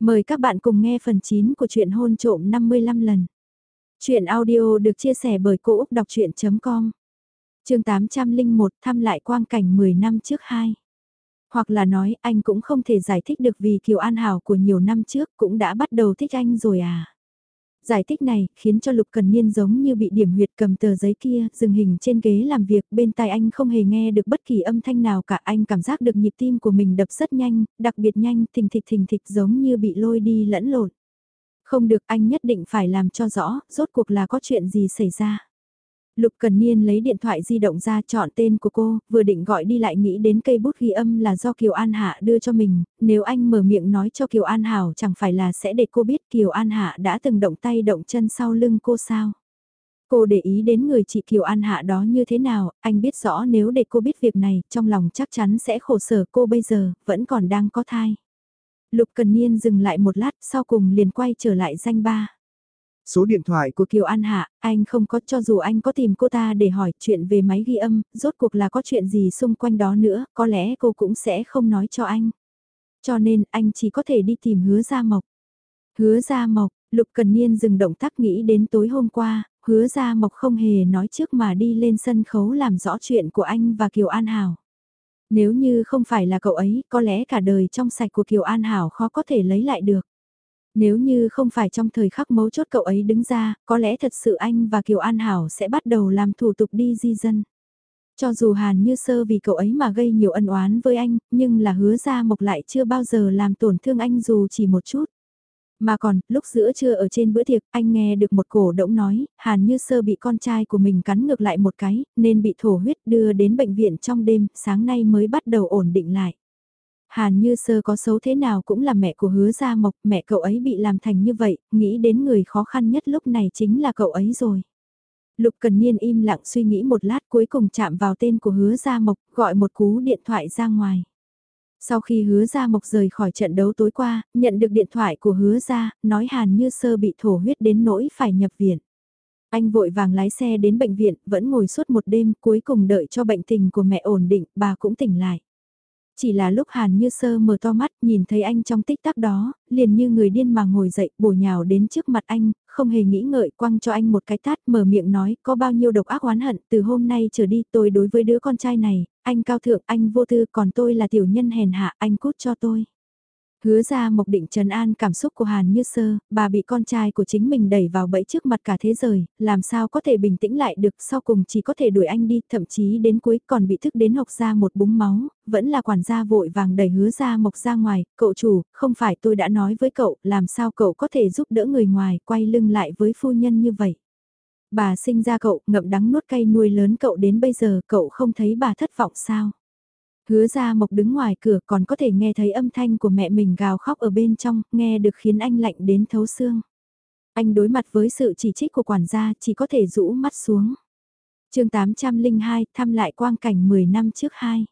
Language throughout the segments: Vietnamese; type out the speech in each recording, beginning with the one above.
Mời các bạn cùng nghe phần 9 của truyện hôn trộm 55 lần. Chuyện audio được chia sẻ bởi Cô Úc Đọc Chuyện.com Trường 801 thăm lại quang cảnh 10 năm trước 2. Hoặc là nói, anh cũng không thể giải thích được vì Kiều An Hảo của nhiều năm trước cũng đã bắt đầu thích anh rồi à. Giải thích này khiến cho Lục Cần Niên giống như bị điểm huyệt cầm tờ giấy kia, dừng hình trên ghế làm việc, bên tai anh không hề nghe được bất kỳ âm thanh nào cả, anh cảm giác được nhịp tim của mình đập rất nhanh, đặc biệt nhanh, thình thịch thình thịch giống như bị lôi đi lẫn lộn. Không được, anh nhất định phải làm cho rõ, rốt cuộc là có chuyện gì xảy ra. Lục Cần Niên lấy điện thoại di động ra chọn tên của cô, vừa định gọi đi lại nghĩ đến cây bút ghi âm là do Kiều An Hạ đưa cho mình, nếu anh mở miệng nói cho Kiều An Hảo chẳng phải là sẽ để cô biết Kiều An Hạ đã từng động tay động chân sau lưng cô sao. Cô để ý đến người chị Kiều An Hạ đó như thế nào, anh biết rõ nếu để cô biết việc này, trong lòng chắc chắn sẽ khổ sở cô bây giờ, vẫn còn đang có thai. Lục Cần Niên dừng lại một lát, sau cùng liền quay trở lại danh ba. Số điện thoại của Kiều An Hạ, anh không có cho dù anh có tìm cô ta để hỏi chuyện về máy ghi âm, rốt cuộc là có chuyện gì xung quanh đó nữa, có lẽ cô cũng sẽ không nói cho anh. Cho nên anh chỉ có thể đi tìm hứa Gia Mộc. Hứa Gia Mộc, Lục Cần Niên dừng động tác nghĩ đến tối hôm qua, hứa Gia Mộc không hề nói trước mà đi lên sân khấu làm rõ chuyện của anh và Kiều An Hảo. Nếu như không phải là cậu ấy, có lẽ cả đời trong sạch của Kiều An Hảo khó có thể lấy lại được. Nếu như không phải trong thời khắc mấu chốt cậu ấy đứng ra, có lẽ thật sự anh và Kiều An Hảo sẽ bắt đầu làm thủ tục đi di dân. Cho dù Hàn Như Sơ vì cậu ấy mà gây nhiều ân oán với anh, nhưng là hứa ra mộc lại chưa bao giờ làm tổn thương anh dù chỉ một chút. Mà còn, lúc giữa trưa ở trên bữa tiệc, anh nghe được một cổ động nói, Hàn Như Sơ bị con trai của mình cắn ngược lại một cái, nên bị thổ huyết đưa đến bệnh viện trong đêm, sáng nay mới bắt đầu ổn định lại. Hàn như sơ có xấu thế nào cũng là mẹ của hứa gia mộc, mẹ cậu ấy bị làm thành như vậy, nghĩ đến người khó khăn nhất lúc này chính là cậu ấy rồi. Lục Cần Niên im lặng suy nghĩ một lát cuối cùng chạm vào tên của hứa gia mộc, gọi một cú điện thoại ra ngoài. Sau khi hứa gia mộc rời khỏi trận đấu tối qua, nhận được điện thoại của hứa gia, nói Hàn như sơ bị thổ huyết đến nỗi phải nhập viện. Anh vội vàng lái xe đến bệnh viện, vẫn ngồi suốt một đêm, cuối cùng đợi cho bệnh tình của mẹ ổn định, bà cũng tỉnh lại. Chỉ là lúc Hàn Như Sơ mở to mắt nhìn thấy anh trong tích tắc đó, liền như người điên mà ngồi dậy bổ nhào đến trước mặt anh, không hề nghĩ ngợi quăng cho anh một cái tát mở miệng nói có bao nhiêu độc ác oán hận từ hôm nay trở đi tôi đối với đứa con trai này, anh cao thượng anh vô tư còn tôi là tiểu nhân hèn hạ anh cút cho tôi. Hứa ra mộc định trần an cảm xúc của Hàn Như Sơ, bà bị con trai của chính mình đẩy vào bẫy trước mặt cả thế giới, làm sao có thể bình tĩnh lại được sau cùng chỉ có thể đuổi anh đi, thậm chí đến cuối còn bị thức đến học ra một búng máu, vẫn là quản gia vội vàng đẩy hứa ra mộc ra ngoài, cậu chủ, không phải tôi đã nói với cậu, làm sao cậu có thể giúp đỡ người ngoài, quay lưng lại với phu nhân như vậy. Bà sinh ra cậu, ngậm đắng nuốt cay nuôi lớn cậu đến bây giờ, cậu không thấy bà thất vọng sao? Hứa ra mộc đứng ngoài cửa còn có thể nghe thấy âm thanh của mẹ mình gào khóc ở bên trong, nghe được khiến anh lạnh đến thấu xương. Anh đối mặt với sự chỉ trích của quản gia chỉ có thể rũ mắt xuống. chương 802 thăm lại quang cảnh 10 năm trước hai.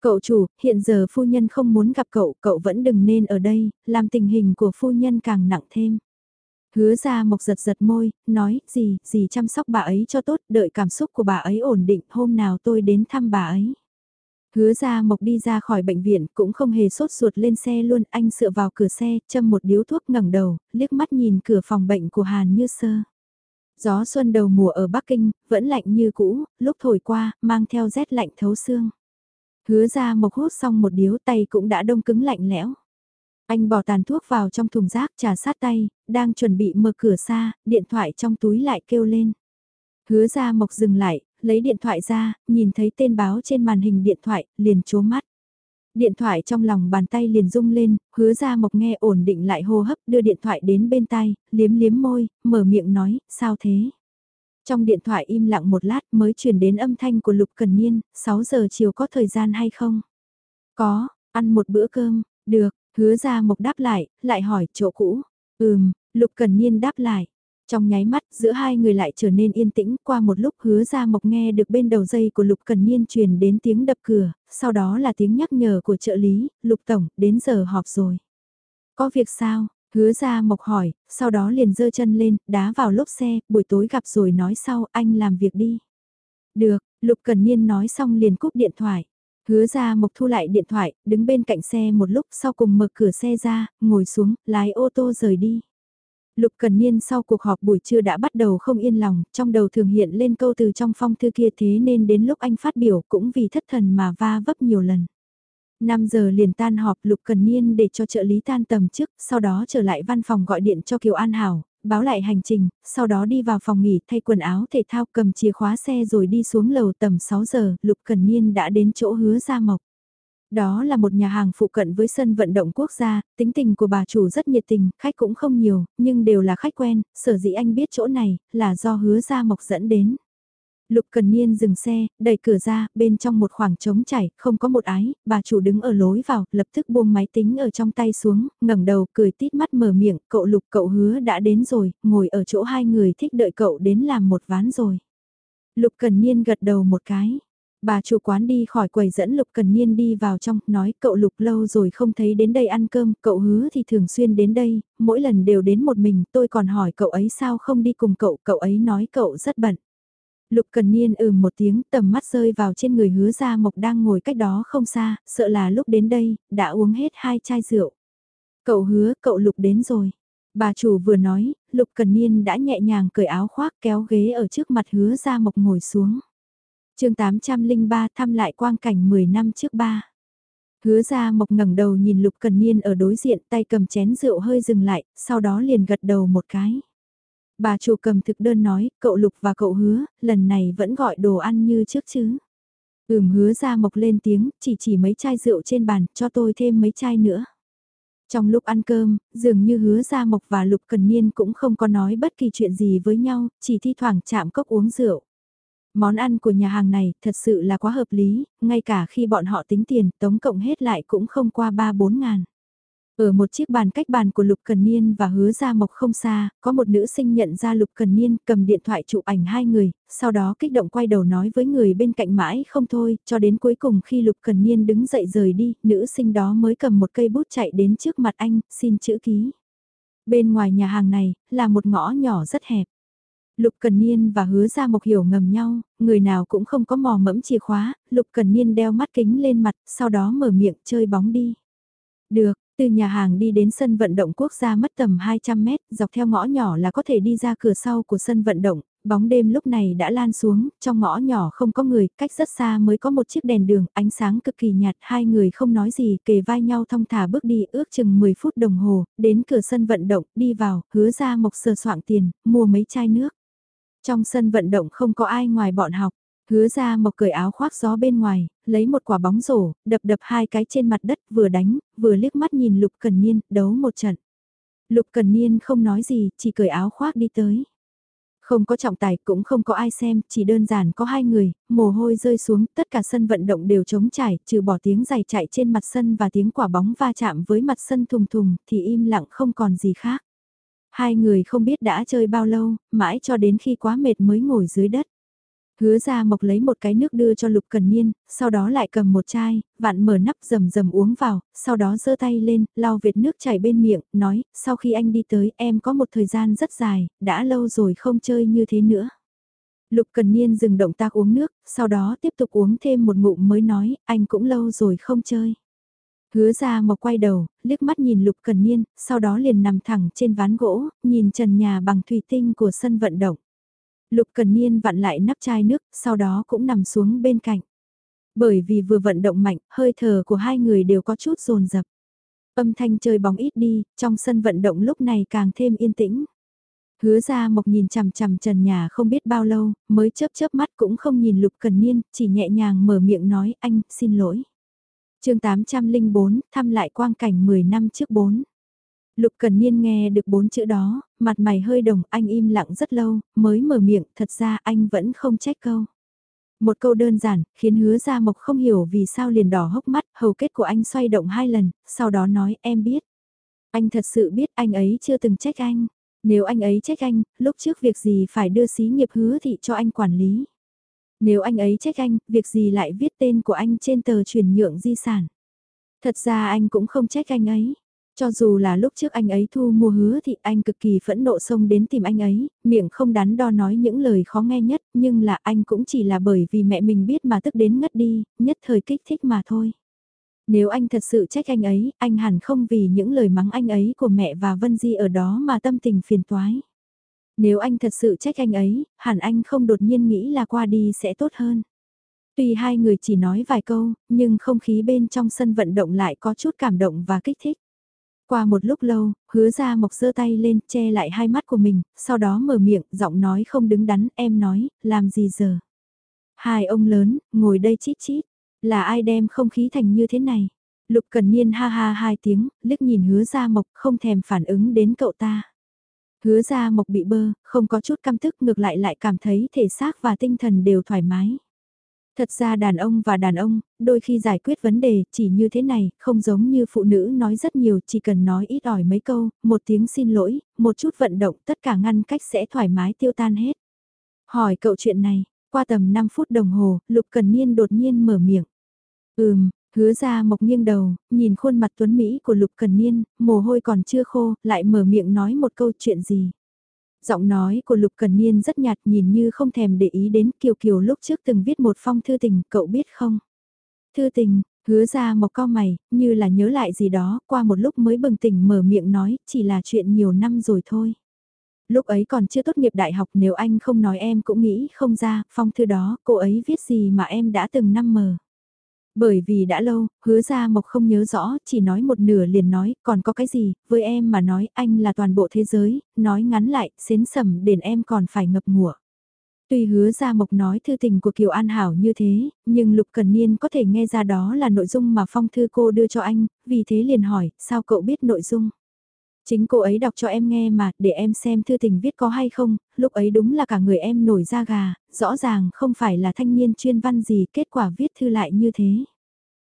Cậu chủ, hiện giờ phu nhân không muốn gặp cậu, cậu vẫn đừng nên ở đây, làm tình hình của phu nhân càng nặng thêm. Hứa ra mộc giật giật môi, nói, gì, gì chăm sóc bà ấy cho tốt, đợi cảm xúc của bà ấy ổn định, hôm nào tôi đến thăm bà ấy. Hứa ra mộc đi ra khỏi bệnh viện cũng không hề sốt ruột lên xe luôn anh dựa vào cửa xe châm một điếu thuốc ngẩng đầu, liếc mắt nhìn cửa phòng bệnh của Hàn Như Sơ. Gió xuân đầu mùa ở Bắc Kinh, vẫn lạnh như cũ, lúc thổi qua, mang theo rét lạnh thấu xương. Hứa ra mộc hút xong một điếu tay cũng đã đông cứng lạnh lẽo. Anh bỏ tàn thuốc vào trong thùng rác trà sát tay, đang chuẩn bị mở cửa xa, điện thoại trong túi lại kêu lên. Hứa ra mộc dừng lại, lấy điện thoại ra, nhìn thấy tên báo trên màn hình điện thoại, liền chố mắt. Điện thoại trong lòng bàn tay liền rung lên, hứa ra mộc nghe ổn định lại hô hấp đưa điện thoại đến bên tay, liếm liếm môi, mở miệng nói, sao thế? Trong điện thoại im lặng một lát mới truyền đến âm thanh của Lục Cần Niên, 6 giờ chiều có thời gian hay không? Có, ăn một bữa cơm, được, hứa ra mộc đáp lại, lại hỏi chỗ cũ. Ừm, Lục Cần Niên đáp lại, trong nháy mắt, giữa hai người lại trở nên yên tĩnh, qua một lúc hứa ra mộc nghe được bên đầu dây của Lục Cần Niên truyền đến tiếng đập cửa, sau đó là tiếng nhắc nhở của trợ lý, Lục Tổng, đến giờ họp rồi. Có việc sao? Hứa ra mộc hỏi, sau đó liền giơ chân lên, đá vào lốp xe, buổi tối gặp rồi nói sau, anh làm việc đi. Được, Lục Cần Niên nói xong liền cúp điện thoại. Hứa ra mộc thu lại điện thoại, đứng bên cạnh xe một lúc sau cùng mở cửa xe ra, ngồi xuống, lái ô tô rời đi. Lục Cần Niên sau cuộc họp buổi trưa đã bắt đầu không yên lòng, trong đầu thường hiện lên câu từ trong phong thư kia thế nên đến lúc anh phát biểu cũng vì thất thần mà va vấp nhiều lần. 5 giờ liền tan họp Lục Cần Niên để cho trợ lý tan tầm trước, sau đó trở lại văn phòng gọi điện cho Kiều An Hảo, báo lại hành trình, sau đó đi vào phòng nghỉ thay quần áo thể thao cầm chìa khóa xe rồi đi xuống lầu tầm 6 giờ, Lục Cần Niên đã đến chỗ hứa ra mộc. Đó là một nhà hàng phụ cận với sân vận động quốc gia, tính tình của bà chủ rất nhiệt tình, khách cũng không nhiều, nhưng đều là khách quen, sở dĩ anh biết chỗ này, là do hứa ra mộc dẫn đến. Lục Cần Niên dừng xe, đẩy cửa ra, bên trong một khoảng trống chảy, không có một ái, bà chủ đứng ở lối vào, lập tức buông máy tính ở trong tay xuống, ngẩng đầu, cười tít mắt mở miệng, cậu Lục cậu hứa đã đến rồi, ngồi ở chỗ hai người thích đợi cậu đến làm một ván rồi. Lục Cần Niên gật đầu một cái. Bà chủ quán đi khỏi quầy dẫn Lục Cần Niên đi vào trong, nói cậu Lục lâu rồi không thấy đến đây ăn cơm, cậu hứa thì thường xuyên đến đây, mỗi lần đều đến một mình, tôi còn hỏi cậu ấy sao không đi cùng cậu, cậu ấy nói cậu rất bận. Lục Cần Niên ừm một tiếng tầm mắt rơi vào trên người hứa gia mộc đang ngồi cách đó không xa, sợ là lúc đến đây, đã uống hết hai chai rượu. Cậu hứa, cậu Lục đến rồi. Bà chủ vừa nói, Lục Cần Niên đã nhẹ nhàng cởi áo khoác kéo ghế ở trước mặt hứa gia mộc ngồi xuống chương 803 thăm lại quang cảnh 10 năm trước ba. Hứa ra mộc ngẩng đầu nhìn Lục Cần Niên ở đối diện tay cầm chén rượu hơi dừng lại, sau đó liền gật đầu một cái. Bà chủ cầm thực đơn nói, cậu Lục và cậu hứa, lần này vẫn gọi đồ ăn như trước chứ. Ừm hứa ra mộc lên tiếng, chỉ chỉ mấy chai rượu trên bàn, cho tôi thêm mấy chai nữa. Trong lúc ăn cơm, dường như hứa ra mộc và Lục Cần Niên cũng không có nói bất kỳ chuyện gì với nhau, chỉ thi thoảng chạm cốc uống rượu. Món ăn của nhà hàng này thật sự là quá hợp lý, ngay cả khi bọn họ tính tiền, tống cộng hết lại cũng không qua 3-4 ngàn. Ở một chiếc bàn cách bàn của Lục Cần Niên và hứa ra mộc không xa, có một nữ sinh nhận ra Lục Cần Niên cầm điện thoại chụp ảnh hai người, sau đó kích động quay đầu nói với người bên cạnh mãi không thôi, cho đến cuối cùng khi Lục Cần Niên đứng dậy rời đi, nữ sinh đó mới cầm một cây bút chạy đến trước mặt anh, xin chữ ký. Bên ngoài nhà hàng này, là một ngõ nhỏ rất hẹp. Lục Cần Niên và hứa ra mộc hiểu ngầm nhau, người nào cũng không có mò mẫm chìa khóa, Lục Cần Niên đeo mắt kính lên mặt, sau đó mở miệng chơi bóng đi. Được, từ nhà hàng đi đến sân vận động quốc gia mất tầm 200 mét, dọc theo ngõ nhỏ là có thể đi ra cửa sau của sân vận động, bóng đêm lúc này đã lan xuống, trong ngõ nhỏ không có người, cách rất xa mới có một chiếc đèn đường, ánh sáng cực kỳ nhạt, hai người không nói gì, kề vai nhau thong thả bước đi ước chừng 10 phút đồng hồ, đến cửa sân vận động, đi vào, hứa ra mộc sờ soạn tiền, mua mấy chai nước. Trong sân vận động không có ai ngoài bọn học, Hứa ra mộc cởi áo khoác gió bên ngoài, lấy một quả bóng rổ, đập đập hai cái trên mặt đất vừa đánh, vừa liếc mắt nhìn Lục Cần Niên, đấu một trận. Lục Cần Niên không nói gì, chỉ cởi áo khoác đi tới. Không có trọng tài cũng không có ai xem, chỉ đơn giản có hai người, mồ hôi rơi xuống, tất cả sân vận động đều trống trải, trừ bỏ tiếng giày chạy trên mặt sân và tiếng quả bóng va chạm với mặt sân thùng thùng, thì im lặng không còn gì khác. Hai người không biết đã chơi bao lâu, mãi cho đến khi quá mệt mới ngồi dưới đất. Hứa ra mộc lấy một cái nước đưa cho Lục Cần Niên, sau đó lại cầm một chai, vặn mở nắp rầm rầm uống vào, sau đó giơ tay lên, lau vệt nước chảy bên miệng, nói, sau khi anh đi tới em có một thời gian rất dài, đã lâu rồi không chơi như thế nữa. Lục Cần Niên dừng động tác uống nước, sau đó tiếp tục uống thêm một ngụm mới nói, anh cũng lâu rồi không chơi. Hứa ra mộc quay đầu, liếc mắt nhìn Lục Cần Niên, sau đó liền nằm thẳng trên ván gỗ, nhìn trần nhà bằng thủy tinh của sân vận động. Lục Cần Niên vặn lại nắp chai nước, sau đó cũng nằm xuống bên cạnh. Bởi vì vừa vận động mạnh, hơi thở của hai người đều có chút rồn rập. Âm thanh chơi bóng ít đi, trong sân vận động lúc này càng thêm yên tĩnh. Hứa ra mộc nhìn chằm chằm trần nhà không biết bao lâu, mới chớp chớp mắt cũng không nhìn Lục Cần Niên, chỉ nhẹ nhàng mở miệng nói anh, xin lỗi chương 804, thăm lại quang cảnh 10 năm trước 4. Lục Cần Niên nghe được bốn chữ đó, mặt mày hơi đồng, anh im lặng rất lâu, mới mở miệng, thật ra anh vẫn không trách câu. Một câu đơn giản, khiến hứa gia mộc không hiểu vì sao liền đỏ hốc mắt, hầu kết của anh xoay động hai lần, sau đó nói em biết. Anh thật sự biết anh ấy chưa từng trách anh. Nếu anh ấy trách anh, lúc trước việc gì phải đưa xí nghiệp hứa thị cho anh quản lý. Nếu anh ấy trách anh, việc gì lại viết tên của anh trên tờ chuyển nhượng di sản. Thật ra anh cũng không trách anh ấy. Cho dù là lúc trước anh ấy thu mua hứa thì anh cực kỳ phẫn nộ xông đến tìm anh ấy, miệng không đắn đo nói những lời khó nghe nhất, nhưng là anh cũng chỉ là bởi vì mẹ mình biết mà tức đến ngất đi, nhất thời kích thích mà thôi. Nếu anh thật sự trách anh ấy, anh hẳn không vì những lời mắng anh ấy của mẹ và Vân Di ở đó mà tâm tình phiền toái. Nếu anh thật sự trách anh ấy, hẳn anh không đột nhiên nghĩ là qua đi sẽ tốt hơn. Tuy hai người chỉ nói vài câu, nhưng không khí bên trong sân vận động lại có chút cảm động và kích thích. Qua một lúc lâu, hứa ra mộc giơ tay lên che lại hai mắt của mình, sau đó mở miệng, giọng nói không đứng đắn, em nói, làm gì giờ? Hai ông lớn, ngồi đây chít chít, là ai đem không khí thành như thế này? Lục Cần Niên ha ha hai tiếng, liếc nhìn hứa ra mộc không thèm phản ứng đến cậu ta. Hứa ra mộc bị bơ, không có chút căm tức ngược lại lại cảm thấy thể xác và tinh thần đều thoải mái. Thật ra đàn ông và đàn ông, đôi khi giải quyết vấn đề chỉ như thế này, không giống như phụ nữ nói rất nhiều, chỉ cần nói ít ỏi mấy câu, một tiếng xin lỗi, một chút vận động, tất cả ngăn cách sẽ thoải mái tiêu tan hết. Hỏi cậu chuyện này, qua tầm 5 phút đồng hồ, Lục Cần Niên đột nhiên mở miệng. Ừm, hứa ra mộc nghiêng đầu, nhìn khuôn mặt tuấn Mỹ của Lục Cần Niên, mồ hôi còn chưa khô, lại mở miệng nói một câu chuyện gì. Giọng nói của Lục Cần Niên rất nhạt nhìn như không thèm để ý đến Kiều Kiều lúc trước từng viết một phong thư tình, cậu biết không? Thư tình, hứa ra mộc cao mày, như là nhớ lại gì đó, qua một lúc mới bừng tỉnh mở miệng nói, chỉ là chuyện nhiều năm rồi thôi. Lúc ấy còn chưa tốt nghiệp đại học nếu anh không nói em cũng nghĩ không ra, phong thư đó, cô ấy viết gì mà em đã từng năm mờ. Bởi vì đã lâu, hứa ra mộc không nhớ rõ, chỉ nói một nửa liền nói, còn có cái gì, với em mà nói anh là toàn bộ thế giới, nói ngắn lại, xến sầm đền em còn phải ngập ngụa. Tuy hứa ra mộc nói thư tình của Kiều An Hảo như thế, nhưng Lục Cần Niên có thể nghe ra đó là nội dung mà phong thư cô đưa cho anh, vì thế liền hỏi, sao cậu biết nội dung? Chính cô ấy đọc cho em nghe mà, để em xem thư tình viết có hay không, lúc ấy đúng là cả người em nổi da gà, rõ ràng không phải là thanh niên chuyên văn gì, kết quả viết thư lại như thế.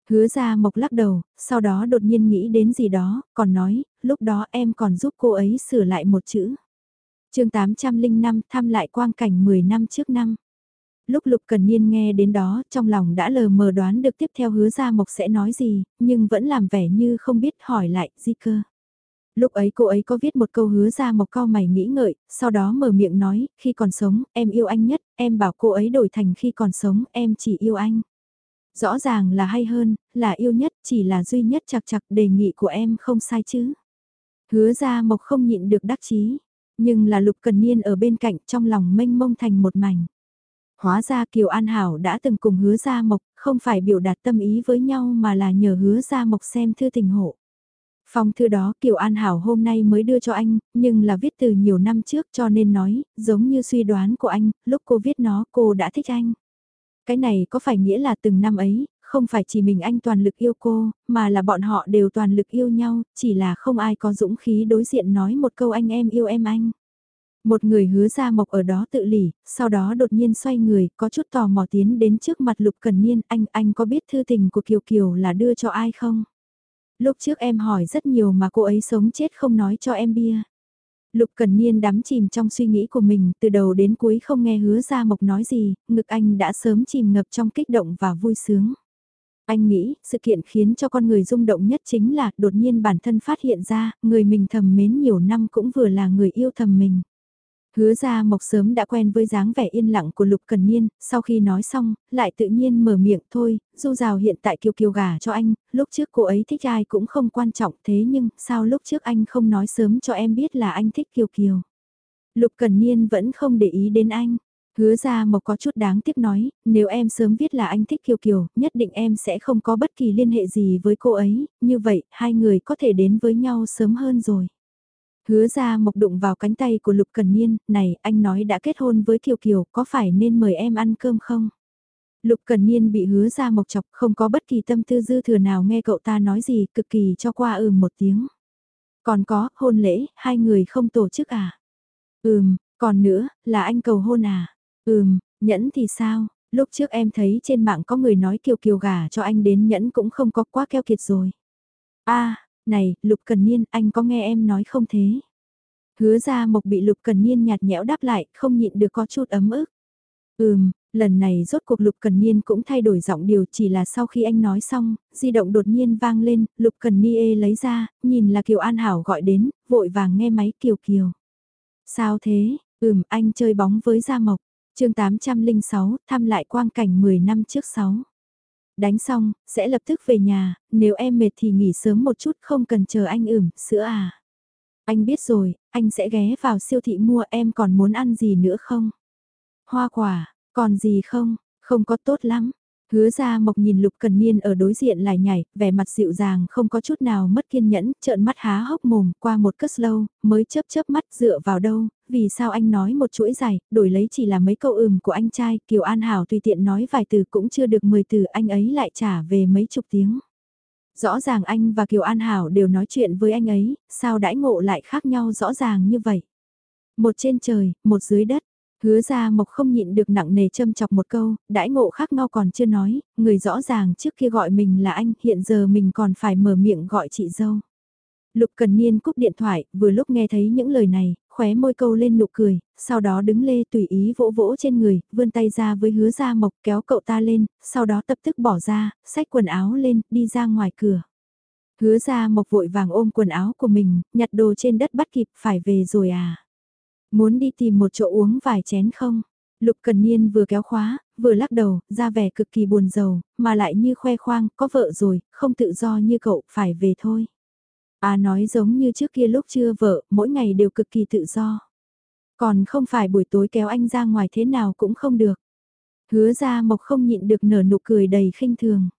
Hứa ra mộc lắc đầu, sau đó đột nhiên nghĩ đến gì đó, còn nói, lúc đó em còn giúp cô ấy sửa lại một chữ. chương 805 thăm lại quang cảnh 10 năm trước năm. Lúc Lục Cần Niên nghe đến đó, trong lòng đã lờ mờ đoán được tiếp theo hứa ra mộc sẽ nói gì, nhưng vẫn làm vẻ như không biết hỏi lại, di cơ. Lúc ấy cô ấy có viết một câu hứa ra mộc cao mày nghĩ ngợi, sau đó mở miệng nói, khi còn sống, em yêu anh nhất, em bảo cô ấy đổi thành khi còn sống, em chỉ yêu anh. Rõ ràng là hay hơn, là yêu nhất, chỉ là duy nhất chặt chặt đề nghị của em không sai chứ. Hứa ra mộc không nhịn được đắc chí, nhưng là lục cần niên ở bên cạnh trong lòng mênh mông thành một mảnh. Hóa ra Kiều An Hảo đã từng cùng hứa ra mộc, không phải biểu đạt tâm ý với nhau mà là nhờ hứa ra mộc xem thư tình hộ. Phong thư đó Kiều An Hảo hôm nay mới đưa cho anh, nhưng là viết từ nhiều năm trước cho nên nói, giống như suy đoán của anh, lúc cô viết nó cô đã thích anh. Cái này có phải nghĩa là từng năm ấy, không phải chỉ mình anh toàn lực yêu cô, mà là bọn họ đều toàn lực yêu nhau, chỉ là không ai có dũng khí đối diện nói một câu anh em yêu em anh. Một người hứa ra mộc ở đó tự lỉ, sau đó đột nhiên xoay người, có chút tò mò tiến đến trước mặt Lục Cần Niên, anh, anh có biết thư tình của Kiều Kiều là đưa cho ai không? Lúc trước em hỏi rất nhiều mà cô ấy sống chết không nói cho em bia. Lục Cần Niên đắm chìm trong suy nghĩ của mình, từ đầu đến cuối không nghe hứa ra mộc nói gì, ngực anh đã sớm chìm ngập trong kích động và vui sướng. Anh nghĩ, sự kiện khiến cho con người rung động nhất chính là đột nhiên bản thân phát hiện ra, người mình thầm mến nhiều năm cũng vừa là người yêu thầm mình. Hứa ra mộc sớm đã quen với dáng vẻ yên lặng của Lục Cần Niên, sau khi nói xong, lại tự nhiên mở miệng thôi, du rào hiện tại kiều kiều gà cho anh, lúc trước cô ấy thích ai cũng không quan trọng thế nhưng, sao lúc trước anh không nói sớm cho em biết là anh thích kiều kiều. Lục Cần Niên vẫn không để ý đến anh. Hứa ra mộc có chút đáng tiếc nói, nếu em sớm viết là anh thích Kiều Kiều, nhất định em sẽ không có bất kỳ liên hệ gì với cô ấy, như vậy, hai người có thể đến với nhau sớm hơn rồi. Hứa ra mộc đụng vào cánh tay của Lục Cần Niên, này anh nói đã kết hôn với Kiều Kiều, có phải nên mời em ăn cơm không? Lục Cần Niên bị hứa ra mộc chọc không có bất kỳ tâm tư dư thừa nào nghe cậu ta nói gì, cực kỳ cho qua ừ một tiếng. Còn có, hôn lễ, hai người không tổ chức à? Ừm, còn nữa, là anh cầu hôn à? Ừm, nhẫn thì sao? Lúc trước em thấy trên mạng có người nói kiều kiều gà cho anh đến nhẫn cũng không có quá keo kiệt rồi. a này, Lục Cần Niên, anh có nghe em nói không thế? Hứa ra mộc bị Lục Cần Niên nhạt nhẽo đáp lại, không nhịn được có chút ấm ức. Ừm, Lần này rốt cuộc Lục Cần Niên cũng thay đổi giọng điều chỉ là sau khi anh nói xong, di động đột nhiên vang lên, Lục Cần Niê lấy ra, nhìn là Kiều An Hảo gọi đến, vội vàng nghe máy Kiều Kiều. Sao thế, ừm anh chơi bóng với Gia Mộc, chương 806, thăm lại quang cảnh 10 năm trước 6. Đánh xong, sẽ lập tức về nhà, nếu em mệt thì nghỉ sớm một chút không cần chờ anh ửm, sữa à. Anh biết rồi, anh sẽ ghé vào siêu thị mua em còn muốn ăn gì nữa không? Hoa quả, còn gì không? Không có tốt lắm. Hứa ra mộc nhìn Lục Cần Niên ở đối diện lại nhảy, vẻ mặt dịu dàng không có chút nào mất kiên nhẫn, trợn mắt há hốc mồm, qua một cất lâu, mới chớp chớp mắt dựa vào đâu, vì sao anh nói một chuỗi dài, đổi lấy chỉ là mấy câu ừm của anh trai, Kiều An Hảo tùy tiện nói vài từ cũng chưa được 10 từ anh ấy lại trả về mấy chục tiếng. Rõ ràng anh và Kiều An Hảo đều nói chuyện với anh ấy, sao đãi ngộ lại khác nhau rõ ràng như vậy. Một trên trời, một dưới đất, Hứa ra mộc không nhịn được nặng nề châm chọc một câu, đãi ngộ khác nhau còn chưa nói, người rõ ràng trước kia gọi mình là anh, hiện giờ mình còn phải mở miệng gọi chị dâu. Lục Cần Niên cúp điện thoại, vừa lúc nghe thấy những lời này, khóe môi câu lên nụ cười, sau đó đứng lê tùy ý vỗ vỗ trên người, vươn tay ra với hứa ra mộc kéo cậu ta lên, sau đó tập tức bỏ ra, xách quần áo lên, đi ra ngoài cửa. Hứa ra mộc vội vàng ôm quần áo của mình, nhặt đồ trên đất bắt kịp, phải về rồi à. Muốn đi tìm một chỗ uống vài chén không? Lục Cần Niên vừa kéo khóa, vừa lắc đầu, ra vẻ cực kỳ buồn rầu, mà lại như khoe khoang, có vợ rồi, không tự do như cậu, phải về thôi. À nói giống như trước kia lúc chưa vợ, mỗi ngày đều cực kỳ tự do. Còn không phải buổi tối kéo anh ra ngoài thế nào cũng không được. Hứa ra mộc không nhịn được nở nụ cười đầy khinh thường.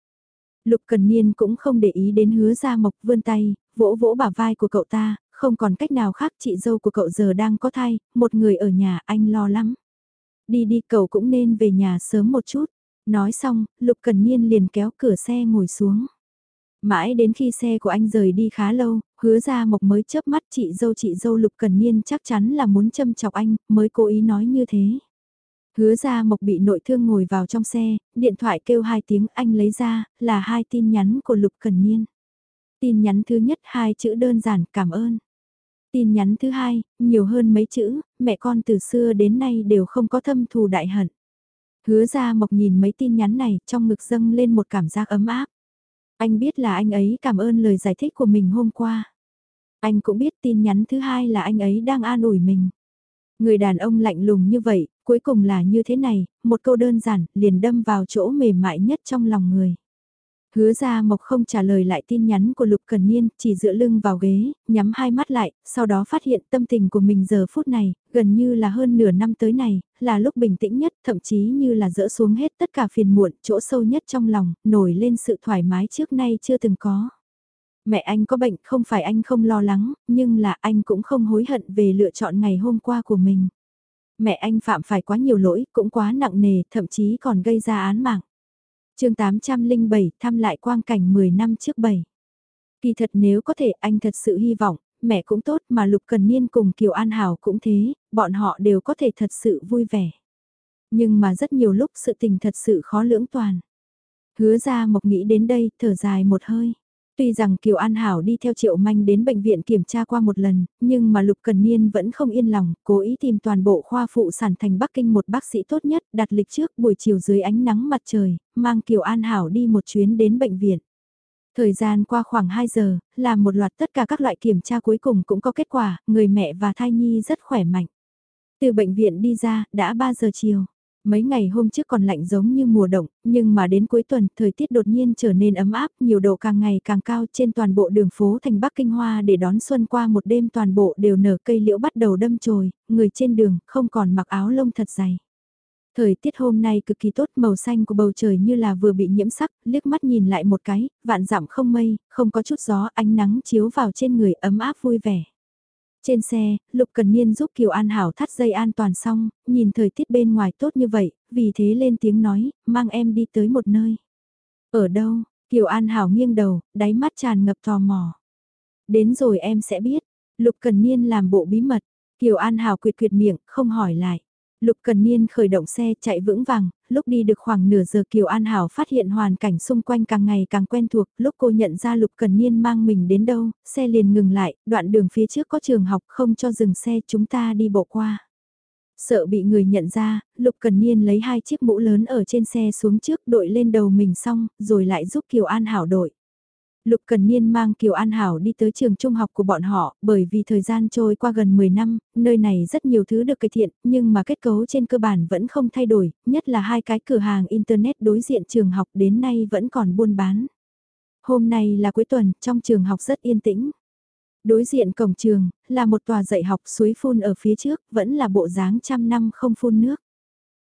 Lục Cần Niên cũng không để ý đến hứa ra mộc vươn tay, vỗ vỗ bả vai của cậu ta, không còn cách nào khác chị dâu của cậu giờ đang có thai, một người ở nhà anh lo lắm. Đi đi cậu cũng nên về nhà sớm một chút. Nói xong, Lục Cần Niên liền kéo cửa xe ngồi xuống. Mãi đến khi xe của anh rời đi khá lâu, hứa ra mộc mới chớp mắt chị dâu chị dâu Lục Cần Niên chắc chắn là muốn châm chọc anh, mới cố ý nói như thế. Hứa ra mộc bị nội thương ngồi vào trong xe, điện thoại kêu hai tiếng anh lấy ra, là hai tin nhắn của Lục Cần Niên. Tin nhắn thứ nhất hai chữ đơn giản cảm ơn. Tin nhắn thứ hai, nhiều hơn mấy chữ, mẹ con từ xưa đến nay đều không có thâm thù đại hận. Hứa ra mộc nhìn mấy tin nhắn này, trong ngực dâng lên một cảm giác ấm áp. Anh biết là anh ấy cảm ơn lời giải thích của mình hôm qua. Anh cũng biết tin nhắn thứ hai là anh ấy đang an ủi mình. Người đàn ông lạnh lùng như vậy, cuối cùng là như thế này, một câu đơn giản, liền đâm vào chỗ mềm mại nhất trong lòng người. Hứa ra mộc không trả lời lại tin nhắn của Lục Cần Niên, chỉ dựa lưng vào ghế, nhắm hai mắt lại, sau đó phát hiện tâm tình của mình giờ phút này, gần như là hơn nửa năm tới này, là lúc bình tĩnh nhất, thậm chí như là dỡ xuống hết tất cả phiền muộn, chỗ sâu nhất trong lòng, nổi lên sự thoải mái trước nay chưa từng có. Mẹ anh có bệnh không phải anh không lo lắng, nhưng là anh cũng không hối hận về lựa chọn ngày hôm qua của mình. Mẹ anh phạm phải quá nhiều lỗi, cũng quá nặng nề, thậm chí còn gây ra án mạng chương 807 thăm lại quang cảnh 10 năm trước 7. Kỳ thật nếu có thể anh thật sự hy vọng, mẹ cũng tốt mà Lục Cần Niên cùng Kiều An Hảo cũng thế, bọn họ đều có thể thật sự vui vẻ. Nhưng mà rất nhiều lúc sự tình thật sự khó lưỡng toàn. Hứa ra mộc nghĩ đến đây, thở dài một hơi. Tuy rằng Kiều An Hảo đi theo Triệu Manh đến bệnh viện kiểm tra qua một lần, nhưng mà Lục Cần Niên vẫn không yên lòng, cố ý tìm toàn bộ khoa phụ sản thành Bắc Kinh một bác sĩ tốt nhất, đặt lịch trước buổi chiều dưới ánh nắng mặt trời, mang Kiều An Hảo đi một chuyến đến bệnh viện. Thời gian qua khoảng 2 giờ, làm một loạt tất cả các loại kiểm tra cuối cùng cũng có kết quả, người mẹ và thai nhi rất khỏe mạnh. Từ bệnh viện đi ra, đã 3 giờ chiều. Mấy ngày hôm trước còn lạnh giống như mùa đông, nhưng mà đến cuối tuần, thời tiết đột nhiên trở nên ấm áp, nhiều độ càng ngày càng cao trên toàn bộ đường phố thành Bắc Kinh Hoa để đón xuân qua một đêm toàn bộ đều nở cây liễu bắt đầu đâm chồi, người trên đường không còn mặc áo lông thật dày. Thời tiết hôm nay cực kỳ tốt, màu xanh của bầu trời như là vừa bị nhiễm sắc, liếc mắt nhìn lại một cái, vạn dặm không mây, không có chút gió, ánh nắng chiếu vào trên người ấm áp vui vẻ. Trên xe, Lục Cần Niên giúp Kiều An Hảo thắt dây an toàn xong, nhìn thời tiết bên ngoài tốt như vậy, vì thế lên tiếng nói, mang em đi tới một nơi. Ở đâu? Kiều An Hảo nghiêng đầu, đáy mắt tràn ngập tò mò. Đến rồi em sẽ biết. Lục Cần Niên làm bộ bí mật. Kiều An Hảo quyệt quyệt miệng, không hỏi lại. Lục Cần Niên khởi động xe chạy vững vàng, lúc đi được khoảng nửa giờ Kiều An Hảo phát hiện hoàn cảnh xung quanh càng ngày càng quen thuộc, lúc cô nhận ra Lục Cần Niên mang mình đến đâu, xe liền ngừng lại, đoạn đường phía trước có trường học không cho dừng xe chúng ta đi bộ qua. Sợ bị người nhận ra, Lục Cần Niên lấy hai chiếc mũ lớn ở trên xe xuống trước đội lên đầu mình xong, rồi lại giúp Kiều An Hảo đội. Lục Cần Niên mang Kiều An Hảo đi tới trường trung học của bọn họ, bởi vì thời gian trôi qua gần 10 năm, nơi này rất nhiều thứ được cải thiện, nhưng mà kết cấu trên cơ bản vẫn không thay đổi, nhất là hai cái cửa hàng Internet đối diện trường học đến nay vẫn còn buôn bán. Hôm nay là cuối tuần, trong trường học rất yên tĩnh. Đối diện cổng trường, là một tòa dạy học suối phun ở phía trước, vẫn là bộ dáng trăm năm không phun nước.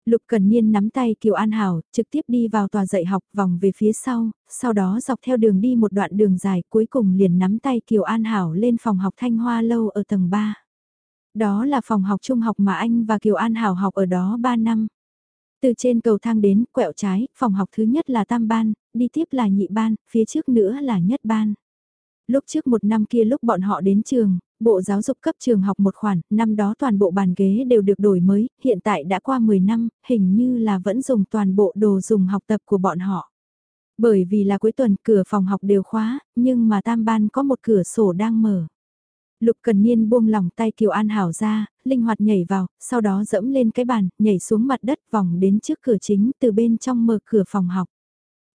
Lục Cần Niên nắm tay Kiều An Hảo, trực tiếp đi vào tòa dạy học vòng về phía sau, sau đó dọc theo đường đi một đoạn đường dài cuối cùng liền nắm tay Kiều An Hảo lên phòng học Thanh Hoa Lâu ở tầng 3. Đó là phòng học trung học mà anh và Kiều An Hảo học ở đó 3 năm. Từ trên cầu thang đến, quẹo trái, phòng học thứ nhất là tam ban, đi tiếp là nhị ban, phía trước nữa là nhất ban. Lúc trước một năm kia lúc bọn họ đến trường, Bộ Giáo dục cấp trường học một khoản, năm đó toàn bộ bàn ghế đều được đổi mới, hiện tại đã qua 10 năm, hình như là vẫn dùng toàn bộ đồ dùng học tập của bọn họ. Bởi vì là cuối tuần cửa phòng học đều khóa, nhưng mà tam ban có một cửa sổ đang mở. Lục Cần Niên buông lỏng tay Kiều An Hảo ra, linh hoạt nhảy vào, sau đó dẫm lên cái bàn, nhảy xuống mặt đất vòng đến trước cửa chính từ bên trong mở cửa phòng học.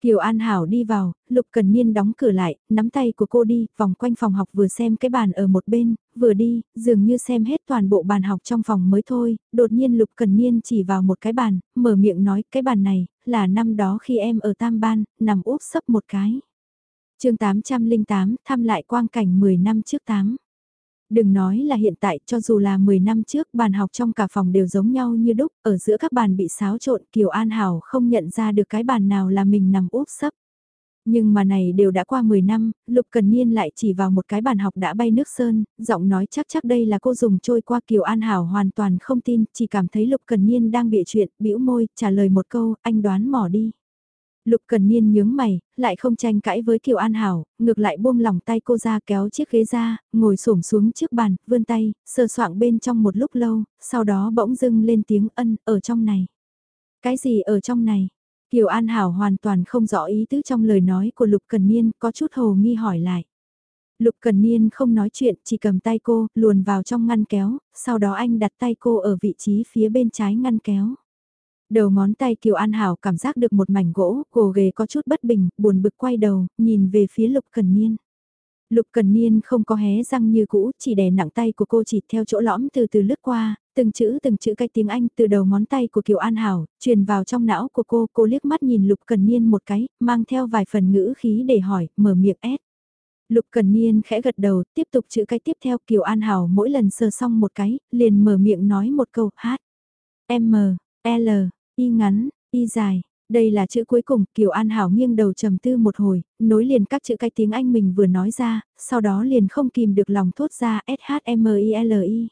Kiều An Hảo đi vào, Lục Cần Niên đóng cửa lại, nắm tay của cô đi, vòng quanh phòng học vừa xem cái bàn ở một bên, vừa đi, dường như xem hết toàn bộ bàn học trong phòng mới thôi, đột nhiên Lục Cần Niên chỉ vào một cái bàn, mở miệng nói cái bàn này, là năm đó khi em ở Tam Ban, nằm úp sấp một cái. chương 808, thăm lại quang cảnh 10 năm trước 8. Đừng nói là hiện tại cho dù là 10 năm trước bàn học trong cả phòng đều giống nhau như đúc, ở giữa các bàn bị xáo trộn Kiều An Hảo không nhận ra được cái bàn nào là mình nằm úp sấp. Nhưng mà này đều đã qua 10 năm, Lục Cần Niên lại chỉ vào một cái bàn học đã bay nước sơn, giọng nói chắc chắc đây là cô dùng trôi qua Kiều An Hảo hoàn toàn không tin, chỉ cảm thấy Lục Cần Niên đang bịa chuyện, bĩu môi, trả lời một câu, anh đoán mỏ đi. Lục Cần Niên nhướng mày, lại không tranh cãi với Kiều An Hảo, ngược lại buông lỏng tay cô ra kéo chiếc ghế ra, ngồi xổm xuống trước bàn, vươn tay, sờ soạng bên trong một lúc lâu, sau đó bỗng dưng lên tiếng ân, ở trong này. Cái gì ở trong này? Kiều An Hảo hoàn toàn không rõ ý tứ trong lời nói của Lục Cần Niên, có chút hồ nghi hỏi lại. Lục Cần Niên không nói chuyện, chỉ cầm tay cô, luồn vào trong ngăn kéo, sau đó anh đặt tay cô ở vị trí phía bên trái ngăn kéo. Đầu ngón tay Kiều An Hảo cảm giác được một mảnh gỗ, cổ ghề có chút bất bình, buồn bực quay đầu, nhìn về phía Lục Cần Niên. Lục Cần Niên không có hé răng như cũ, chỉ đè nặng tay của cô chỉ theo chỗ lõm từ từ lướt qua, từng chữ từng chữ cái tiếng Anh từ đầu ngón tay của Kiều An Hảo, truyền vào trong não của cô, cô liếc mắt nhìn Lục Cần Niên một cái, mang theo vài phần ngữ khí để hỏi, mở miệng ép. Lục Cần Niên khẽ gật đầu, tiếp tục chữ cái tiếp theo Kiều An Hảo mỗi lần sơ xong một cái, liền mở miệng nói một câu, hát. M, L, Y ngắn, Y dài, đây là chữ cuối cùng, Kiều An Hảo nghiêng đầu trầm tư một hồi, nối liền các chữ cái tiếng Anh mình vừa nói ra, sau đó liền không kìm được lòng thốt ra S-H-M-I-L-I.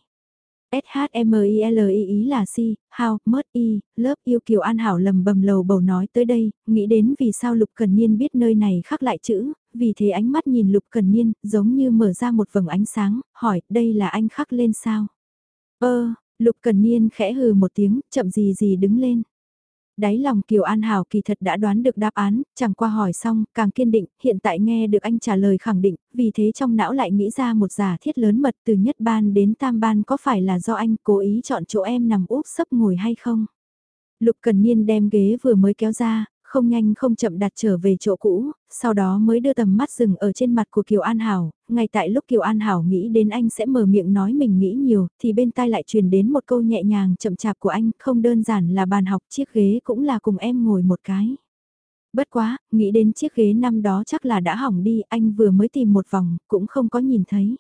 S-H-M-I-L-I ý là si, how, mất y, lớp yêu Kiều An Hảo lầm bầm lầu bầu nói tới đây, nghĩ đến vì sao Lục Cần Niên biết nơi này khắc lại chữ, vì thế ánh mắt nhìn Lục Cần Niên, giống như mở ra một vầng ánh sáng, hỏi, đây là anh khắc lên sao? Ơ, Lục Cần Niên khẽ hừ một tiếng, chậm gì gì đứng lên. Đáy lòng Kiều An Hảo kỳ thật đã đoán được đáp án, chẳng qua hỏi xong, càng kiên định, hiện tại nghe được anh trả lời khẳng định, vì thế trong não lại nghĩ ra một giả thiết lớn mật từ nhất ban đến tam ban có phải là do anh cố ý chọn chỗ em nằm úp sấp ngồi hay không? Lục Cần Niên đem ghế vừa mới kéo ra, không nhanh không chậm đặt trở về chỗ cũ, sau đó mới đưa tầm mắt dừng ở trên mặt của Kiều An Hảo, ngay tại lúc Kiều An Hảo nghĩ đến anh sẽ mở miệng nói mình nghĩ nhiều, thì bên tai lại truyền đến một câu nhẹ nhàng chậm chạp của anh, không đơn giản là bàn học chiếc ghế cũng là cùng em ngồi một cái. Bất quá, nghĩ đến chiếc ghế năm đó chắc là đã hỏng đi, anh vừa mới tìm một vòng, cũng không có nhìn thấy.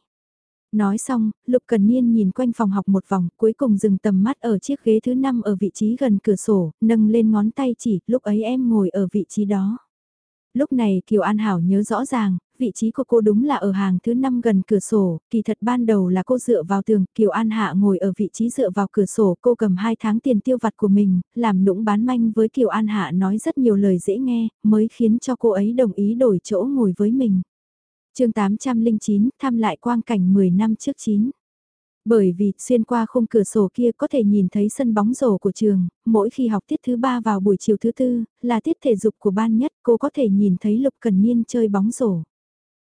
Nói xong, Lục Cần Niên nhìn quanh phòng học một vòng, cuối cùng dừng tầm mắt ở chiếc ghế thứ 5 ở vị trí gần cửa sổ, nâng lên ngón tay chỉ, lúc ấy em ngồi ở vị trí đó. Lúc này Kiều An Hảo nhớ rõ ràng, vị trí của cô đúng là ở hàng thứ 5 gần cửa sổ, kỳ thật ban đầu là cô dựa vào tường, Kiều An Hạ ngồi ở vị trí dựa vào cửa sổ, cô cầm 2 tháng tiền tiêu vặt của mình, làm nũng bán manh với Kiều An Hạ nói rất nhiều lời dễ nghe, mới khiến cho cô ấy đồng ý đổi chỗ ngồi với mình chương 809, thăm lại quang cảnh 10 năm trước 9. Bởi vì xuyên qua khung cửa sổ kia có thể nhìn thấy sân bóng rổ của trường, mỗi khi học tiết thứ ba vào buổi chiều thứ tư, là tiết thể dục của ban nhất cô có thể nhìn thấy Lục Cần Niên chơi bóng rổ.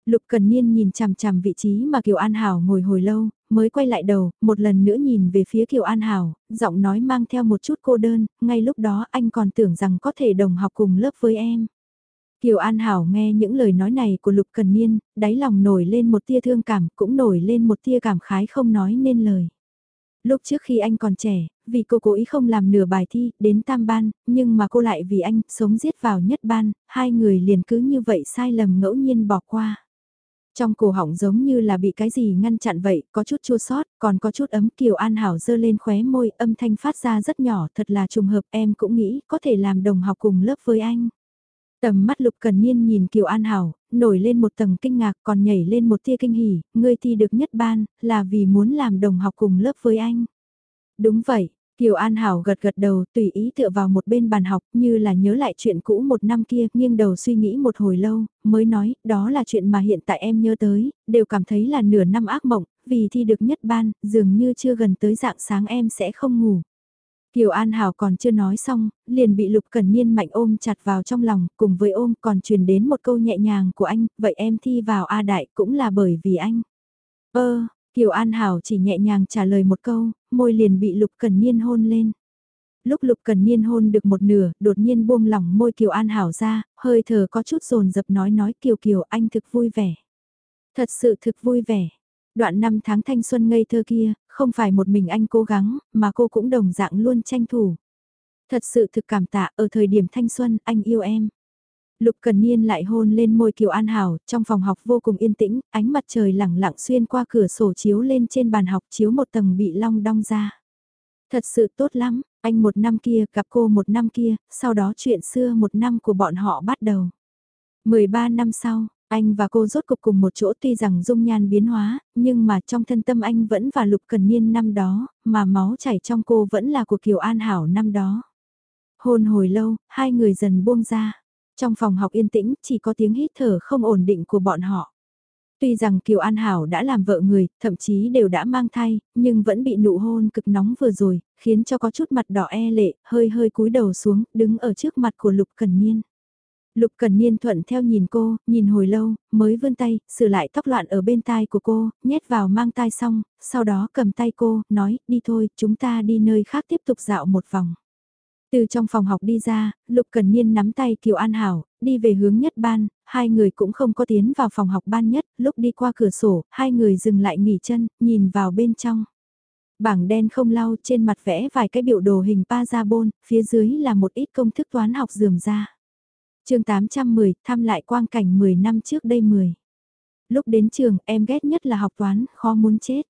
Lục Cần Niên nhìn chằm chằm vị trí mà Kiều An Hảo ngồi hồi lâu, mới quay lại đầu, một lần nữa nhìn về phía Kiều An Hảo, giọng nói mang theo một chút cô đơn, ngay lúc đó anh còn tưởng rằng có thể đồng học cùng lớp với em. Kiều An Hảo nghe những lời nói này của Lục Cần Niên, đáy lòng nổi lên một tia thương cảm, cũng nổi lên một tia cảm khái không nói nên lời. Lúc trước khi anh còn trẻ, vì cô cố ý không làm nửa bài thi, đến tam ban, nhưng mà cô lại vì anh, sống giết vào nhất ban, hai người liền cứ như vậy sai lầm ngẫu nhiên bỏ qua. Trong cổ họng giống như là bị cái gì ngăn chặn vậy, có chút chua sót, còn có chút ấm Kiều An Hảo dơ lên khóe môi, âm thanh phát ra rất nhỏ, thật là trùng hợp em cũng nghĩ có thể làm đồng học cùng lớp với anh. Tầm mắt Lục Cần Niên nhìn Kiều An Hảo, nổi lên một tầng kinh ngạc còn nhảy lên một tia kinh hỉ, ngươi thi được nhất ban, là vì muốn làm đồng học cùng lớp với anh. Đúng vậy, Kiều An Hảo gật gật đầu tùy ý tựa vào một bên bàn học như là nhớ lại chuyện cũ một năm kia nghiêng đầu suy nghĩ một hồi lâu, mới nói đó là chuyện mà hiện tại em nhớ tới, đều cảm thấy là nửa năm ác mộng, vì thi được nhất ban, dường như chưa gần tới dạng sáng em sẽ không ngủ. Kiều An Hảo còn chưa nói xong, liền bị Lục Cần Niên mạnh ôm chặt vào trong lòng, cùng với ôm còn truyền đến một câu nhẹ nhàng của anh, vậy em thi vào A Đại cũng là bởi vì anh. Ơ, Kiều An Hảo chỉ nhẹ nhàng trả lời một câu, môi liền bị Lục Cần Niên hôn lên. Lúc Lục Cần Niên hôn được một nửa, đột nhiên buông lỏng môi Kiều An Hảo ra, hơi thở có chút rồn dập nói nói Kiều Kiều anh thực vui vẻ. Thật sự thực vui vẻ. Đoạn năm tháng thanh xuân ngây thơ kia, không phải một mình anh cố gắng, mà cô cũng đồng dạng luôn tranh thủ. Thật sự thực cảm tạ, ở thời điểm thanh xuân, anh yêu em. Lục Cần Niên lại hôn lên môi Kiều An Hảo, trong phòng học vô cùng yên tĩnh, ánh mặt trời lẳng lặng xuyên qua cửa sổ chiếu lên trên bàn học chiếu một tầng bị long đong ra. Thật sự tốt lắm, anh một năm kia gặp cô một năm kia, sau đó chuyện xưa một năm của bọn họ bắt đầu. 13 năm sau, anh và cô rốt cục cùng một chỗ tuy rằng dung nhan biến hóa, nhưng mà trong thân tâm anh vẫn và Lục Cần Niên năm đó, mà máu chảy trong cô vẫn là của Kiều An Hảo năm đó. Hôn hồi lâu, hai người dần buông ra. Trong phòng học yên tĩnh chỉ có tiếng hít thở không ổn định của bọn họ. Tuy rằng Kiều An Hảo đã làm vợ người, thậm chí đều đã mang thai, nhưng vẫn bị nụ hôn cực nóng vừa rồi, khiến cho có chút mặt đỏ e lệ, hơi hơi cúi đầu xuống, đứng ở trước mặt của Lục Cần Niên. Lục Cần Niên thuận theo nhìn cô, nhìn hồi lâu, mới vươn tay, sửa lại tóc loạn ở bên tai của cô, nhét vào mang tai xong, sau đó cầm tay cô, nói, đi thôi, chúng ta đi nơi khác tiếp tục dạo một vòng. Từ trong phòng học đi ra, Lục Cần Niên nắm tay Kiều An Hảo, đi về hướng nhất ban, hai người cũng không có tiến vào phòng học ban nhất, lúc đi qua cửa sổ, hai người dừng lại nghỉ chân, nhìn vào bên trong. Bảng đen không lau trên mặt vẽ vài cái biểu đồ hình parabol, phía dưới là một ít công thức toán học dườm ra chương 810, thăm lại quang cảnh 10 năm trước đây 10. Lúc đến trường, em ghét nhất là học toán, khó muốn chết.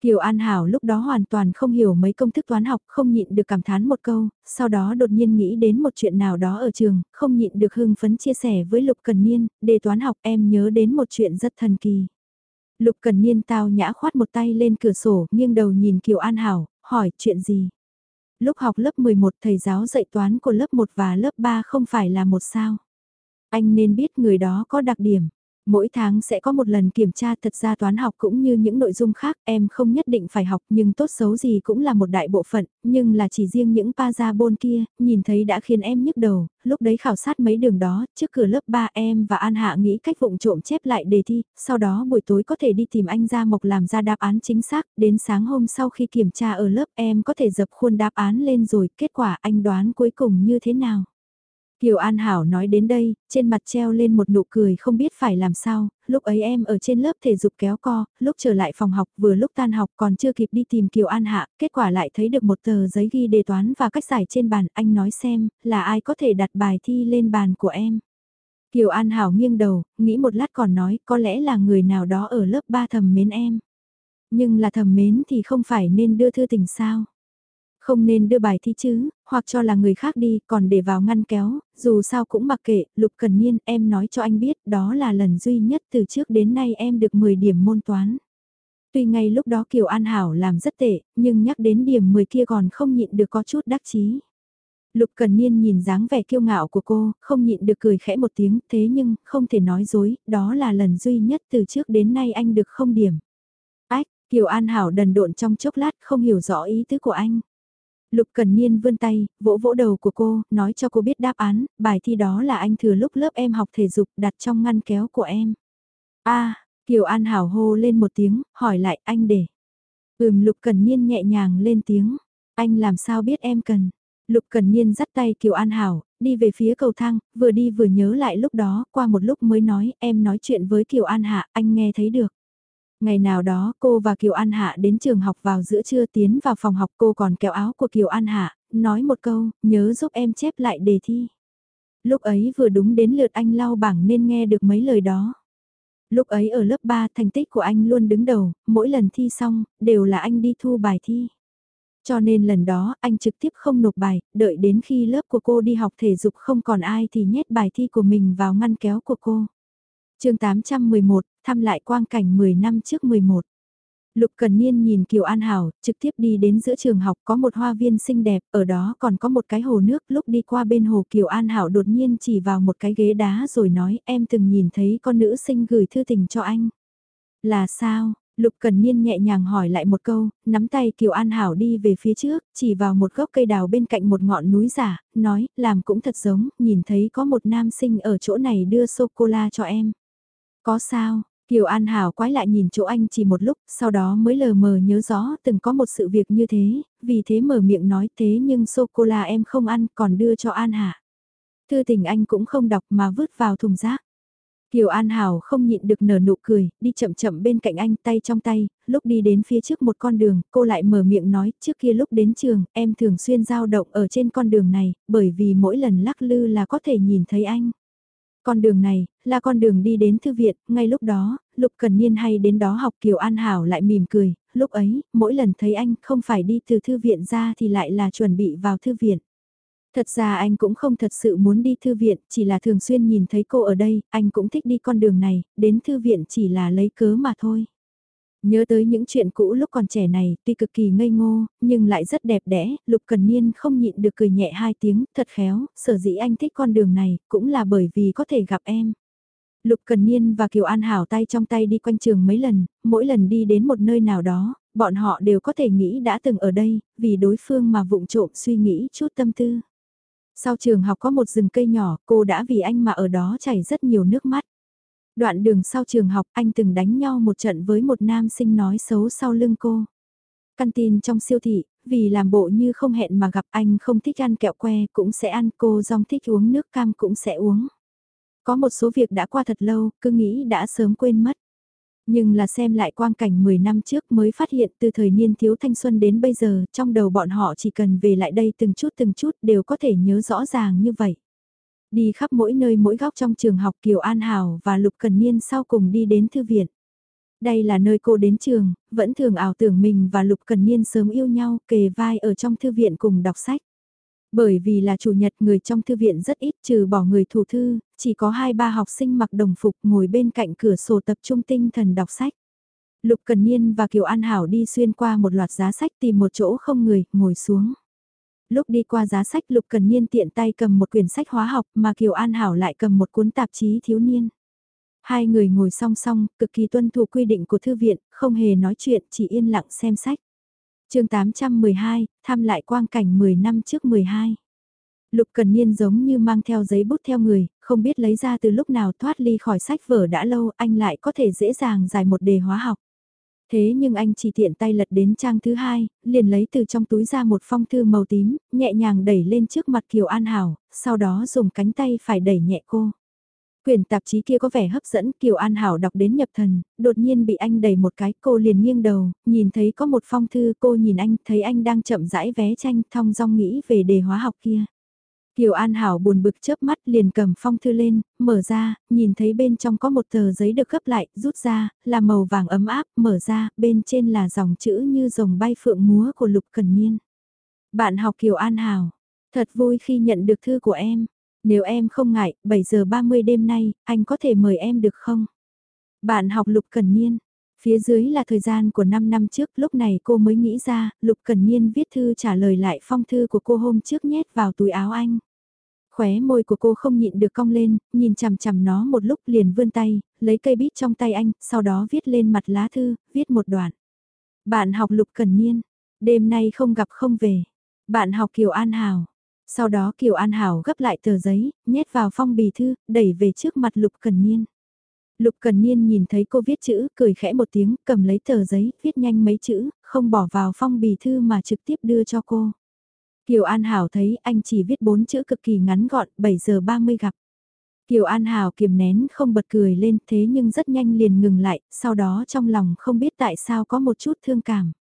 Kiều An Hảo lúc đó hoàn toàn không hiểu mấy công thức toán học, không nhịn được cảm thán một câu, sau đó đột nhiên nghĩ đến một chuyện nào đó ở trường, không nhịn được hưng phấn chia sẻ với Lục Cần Niên, đề toán học em nhớ đến một chuyện rất thần kỳ. Lục Cần Niên tao nhã khoát một tay lên cửa sổ, nghiêng đầu nhìn Kiều An Hảo, hỏi chuyện gì. Lúc học lớp 11 thầy giáo dạy toán của lớp 1 và lớp 3 không phải là một sao. Anh nên biết người đó có đặc điểm. Mỗi tháng sẽ có một lần kiểm tra thật ra toán học cũng như những nội dung khác em không nhất định phải học nhưng tốt xấu gì cũng là một đại bộ phận, nhưng là chỉ riêng những pa ra bôn kia, nhìn thấy đã khiến em nhức đầu, lúc đấy khảo sát mấy đường đó, trước cửa lớp 3 em và An Hạ nghĩ cách vụng trộm chép lại đề thi, sau đó buổi tối có thể đi tìm anh ra mộc làm ra đáp án chính xác, đến sáng hôm sau khi kiểm tra ở lớp em có thể dập khuôn đáp án lên rồi, kết quả anh đoán cuối cùng như thế nào? Kiều An Hảo nói đến đây, trên mặt treo lên một nụ cười không biết phải làm sao, lúc ấy em ở trên lớp thể dục kéo co, lúc trở lại phòng học vừa lúc tan học còn chưa kịp đi tìm Kiều An Hạ, kết quả lại thấy được một tờ giấy ghi đề toán và cách giải trên bàn, anh nói xem, là ai có thể đặt bài thi lên bàn của em. Kiều An Hảo nghiêng đầu, nghĩ một lát còn nói, có lẽ là người nào đó ở lớp 3 thầm mến em. Nhưng là thầm mến thì không phải nên đưa thư tình sao. Không nên đưa bài thi chứ, hoặc cho là người khác đi, còn để vào ngăn kéo, dù sao cũng mặc kệ, Lục Cần Niên, em nói cho anh biết, đó là lần duy nhất từ trước đến nay em được 10 điểm môn toán. Tuy ngay lúc đó Kiều An Hảo làm rất tệ, nhưng nhắc đến điểm 10 kia còn không nhịn được có chút đắc chí. Lục Cần Niên nhìn dáng vẻ kiêu ngạo của cô, không nhịn được cười khẽ một tiếng, thế nhưng, không thể nói dối, đó là lần duy nhất từ trước đến nay anh được không điểm. Ách, Kiều An Hảo đần độn trong chốc lát không hiểu rõ ý tứ của anh. Lục Cần Niên vươn tay, vỗ vỗ đầu của cô, nói cho cô biết đáp án, bài thi đó là anh thừa lúc lớp em học thể dục đặt trong ngăn kéo của em. a Kiều An Hảo hô lên một tiếng, hỏi lại anh để. Ừm Lục Cần Niên nhẹ nhàng lên tiếng. Anh làm sao biết em cần. Lục Cần Niên dắt tay Kiều An Hảo, đi về phía cầu thang, vừa đi vừa nhớ lại lúc đó, qua một lúc mới nói, em nói chuyện với Kiều An Hạ, anh nghe thấy được. Ngày nào đó cô và Kiều An Hạ đến trường học vào giữa trưa tiến vào phòng học cô còn kéo áo của Kiều An Hạ, nói một câu, nhớ giúp em chép lại đề thi. Lúc ấy vừa đúng đến lượt anh lau bảng nên nghe được mấy lời đó. Lúc ấy ở lớp 3 thành tích của anh luôn đứng đầu, mỗi lần thi xong, đều là anh đi thu bài thi. Cho nên lần đó anh trực tiếp không nộp bài, đợi đến khi lớp của cô đi học thể dục không còn ai thì nhét bài thi của mình vào ngăn kéo của cô chương 811, thăm lại quang cảnh 10 năm trước 11. Lục Cần Niên nhìn Kiều An Hảo, trực tiếp đi đến giữa trường học có một hoa viên xinh đẹp, ở đó còn có một cái hồ nước, lúc đi qua bên hồ Kiều An Hảo đột nhiên chỉ vào một cái ghế đá rồi nói em từng nhìn thấy con nữ sinh gửi thư tình cho anh. Là sao? Lục Cần Niên nhẹ nhàng hỏi lại một câu, nắm tay Kiều An Hảo đi về phía trước, chỉ vào một gốc cây đào bên cạnh một ngọn núi giả, nói, làm cũng thật giống, nhìn thấy có một nam sinh ở chỗ này đưa sô-cô-la cho em. Có sao, Kiều An Hảo quái lại nhìn chỗ anh chỉ một lúc, sau đó mới lờ mờ nhớ rõ từng có một sự việc như thế, vì thế mở miệng nói thế nhưng sô-cô-la em không ăn còn đưa cho An Hạ. Thư tình anh cũng không đọc mà vứt vào thùng rác. Kiều An Hảo không nhịn được nở nụ cười, đi chậm chậm bên cạnh anh tay trong tay, lúc đi đến phía trước một con đường, cô lại mở miệng nói, trước kia lúc đến trường, em thường xuyên giao động ở trên con đường này, bởi vì mỗi lần lắc lư là có thể nhìn thấy anh. Con đường này, là con đường đi đến thư viện, ngay lúc đó, Lục Cần Niên hay đến đó học Kiều An Hảo lại mỉm cười, lúc ấy, mỗi lần thấy anh không phải đi từ thư viện ra thì lại là chuẩn bị vào thư viện. Thật ra anh cũng không thật sự muốn đi thư viện, chỉ là thường xuyên nhìn thấy cô ở đây, anh cũng thích đi con đường này, đến thư viện chỉ là lấy cớ mà thôi. Nhớ tới những chuyện cũ lúc còn trẻ này, tuy cực kỳ ngây ngô, nhưng lại rất đẹp đẽ, Lục Cần Niên không nhịn được cười nhẹ hai tiếng, thật khéo, sở dĩ anh thích con đường này, cũng là bởi vì có thể gặp em. Lục Cần Niên và Kiều An Hảo tay trong tay đi quanh trường mấy lần, mỗi lần đi đến một nơi nào đó, bọn họ đều có thể nghĩ đã từng ở đây, vì đối phương mà vụng trộm suy nghĩ chút tâm tư. Sau trường học có một rừng cây nhỏ, cô đã vì anh mà ở đó chảy rất nhiều nước mắt. Đoạn đường sau trường học anh từng đánh nhau một trận với một nam sinh nói xấu sau lưng cô. Căn tin trong siêu thị, vì làm bộ như không hẹn mà gặp anh không thích ăn kẹo que cũng sẽ ăn cô dòng thích uống nước cam cũng sẽ uống. Có một số việc đã qua thật lâu, cứ nghĩ đã sớm quên mất. Nhưng là xem lại quang cảnh 10 năm trước mới phát hiện từ thời niên thiếu thanh xuân đến bây giờ, trong đầu bọn họ chỉ cần về lại đây từng chút từng chút đều có thể nhớ rõ ràng như vậy. Đi khắp mỗi nơi mỗi góc trong trường học Kiều An Hảo và Lục Cần Niên sau cùng đi đến thư viện. Đây là nơi cô đến trường, vẫn thường ảo tưởng mình và Lục Cần Niên sớm yêu nhau, kề vai ở trong thư viện cùng đọc sách. Bởi vì là chủ nhật người trong thư viện rất ít trừ bỏ người thủ thư, chỉ có hai ba học sinh mặc đồng phục ngồi bên cạnh cửa sổ tập trung tinh thần đọc sách. Lục Cần Niên và Kiều An Hảo đi xuyên qua một loạt giá sách tìm một chỗ không người, ngồi xuống. Lúc đi qua giá sách Lục Cần Niên tiện tay cầm một quyển sách hóa học mà Kiều An Hảo lại cầm một cuốn tạp chí thiếu niên. Hai người ngồi song song, cực kỳ tuân thủ quy định của thư viện, không hề nói chuyện, chỉ yên lặng xem sách. chương 812, thăm lại quang cảnh 10 năm trước 12. Lục Cần Niên giống như mang theo giấy bút theo người, không biết lấy ra từ lúc nào thoát ly khỏi sách vở đã lâu anh lại có thể dễ dàng giải một đề hóa học. Thế nhưng anh chỉ tiện tay lật đến trang thứ hai, liền lấy từ trong túi ra một phong thư màu tím, nhẹ nhàng đẩy lên trước mặt Kiều An Hảo, sau đó dùng cánh tay phải đẩy nhẹ cô. Quyển tạp chí kia có vẻ hấp dẫn Kiều An Hảo đọc đến nhập thần, đột nhiên bị anh đẩy một cái cô liền nghiêng đầu, nhìn thấy có một phong thư cô nhìn anh thấy anh đang chậm rãi vé tranh thong dong nghĩ về đề hóa học kia. Kiều An Hảo buồn bực chớp mắt liền cầm phong thư lên, mở ra, nhìn thấy bên trong có một tờ giấy được gấp lại, rút ra, là màu vàng ấm áp, mở ra, bên trên là dòng chữ như rồng bay phượng múa của Lục Cần Niên. Bạn học Kiều An Hảo, thật vui khi nhận được thư của em. Nếu em không ngại, 7 giờ 30 đêm nay, anh có thể mời em được không? Bạn học Lục Cần Niên. Phía dưới là thời gian của 5 năm trước, lúc này cô mới nghĩ ra, Lục Cần Niên viết thư trả lời lại phong thư của cô hôm trước nhét vào túi áo anh. Khóe môi của cô không nhịn được cong lên, nhìn chằm chằm nó một lúc liền vươn tay, lấy cây bít trong tay anh, sau đó viết lên mặt lá thư, viết một đoạn. Bạn học Lục Cần Niên, đêm nay không gặp không về. Bạn học Kiều An Hảo. Sau đó Kiều An Hảo gấp lại tờ giấy, nhét vào phong bì thư, đẩy về trước mặt Lục Cần Niên. Lục Cần Niên nhìn thấy cô viết chữ, cười khẽ một tiếng, cầm lấy tờ giấy, viết nhanh mấy chữ, không bỏ vào phong bì thư mà trực tiếp đưa cho cô. Kiều An Hảo thấy anh chỉ viết bốn chữ cực kỳ ngắn gọn, 7 giờ 30 gặp. Kiều An Hảo kiềm nén không bật cười lên thế nhưng rất nhanh liền ngừng lại, sau đó trong lòng không biết tại sao có một chút thương cảm.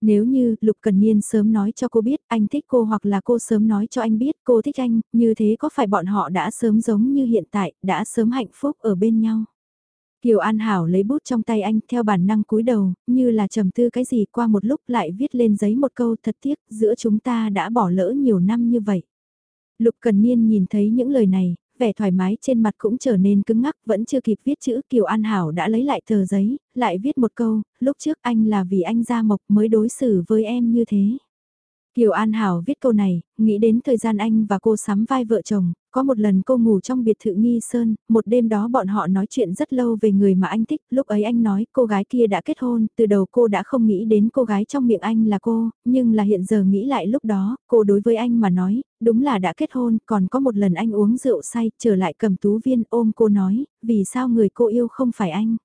Nếu như Lục Cần Niên sớm nói cho cô biết anh thích cô hoặc là cô sớm nói cho anh biết cô thích anh, như thế có phải bọn họ đã sớm giống như hiện tại, đã sớm hạnh phúc ở bên nhau. Kiều An Hảo lấy bút trong tay anh theo bản năng cúi đầu, như là trầm tư cái gì qua một lúc lại viết lên giấy một câu thật tiếc giữa chúng ta đã bỏ lỡ nhiều năm như vậy. Lục Cần Niên nhìn thấy những lời này, vẻ thoải mái trên mặt cũng trở nên cứng ngắc vẫn chưa kịp viết chữ Kiều An Hảo đã lấy lại tờ giấy, lại viết một câu, lúc trước anh là vì anh ra mộc mới đối xử với em như thế. Kiều An Hảo viết câu này, nghĩ đến thời gian anh và cô sắm vai vợ chồng, có một lần cô ngủ trong biệt thự nghi sơn, một đêm đó bọn họ nói chuyện rất lâu về người mà anh thích, lúc ấy anh nói cô gái kia đã kết hôn, từ đầu cô đã không nghĩ đến cô gái trong miệng anh là cô, nhưng là hiện giờ nghĩ lại lúc đó, cô đối với anh mà nói, đúng là đã kết hôn, còn có một lần anh uống rượu say, trở lại cầm tú viên ôm cô nói, vì sao người cô yêu không phải anh.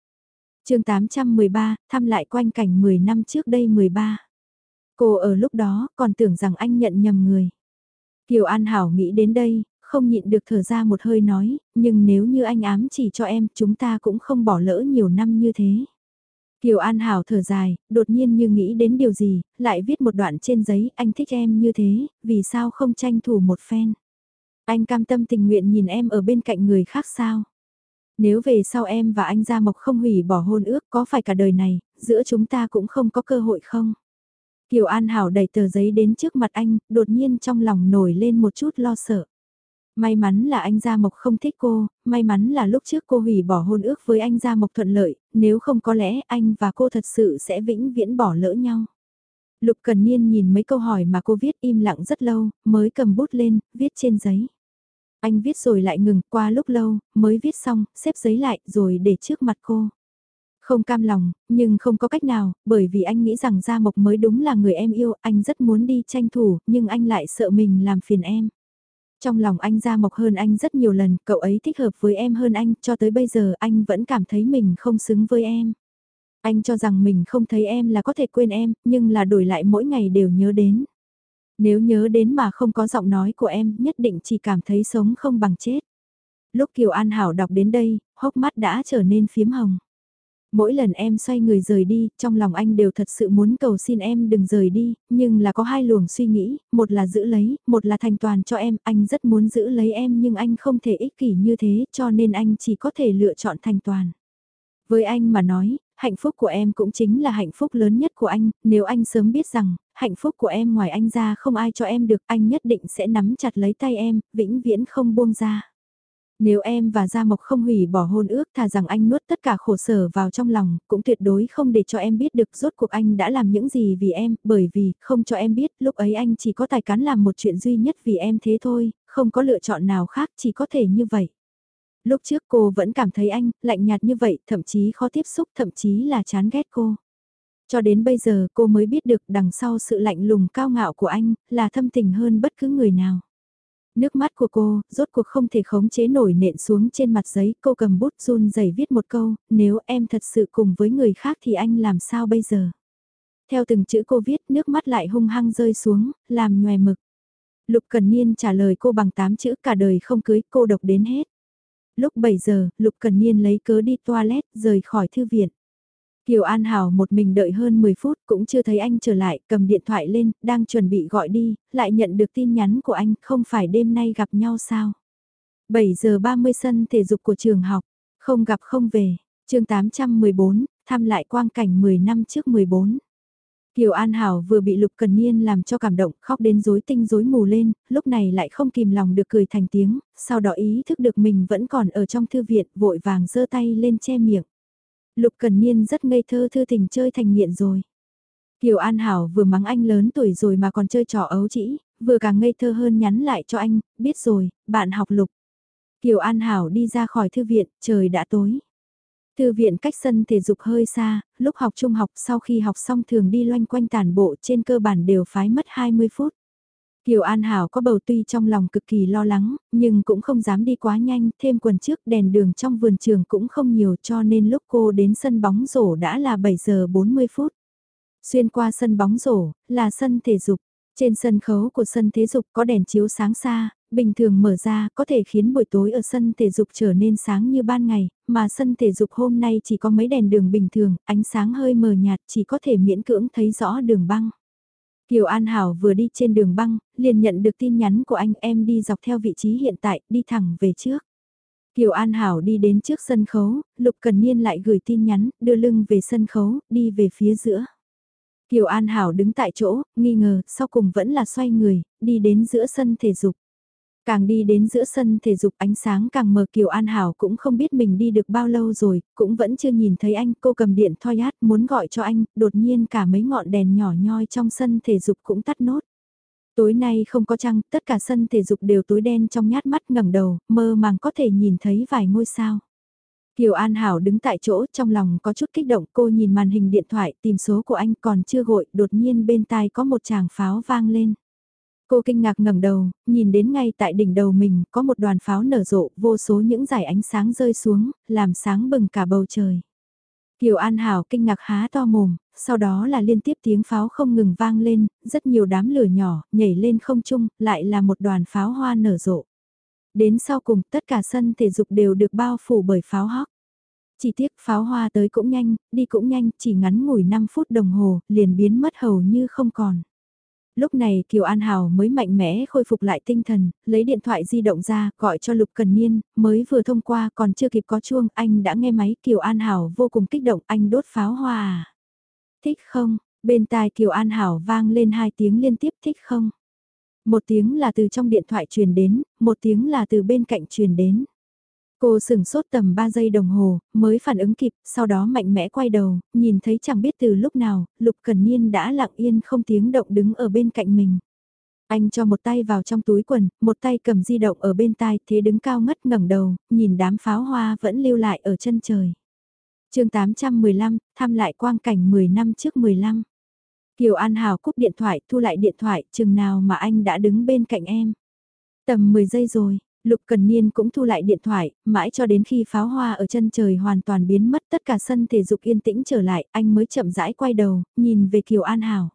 chương 813, thăm lại quanh cảnh 10 năm trước đây 13. Cô ở lúc đó còn tưởng rằng anh nhận nhầm người. Kiều An Hảo nghĩ đến đây, không nhịn được thở ra một hơi nói, nhưng nếu như anh ám chỉ cho em, chúng ta cũng không bỏ lỡ nhiều năm như thế. Kiều An Hảo thở dài, đột nhiên như nghĩ đến điều gì, lại viết một đoạn trên giấy, anh thích em như thế, vì sao không tranh thủ một phen. Anh cam tâm tình nguyện nhìn em ở bên cạnh người khác sao. Nếu về sau em và anh Gia Mộc không hủy bỏ hôn ước có phải cả đời này, giữa chúng ta cũng không có cơ hội không? Kiều An Hảo đẩy tờ giấy đến trước mặt anh, đột nhiên trong lòng nổi lên một chút lo sợ. May mắn là anh Gia Mộc không thích cô, may mắn là lúc trước cô hủy bỏ hôn ước với anh Gia Mộc thuận lợi, nếu không có lẽ anh và cô thật sự sẽ vĩnh viễn bỏ lỡ nhau. Lục Cần Niên nhìn mấy câu hỏi mà cô viết im lặng rất lâu, mới cầm bút lên, viết trên giấy. Anh viết rồi lại ngừng, qua lúc lâu, mới viết xong, xếp giấy lại, rồi để trước mặt cô. Không cam lòng, nhưng không có cách nào, bởi vì anh nghĩ rằng Gia Mộc mới đúng là người em yêu, anh rất muốn đi tranh thủ, nhưng anh lại sợ mình làm phiền em. Trong lòng anh ra Mộc hơn anh rất nhiều lần, cậu ấy thích hợp với em hơn anh, cho tới bây giờ anh vẫn cảm thấy mình không xứng với em. Anh cho rằng mình không thấy em là có thể quên em, nhưng là đổi lại mỗi ngày đều nhớ đến. Nếu nhớ đến mà không có giọng nói của em, nhất định chỉ cảm thấy sống không bằng chết. Lúc Kiều An Hảo đọc đến đây, hốc mắt đã trở nên phím hồng. Mỗi lần em xoay người rời đi, trong lòng anh đều thật sự muốn cầu xin em đừng rời đi, nhưng là có hai luồng suy nghĩ, một là giữ lấy, một là thành toàn cho em, anh rất muốn giữ lấy em nhưng anh không thể ích kỷ như thế cho nên anh chỉ có thể lựa chọn thành toàn. Với anh mà nói, hạnh phúc của em cũng chính là hạnh phúc lớn nhất của anh, nếu anh sớm biết rằng, hạnh phúc của em ngoài anh ra không ai cho em được, anh nhất định sẽ nắm chặt lấy tay em, vĩnh viễn không buông ra. Nếu em và Gia Mộc không hủy bỏ hôn ước thà rằng anh nuốt tất cả khổ sở vào trong lòng, cũng tuyệt đối không để cho em biết được rốt cuộc anh đã làm những gì vì em, bởi vì không cho em biết lúc ấy anh chỉ có tài cán làm một chuyện duy nhất vì em thế thôi, không có lựa chọn nào khác chỉ có thể như vậy. Lúc trước cô vẫn cảm thấy anh lạnh nhạt như vậy, thậm chí khó tiếp xúc, thậm chí là chán ghét cô. Cho đến bây giờ cô mới biết được đằng sau sự lạnh lùng cao ngạo của anh là thâm tình hơn bất cứ người nào. Nước mắt của cô, rốt cuộc không thể khống chế nổi nện xuống trên mặt giấy, cô cầm bút run rẩy viết một câu, nếu em thật sự cùng với người khác thì anh làm sao bây giờ? Theo từng chữ cô viết, nước mắt lại hung hăng rơi xuống, làm nhòe mực. Lục Cần Niên trả lời cô bằng 8 chữ cả đời không cưới, cô độc đến hết. Lúc 7 giờ, Lục Cần Niên lấy cớ đi toilet, rời khỏi thư viện. Kiều An Hảo một mình đợi hơn 10 phút cũng chưa thấy anh trở lại, cầm điện thoại lên, đang chuẩn bị gọi đi, lại nhận được tin nhắn của anh, không phải đêm nay gặp nhau sao? 7 giờ 30 sân thể dục của trường học, không gặp không về, chương 814, thăm lại quang cảnh 10 năm trước 14. Kiều An Hảo vừa bị Lục Cần Niên làm cho cảm động, khóc đến rối tinh rối mù lên, lúc này lại không kìm lòng được cười thành tiếng, sau đó ý thức được mình vẫn còn ở trong thư viện, vội vàng giơ tay lên che miệng. Lục Cần Niên rất ngây thơ thư tình chơi thành nghiện rồi. Kiều An Hảo vừa mắng anh lớn tuổi rồi mà còn chơi trò ấu trĩ, vừa càng ngây thơ hơn nhắn lại cho anh, biết rồi, bạn học Lục. Kiều An Hảo đi ra khỏi thư viện, trời đã tối. Thư viện cách sân thể dục hơi xa, lúc học trung học sau khi học xong thường đi loanh quanh tàn bộ trên cơ bản đều phái mất 20 phút. Kiều An Hảo có bầu tuy trong lòng cực kỳ lo lắng, nhưng cũng không dám đi quá nhanh, thêm quần trước đèn đường trong vườn trường cũng không nhiều cho nên lúc cô đến sân bóng rổ đã là 7 giờ 40 phút. Xuyên qua sân bóng rổ, là sân thể dục. Trên sân khấu của sân thể dục có đèn chiếu sáng xa, bình thường mở ra có thể khiến buổi tối ở sân thể dục trở nên sáng như ban ngày, mà sân thể dục hôm nay chỉ có mấy đèn đường bình thường, ánh sáng hơi mờ nhạt chỉ có thể miễn cưỡng thấy rõ đường băng. Kiều An Hảo vừa đi trên đường băng, liền nhận được tin nhắn của anh em đi dọc theo vị trí hiện tại, đi thẳng về trước. Kiều An Hảo đi đến trước sân khấu, Lục Cần Niên lại gửi tin nhắn, đưa lưng về sân khấu, đi về phía giữa. Kiều An Hảo đứng tại chỗ, nghi ngờ, sau cùng vẫn là xoay người, đi đến giữa sân thể dục. Càng đi đến giữa sân thể dục ánh sáng càng mờ Kiều An Hảo cũng không biết mình đi được bao lâu rồi, cũng vẫn chưa nhìn thấy anh, cô cầm điện thoi át muốn gọi cho anh, đột nhiên cả mấy ngọn đèn nhỏ nhoi trong sân thể dục cũng tắt nốt. Tối nay không có trăng, tất cả sân thể dục đều tối đen trong nhát mắt ngẩng đầu, mơ màng có thể nhìn thấy vài ngôi sao. Kiều An Hảo đứng tại chỗ trong lòng có chút kích động cô nhìn màn hình điện thoại tìm số của anh còn chưa gội đột nhiên bên tai có một tràng pháo vang lên. Cô kinh ngạc ngẩng đầu, nhìn đến ngay tại đỉnh đầu mình có một đoàn pháo nở rộ, vô số những dải ánh sáng rơi xuống, làm sáng bừng cả bầu trời. Kiều An Hảo kinh ngạc há to mồm, sau đó là liên tiếp tiếng pháo không ngừng vang lên, rất nhiều đám lửa nhỏ, nhảy lên không trung, lại là một đoàn pháo hoa nở rộ. Đến sau cùng, tất cả sân thể dục đều được bao phủ bởi pháo hóc. Chỉ tiếc pháo hoa tới cũng nhanh, đi cũng nhanh, chỉ ngắn ngủi 5 phút đồng hồ, liền biến mất hầu như không còn. Lúc này Kiều An Hảo mới mạnh mẽ khôi phục lại tinh thần, lấy điện thoại di động ra, gọi cho Lục Cần Niên, mới vừa thông qua còn chưa kịp có chuông, anh đã nghe máy Kiều An Hảo vô cùng kích động, anh đốt pháo hoa. À? Thích không? Bên tai Kiều An Hảo vang lên hai tiếng liên tiếp thích không? Một tiếng là từ trong điện thoại truyền đến, một tiếng là từ bên cạnh truyền đến. Cô sửng sốt tầm 3 giây đồng hồ, mới phản ứng kịp, sau đó mạnh mẽ quay đầu, nhìn thấy chẳng biết từ lúc nào, Lục Cần Niên đã lặng yên không tiếng động đứng ở bên cạnh mình. Anh cho một tay vào trong túi quần, một tay cầm di động ở bên tai, thế đứng cao ngất ngẩng đầu, nhìn đám pháo hoa vẫn lưu lại ở chân trời. chương 815, thăm lại quang cảnh 10 năm trước 15. Kiều An Hào cúp điện thoại, thu lại điện thoại, chừng nào mà anh đã đứng bên cạnh em. Tầm 10 giây rồi, Lục Cần Niên cũng thu lại điện thoại, mãi cho đến khi pháo hoa ở chân trời hoàn toàn biến mất tất cả sân thể dục yên tĩnh trở lại, anh mới chậm rãi quay đầu, nhìn về Kiều An Hảo.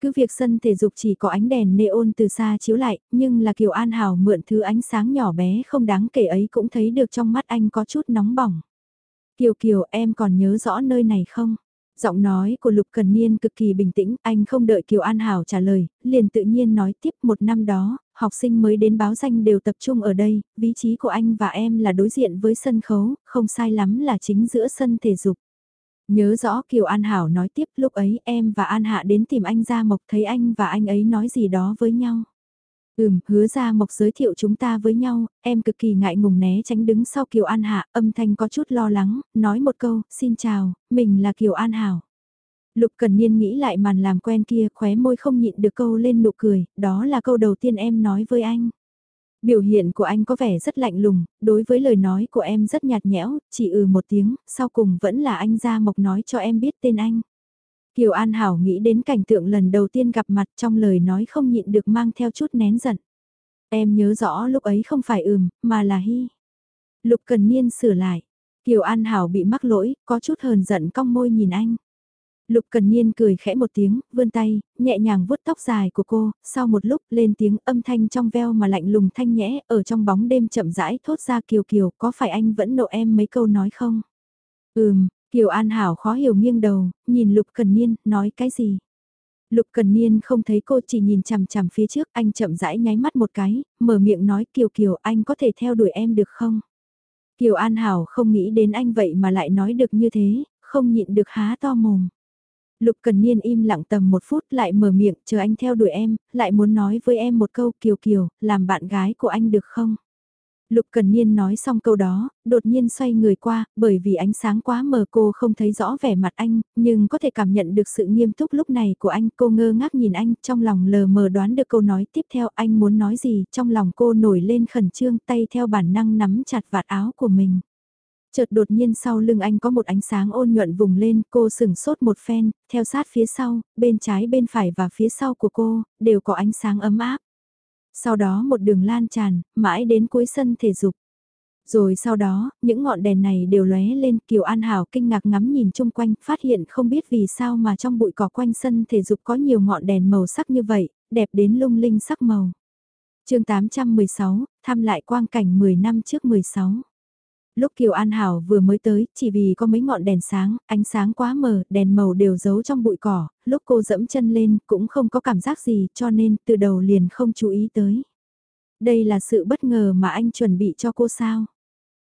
Cứ việc sân thể dục chỉ có ánh đèn neon từ xa chiếu lại, nhưng là Kiều An Hảo mượn thứ ánh sáng nhỏ bé không đáng kể ấy cũng thấy được trong mắt anh có chút nóng bỏng. Kiều Kiều em còn nhớ rõ nơi này không? Giọng nói của Lục Cần Niên cực kỳ bình tĩnh, anh không đợi Kiều An Hảo trả lời, liền tự nhiên nói tiếp một năm đó, học sinh mới đến báo danh đều tập trung ở đây, vị trí của anh và em là đối diện với sân khấu, không sai lắm là chính giữa sân thể dục. Nhớ rõ Kiều An Hảo nói tiếp lúc ấy em và An Hạ đến tìm anh ra Mộc thấy anh và anh ấy nói gì đó với nhau. Ừm, hứa ra Mộc giới thiệu chúng ta với nhau, em cực kỳ ngại ngùng né tránh đứng sau Kiều An Hạ, âm thanh có chút lo lắng, nói một câu, xin chào, mình là Kiều An Hảo. Lục Cần Niên nghĩ lại màn làm quen kia khóe môi không nhịn được câu lên nụ cười, đó là câu đầu tiên em nói với anh. Biểu hiện của anh có vẻ rất lạnh lùng, đối với lời nói của em rất nhạt nhẽo, chỉ ừ một tiếng, sau cùng vẫn là anh ra mộc nói cho em biết tên anh. Kiều An Hảo nghĩ đến cảnh tượng lần đầu tiên gặp mặt trong lời nói không nhịn được mang theo chút nén giận. Em nhớ rõ lúc ấy không phải ừm, mà là hy. Lục Cần Niên sửa lại. Kiều An Hảo bị mắc lỗi, có chút hờn giận cong môi nhìn anh. Lục Cần Niên cười khẽ một tiếng, vươn tay, nhẹ nhàng vuốt tóc dài của cô, sau một lúc lên tiếng âm thanh trong veo mà lạnh lùng thanh nhẽ, ở trong bóng đêm chậm rãi thốt ra Kiều Kiều, có phải anh vẫn nộ em mấy câu nói không? Ừm, Kiều An Hảo khó hiểu nghiêng đầu, nhìn Lục Cần Niên, nói cái gì? Lục Cần Niên không thấy cô chỉ nhìn chằm chằm phía trước, anh chậm rãi nháy mắt một cái, mở miệng nói Kiều Kiều anh có thể theo đuổi em được không? Kiều An Hảo không nghĩ đến anh vậy mà lại nói được như thế, không nhịn được há to mồm. Lục Cần Niên im lặng tầm một phút lại mở miệng chờ anh theo đuổi em, lại muốn nói với em một câu kiều kiều, làm bạn gái của anh được không? Lục Cần Niên nói xong câu đó, đột nhiên xoay người qua, bởi vì ánh sáng quá mờ cô không thấy rõ vẻ mặt anh, nhưng có thể cảm nhận được sự nghiêm túc lúc này của anh. Cô ngơ ngác nhìn anh, trong lòng lờ mờ đoán được câu nói tiếp theo anh muốn nói gì, trong lòng cô nổi lên khẩn trương tay theo bản năng nắm chặt vạt áo của mình. Chợt đột nhiên sau lưng anh có một ánh sáng ôn nhuận vùng lên, cô sửng sốt một phen, theo sát phía sau, bên trái bên phải và phía sau của cô, đều có ánh sáng ấm áp. Sau đó một đường lan tràn, mãi đến cuối sân thể dục. Rồi sau đó, những ngọn đèn này đều lóe lên, Kiều An Hảo kinh ngạc ngắm nhìn chung quanh, phát hiện không biết vì sao mà trong bụi cỏ quanh sân thể dục có nhiều ngọn đèn màu sắc như vậy, đẹp đến lung linh sắc màu. chương 816, thăm lại quang cảnh 10 năm trước 16 lúc Kiều An Hảo vừa mới tới, chỉ vì có mấy ngọn đèn sáng, ánh sáng quá mờ, đèn màu đều giấu trong bụi cỏ, lúc cô dẫm chân lên cũng không có cảm giác gì cho nên từ đầu liền không chú ý tới. Đây là sự bất ngờ mà anh chuẩn bị cho cô sao?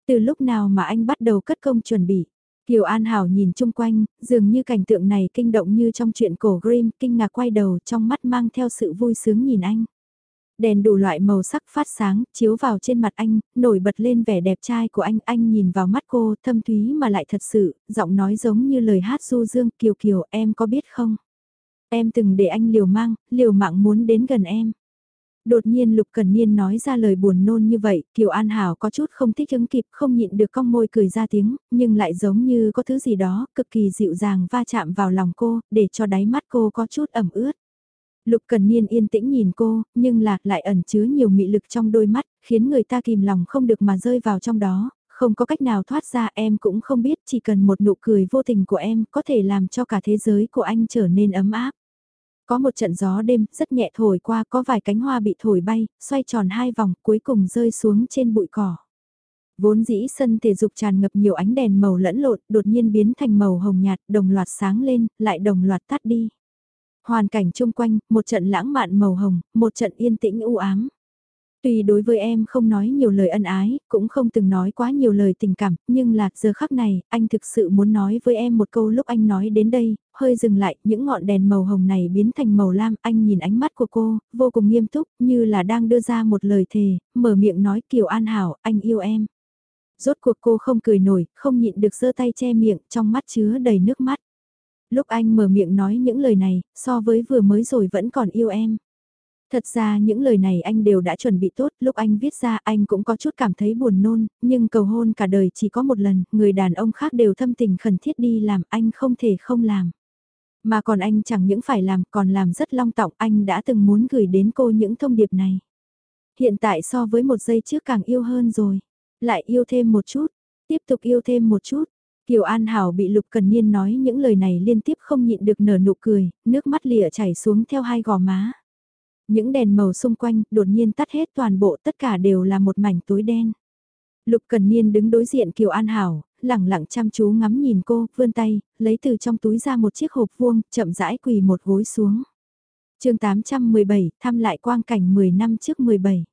Từ lúc nào mà anh bắt đầu cất công chuẩn bị? Kiều An Hảo nhìn chung quanh, dường như cảnh tượng này kinh động như trong chuyện cổ Grimm, kinh ngạc quay đầu trong mắt mang theo sự vui sướng nhìn anh. Đèn đủ loại màu sắc phát sáng, chiếu vào trên mặt anh, nổi bật lên vẻ đẹp trai của anh. Anh nhìn vào mắt cô, thâm thúy mà lại thật sự, giọng nói giống như lời hát du dương kiều kiều em có biết không? Em từng để anh liều mang, liều mạng muốn đến gần em. Đột nhiên Lục Cần Niên nói ra lời buồn nôn như vậy, Kiều An Hảo có chút không thích ứng kịp, không nhịn được cong môi cười ra tiếng, nhưng lại giống như có thứ gì đó, cực kỳ dịu dàng va chạm vào lòng cô, để cho đáy mắt cô có chút ẩm ướt. Lục Cần Niên yên tĩnh nhìn cô, nhưng lạc lại ẩn chứa nhiều mị lực trong đôi mắt, khiến người ta kìm lòng không được mà rơi vào trong đó, không có cách nào thoát ra em cũng không biết chỉ cần một nụ cười vô tình của em có thể làm cho cả thế giới của anh trở nên ấm áp. Có một trận gió đêm rất nhẹ thổi qua có vài cánh hoa bị thổi bay, xoay tròn hai vòng cuối cùng rơi xuống trên bụi cỏ. Vốn dĩ sân thể dục tràn ngập nhiều ánh đèn màu lẫn lộn, đột nhiên biến thành màu hồng nhạt, đồng loạt sáng lên, lại đồng loạt tắt đi. Hoàn cảnh chung quanh, một trận lãng mạn màu hồng, một trận yên tĩnh u ám. Tuy đối với em không nói nhiều lời ân ái, cũng không từng nói quá nhiều lời tình cảm, nhưng là giờ khắc này, anh thực sự muốn nói với em một câu lúc anh nói đến đây, hơi dừng lại, những ngọn đèn màu hồng này biến thành màu lam, anh nhìn ánh mắt của cô, vô cùng nghiêm túc, như là đang đưa ra một lời thề, mở miệng nói Kiều An Hảo, anh yêu em. Rốt cuộc cô không cười nổi, không nhịn được giơ tay che miệng, trong mắt chứa đầy nước mắt. Lúc anh mở miệng nói những lời này, so với vừa mới rồi vẫn còn yêu em. Thật ra những lời này anh đều đã chuẩn bị tốt, lúc anh viết ra anh cũng có chút cảm thấy buồn nôn, nhưng cầu hôn cả đời chỉ có một lần, người đàn ông khác đều thâm tình khẩn thiết đi làm, anh không thể không làm. Mà còn anh chẳng những phải làm, còn làm rất long tọng, anh đã từng muốn gửi đến cô những thông điệp này. Hiện tại so với một giây trước càng yêu hơn rồi, lại yêu thêm một chút, tiếp tục yêu thêm một chút, Kiều An Hảo bị Lục Cần Niên nói những lời này liên tiếp không nhịn được nở nụ cười, nước mắt lịa chảy xuống theo hai gò má. Những đèn màu xung quanh đột nhiên tắt hết toàn bộ tất cả đều là một mảnh tối đen. Lục Cần Niên đứng đối diện Kiều An Hảo, lẳng lặng chăm chú ngắm nhìn cô, vươn tay, lấy từ trong túi ra một chiếc hộp vuông, chậm rãi quỳ một gối xuống. chương 817, thăm lại quang cảnh 10 năm trước 17.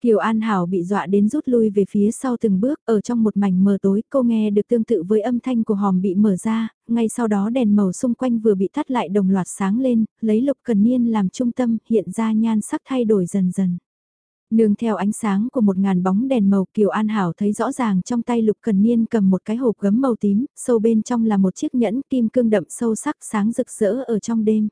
Kiều An Hảo bị dọa đến rút lui về phía sau từng bước, ở trong một mảnh mờ tối, cô nghe được tương tự với âm thanh của hòm bị mở ra, ngay sau đó đèn màu xung quanh vừa bị tắt lại đồng loạt sáng lên, lấy lục cần niên làm trung tâm, hiện ra nhan sắc thay đổi dần dần. Nương theo ánh sáng của một ngàn bóng đèn màu Kiều An Hảo thấy rõ ràng trong tay Lục Cần Niên cầm một cái hộp gấm màu tím, sâu bên trong là một chiếc nhẫn kim cương đậm sâu sắc sáng rực rỡ ở trong đêm.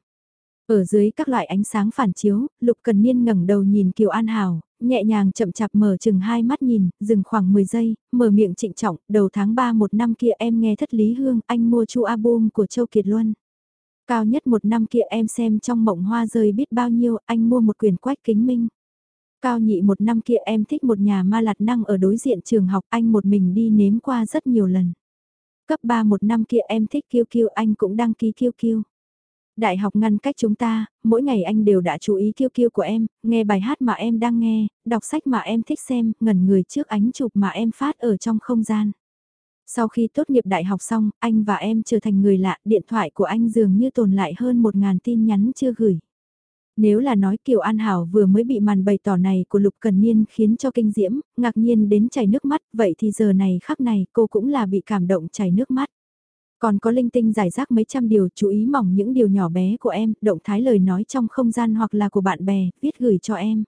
Ở dưới các loại ánh sáng phản chiếu, Lục Cần Niên ngẩng đầu nhìn Kiều An Hảo, nhẹ nhàng chậm chạp mở chừng hai mắt nhìn, dừng khoảng 10 giây, mở miệng trịnh trọng, đầu tháng 3 một năm kia em nghe thất lý hương, anh mua chu album của Châu Kiệt Luân. Cao nhất một năm kia em xem trong mộng hoa rơi biết bao nhiêu, anh mua một quyển quách kính minh. Cao nhị một năm kia em thích một nhà ma lạt năng ở đối diện trường học, anh một mình đi nếm qua rất nhiều lần. Cấp 3 một năm kia em thích kiêu kiêu, anh cũng đăng ký kiêu kiêu. Đại học ngăn cách chúng ta, mỗi ngày anh đều đã chú ý kiêu kiêu của em, nghe bài hát mà em đang nghe, đọc sách mà em thích xem, ngẩn người trước ánh chụp mà em phát ở trong không gian. Sau khi tốt nghiệp đại học xong, anh và em trở thành người lạ, điện thoại của anh dường như tồn lại hơn 1.000 tin nhắn chưa gửi. Nếu là nói Kiều An Hảo vừa mới bị màn bày tỏ này của Lục Cần Niên khiến cho kinh diễm, ngạc nhiên đến chảy nước mắt, vậy thì giờ này khắc này cô cũng là bị cảm động chảy nước mắt. Còn có linh tinh giải rác mấy trăm điều chú ý mỏng những điều nhỏ bé của em, động thái lời nói trong không gian hoặc là của bạn bè, viết gửi cho em.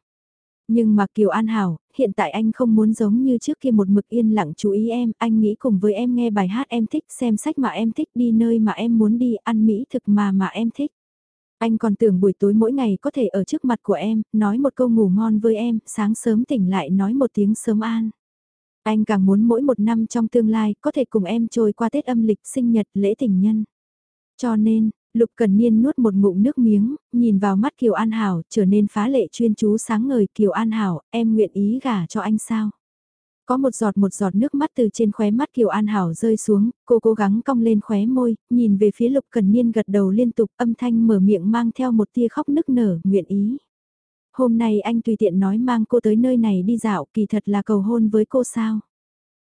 Nhưng mà Kiều An Hảo, hiện tại anh không muốn giống như trước kia một mực yên lặng chú ý em, anh nghĩ cùng với em nghe bài hát em thích, xem sách mà em thích, đi nơi mà em muốn đi, ăn mỹ thực mà mà em thích. Anh còn tưởng buổi tối mỗi ngày có thể ở trước mặt của em, nói một câu ngủ ngon với em, sáng sớm tỉnh lại nói một tiếng sớm an. Anh càng muốn mỗi một năm trong tương lai có thể cùng em trôi qua Tết âm lịch sinh nhật lễ tình nhân. Cho nên, Lục Cần Niên nuốt một ngụm nước miếng, nhìn vào mắt Kiều An Hảo, trở nên phá lệ chuyên chú sáng ngời Kiều An Hảo, em nguyện ý gả cho anh sao? Có một giọt một giọt nước mắt từ trên khóe mắt Kiều An Hảo rơi xuống, cô cố gắng cong lên khóe môi, nhìn về phía Lục Cần Niên gật đầu liên tục âm thanh mở miệng mang theo một tia khóc nức nở, nguyện ý. Hôm nay anh tùy tiện nói mang cô tới nơi này đi dạo, kỳ thật là cầu hôn với cô sao?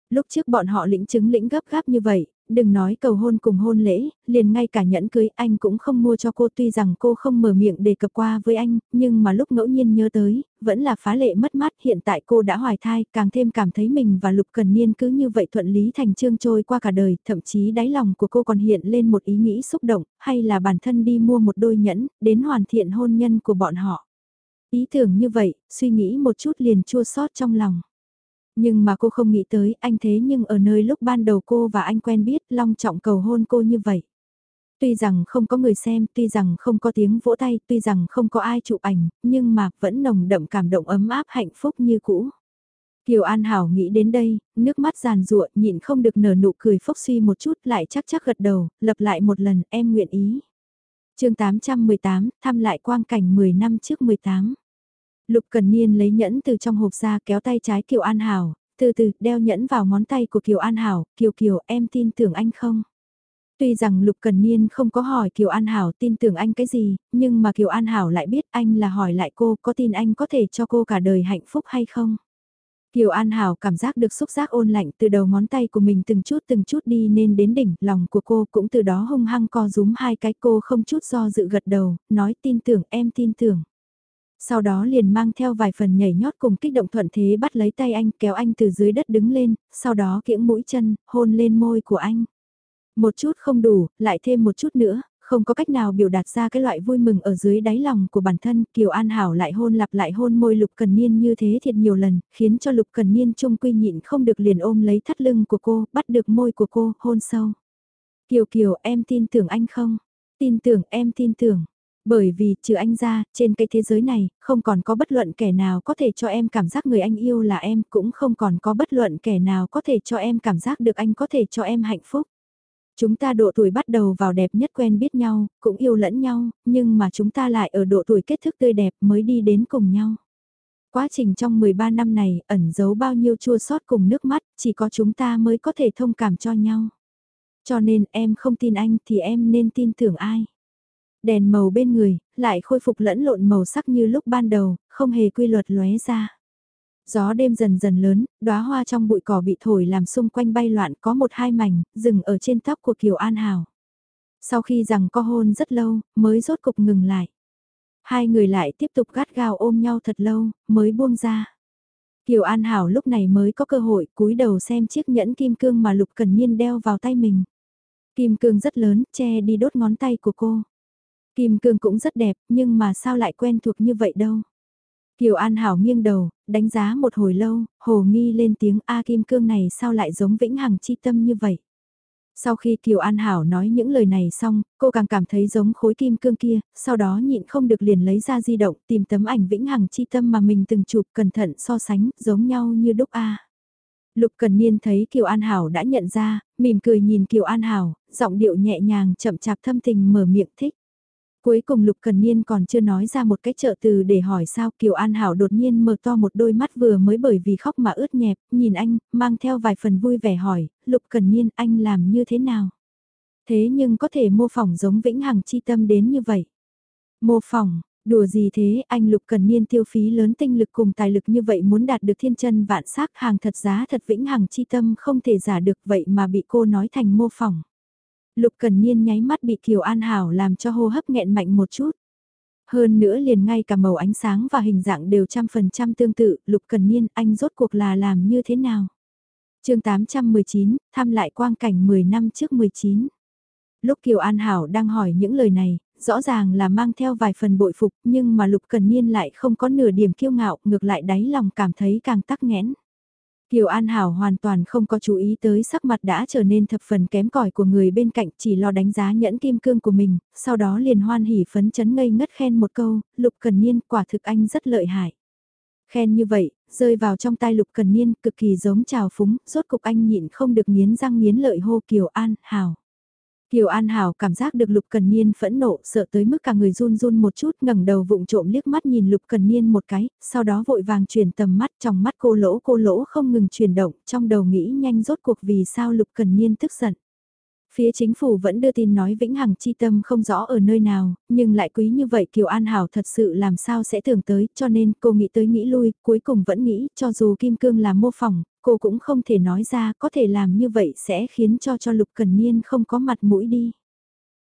Lúc trước bọn họ lĩnh chứng lĩnh gấp gáp như vậy, đừng nói cầu hôn cùng hôn lễ, liền ngay cả nhẫn cưới anh cũng không mua cho cô tuy rằng cô không mở miệng đề cập qua với anh, nhưng mà lúc ngẫu nhiên nhớ tới, vẫn là phá lệ mất mát hiện tại cô đã hoài thai, càng thêm cảm thấy mình và Lục Cần Niên cứ như vậy thuận lý thành trương trôi qua cả đời, thậm chí đáy lòng của cô còn hiện lên một ý nghĩ xúc động, hay là bản thân đi mua một đôi nhẫn, đến hoàn thiện hôn nhân của bọn họ. Ý tưởng như vậy, suy nghĩ một chút liền chua xót trong lòng. Nhưng mà cô không nghĩ tới anh thế nhưng ở nơi lúc ban đầu cô và anh quen biết long trọng cầu hôn cô như vậy. Tuy rằng không có người xem, tuy rằng không có tiếng vỗ tay, tuy rằng không có ai chụp ảnh, nhưng mà vẫn nồng đậm cảm động ấm áp hạnh phúc như cũ. Kiều An Hảo nghĩ đến đây, nước mắt giàn ruộng nhịn không được nở nụ cười phốc suy một chút lại chắc chắc gật đầu, lập lại một lần em nguyện ý. chương 818, thăm lại quang cảnh 10 năm trước 18. Lục Cần Niên lấy nhẫn từ trong hộp ra kéo tay trái Kiều An Hảo, từ từ đeo nhẫn vào ngón tay của Kiều An Hảo, Kiều Kiều em tin tưởng anh không? Tuy rằng Lục Cần Niên không có hỏi Kiều An Hảo tin tưởng anh cái gì, nhưng mà Kiều An Hảo lại biết anh là hỏi lại cô có tin anh có thể cho cô cả đời hạnh phúc hay không? Kiều An Hảo cảm giác được xúc giác ôn lạnh từ đầu ngón tay của mình từng chút từng chút đi nên đến đỉnh, lòng của cô cũng từ đó hung hăng co rúm hai cái cô không chút do dự gật đầu, nói tin tưởng em tin tưởng sau đó liền mang theo vài phần nhảy nhót cùng kích động thuận thế bắt lấy tay anh kéo anh từ dưới đất đứng lên, sau đó kiễng mũi chân, hôn lên môi của anh. Một chút không đủ, lại thêm một chút nữa, không có cách nào biểu đạt ra cái loại vui mừng ở dưới đáy lòng của bản thân, Kiều An Hảo lại hôn lặp lại hôn môi Lục Cần Niên như thế thiệt nhiều lần, khiến cho Lục Cần Niên trung quy nhịn không được liền ôm lấy thắt lưng của cô, bắt được môi của cô, hôn sâu. Kiều Kiều em tin tưởng anh không? Tin tưởng em tin tưởng. Bởi vì, trừ anh ra, trên cái thế giới này, không còn có bất luận kẻ nào có thể cho em cảm giác người anh yêu là em, cũng không còn có bất luận kẻ nào có thể cho em cảm giác được anh có thể cho em hạnh phúc. Chúng ta độ tuổi bắt đầu vào đẹp nhất quen biết nhau, cũng yêu lẫn nhau, nhưng mà chúng ta lại ở độ tuổi kết thúc tươi đẹp mới đi đến cùng nhau. Quá trình trong 13 năm này ẩn giấu bao nhiêu chua sót cùng nước mắt, chỉ có chúng ta mới có thể thông cảm cho nhau. Cho nên em không tin anh thì em nên tin tưởng ai đèn màu bên người, lại khôi phục lẫn lộn màu sắc như lúc ban đầu, không hề quy luật lóe ra. Gió đêm dần dần lớn, đóa hoa trong bụi cỏ bị thổi làm xung quanh bay loạn có một hai mảnh, dừng ở trên tóc của Kiều An Hảo. Sau khi rằng co hôn rất lâu, mới rốt cục ngừng lại. Hai người lại tiếp tục gắt gao ôm nhau thật lâu, mới buông ra. Kiều An Hảo lúc này mới có cơ hội cúi đầu xem chiếc nhẫn kim cương mà Lục Cần Niên đeo vào tay mình. Kim cương rất lớn, che đi đốt ngón tay của cô. Kim cương cũng rất đẹp, nhưng mà sao lại quen thuộc như vậy đâu. Kiều An Hảo nghiêng đầu, đánh giá một hồi lâu, hồ nghi lên tiếng A kim cương này sao lại giống vĩnh hằng chi tâm như vậy. Sau khi Kiều An Hảo nói những lời này xong, cô càng cảm thấy giống khối kim cương kia, sau đó nhịn không được liền lấy ra di động tìm tấm ảnh vĩnh hằng chi tâm mà mình từng chụp cẩn thận so sánh, giống nhau như đúc A. Lục Cần Niên thấy Kiều An Hảo đã nhận ra, mỉm cười nhìn Kiều An Hảo, giọng điệu nhẹ nhàng chậm chạp thâm tình mở miệng thích. Cuối cùng Lục Cần Niên còn chưa nói ra một cái trợ từ để hỏi sao Kiều An Hảo đột nhiên mở to một đôi mắt vừa mới bởi vì khóc mà ướt nhẹp, nhìn anh, mang theo vài phần vui vẻ hỏi, Lục Cần Niên anh làm như thế nào? Thế nhưng có thể mô phỏng giống Vĩnh Hằng chi tâm đến như vậy. Mô phỏng, đùa gì thế anh Lục Cần Niên tiêu phí lớn tinh lực cùng tài lực như vậy muốn đạt được thiên chân vạn sắc hàng thật giá thật Vĩnh Hằng chi tâm không thể giả được vậy mà bị cô nói thành mô phỏng. Lục Cần Niên nháy mắt bị Kiều An Hảo làm cho hô hấp nghẹn mạnh một chút. Hơn nữa liền ngay cả màu ánh sáng và hình dạng đều trăm phần trăm tương tự, Lục Cần Niên anh rốt cuộc là làm như thế nào? chương 819, thăm lại quang cảnh 10 năm trước 19. Lúc Kiều An Hảo đang hỏi những lời này, rõ ràng là mang theo vài phần bội phục nhưng mà Lục Cần Niên lại không có nửa điểm kiêu ngạo, ngược lại đáy lòng cảm thấy càng tắc nghẽn. Kiều An Hảo hoàn toàn không có chú ý tới sắc mặt đã trở nên thập phần kém cỏi của người bên cạnh chỉ lo đánh giá nhẫn kim cương của mình, sau đó liền hoan hỉ phấn chấn ngây ngất khen một câu, Lục Cần Niên quả thực anh rất lợi hại. Khen như vậy, rơi vào trong tai Lục Cần Niên cực kỳ giống trào phúng, rốt cục anh nhịn không được nghiến răng nghiến lợi hô Kiều An Hảo. Kiều An Hảo cảm giác được Lục Cần Niên phẫn nộ, sợ tới mức cả người run run một chút, ngẩng đầu vụng trộm liếc mắt nhìn Lục Cần Niên một cái, sau đó vội vàng chuyển tầm mắt trong mắt cô lỗ cô lỗ không ngừng chuyển động, trong đầu nghĩ nhanh rốt cuộc vì sao Lục Cần Niên tức giận. Phía chính phủ vẫn đưa tin nói Vĩnh Hằng chi tâm không rõ ở nơi nào, nhưng lại quý như vậy Kiều An Hảo thật sự làm sao sẽ tưởng tới, cho nên cô nghĩ tới nghĩ lui, cuối cùng vẫn nghĩ, cho dù Kim Cương là mô phỏng, cô cũng không thể nói ra, có thể làm như vậy sẽ khiến cho cho Lục Cần Niên không có mặt mũi đi.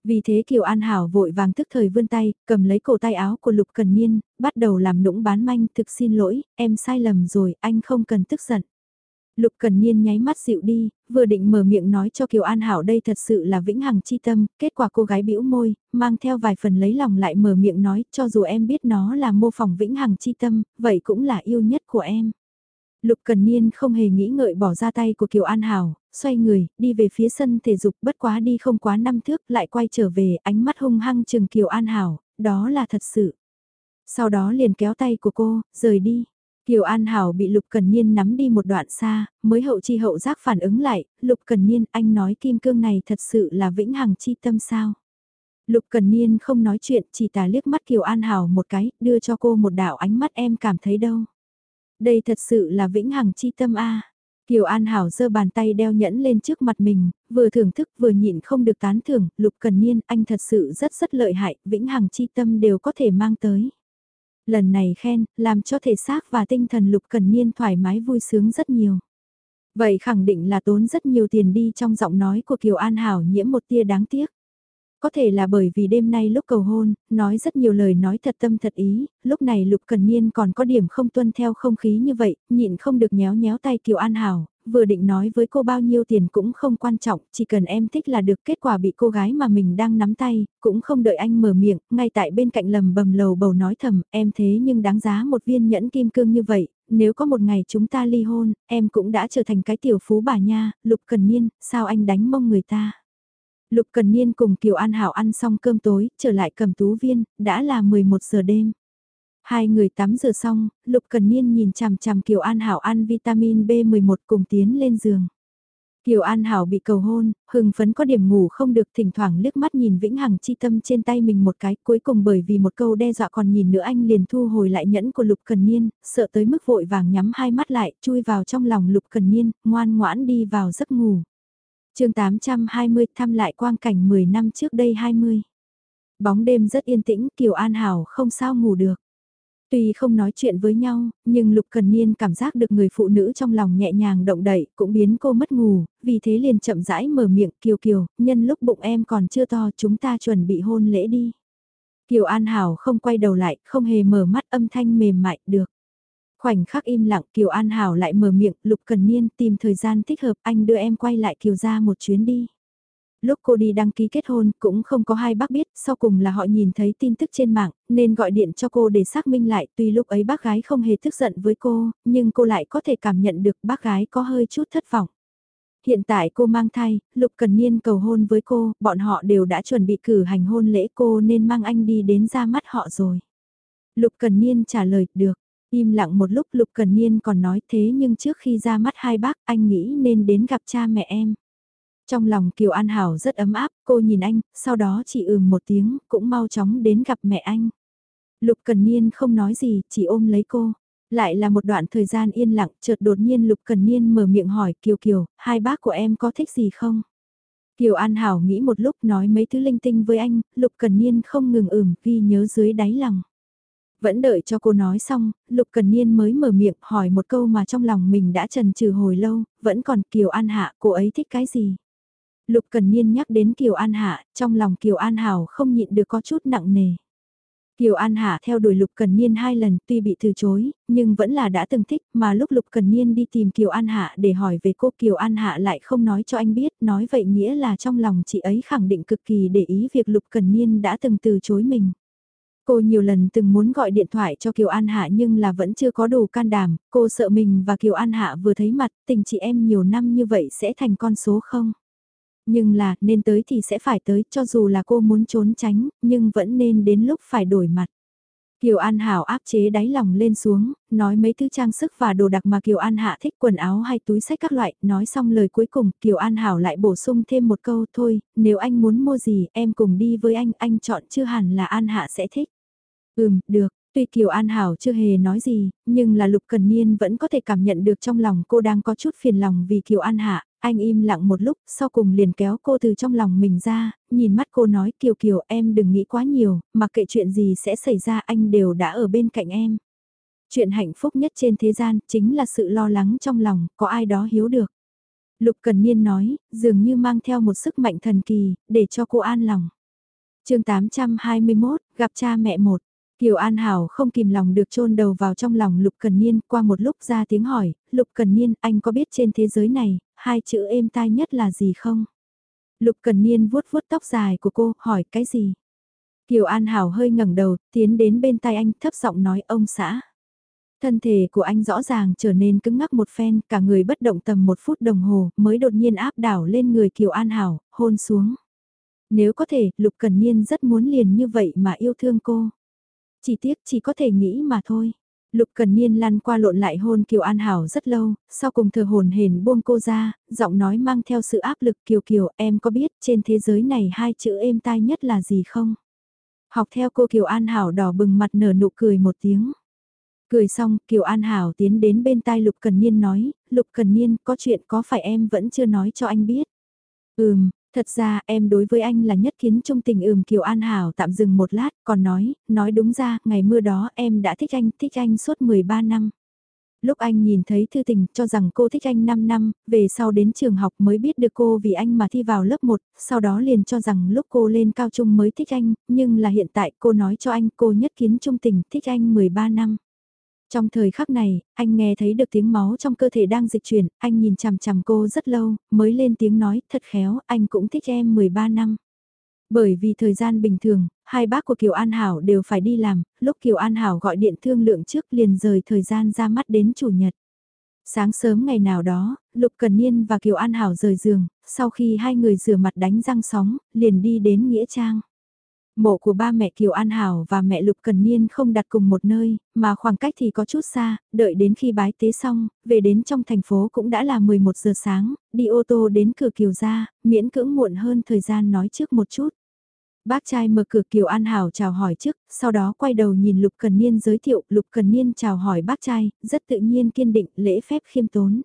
Vì thế Kiều An Hảo vội vàng thức thời vươn tay, cầm lấy cổ tay áo của Lục Cần Niên, bắt đầu làm nũng bán manh, thực xin lỗi, em sai lầm rồi, anh không cần tức giận. Lục Cần Niên nháy mắt dịu đi, vừa định mở miệng nói cho Kiều An Hảo đây thật sự là vĩnh hằng chi tâm, kết quả cô gái bĩu môi, mang theo vài phần lấy lòng lại mở miệng nói cho dù em biết nó là mô phỏng vĩnh hằng chi tâm, vậy cũng là yêu nhất của em. Lục Cần Niên không hề nghĩ ngợi bỏ ra tay của Kiều An Hảo, xoay người, đi về phía sân thể dục bất quá đi không quá năm thước lại quay trở về ánh mắt hung hăng chừng Kiều An Hảo, đó là thật sự. Sau đó liền kéo tay của cô, rời đi. Kiều An Hảo bị Lục Cần Niên nắm đi một đoạn xa, mới hậu chi hậu giác phản ứng lại, Lục Cần Niên anh nói kim cương này thật sự là vĩnh hằng chi tâm sao. Lục Cần Niên không nói chuyện chỉ tà liếc mắt Kiều An Hảo một cái, đưa cho cô một đạo ánh mắt em cảm thấy đâu. Đây thật sự là vĩnh hằng chi tâm a. Kiều An Hảo giơ bàn tay đeo nhẫn lên trước mặt mình, vừa thưởng thức vừa nhịn không được tán thưởng, Lục Cần Niên anh thật sự rất rất lợi hại, vĩnh hằng chi tâm đều có thể mang tới. Lần này khen, làm cho thể xác và tinh thần Lục Cần Niên thoải mái vui sướng rất nhiều. Vậy khẳng định là tốn rất nhiều tiền đi trong giọng nói của Kiều An Hảo nhiễm một tia đáng tiếc. Có thể là bởi vì đêm nay lúc cầu hôn, nói rất nhiều lời nói thật tâm thật ý, lúc này Lục Cần Niên còn có điểm không tuân theo không khí như vậy, nhịn không được nhéo nhéo tay Kiều An Hảo, vừa định nói với cô bao nhiêu tiền cũng không quan trọng, chỉ cần em thích là được kết quả bị cô gái mà mình đang nắm tay, cũng không đợi anh mở miệng, ngay tại bên cạnh lầm bầm lầu bầu nói thầm, em thế nhưng đáng giá một viên nhẫn kim cương như vậy, nếu có một ngày chúng ta ly hôn, em cũng đã trở thành cái tiểu phú bà nha, Lục Cần Niên, sao anh đánh mông người ta. Lục Cần Niên cùng Kiều An Hảo ăn xong cơm tối, trở lại cầm tú viên, đã là 11 giờ đêm. Hai người tắm rửa xong, Lục Cần Niên nhìn chằm chằm Kiều An Hảo ăn vitamin B11 cùng tiến lên giường. Kiều An Hảo bị cầu hôn, hưng phấn có điểm ngủ không được thỉnh thoảng liếc mắt nhìn Vĩnh Hằng chi tâm trên tay mình một cái cuối cùng bởi vì một câu đe dọa còn nhìn nữa anh liền thu hồi lại nhẫn của Lục Cần Niên, sợ tới mức vội vàng nhắm hai mắt lại, chui vào trong lòng Lục Cần Niên, ngoan ngoãn đi vào giấc ngủ chương 820 thăm lại quang cảnh 10 năm trước đây 20. Bóng đêm rất yên tĩnh, Kiều An Hảo không sao ngủ được. Tuy không nói chuyện với nhau, nhưng Lục Cần Niên cảm giác được người phụ nữ trong lòng nhẹ nhàng động đậy, cũng biến cô mất ngủ, vì thế liền chậm rãi mở miệng Kiều Kiều, nhân lúc bụng em còn chưa to chúng ta chuẩn bị hôn lễ đi. Kiều An Hảo không quay đầu lại, không hề mở mắt âm thanh mềm mại, được. Khoảnh khắc im lặng Kiều An Hảo lại mở miệng, Lục Cần Niên tìm thời gian thích hợp anh đưa em quay lại Kiều ra một chuyến đi. Lúc cô đi đăng ký kết hôn cũng không có hai bác biết, sau cùng là họ nhìn thấy tin tức trên mạng, nên gọi điện cho cô để xác minh lại. Tuy lúc ấy bác gái không hề tức giận với cô, nhưng cô lại có thể cảm nhận được bác gái có hơi chút thất vọng. Hiện tại cô mang thai, Lục Cần Niên cầu hôn với cô, bọn họ đều đã chuẩn bị cử hành hôn lễ cô nên mang anh đi đến ra mắt họ rồi. Lục Cần Niên trả lời, được. Im lặng một lúc Lục Cần Niên còn nói thế nhưng trước khi ra mắt hai bác anh nghĩ nên đến gặp cha mẹ em. Trong lòng Kiều An Hảo rất ấm áp, cô nhìn anh, sau đó chỉ ừm một tiếng, cũng mau chóng đến gặp mẹ anh. Lục Cần Niên không nói gì, chỉ ôm lấy cô. Lại là một đoạn thời gian yên lặng, chợt đột nhiên Lục Cần Niên mở miệng hỏi Kiều Kiều, hai bác của em có thích gì không? Kiều An Hảo nghĩ một lúc nói mấy thứ linh tinh với anh, Lục Cần Niên không ngừng ửm ghi nhớ dưới đáy lòng. Vẫn đợi cho cô nói xong, Lục Cần Niên mới mở miệng hỏi một câu mà trong lòng mình đã trần trừ hồi lâu, vẫn còn Kiều An Hạ, cô ấy thích cái gì? Lục Cần Niên nhắc đến Kiều An Hạ, trong lòng Kiều An Hảo không nhịn được có chút nặng nề. Kiều An Hạ theo đuổi Lục Cần Niên hai lần tuy bị từ chối, nhưng vẫn là đã từng thích mà lúc Lục Cần Niên đi tìm Kiều An Hạ để hỏi về cô Kiều An Hạ lại không nói cho anh biết, nói vậy nghĩa là trong lòng chị ấy khẳng định cực kỳ để ý việc Lục Cần Niên đã từng từ chối mình. Cô nhiều lần từng muốn gọi điện thoại cho Kiều An Hạ nhưng là vẫn chưa có đủ can đảm, cô sợ mình và Kiều An Hạ vừa thấy mặt tình chị em nhiều năm như vậy sẽ thành con số không. Nhưng là nên tới thì sẽ phải tới cho dù là cô muốn trốn tránh nhưng vẫn nên đến lúc phải đổi mặt. Kiều An Hảo áp chế đáy lòng lên xuống, nói mấy thứ trang sức và đồ đặc mà Kiều An Hạ thích quần áo hay túi sách các loại, nói xong lời cuối cùng Kiều An Hảo lại bổ sung thêm một câu thôi, nếu anh muốn mua gì em cùng đi với anh, anh chọn chưa hẳn là An Hạ sẽ thích. Ừm, được, Tuy Kiều An Hảo chưa hề nói gì, nhưng là Lục Cần Niên vẫn có thể cảm nhận được trong lòng cô đang có chút phiền lòng vì Kiều An Hạ, anh im lặng một lúc, sau cùng liền kéo cô từ trong lòng mình ra, nhìn mắt cô nói Kiều Kiều em đừng nghĩ quá nhiều, mặc kệ chuyện gì sẽ xảy ra anh đều đã ở bên cạnh em. Chuyện hạnh phúc nhất trên thế gian chính là sự lo lắng trong lòng, có ai đó hiếu được. Lục Cần Niên nói, dường như mang theo một sức mạnh thần kỳ, để cho cô an lòng. chương 821, gặp cha mẹ một. Kiều An Hảo không kìm lòng được chôn đầu vào trong lòng Lục Cần Niên qua một lúc ra tiếng hỏi, Lục Cần Niên anh có biết trên thế giới này, hai chữ êm tai nhất là gì không? Lục Cần Niên vuốt vuốt tóc dài của cô, hỏi cái gì? Kiều An Hảo hơi ngẩng đầu, tiến đến bên tai anh thấp giọng nói ông xã. Thân thể của anh rõ ràng trở nên cứng ngắc một phen, cả người bất động tầm một phút đồng hồ mới đột nhiên áp đảo lên người Kiều An Hảo, hôn xuống. Nếu có thể, Lục Cần Niên rất muốn liền như vậy mà yêu thương cô. Chỉ tiếc chỉ có thể nghĩ mà thôi. Lục Cần Niên lăn qua lộn lại hôn Kiều An Hảo rất lâu, sau cùng thờ hồn hển buông cô ra, giọng nói mang theo sự áp lực Kiều Kiều em có biết trên thế giới này hai chữ êm tai nhất là gì không? Học theo cô Kiều An Hảo đỏ bừng mặt nở nụ cười một tiếng. Cười xong, Kiều An Hảo tiến đến bên tai Lục Cần Niên nói, Lục Cần Niên có chuyện có phải em vẫn chưa nói cho anh biết? Ừm, Thật ra em đối với anh là nhất kiến trung tình ừm Kiều An Hảo tạm dừng một lát còn nói, nói đúng ra, ngày mưa đó em đã thích anh, thích anh suốt 13 năm. Lúc anh nhìn thấy thư tình cho rằng cô thích anh 5 năm, về sau đến trường học mới biết được cô vì anh mà thi vào lớp 1, sau đó liền cho rằng lúc cô lên cao trung mới thích anh, nhưng là hiện tại cô nói cho anh cô nhất kiến trung tình thích anh 13 năm. Trong thời khắc này, anh nghe thấy được tiếng máu trong cơ thể đang dịch chuyển, anh nhìn chằm chằm cô rất lâu, mới lên tiếng nói, thật khéo, anh cũng thích em 13 năm. Bởi vì thời gian bình thường, hai bác của Kiều An Hảo đều phải đi làm, lúc Kiều An Hảo gọi điện thương lượng trước liền rời thời gian ra mắt đến chủ nhật. Sáng sớm ngày nào đó, Lục Cần Niên và Kiều An Hảo rời giường, sau khi hai người rửa mặt đánh răng sóng, liền đi đến Nghĩa Trang. Mộ của ba mẹ Kiều An Hảo và mẹ Lục Cần Niên không đặt cùng một nơi, mà khoảng cách thì có chút xa, đợi đến khi bái tế xong, về đến trong thành phố cũng đã là 11 giờ sáng, đi ô tô đến cửa Kiều ra, miễn cưỡng muộn hơn thời gian nói trước một chút. Bác trai mở cửa Kiều An Hảo chào hỏi trước, sau đó quay đầu nhìn Lục Cần Niên giới thiệu, Lục Cần Niên chào hỏi bác trai, rất tự nhiên kiên định, lễ phép khiêm tốn.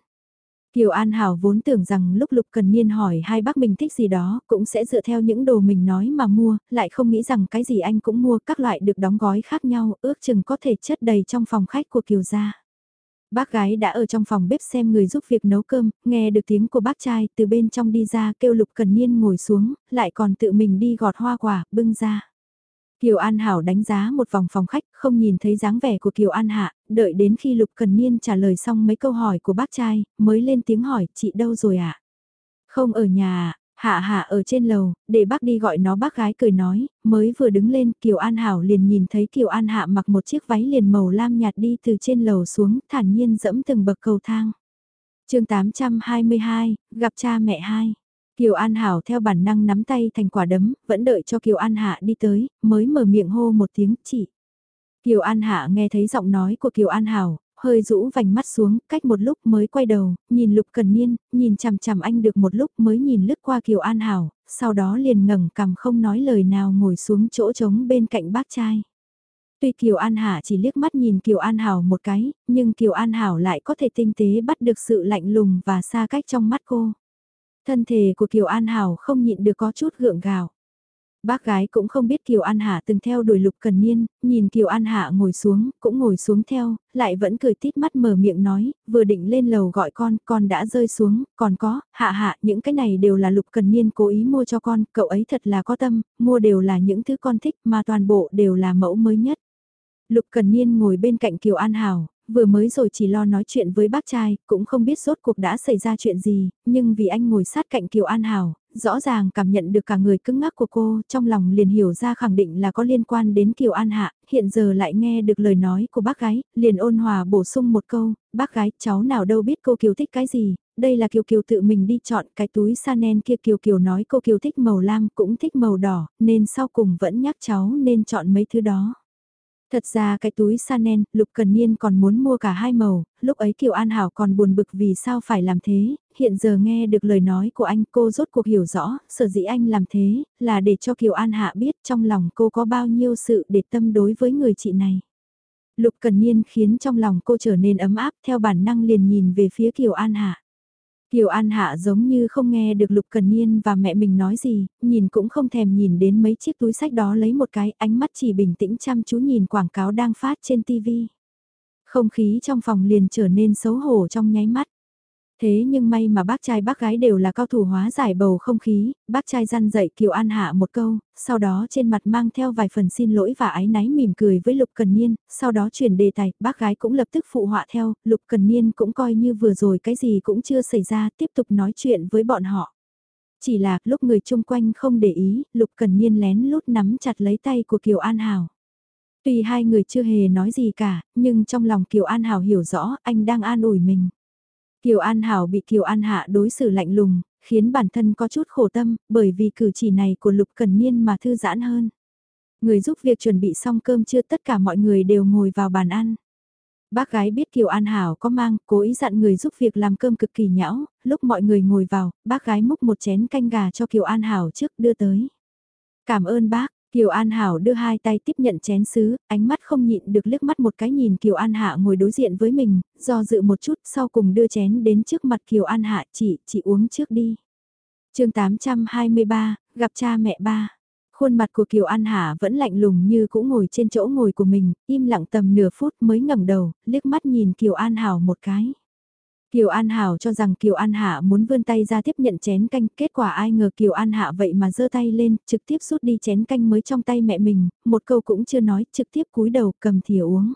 Kiều An Hảo vốn tưởng rằng lúc Lục Cần Niên hỏi hai bác mình thích gì đó cũng sẽ dựa theo những đồ mình nói mà mua, lại không nghĩ rằng cái gì anh cũng mua các loại được đóng gói khác nhau, ước chừng có thể chất đầy trong phòng khách của Kiều gia. Bác gái đã ở trong phòng bếp xem người giúp việc nấu cơm, nghe được tiếng của bác trai từ bên trong đi ra kêu Lục Cần Niên ngồi xuống, lại còn tự mình đi gọt hoa quả, bưng ra. Kiều An Hảo đánh giá một vòng phòng khách, không nhìn thấy dáng vẻ của Kiều An Hạ, đợi đến khi Lục Cần Niên trả lời xong mấy câu hỏi của bác trai, mới lên tiếng hỏi, chị đâu rồi ạ? À? Không ở nhà ạ, Hạ Hạ ở trên lầu, để bác đi gọi nó bác gái cười nói, mới vừa đứng lên Kiều An Hảo liền nhìn thấy Kiều An Hạ mặc một chiếc váy liền màu lam nhạt đi từ trên lầu xuống, thản nhiên dẫm từng bậc cầu thang. chương 822, gặp cha mẹ hai. Kiều An Hảo theo bản năng nắm tay thành quả đấm, vẫn đợi cho Kiều An Hạ đi tới, mới mở miệng hô một tiếng chỉ. Kiều An Hạ nghe thấy giọng nói của Kiều An Hảo, hơi rũ vành mắt xuống, cách một lúc mới quay đầu, nhìn Lục Cần Niên, nhìn chằm chằm anh được một lúc mới nhìn lướt qua Kiều An Hảo, sau đó liền ngẩng cằm không nói lời nào ngồi xuống chỗ trống bên cạnh bác trai. Tuy Kiều An Hạ chỉ liếc mắt nhìn Kiều An Hảo một cái, nhưng Kiều An Hảo lại có thể tinh tế bắt được sự lạnh lùng và xa cách trong mắt cô. Thân thể của Kiều An Hảo không nhịn được có chút gượng gạo. Bác gái cũng không biết Kiều An Hạ từng theo đuổi Lục Cần Niên, nhìn Kiều An Hạ ngồi xuống, cũng ngồi xuống theo, lại vẫn cười tít mắt mở miệng nói, vừa định lên lầu gọi con, con đã rơi xuống, còn có, hạ hạ, những cái này đều là Lục Cần Niên cố ý mua cho con, cậu ấy thật là có tâm, mua đều là những thứ con thích mà toàn bộ đều là mẫu mới nhất. Lục Cần Niên ngồi bên cạnh Kiều An Hảo, vừa mới rồi chỉ lo nói chuyện với bác trai, cũng không biết rốt cuộc đã xảy ra chuyện gì, nhưng vì anh ngồi sát cạnh Kiều An Hảo, rõ ràng cảm nhận được cả người cứng ngắc của cô, trong lòng liền hiểu ra khẳng định là có liên quan đến Kiều An Hạ, hiện giờ lại nghe được lời nói của bác gái, liền ôn hòa bổ sung một câu, bác gái cháu nào đâu biết cô Kiều thích cái gì, đây là Kiều Kiều tự mình đi chọn cái túi Chanel kia Kiều Kiều nói cô Kiều thích màu lam cũng thích màu đỏ, nên sau cùng vẫn nhắc cháu nên chọn mấy thứ đó. Thật ra cái túi Chanel, Lục Cần Niên còn muốn mua cả hai màu, lúc ấy Kiều An Hảo còn buồn bực vì sao phải làm thế, hiện giờ nghe được lời nói của anh cô rốt cuộc hiểu rõ, sở dĩ anh làm thế, là để cho Kiều An Hạ biết trong lòng cô có bao nhiêu sự để tâm đối với người chị này. Lục Cần Niên khiến trong lòng cô trở nên ấm áp theo bản năng liền nhìn về phía Kiều An Hạ. Kiều An Hạ giống như không nghe được Lục Cần Niên và mẹ mình nói gì, nhìn cũng không thèm nhìn đến mấy chiếc túi sách đó lấy một cái, ánh mắt chỉ bình tĩnh chăm chú nhìn quảng cáo đang phát trên TV. Không khí trong phòng liền trở nên xấu hổ trong nháy mắt. Thế nhưng may mà bác trai bác gái đều là cao thủ hóa giải bầu không khí, bác trai răn dậy Kiều An Hạ một câu, sau đó trên mặt mang theo vài phần xin lỗi và ái náy mỉm cười với Lục Cần Niên, sau đó chuyển đề tài, bác gái cũng lập tức phụ họa theo, Lục Cần Niên cũng coi như vừa rồi cái gì cũng chưa xảy ra, tiếp tục nói chuyện với bọn họ. Chỉ là lúc người chung quanh không để ý, Lục Cần Niên lén lút nắm chặt lấy tay của Kiều An Hảo. Tuy hai người chưa hề nói gì cả, nhưng trong lòng Kiều An Hảo hiểu rõ anh đang an ủi mình. Kiều An Hảo bị Kiều An Hạ đối xử lạnh lùng, khiến bản thân có chút khổ tâm, bởi vì cử chỉ này của Lục Cần Niên mà thư giãn hơn. Người giúp việc chuẩn bị xong cơm chưa tất cả mọi người đều ngồi vào bàn ăn. Bác gái biết Kiều An Hảo có mang, cố ý dặn người giúp việc làm cơm cực kỳ nhão, lúc mọi người ngồi vào, bác gái múc một chén canh gà cho Kiều An Hảo trước đưa tới. Cảm ơn bác, Kiều An Hảo đưa hai tay tiếp nhận chén sứ, ánh mắt không nhịn được liếc mắt một cái nhìn Kiều An Hạ ngồi đối diện với mình, do dự một chút sau cùng đưa chén đến trước mặt Kiều An Hạ chị, chị uống trước đi. chương 823, gặp cha mẹ ba. Khuôn mặt của Kiều An Hạ vẫn lạnh lùng như cũ ngồi trên chỗ ngồi của mình, im lặng tầm nửa phút mới ngẩng đầu, liếc mắt nhìn Kiều An Hảo một cái. Kiều An Hảo cho rằng Kiều An Hạ muốn vươn tay ra tiếp nhận chén canh, kết quả ai ngờ Kiều An Hạ vậy mà giơ tay lên, trực tiếp rút đi chén canh mới trong tay mẹ mình, một câu cũng chưa nói, trực tiếp cúi đầu cầm thìa uống.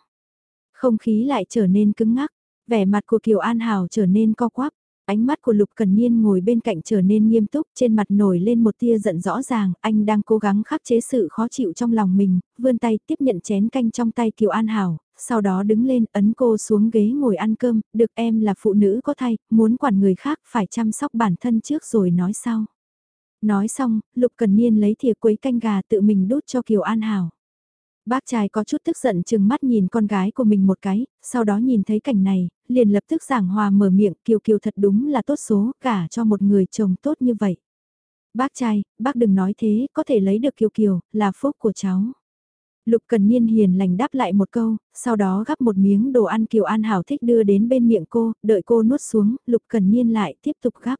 Không khí lại trở nên cứng ngắc, vẻ mặt của Kiều An Hảo trở nên co quắp, ánh mắt của Lục Cần Niên ngồi bên cạnh trở nên nghiêm túc, trên mặt nổi lên một tia giận rõ ràng, anh đang cố gắng khắc chế sự khó chịu trong lòng mình, vươn tay tiếp nhận chén canh trong tay Kiều An Hảo, sau đó đứng lên ấn cô xuống ghế ngồi ăn cơm, được em là phụ nữ có thay, muốn quản người khác phải chăm sóc bản thân trước rồi nói sau. Nói xong, Lục Cần Niên lấy thìa quấy canh gà tự mình đút cho Kiều An Hảo. Bác trai có chút tức giận chừng mắt nhìn con gái của mình một cái, sau đó nhìn thấy cảnh này, liền lập tức giảng hòa mở miệng Kiều Kiều thật đúng là tốt số, cả cho một người chồng tốt như vậy. Bác trai, bác đừng nói thế, có thể lấy được Kiều Kiều, là phúc của cháu. Lục Cần Niên hiền lành đáp lại một câu, sau đó gắp một miếng đồ ăn Kiều An Hảo thích đưa đến bên miệng cô, đợi cô nuốt xuống, Lục Cần Niên lại tiếp tục gắp.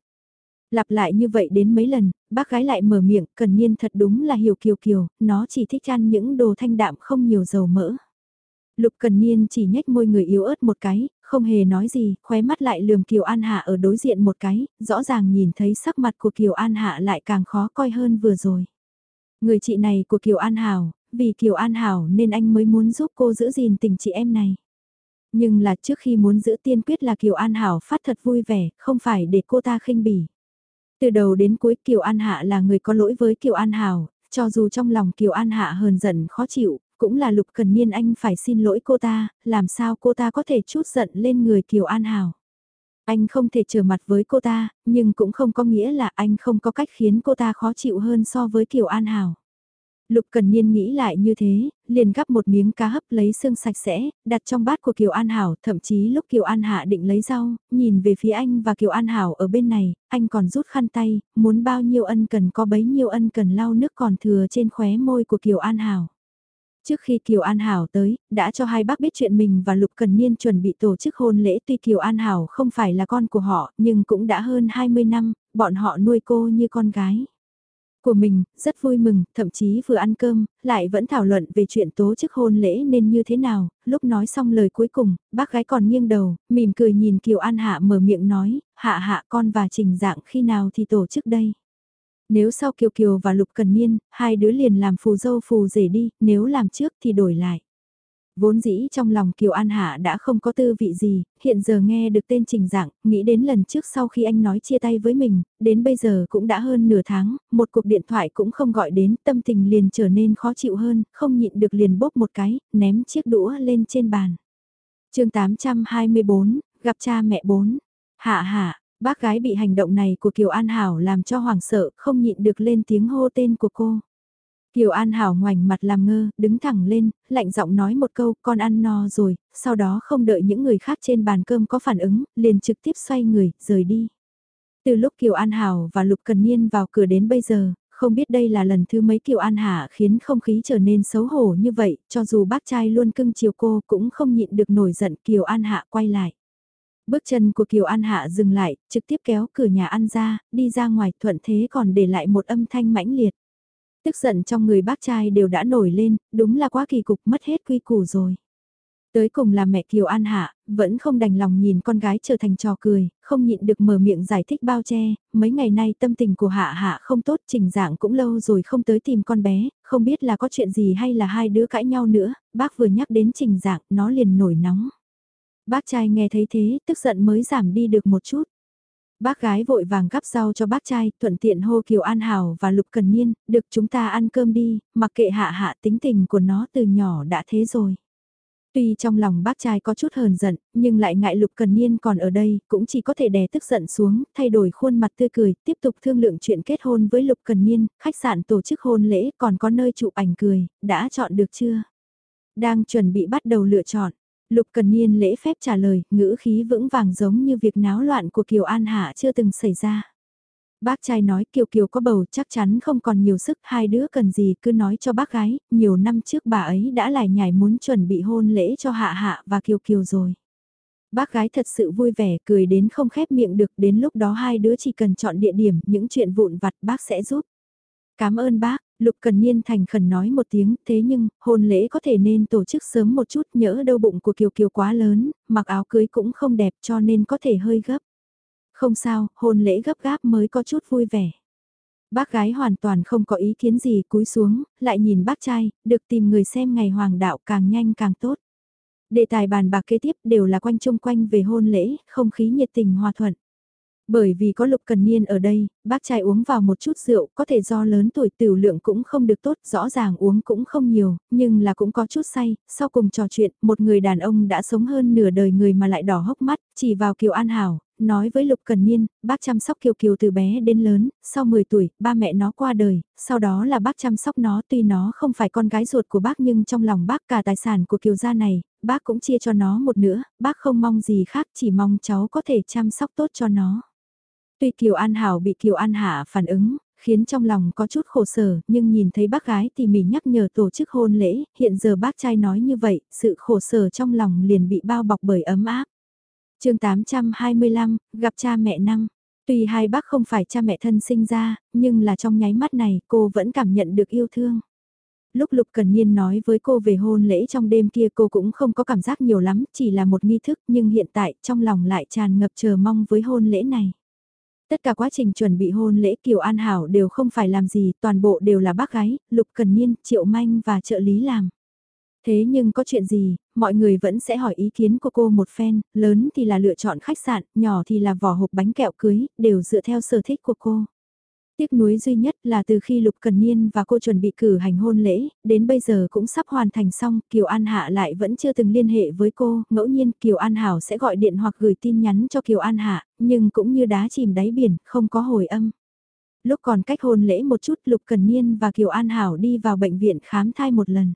Lặp lại như vậy đến mấy lần, bác gái lại mở miệng, Cần Niên thật đúng là hiểu Kiều Kiều, nó chỉ thích ăn những đồ thanh đạm không nhiều dầu mỡ. Lục Cần Niên chỉ nhếch môi người yếu ớt một cái, không hề nói gì, khóe mắt lại lườm Kiều An Hạ ở đối diện một cái, rõ ràng nhìn thấy sắc mặt của Kiều An Hạ lại càng khó coi hơn vừa rồi. Người chị này của Kiều An Hảo, vì Kiều An Hảo nên anh mới muốn giúp cô giữ gìn tình chị em này. Nhưng là trước khi muốn giữ tiên quyết là Kiều An Hảo phát thật vui vẻ, không phải để cô ta khinh bỉ. Từ đầu đến cuối Kiều An Hạ là người có lỗi với Kiều An Hảo, cho dù trong lòng Kiều An Hạ hờn giận khó chịu, cũng là Lục Cần Niên anh phải xin lỗi cô ta, làm sao cô ta có thể chút giận lên người Kiều An Hảo. Anh không thể trở mặt với cô ta, nhưng cũng không có nghĩa là anh không có cách khiến cô ta khó chịu hơn so với Kiều An Hảo. Lục Cần Niên nghĩ lại như thế, liền gắp một miếng cá hấp lấy xương sạch sẽ, đặt trong bát của Kiều An Hảo, thậm chí lúc Kiều An Hạ định lấy rau, nhìn về phía anh và Kiều An Hảo ở bên này, anh còn rút khăn tay, muốn bao nhiêu ân cần có bấy nhiêu ân cần lau nước còn thừa trên khóe môi của Kiều An Hảo. Trước khi Kiều An Hảo tới, đã cho hai bác biết chuyện mình và Lục Cần Niên chuẩn bị tổ chức hôn lễ tuy Kiều An Hảo không phải là con của họ, nhưng cũng đã hơn 20 năm, bọn họ nuôi cô như con gái của mình, rất vui mừng, thậm chí vừa ăn cơm, lại vẫn thảo luận về chuyện tố chức hôn lễ nên như thế nào, lúc nói xong lời cuối cùng, bác gái còn nghiêng đầu, mỉm cười nhìn Kiều An Hạ mở miệng nói, hạ hạ con và trình dạng khi nào thì tổ chức đây. Nếu sau Kiều Kiều và Lục Cần Niên, hai đứa liền làm phù dâu phù rể đi, nếu làm trước thì đổi lại. Vốn dĩ trong lòng Kiều An Hạ đã không có tư vị gì, hiện giờ nghe được tên trình dạng, nghĩ đến lần trước sau khi anh nói chia tay với mình, đến bây giờ cũng đã hơn nửa tháng, một cuộc điện thoại cũng không gọi đến, tâm tình liền trở nên khó chịu hơn, không nhịn được liền bóp một cái, ném chiếc đũa lên trên bàn. chương 824, gặp cha mẹ bốn. Hạ hạ, bác gái bị hành động này của Kiều An Hảo làm cho hoàng sợ, không nhịn được lên tiếng hô tên của cô. Kiều An Hảo ngoảnh mặt làm ngơ, đứng thẳng lên, lạnh giọng nói một câu, con ăn no rồi, sau đó không đợi những người khác trên bàn cơm có phản ứng, liền trực tiếp xoay người, rời đi. Từ lúc Kiều An Hảo và Lục Cần Niên vào cửa đến bây giờ, không biết đây là lần thứ mấy Kiều An Hạ khiến không khí trở nên xấu hổ như vậy, cho dù bác trai luôn cưng chiều cô cũng không nhịn được nổi giận Kiều An Hạ quay lại. Bước chân của Kiều An Hạ dừng lại, trực tiếp kéo cửa nhà ăn ra, đi ra ngoài thuận thế còn để lại một âm thanh mãnh liệt. Tức giận trong người bác trai đều đã nổi lên, đúng là quá kỳ cục mất hết quy củ rồi. Tới cùng là mẹ Kiều An Hạ, vẫn không đành lòng nhìn con gái trở thành trò cười, không nhịn được mở miệng giải thích bao che, mấy ngày nay tâm tình của Hạ Hạ không tốt, trình dạng cũng lâu rồi không tới tìm con bé, không biết là có chuyện gì hay là hai đứa cãi nhau nữa, bác vừa nhắc đến trình dạng, nó liền nổi nóng. Bác trai nghe thấy thế, tức giận mới giảm đi được một chút. Bác gái vội vàng gắp rau cho bác trai, thuận tiện hô Kiều An Hảo và Lục Cần Niên, được chúng ta ăn cơm đi, mặc kệ hạ hạ tính tình của nó từ nhỏ đã thế rồi. Tuy trong lòng bác trai có chút hờn giận, nhưng lại ngại Lục Cần Niên còn ở đây, cũng chỉ có thể đè tức giận xuống, thay đổi khuôn mặt tươi cười, tiếp tục thương lượng chuyện kết hôn với Lục Cần Niên, khách sạn tổ chức hôn lễ, còn có nơi chụp ảnh cười, đã chọn được chưa? Đang chuẩn bị bắt đầu lựa chọn. Lục Cần Niên lễ phép trả lời, ngữ khí vững vàng giống như việc náo loạn của Kiều An Hạ chưa từng xảy ra. Bác trai nói Kiều Kiều có bầu chắc chắn không còn nhiều sức hai đứa cần gì cứ nói cho bác gái, nhiều năm trước bà ấy đã lại nhảy muốn chuẩn bị hôn lễ cho Hạ Hạ và Kiều Kiều rồi. Bác gái thật sự vui vẻ cười đến không khép miệng được đến lúc đó hai đứa chỉ cần chọn địa điểm những chuyện vụn vặt bác sẽ giúp. Cảm ơn bác, Lục Cần Niên thành khẩn nói một tiếng, thế nhưng, hôn lễ có thể nên tổ chức sớm một chút nhỡ đâu bụng của Kiều Kiều quá lớn, mặc áo cưới cũng không đẹp cho nên có thể hơi gấp. Không sao, hôn lễ gấp gáp mới có chút vui vẻ. Bác gái hoàn toàn không có ý kiến gì cúi xuống, lại nhìn bác trai, được tìm người xem ngày hoàng đạo càng nhanh càng tốt. Đề tài bàn bạc kế tiếp đều là quanh chung quanh về hôn lễ, không khí nhiệt tình hòa thuận. Bởi vì có Lục Cần Niên ở đây, bác trai uống vào một chút rượu, có thể do lớn tuổi tiểu lượng cũng không được tốt, rõ ràng uống cũng không nhiều, nhưng là cũng có chút say, sau cùng trò chuyện, một người đàn ông đã sống hơn nửa đời người mà lại đỏ hốc mắt, chỉ vào Kiều An Hảo, nói với Lục Cần Niên, bác chăm sóc Kiều Kiều từ bé đến lớn, sau 10 tuổi, ba mẹ nó qua đời, sau đó là bác chăm sóc nó tuy nó không phải con gái ruột của bác nhưng trong lòng bác cả tài sản của Kiều gia này, bác cũng chia cho nó một nữa, bác không mong gì khác chỉ mong cháu có thể chăm sóc tốt cho nó. Tuy Kiều An Hảo bị Kiều An Hạ phản ứng, khiến trong lòng có chút khổ sở, nhưng nhìn thấy bác gái thì mình nhắc nhở tổ chức hôn lễ, hiện giờ bác trai nói như vậy, sự khổ sở trong lòng liền bị bao bọc bởi ấm áp. chương 825, gặp cha mẹ năm. Tuy hai bác không phải cha mẹ thân sinh ra, nhưng là trong nháy mắt này cô vẫn cảm nhận được yêu thương. Lúc Lục Cần Niên nói với cô về hôn lễ trong đêm kia cô cũng không có cảm giác nhiều lắm, chỉ là một nghi thức nhưng hiện tại trong lòng lại tràn ngập chờ mong với hôn lễ này. Tất cả quá trình chuẩn bị hôn lễ Kiều An Hảo đều không phải làm gì, toàn bộ đều là bác gái, Lục Cần Niên, Triệu Manh và trợ lý làm. Thế nhưng có chuyện gì, mọi người vẫn sẽ hỏi ý kiến của cô một phen, lớn thì là lựa chọn khách sạn, nhỏ thì là vỏ hộp bánh kẹo cưới, đều dựa theo sở thích của cô. Tiếc nuối duy nhất là từ khi Lục Cần Niên và cô chuẩn bị cử hành hôn lễ, đến bây giờ cũng sắp hoàn thành xong, Kiều An Hạ lại vẫn chưa từng liên hệ với cô, ngẫu nhiên Kiều An Hảo sẽ gọi điện hoặc gửi tin nhắn cho Kiều An Hạ, nhưng cũng như đá chìm đáy biển, không có hồi âm. Lúc còn cách hôn lễ một chút Lục Cần Niên và Kiều An Hảo đi vào bệnh viện khám thai một lần.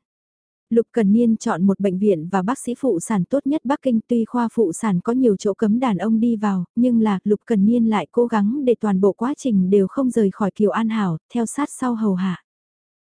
Lục Cần Niên chọn một bệnh viện và bác sĩ phụ sản tốt nhất Bắc Kinh. Tuy khoa phụ sản có nhiều chỗ cấm đàn ông đi vào, nhưng là Lục Cần Niên lại cố gắng để toàn bộ quá trình đều không rời khỏi Kiều An Hảo, theo sát sau hầu hạ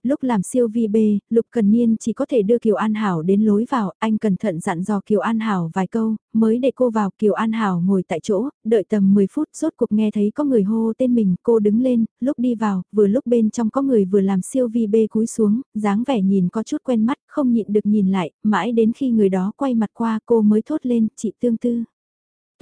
lúc làm siêu vi B, Lục Cần Niên chỉ có thể đưa Kiều An Hảo đến lối vào, anh cẩn thận dặn dò Kiều An Hảo vài câu, mới để cô vào, Kiều An Hảo ngồi tại chỗ, đợi tầm 10 phút, rốt cuộc nghe thấy có người hô tên mình, cô đứng lên, lúc đi vào, vừa lúc bên trong có người vừa làm siêu vi B cúi xuống, dáng vẻ nhìn có chút quen mắt, không nhịn được nhìn lại, mãi đến khi người đó quay mặt qua cô mới thốt lên, chị tương tư.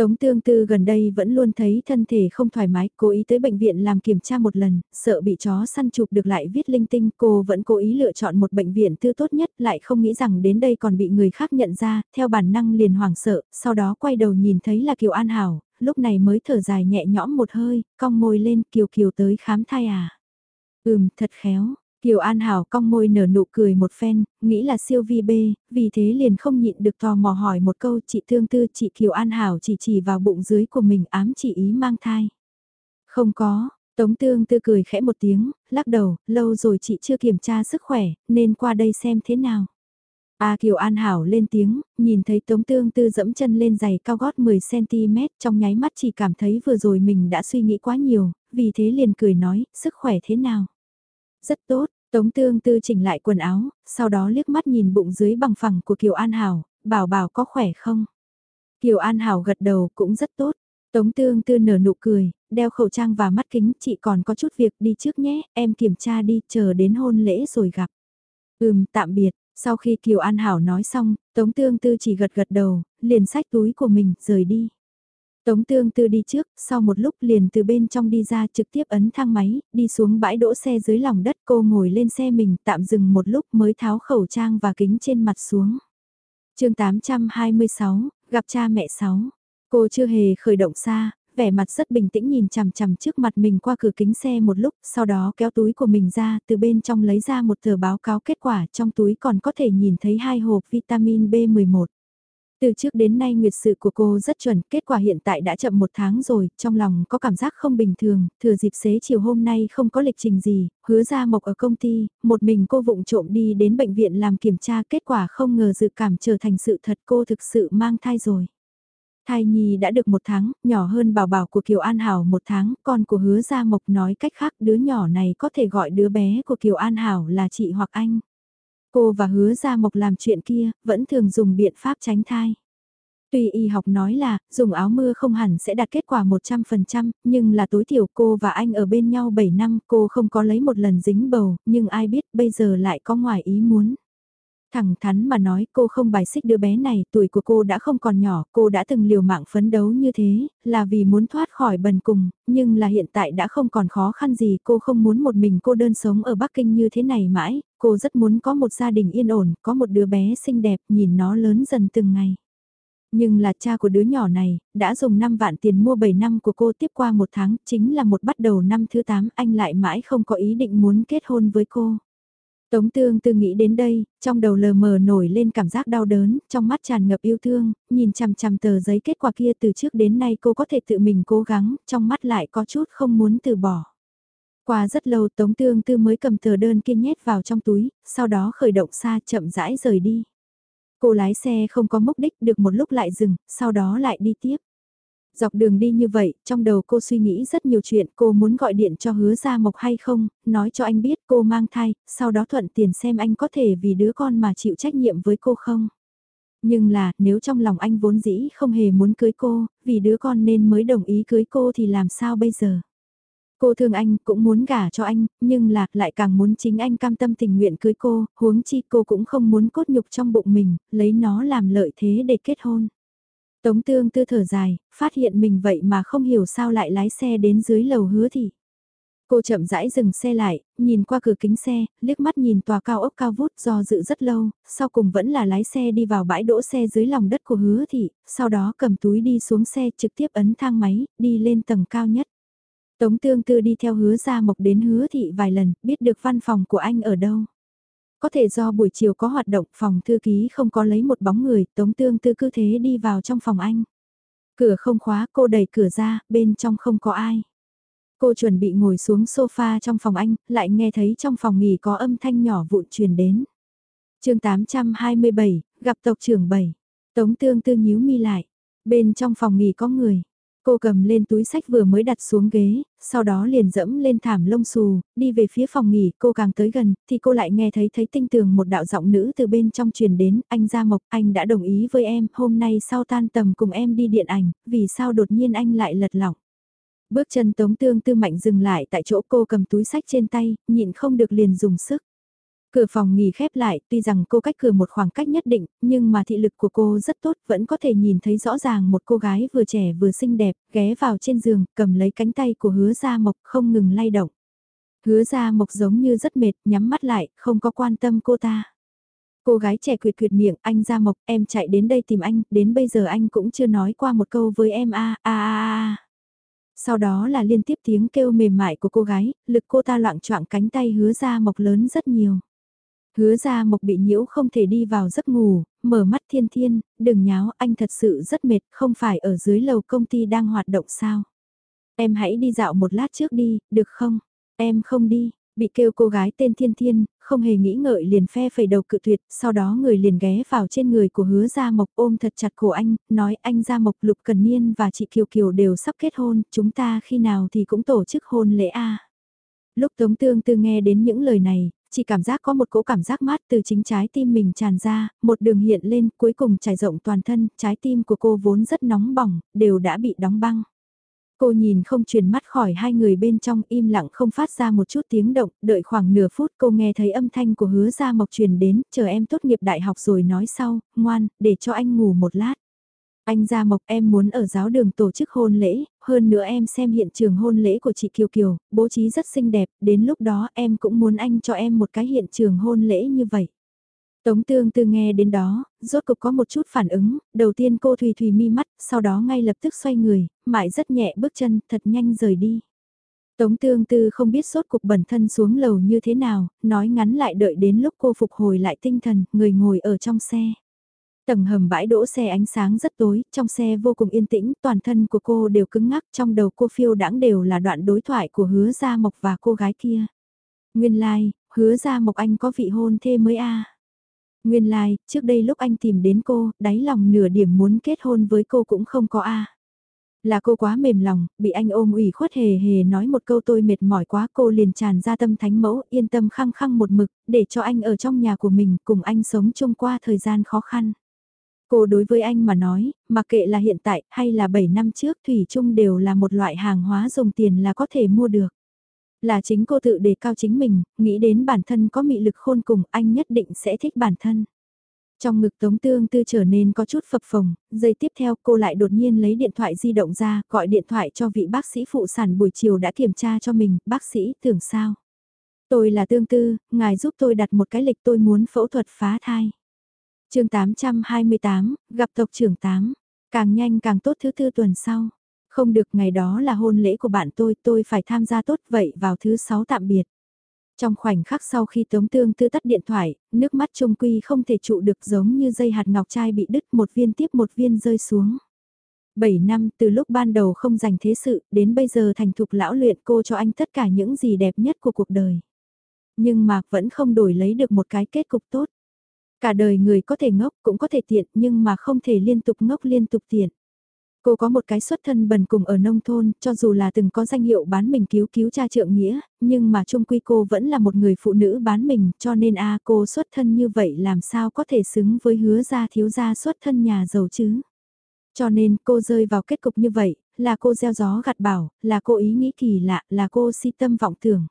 Tống tương tư gần đây vẫn luôn thấy thân thể không thoải mái, cố ý tới bệnh viện làm kiểm tra một lần, sợ bị chó săn chụp được lại viết linh tinh, cô vẫn cố ý lựa chọn một bệnh viện tư tốt nhất, lại không nghĩ rằng đến đây còn bị người khác nhận ra, theo bản năng liền hoảng sợ, sau đó quay đầu nhìn thấy là Kiều An Hảo, lúc này mới thở dài nhẹ nhõm một hơi, cong môi lên Kiều Kiều tới khám thai à. Ừm, thật khéo, Kiều An Hảo cong môi nở nụ cười một phen, nghĩ là siêu vi bê, vì thế liền không nhịn được tò mò hỏi một câu chị thương tư chị Kiều An Hảo chỉ chỉ vào bụng dưới của mình ám chỉ ý mang thai. Không có, Tống tương tư cười khẽ một tiếng, lắc đầu, lâu rồi chị chưa kiểm tra sức khỏe, nên qua đây xem thế nào. A Kiều An Hảo lên tiếng, nhìn thấy Tống Tương Tư dẫm chân lên giày cao gót 10cm trong nháy mắt chỉ cảm thấy vừa rồi mình đã suy nghĩ quá nhiều, vì thế liền cười nói, sức khỏe thế nào? Rất tốt, Tống Tương Tư chỉnh lại quần áo, sau đó liếc mắt nhìn bụng dưới bằng phẳng của Kiều An Hảo, bảo bảo có khỏe không? Kiều An Hảo gật đầu cũng rất tốt. Tống Tương Tư nở nụ cười, đeo khẩu trang và mắt kính, chị còn có chút việc đi trước nhé, em kiểm tra đi, chờ đến hôn lễ rồi gặp. Ừm, tạm biệt, sau khi Kiều An Hảo nói xong, Tống Tương Tư chỉ gật gật đầu, liền xách túi của mình, rời đi. Tống Tương Tư đi trước, sau một lúc liền từ bên trong đi ra trực tiếp ấn thang máy, đi xuống bãi đỗ xe dưới lòng đất cô ngồi lên xe mình tạm dừng một lúc mới tháo khẩu trang và kính trên mặt xuống. chương 826, gặp cha mẹ 6. Cô chưa hề khởi động xa, vẻ mặt rất bình tĩnh nhìn chằm chằm trước mặt mình qua cửa kính xe một lúc, sau đó kéo túi của mình ra, từ bên trong lấy ra một tờ báo cáo kết quả, trong túi còn có thể nhìn thấy hai hộp vitamin B11. Từ trước đến nay nguyệt sự của cô rất chuẩn, kết quả hiện tại đã chậm một tháng rồi, trong lòng có cảm giác không bình thường, thừa dịp xế chiều hôm nay không có lịch trình gì, hứa ra mộc ở công ty, một mình cô vụng trộm đi đến bệnh viện làm kiểm tra kết quả không ngờ dự cảm trở thành sự thật cô thực sự mang thai rồi. Thai nhi đã được một tháng, nhỏ hơn bảo bảo của Kiều An Hảo một tháng, con của hứa Gia Mộc nói cách khác đứa nhỏ này có thể gọi đứa bé của Kiều An Hảo là chị hoặc anh. Cô và hứa Gia Mộc làm chuyện kia, vẫn thường dùng biện pháp tránh thai. Tuy y học nói là, dùng áo mưa không hẳn sẽ đạt kết quả 100%, nhưng là tối thiểu cô và anh ở bên nhau 7 năm, cô không có lấy một lần dính bầu, nhưng ai biết bây giờ lại có ngoài ý muốn. Thẳng thắn mà nói cô không bài xích đứa bé này, tuổi của cô đã không còn nhỏ, cô đã từng liều mạng phấn đấu như thế, là vì muốn thoát khỏi bần cùng, nhưng là hiện tại đã không còn khó khăn gì, cô không muốn một mình cô đơn sống ở Bắc Kinh như thế này mãi, cô rất muốn có một gia đình yên ổn, có một đứa bé xinh đẹp, nhìn nó lớn dần từng ngày. Nhưng là cha của đứa nhỏ này, đã dùng 5 vạn tiền mua 7 năm của cô tiếp qua một tháng, chính là một bắt đầu năm thứ 8, anh lại mãi không có ý định muốn kết hôn với cô. Tống tương tư nghĩ đến đây, trong đầu lờ mờ nổi lên cảm giác đau đớn, trong mắt tràn ngập yêu thương, nhìn chằm chằm tờ giấy kết quả kia từ trước đến nay cô có thể tự mình cố gắng, trong mắt lại có chút không muốn từ bỏ. Qua rất lâu Tống Tương Tư mới cầm tờ đơn kia nhét vào trong túi, sau đó khởi động xa chậm rãi rời đi. Cô lái xe không có mục đích được một lúc lại dừng, sau đó lại đi tiếp. Dọc đường đi như vậy, trong đầu cô suy nghĩ rất nhiều chuyện, cô muốn gọi điện cho hứa Gia Mộc hay không, nói cho anh biết cô mang thai, sau đó thuận tiền xem anh có thể vì đứa con mà chịu trách nhiệm với cô không. Nhưng là, nếu trong lòng anh vốn dĩ không hề muốn cưới cô, vì đứa con nên mới đồng ý cưới cô thì làm sao bây giờ? Cô thương anh, cũng muốn gả cho anh, nhưng là, lại càng muốn chính anh cam tâm tình nguyện cưới cô, huống chi cô cũng không muốn cốt nhục trong bụng mình, lấy nó làm lợi thế để kết hôn. Tống tương tư thở dài, phát hiện mình vậy mà không hiểu sao lại lái xe đến dưới lầu hứa thì. Cô chậm rãi dừng xe lại, nhìn qua cửa kính xe, liếc mắt nhìn tòa cao ốc cao vút do dự rất lâu, sau cùng vẫn là lái xe đi vào bãi đỗ xe dưới lòng đất của hứa thị, sau đó cầm túi đi xuống xe trực tiếp ấn thang máy, đi lên tầng cao nhất. Tống tương tư đi theo hứa ra mộc đến hứa thị vài lần, biết được văn phòng của anh ở đâu. Có thể do buổi chiều có hoạt động phòng thư ký không có lấy một bóng người, tống tương tư cứ thế đi vào trong phòng anh. Cửa không khóa, cô đẩy cửa ra, bên trong không có ai. Cô chuẩn bị ngồi xuống sofa trong phòng anh, lại nghe thấy trong phòng nghỉ có âm thanh nhỏ vụn truyền đến. chương 827, gặp tộc trưởng 7. Tống tương tư nhíu mi lại. Bên trong phòng nghỉ có người. Cô cầm lên túi sách vừa mới đặt xuống ghế, sau đó liền dẫm lên thảm lông xù, đi về phía phòng nghỉ, cô càng tới gần, thì cô lại nghe thấy thấy tinh tường một đạo giọng nữ từ bên trong truyền đến, anh Gia Mộc, anh đã đồng ý với em, hôm nay sau tan tầm cùng em đi điện ảnh, vì sao đột nhiên anh lại lật lỏng. Bước chân tống tương tư mạnh dừng lại tại chỗ cô cầm túi sách trên tay, nhịn không được liền dùng sức. Cửa phòng nghỉ khép lại, tuy rằng cô cách cửa một khoảng cách nhất định, nhưng mà thị lực của cô rất tốt, vẫn có thể nhìn thấy rõ ràng một cô gái vừa trẻ vừa xinh đẹp, ghé vào trên giường, cầm lấy cánh tay của hứa gia mộc không ngừng lay động. Hứa gia mộc giống như rất mệt, nhắm mắt lại, không có quan tâm cô ta. Cô gái trẻ quyệt quyệt miệng, anh Gia Mộc, em chạy đến đây tìm anh, đến bây giờ anh cũng chưa nói qua một câu với em a a a a. Sau đó là liên tiếp tiếng kêu mềm mại của cô gái, lực cô ta loạn choạng cánh tay hứa Gia Mộc lớn rất nhiều. Hứa ra mộc bị nhiễu không thể đi vào giấc ngủ, mở mắt thiên thiên, đừng nháo, anh thật sự rất mệt, không phải ở dưới lầu công ty đang hoạt động sao. Em hãy đi dạo một lát trước đi, được không? Em không đi, bị kêu cô gái tên Thiên Thiên, không hề nghĩ ngợi liền phe phẩy đầu cự tuyệt, sau đó người liền ghé vào trên người của hứa Gia Mộc ôm thật chặt cổ anh, nói anh Gia Mộc Lục Cần Niên và chị Kiều Kiều đều sắp kết hôn, chúng ta khi nào thì cũng tổ chức hôn lễ a. Lúc Tống Tương Tư nghe đến những lời này, chỉ cảm giác có một cỗ cảm giác mát từ chính trái tim mình tràn ra, một đường hiện lên cuối cùng trải rộng toàn thân, trái tim của cô vốn rất nóng bỏng, đều đã bị đóng băng. Cô nhìn không truyền mắt khỏi hai người bên trong im lặng không phát ra một chút tiếng động, đợi khoảng nửa phút cô nghe thấy âm thanh của hứa gia mộc truyền đến, chờ em tốt nghiệp đại học rồi nói sau, ngoan, để cho anh ngủ một lát. Anh Gia Mộc em muốn ở giáo đường tổ chức hôn lễ, hơn nữa em xem hiện trường hôn lễ của chị Kiều Kiều, bố trí rất xinh đẹp, đến lúc đó em cũng muốn anh cho em một cái hiện trường hôn lễ như vậy. Tống tương tư nghe đến đó, rốt cục có một chút phản ứng, đầu tiên cô Thùy Thùy mi mắt, sau đó ngay lập tức xoay người, mại rất nhẹ bước chân, thật nhanh rời đi. Tống tương tư không biết sốt cục bẩn thân xuống lầu như thế nào, nói ngắn lại đợi đến lúc cô phục hồi lại tinh thần, người ngồi ở trong xe. Tầng hầm bãi đỗ xe ánh sáng rất tối, trong xe vô cùng yên tĩnh, toàn thân của cô đều cứng ngắc, trong đầu cô phiêu đãng đều là đoạn đối thoại của hứa Gia Mộc và cô gái kia. Nguyên lai, like, hứa Gia Mộc anh có vị hôn thê mới a Nguyên lai, like, trước đây lúc anh tìm đến cô, đáy lòng nửa điểm muốn kết hôn với cô cũng không có a Là cô quá mềm lòng, bị anh ôm ủy khuất hề hề nói một câu tôi mệt mỏi quá cô liền tràn ra tâm thánh mẫu yên tâm khăng khăng một mực, để cho anh ở trong nhà của mình cùng anh sống chung qua thời gian khó khăn. Cô đối với anh mà nói, mặc kệ là hiện tại hay là 7 năm trước Thủy chung đều là một loại hàng hóa dùng tiền là có thể mua được. Là chính cô tự đề cao chính mình, nghĩ đến bản thân có mị lực khôn cùng anh nhất định sẽ thích bản thân. Trong ngực Tống Tương Tư trở nên có chút phập phồng, giây tiếp theo cô lại đột nhiên lấy điện thoại di động ra, gọi điện thoại cho vị bác sĩ phụ sản buổi chiều đã kiểm tra cho mình, bác sĩ tưởng sao. Tôi là Tương Tư, ngài giúp tôi đặt một cái lịch tôi muốn phẫu thuật phá thai chương 828, gặp tộc trưởng 8, càng nhanh càng tốt thứ tư tuần sau. Không được ngày đó là hôn lễ của bạn tôi, tôi phải tham gia tốt vậy vào thứ 6 tạm biệt. Trong khoảnh khắc sau khi Tống Tương Tư tắt điện thoại, nước mắt trung quy không thể trụ được giống như dây hạt ngọc trai bị đứt một viên tiếp một viên rơi xuống. 7 năm từ lúc ban đầu không dành thế sự, đến bây giờ thành thục lão luyện cô cho anh tất cả những gì đẹp nhất của cuộc đời. Nhưng mà vẫn không đổi lấy được một cái kết cục tốt. Cả đời người có thể ngốc cũng có thể tiện nhưng mà không thể liên tục ngốc liên tục tiện. Cô có một cái xuất thân bần cùng ở nông thôn, cho dù là từng có danh hiệu bán mình cứu cứu cha trượng nghĩa, nhưng mà chung quy cô vẫn là một người phụ nữ bán mình, cho nên a cô xuất thân như vậy làm sao có thể xứng với hứa gia thiếu gia xuất thân nhà giàu chứ. Cho nên cô rơi vào kết cục như vậy, là cô gieo gió gặt bảo, là cô ý nghĩ kỳ lạ, là cô si tâm vọng tưởng.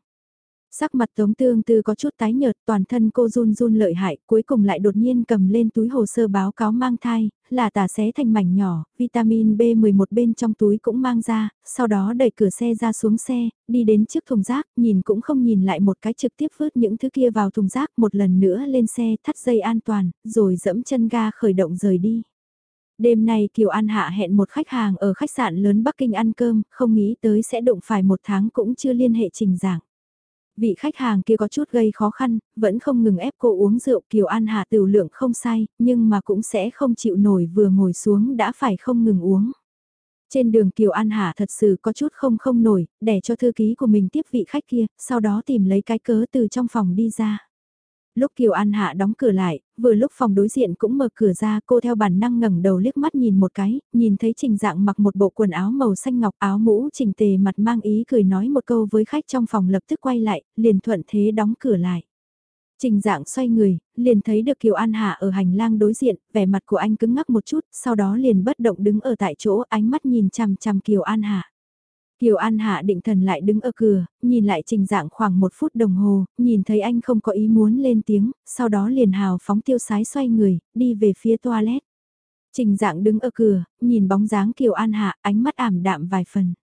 Sắc mặt Tống Tương Tư có chút tái nhợt, toàn thân cô run run lợi hại, cuối cùng lại đột nhiên cầm lên túi hồ sơ báo cáo mang thai, là tả xé thành mảnh nhỏ, vitamin B11 bên trong túi cũng mang ra, sau đó đẩy cửa xe ra xuống xe, đi đến trước thùng rác, nhìn cũng không nhìn lại một cái trực tiếp vứt những thứ kia vào thùng rác một lần nữa lên xe thắt dây an toàn, rồi dẫm chân ga khởi động rời đi. Đêm nay Kiều An Hạ hẹn một khách hàng ở khách sạn lớn Bắc Kinh ăn cơm, không nghĩ tới sẽ đụng phải một tháng cũng chưa liên hệ trình giảng. Vị khách hàng kia có chút gây khó khăn, vẫn không ngừng ép cô uống rượu Kiều An Hà tiểu lượng không sai, nhưng mà cũng sẽ không chịu nổi vừa ngồi xuống đã phải không ngừng uống. Trên đường Kiều An Hà thật sự có chút không không nổi, để cho thư ký của mình tiếp vị khách kia, sau đó tìm lấy cái cớ từ trong phòng đi ra. Lúc Kiều An Hạ đóng cửa lại, vừa lúc phòng đối diện cũng mở cửa ra cô theo bản năng ngẩng đầu liếc mắt nhìn một cái, nhìn thấy trình dạng mặc một bộ quần áo màu xanh ngọc áo mũ trình tề mặt mang ý cười nói một câu với khách trong phòng lập tức quay lại, liền thuận thế đóng cửa lại. Trình dạng xoay người, liền thấy được Kiều An Hạ ở hành lang đối diện, vẻ mặt của anh cứng ngắc một chút, sau đó liền bất động đứng ở tại chỗ ánh mắt nhìn chằm chằm Kiều An Hạ. Kiều An Hạ định thần lại đứng ở cửa, nhìn lại trình dạng khoảng một phút đồng hồ, nhìn thấy anh không có ý muốn lên tiếng, sau đó liền hào phóng tiêu sái xoay người, đi về phía toilet. Trình dạng đứng ở cửa, nhìn bóng dáng Kiều An Hạ, ánh mắt ảm đạm vài phần.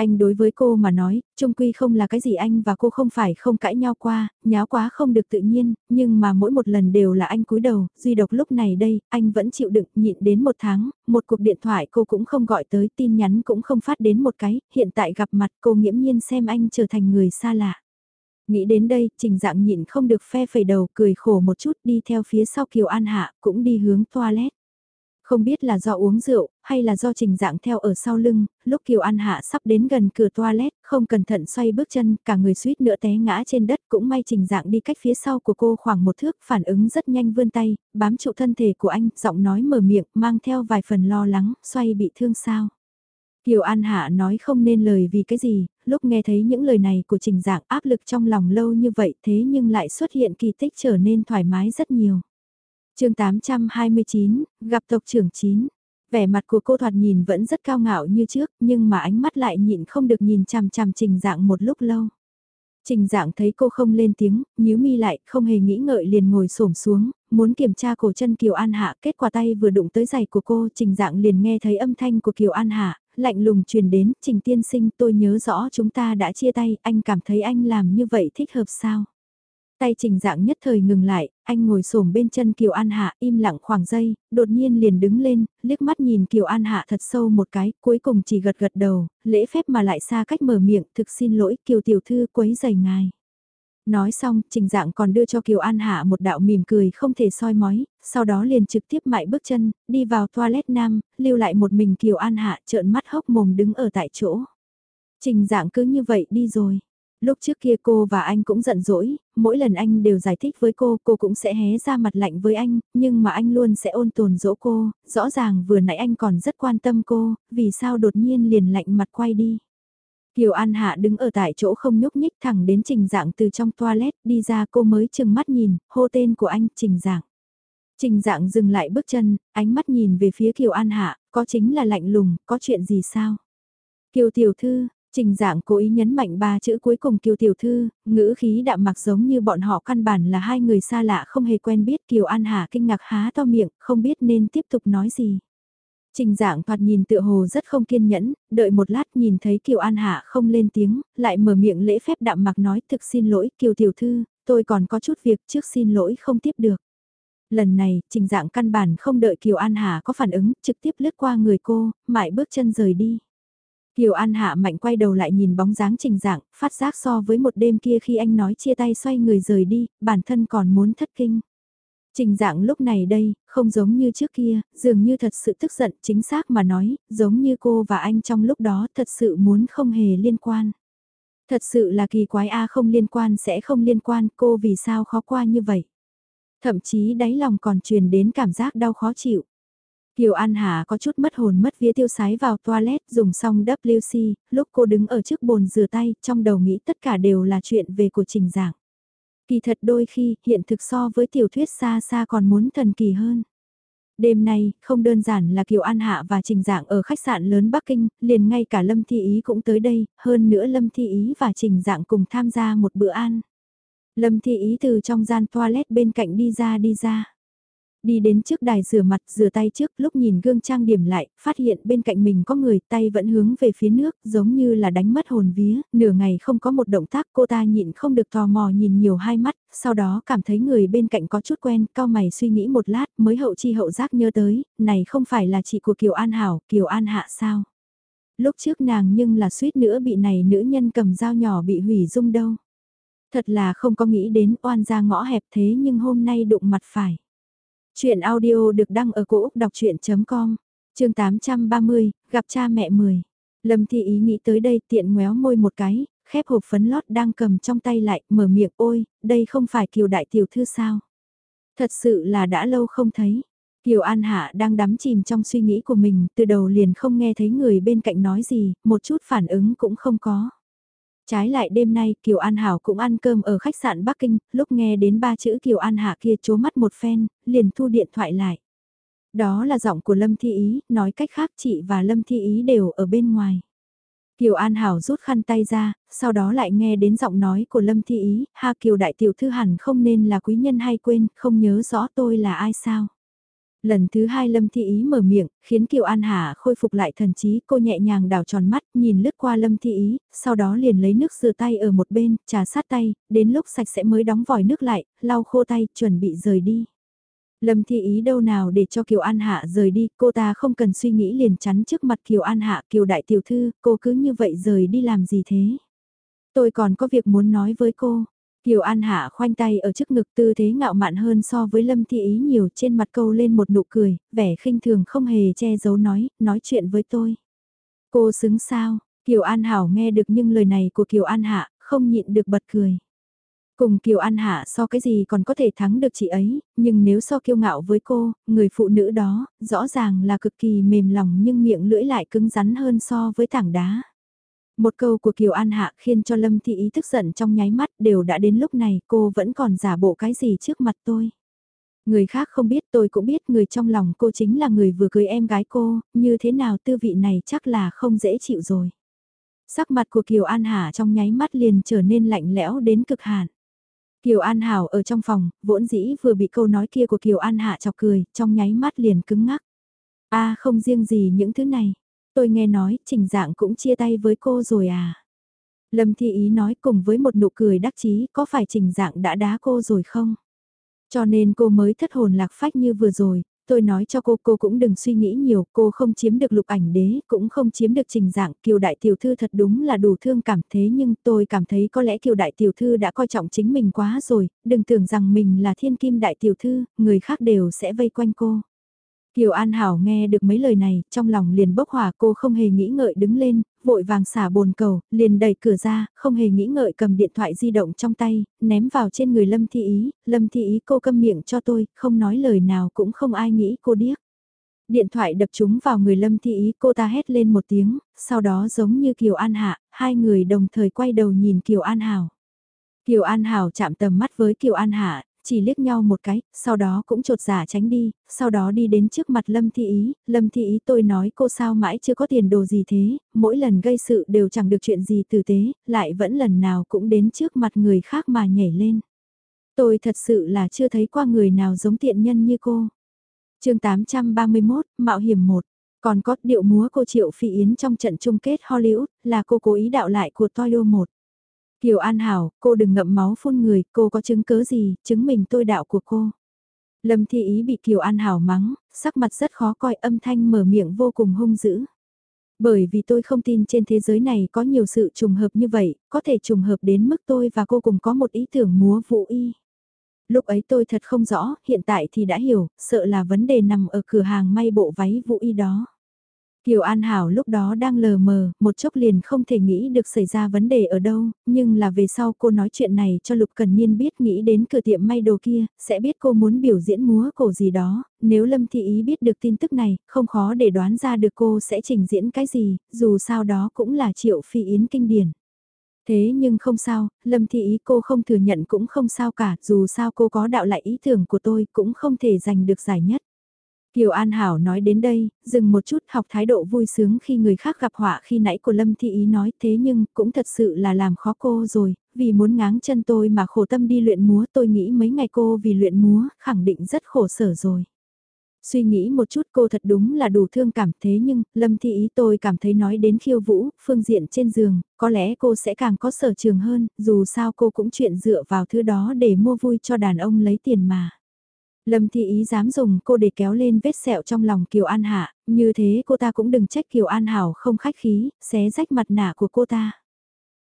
Anh đối với cô mà nói, trung quy không là cái gì anh và cô không phải không cãi nhau qua, nháo quá không được tự nhiên, nhưng mà mỗi một lần đều là anh cúi đầu, duy độc lúc này đây, anh vẫn chịu đựng nhịn đến một tháng, một cuộc điện thoại cô cũng không gọi tới, tin nhắn cũng không phát đến một cái, hiện tại gặp mặt cô nghiễm nhiên xem anh trở thành người xa lạ. Nghĩ đến đây, trình dạng nhịn không được phe phẩy đầu, cười khổ một chút đi theo phía sau Kiều An Hạ, cũng đi hướng toilet. Không biết là do uống rượu, hay là do trình dạng theo ở sau lưng, lúc Kiều An Hạ sắp đến gần cửa toilet, không cẩn thận xoay bước chân, cả người suýt nữa té ngã trên đất cũng may trình dạng đi cách phía sau của cô khoảng một thước, phản ứng rất nhanh vươn tay, bám trụ thân thể của anh, giọng nói mở miệng, mang theo vài phần lo lắng, xoay bị thương sao. Kiều An Hạ nói không nên lời vì cái gì, lúc nghe thấy những lời này của trình dạng áp lực trong lòng lâu như vậy thế nhưng lại xuất hiện kỳ tích trở nên thoải mái rất nhiều chương 829, gặp tộc trưởng 9. Vẻ mặt của cô thoạt nhìn vẫn rất cao ngạo như trước, nhưng mà ánh mắt lại nhịn không được nhìn chằm chằm trình dạng một lúc lâu. Trình dạng thấy cô không lên tiếng, nhíu mi lại, không hề nghĩ ngợi liền ngồi xổm xuống, muốn kiểm tra cổ chân Kiều An Hạ, kết quả tay vừa đụng tới giày của cô, trình dạng liền nghe thấy âm thanh của Kiều An Hạ, lạnh lùng truyền đến, trình tiên sinh tôi nhớ rõ chúng ta đã chia tay, anh cảm thấy anh làm như vậy thích hợp sao? Tay trình dạng nhất thời ngừng lại, anh ngồi xổm bên chân Kiều An Hạ im lặng khoảng giây, đột nhiên liền đứng lên, liếc mắt nhìn Kiều An Hạ thật sâu một cái, cuối cùng chỉ gật gật đầu, lễ phép mà lại xa cách mở miệng, thực xin lỗi Kiều Tiểu Thư quấy giày ngài. Nói xong, trình dạng còn đưa cho Kiều An Hạ một đạo mỉm cười không thể soi mói, sau đó liền trực tiếp mại bước chân, đi vào toilet nam, lưu lại một mình Kiều An Hạ trợn mắt hốc mồm đứng ở tại chỗ. Trình dạng cứ như vậy đi rồi lúc trước kia cô và anh cũng giận dỗi, mỗi lần anh đều giải thích với cô, cô cũng sẽ hé ra mặt lạnh với anh, nhưng mà anh luôn sẽ ôn tồn dỗ cô, rõ ràng vừa nãy anh còn rất quan tâm cô, vì sao đột nhiên liền lạnh mặt quay đi. Kiều An Hạ đứng ở tại chỗ không nhúc nhích thẳng đến trình dạng từ trong toilet đi ra cô mới chừng mắt nhìn, hô tên của anh trình dạng. Trình dạng dừng lại bước chân, ánh mắt nhìn về phía Kiều An Hạ, có chính là lạnh lùng, có chuyện gì sao? Kiều Tiểu Thư, Trình dạng cố ý nhấn mạnh ba chữ cuối cùng Kiều Tiểu Thư, ngữ khí đạm mặc giống như bọn họ căn bản là hai người xa lạ không hề quen biết Kiều An Hà kinh ngạc há to miệng, không biết nên tiếp tục nói gì. Trình dạng thoạt nhìn tựa hồ rất không kiên nhẫn, đợi một lát nhìn thấy Kiều An Hạ không lên tiếng, lại mở miệng lễ phép đạm mặc nói thực xin lỗi Kiều Tiểu Thư, tôi còn có chút việc trước xin lỗi không tiếp được. Lần này, trình dạng căn bản không đợi Kiều An Hà có phản ứng, trực tiếp lướt qua người cô, mãi bước chân rời đi. Kiều An Hạ mạnh quay đầu lại nhìn bóng dáng trình dạng, phát giác so với một đêm kia khi anh nói chia tay xoay người rời đi, bản thân còn muốn thất kinh. Trình dạng lúc này đây, không giống như trước kia, dường như thật sự tức giận chính xác mà nói, giống như cô và anh trong lúc đó thật sự muốn không hề liên quan. Thật sự là kỳ quái A không liên quan sẽ không liên quan cô vì sao khó qua như vậy. Thậm chí đáy lòng còn truyền đến cảm giác đau khó chịu. Kiều An Hà có chút mất hồn mất vía tiêu sái vào toilet dùng xong WC, lúc cô đứng ở trước bồn rửa tay, trong đầu nghĩ tất cả đều là chuyện về của trình giảng. Kỳ thật đôi khi, hiện thực so với tiểu thuyết xa xa còn muốn thần kỳ hơn. Đêm nay, không đơn giản là Kiều An Hạ và Trình Dạng ở khách sạn lớn Bắc Kinh, liền ngay cả Lâm Thi Ý cũng tới đây, hơn nữa Lâm Thi Ý và Trình Dạng cùng tham gia một bữa ăn. Lâm Thi Ý từ trong gian toilet bên cạnh đi ra đi ra. Đi đến trước đài rửa mặt rửa tay trước lúc nhìn gương trang điểm lại, phát hiện bên cạnh mình có người tay vẫn hướng về phía nước giống như là đánh mất hồn vía, nửa ngày không có một động tác cô ta nhịn không được tò mò nhìn nhiều hai mắt, sau đó cảm thấy người bên cạnh có chút quen, cao mày suy nghĩ một lát mới hậu chi hậu giác nhớ tới, này không phải là chị của Kiều An Hảo, Kiều An Hạ sao? Lúc trước nàng nhưng là suýt nữa bị này nữ nhân cầm dao nhỏ bị hủy dung đâu. Thật là không có nghĩ đến oan ra ngõ hẹp thế nhưng hôm nay đụng mặt phải. Chuyện audio được đăng ở cổ Úc đọc chuyện.com, chương 830, gặp cha mẹ 10. Lâm Thi Ý nghĩ tới đây tiện ngoéo môi một cái, khép hộp phấn lót đang cầm trong tay lại, mở miệng ôi, đây không phải kiều đại tiểu thư sao. Thật sự là đã lâu không thấy. Kiều An Hạ đang đắm chìm trong suy nghĩ của mình, từ đầu liền không nghe thấy người bên cạnh nói gì, một chút phản ứng cũng không có. Trái lại đêm nay Kiều An Hảo cũng ăn cơm ở khách sạn Bắc Kinh, lúc nghe đến ba chữ Kiều An Hạ kia chố mắt một phen, liền thu điện thoại lại. Đó là giọng của Lâm Thi Ý, nói cách khác chị và Lâm Thi Ý đều ở bên ngoài. Kiều An Hảo rút khăn tay ra, sau đó lại nghe đến giọng nói của Lâm Thi Ý, ha Kiều Đại Tiểu Thư hẳn không nên là quý nhân hay quên, không nhớ rõ tôi là ai sao. Lần thứ hai Lâm Thi Ý mở miệng, khiến Kiều An Hà khôi phục lại thần trí, cô nhẹ nhàng đảo tròn mắt, nhìn lướt qua Lâm Thi Ý, sau đó liền lấy nước rửa tay ở một bên, trà sát tay, đến lúc sạch sẽ mới đóng vòi nước lại, lau khô tay, chuẩn bị rời đi. Lâm Thi Ý đâu nào để cho Kiều An Hạ rời đi, cô ta không cần suy nghĩ liền chắn trước mặt Kiều An Hạ, Kiều Đại Tiểu Thư, cô cứ như vậy rời đi làm gì thế? Tôi còn có việc muốn nói với cô. Kiều An Hạ khoanh tay ở trước ngực tư thế ngạo mạn hơn so với Lâm Thị Ý nhiều trên mặt câu lên một nụ cười, vẻ khinh thường không hề che giấu nói, nói chuyện với tôi. Cô xứng sao, Kiều An Hảo nghe được nhưng lời này của Kiều An Hạ, không nhịn được bật cười. Cùng Kiều An Hạ so cái gì còn có thể thắng được chị ấy, nhưng nếu so kiêu ngạo với cô, người phụ nữ đó, rõ ràng là cực kỳ mềm lòng nhưng miệng lưỡi lại cứng rắn hơn so với tảng đá. Một câu của Kiều An Hạ khiến cho Lâm Thị Ý thức giận trong nháy mắt đều đã đến lúc này cô vẫn còn giả bộ cái gì trước mặt tôi. Người khác không biết tôi cũng biết người trong lòng cô chính là người vừa cưới em gái cô, như thế nào tư vị này chắc là không dễ chịu rồi. Sắc mặt của Kiều An Hạ trong nháy mắt liền trở nên lạnh lẽo đến cực hạn. Kiều An Hảo ở trong phòng, vỗn dĩ vừa bị câu nói kia của Kiều An Hạ chọc cười, trong nháy mắt liền cứng ngắc. a không riêng gì những thứ này, tôi nghe nói trình dạng cũng chia tay với cô rồi à. Lâm Thi Ý nói cùng với một nụ cười đắc chí có phải trình dạng đã đá cô rồi không? Cho nên cô mới thất hồn lạc phách như vừa rồi, tôi nói cho cô, cô cũng đừng suy nghĩ nhiều, cô không chiếm được lục ảnh đế, cũng không chiếm được trình dạng, kiều đại tiểu thư thật đúng là đủ thương cảm thế nhưng tôi cảm thấy có lẽ kiều đại tiểu thư đã coi trọng chính mình quá rồi, đừng tưởng rằng mình là thiên kim đại tiểu thư, người khác đều sẽ vây quanh cô. Kiều An Hảo nghe được mấy lời này, trong lòng liền bốc hỏa cô không hề nghĩ ngợi đứng lên, vội vàng xả bồn cầu, liền đẩy cửa ra, không hề nghĩ ngợi cầm điện thoại di động trong tay, ném vào trên người Lâm Thi Ý, Lâm Thi Ý cô câm miệng cho tôi, không nói lời nào cũng không ai nghĩ cô điếc. Điện thoại đập trúng vào người Lâm Thi Ý cô ta hét lên một tiếng, sau đó giống như Kiều An Hạ, hai người đồng thời quay đầu nhìn Kiều An Hảo. Kiều An Hảo chạm tầm mắt với Kiều An Hạ, chỉ liếc nhau một cái, sau đó cũng trột giả dạ tránh đi, sau đó đi đến trước mặt Lâm Thi Ý, Lâm Thi Ý tôi nói cô sao mãi chưa có tiền đồ gì thế, mỗi lần gây sự đều chẳng được chuyện gì tử tế, lại vẫn lần nào cũng đến trước mặt người khác mà nhảy lên. Tôi thật sự là chưa thấy qua người nào giống tiện nhân như cô. chương 831, Mạo hiểm 1. Còn có điệu múa cô Triệu Phi Yến trong trận chung kết Hollywood là cô cố ý đạo lại của Toyo 1. Kiều An Hảo, cô đừng ngậm máu phun người, cô có chứng cớ gì, chứng minh tôi đạo của cô. Lâm Thi Ý bị Kiều An Hảo mắng, sắc mặt rất khó coi âm thanh mở miệng vô cùng hung dữ. Bởi vì tôi không tin trên thế giới này có nhiều sự trùng hợp như vậy, có thể trùng hợp đến mức tôi và cô cùng có một ý tưởng múa vũ y. Lúc ấy tôi thật không rõ, hiện tại thì đã hiểu, sợ là vấn đề nằm ở cửa hàng may bộ váy vũ y đó. Kiều An Hảo lúc đó đang lờ mờ, một chốc liền không thể nghĩ được xảy ra vấn đề ở đâu, nhưng là về sau cô nói chuyện này cho Lục Cần Niên biết nghĩ đến cửa tiệm may đồ kia, sẽ biết cô muốn biểu diễn múa cổ gì đó, nếu Lâm Thị Ý biết được tin tức này, không khó để đoán ra được cô sẽ trình diễn cái gì, dù sao đó cũng là triệu phi yến kinh điển. Thế nhưng không sao, Lâm Thị Ý cô không thừa nhận cũng không sao cả, dù sao cô có đạo lại ý tưởng của tôi cũng không thể giành được giải nhất. Kiều An Hảo nói đến đây, dừng một chút học thái độ vui sướng khi người khác gặp họa khi nãy của Lâm Thị Ý nói thế nhưng cũng thật sự là làm khó cô rồi, vì muốn ngáng chân tôi mà khổ tâm đi luyện múa tôi nghĩ mấy ngày cô vì luyện múa khẳng định rất khổ sở rồi. Suy nghĩ một chút cô thật đúng là đủ thương cảm thế nhưng, Lâm Thị Ý tôi cảm thấy nói đến khiêu vũ, phương diện trên giường, có lẽ cô sẽ càng có sở trường hơn, dù sao cô cũng chuyện dựa vào thứ đó để mua vui cho đàn ông lấy tiền mà. Lâm Thị Ý dám dùng cô để kéo lên vết sẹo trong lòng Kiều An Hạ, như thế cô ta cũng đừng trách Kiều An Hảo không khách khí, xé rách mặt nạ của cô ta.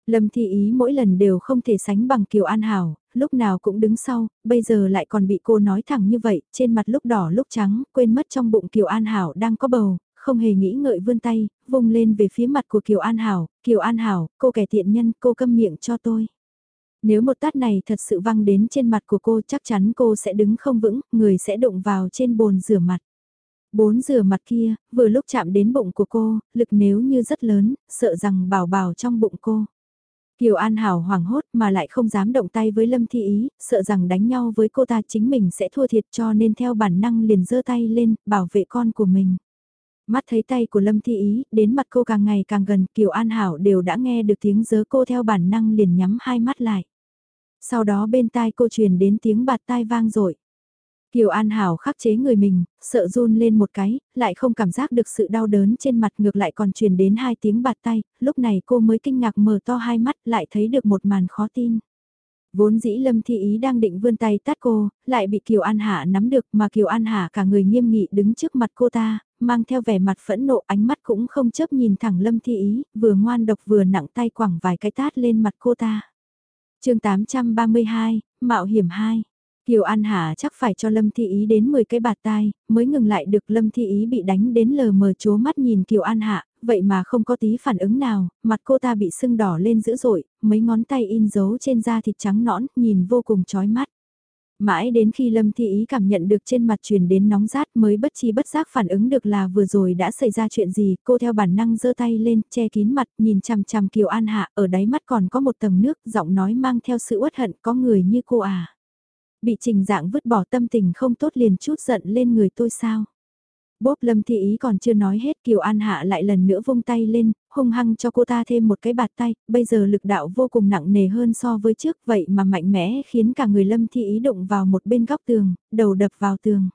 Lâm Thị Ý mỗi lần đều không thể sánh bằng Kiều An Hảo, lúc nào cũng đứng sau, bây giờ lại còn bị cô nói thẳng như vậy, trên mặt lúc đỏ lúc trắng, quên mất trong bụng Kiều An Hảo đang có bầu, không hề nghĩ ngợi vươn tay, vùng lên về phía mặt của Kiều An Hảo, Kiều An Hảo, cô kẻ tiện nhân, cô câm miệng cho tôi. Nếu một tát này thật sự văng đến trên mặt của cô chắc chắn cô sẽ đứng không vững, người sẽ đụng vào trên bồn rửa mặt. Bốn rửa mặt kia, vừa lúc chạm đến bụng của cô, lực nếu như rất lớn, sợ rằng bảo bảo trong bụng cô. Kiều An Hảo hoảng hốt mà lại không dám động tay với Lâm Thi Ý, sợ rằng đánh nhau với cô ta chính mình sẽ thua thiệt cho nên theo bản năng liền giơ tay lên, bảo vệ con của mình. Mắt thấy tay của Lâm Thi Ý, đến mặt cô càng ngày càng gần, Kiều An Hảo đều đã nghe được tiếng giớ cô theo bản năng liền nhắm hai mắt lại. Sau đó bên tai cô truyền đến tiếng bạt tai vang dội Kiều An Hảo khắc chế người mình, sợ run lên một cái, lại không cảm giác được sự đau đớn trên mặt ngược lại còn truyền đến hai tiếng bạt tay, lúc này cô mới kinh ngạc mở to hai mắt lại thấy được một màn khó tin. Vốn dĩ Lâm Thi Ý đang định vươn tay tát cô, lại bị Kiều An Hạ nắm được mà Kiều An Hạ cả người nghiêm nghị đứng trước mặt cô ta, mang theo vẻ mặt phẫn nộ ánh mắt cũng không chấp nhìn thẳng Lâm Thi Ý, vừa ngoan độc vừa nặng tay quẳng vài cái tát lên mặt cô ta chương 832, Mạo hiểm 2. Kiều An Hà chắc phải cho Lâm Thi Ý đến 10 cái bạt tai, mới ngừng lại được Lâm Thi Ý bị đánh đến lờ mờ chố mắt nhìn Kiều An Hạ, vậy mà không có tí phản ứng nào, mặt cô ta bị sưng đỏ lên dữ dội, mấy ngón tay in dấu trên da thịt trắng nõn, nhìn vô cùng chói mắt. Mãi đến khi Lâm Thi Ý cảm nhận được trên mặt truyền đến nóng rát mới bất chi bất giác phản ứng được là vừa rồi đã xảy ra chuyện gì, cô theo bản năng giơ tay lên, che kín mặt, nhìn chằm chằm Kiều An Hạ, ở đáy mắt còn có một tầng nước, giọng nói mang theo sự uất hận, có người như cô à. Bị trình dạng vứt bỏ tâm tình không tốt liền chút giận lên người tôi sao. Bốp Lâm Thị Ý còn chưa nói hết Kiều An Hạ lại lần nữa vung tay lên, hung hăng cho cô ta thêm một cái bạt tay, bây giờ lực đạo vô cùng nặng nề hơn so với trước vậy mà mạnh mẽ khiến cả người Lâm Thị Ý đụng vào một bên góc tường, đầu đập vào tường.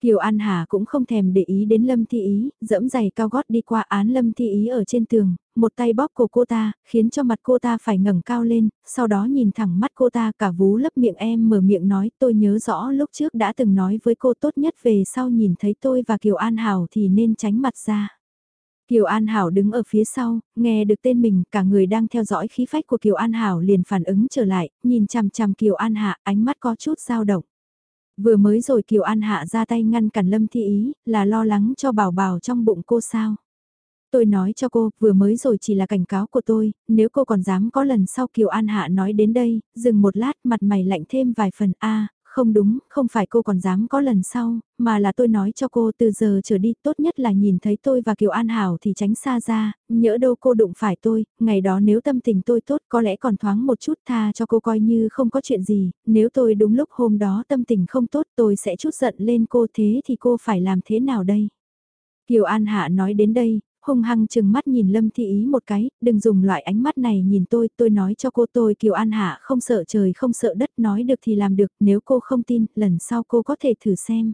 Kiều An Hà cũng không thèm để ý đến Lâm Thi Ý, dẫm giày cao gót đi qua án Lâm Thi Ý ở trên tường, một tay bóp cổ cô ta, khiến cho mặt cô ta phải ngẩng cao lên, sau đó nhìn thẳng mắt cô ta cả vú lấp miệng em mở miệng nói tôi nhớ rõ lúc trước đã từng nói với cô tốt nhất về sau nhìn thấy tôi và Kiều An Hảo thì nên tránh mặt ra. Kiều An Hảo đứng ở phía sau, nghe được tên mình, cả người đang theo dõi khí phách của Kiều An Hảo liền phản ứng trở lại, nhìn chằm chằm Kiều An Hạ, ánh mắt có chút dao động. Vừa mới rồi Kiều An Hạ ra tay ngăn cản Lâm Thi Ý, là lo lắng cho bảo bảo trong bụng cô sao. Tôi nói cho cô, vừa mới rồi chỉ là cảnh cáo của tôi, nếu cô còn dám có lần sau Kiều An Hạ nói đến đây, dừng một lát mặt mày lạnh thêm vài phần a không đúng, không phải cô còn dám có lần sau, mà là tôi nói cho cô từ giờ trở đi tốt nhất là nhìn thấy tôi và Kiều An Hảo thì tránh xa ra, nhỡ đâu cô đụng phải tôi, ngày đó nếu tâm tình tôi tốt có lẽ còn thoáng một chút tha cho cô coi như không có chuyện gì, nếu tôi đúng lúc hôm đó tâm tình không tốt tôi sẽ chút giận lên cô thế thì cô phải làm thế nào đây? Kiều An Hạ nói đến đây, hung hăng chừng mắt nhìn Lâm Thị Ý một cái, đừng dùng loại ánh mắt này nhìn tôi, tôi nói cho cô tôi Kiều An Hạ không sợ trời không sợ đất nói được thì làm được, nếu cô không tin, lần sau cô có thể thử xem.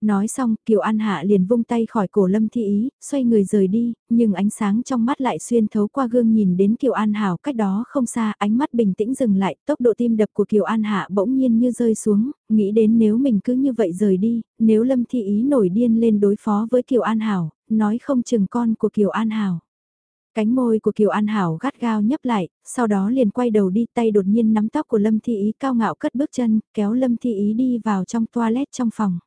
Nói xong, Kiều An Hạ liền vung tay khỏi cổ Lâm Thi Ý, xoay người rời đi, nhưng ánh sáng trong mắt lại xuyên thấu qua gương nhìn đến Kiều An Hảo cách đó không xa, ánh mắt bình tĩnh dừng lại, tốc độ tim đập của Kiều An Hạ bỗng nhiên như rơi xuống, nghĩ đến nếu mình cứ như vậy rời đi, nếu Lâm Thi Ý nổi điên lên đối phó với Kiều An Hảo, nói không chừng con của Kiều An Hảo. Cánh môi của Kiều An Hảo gắt gao nhấp lại, sau đó liền quay đầu đi tay đột nhiên nắm tóc của Lâm Thi Ý cao ngạo cất bước chân, kéo Lâm Thi Ý đi vào trong toilet trong phòng.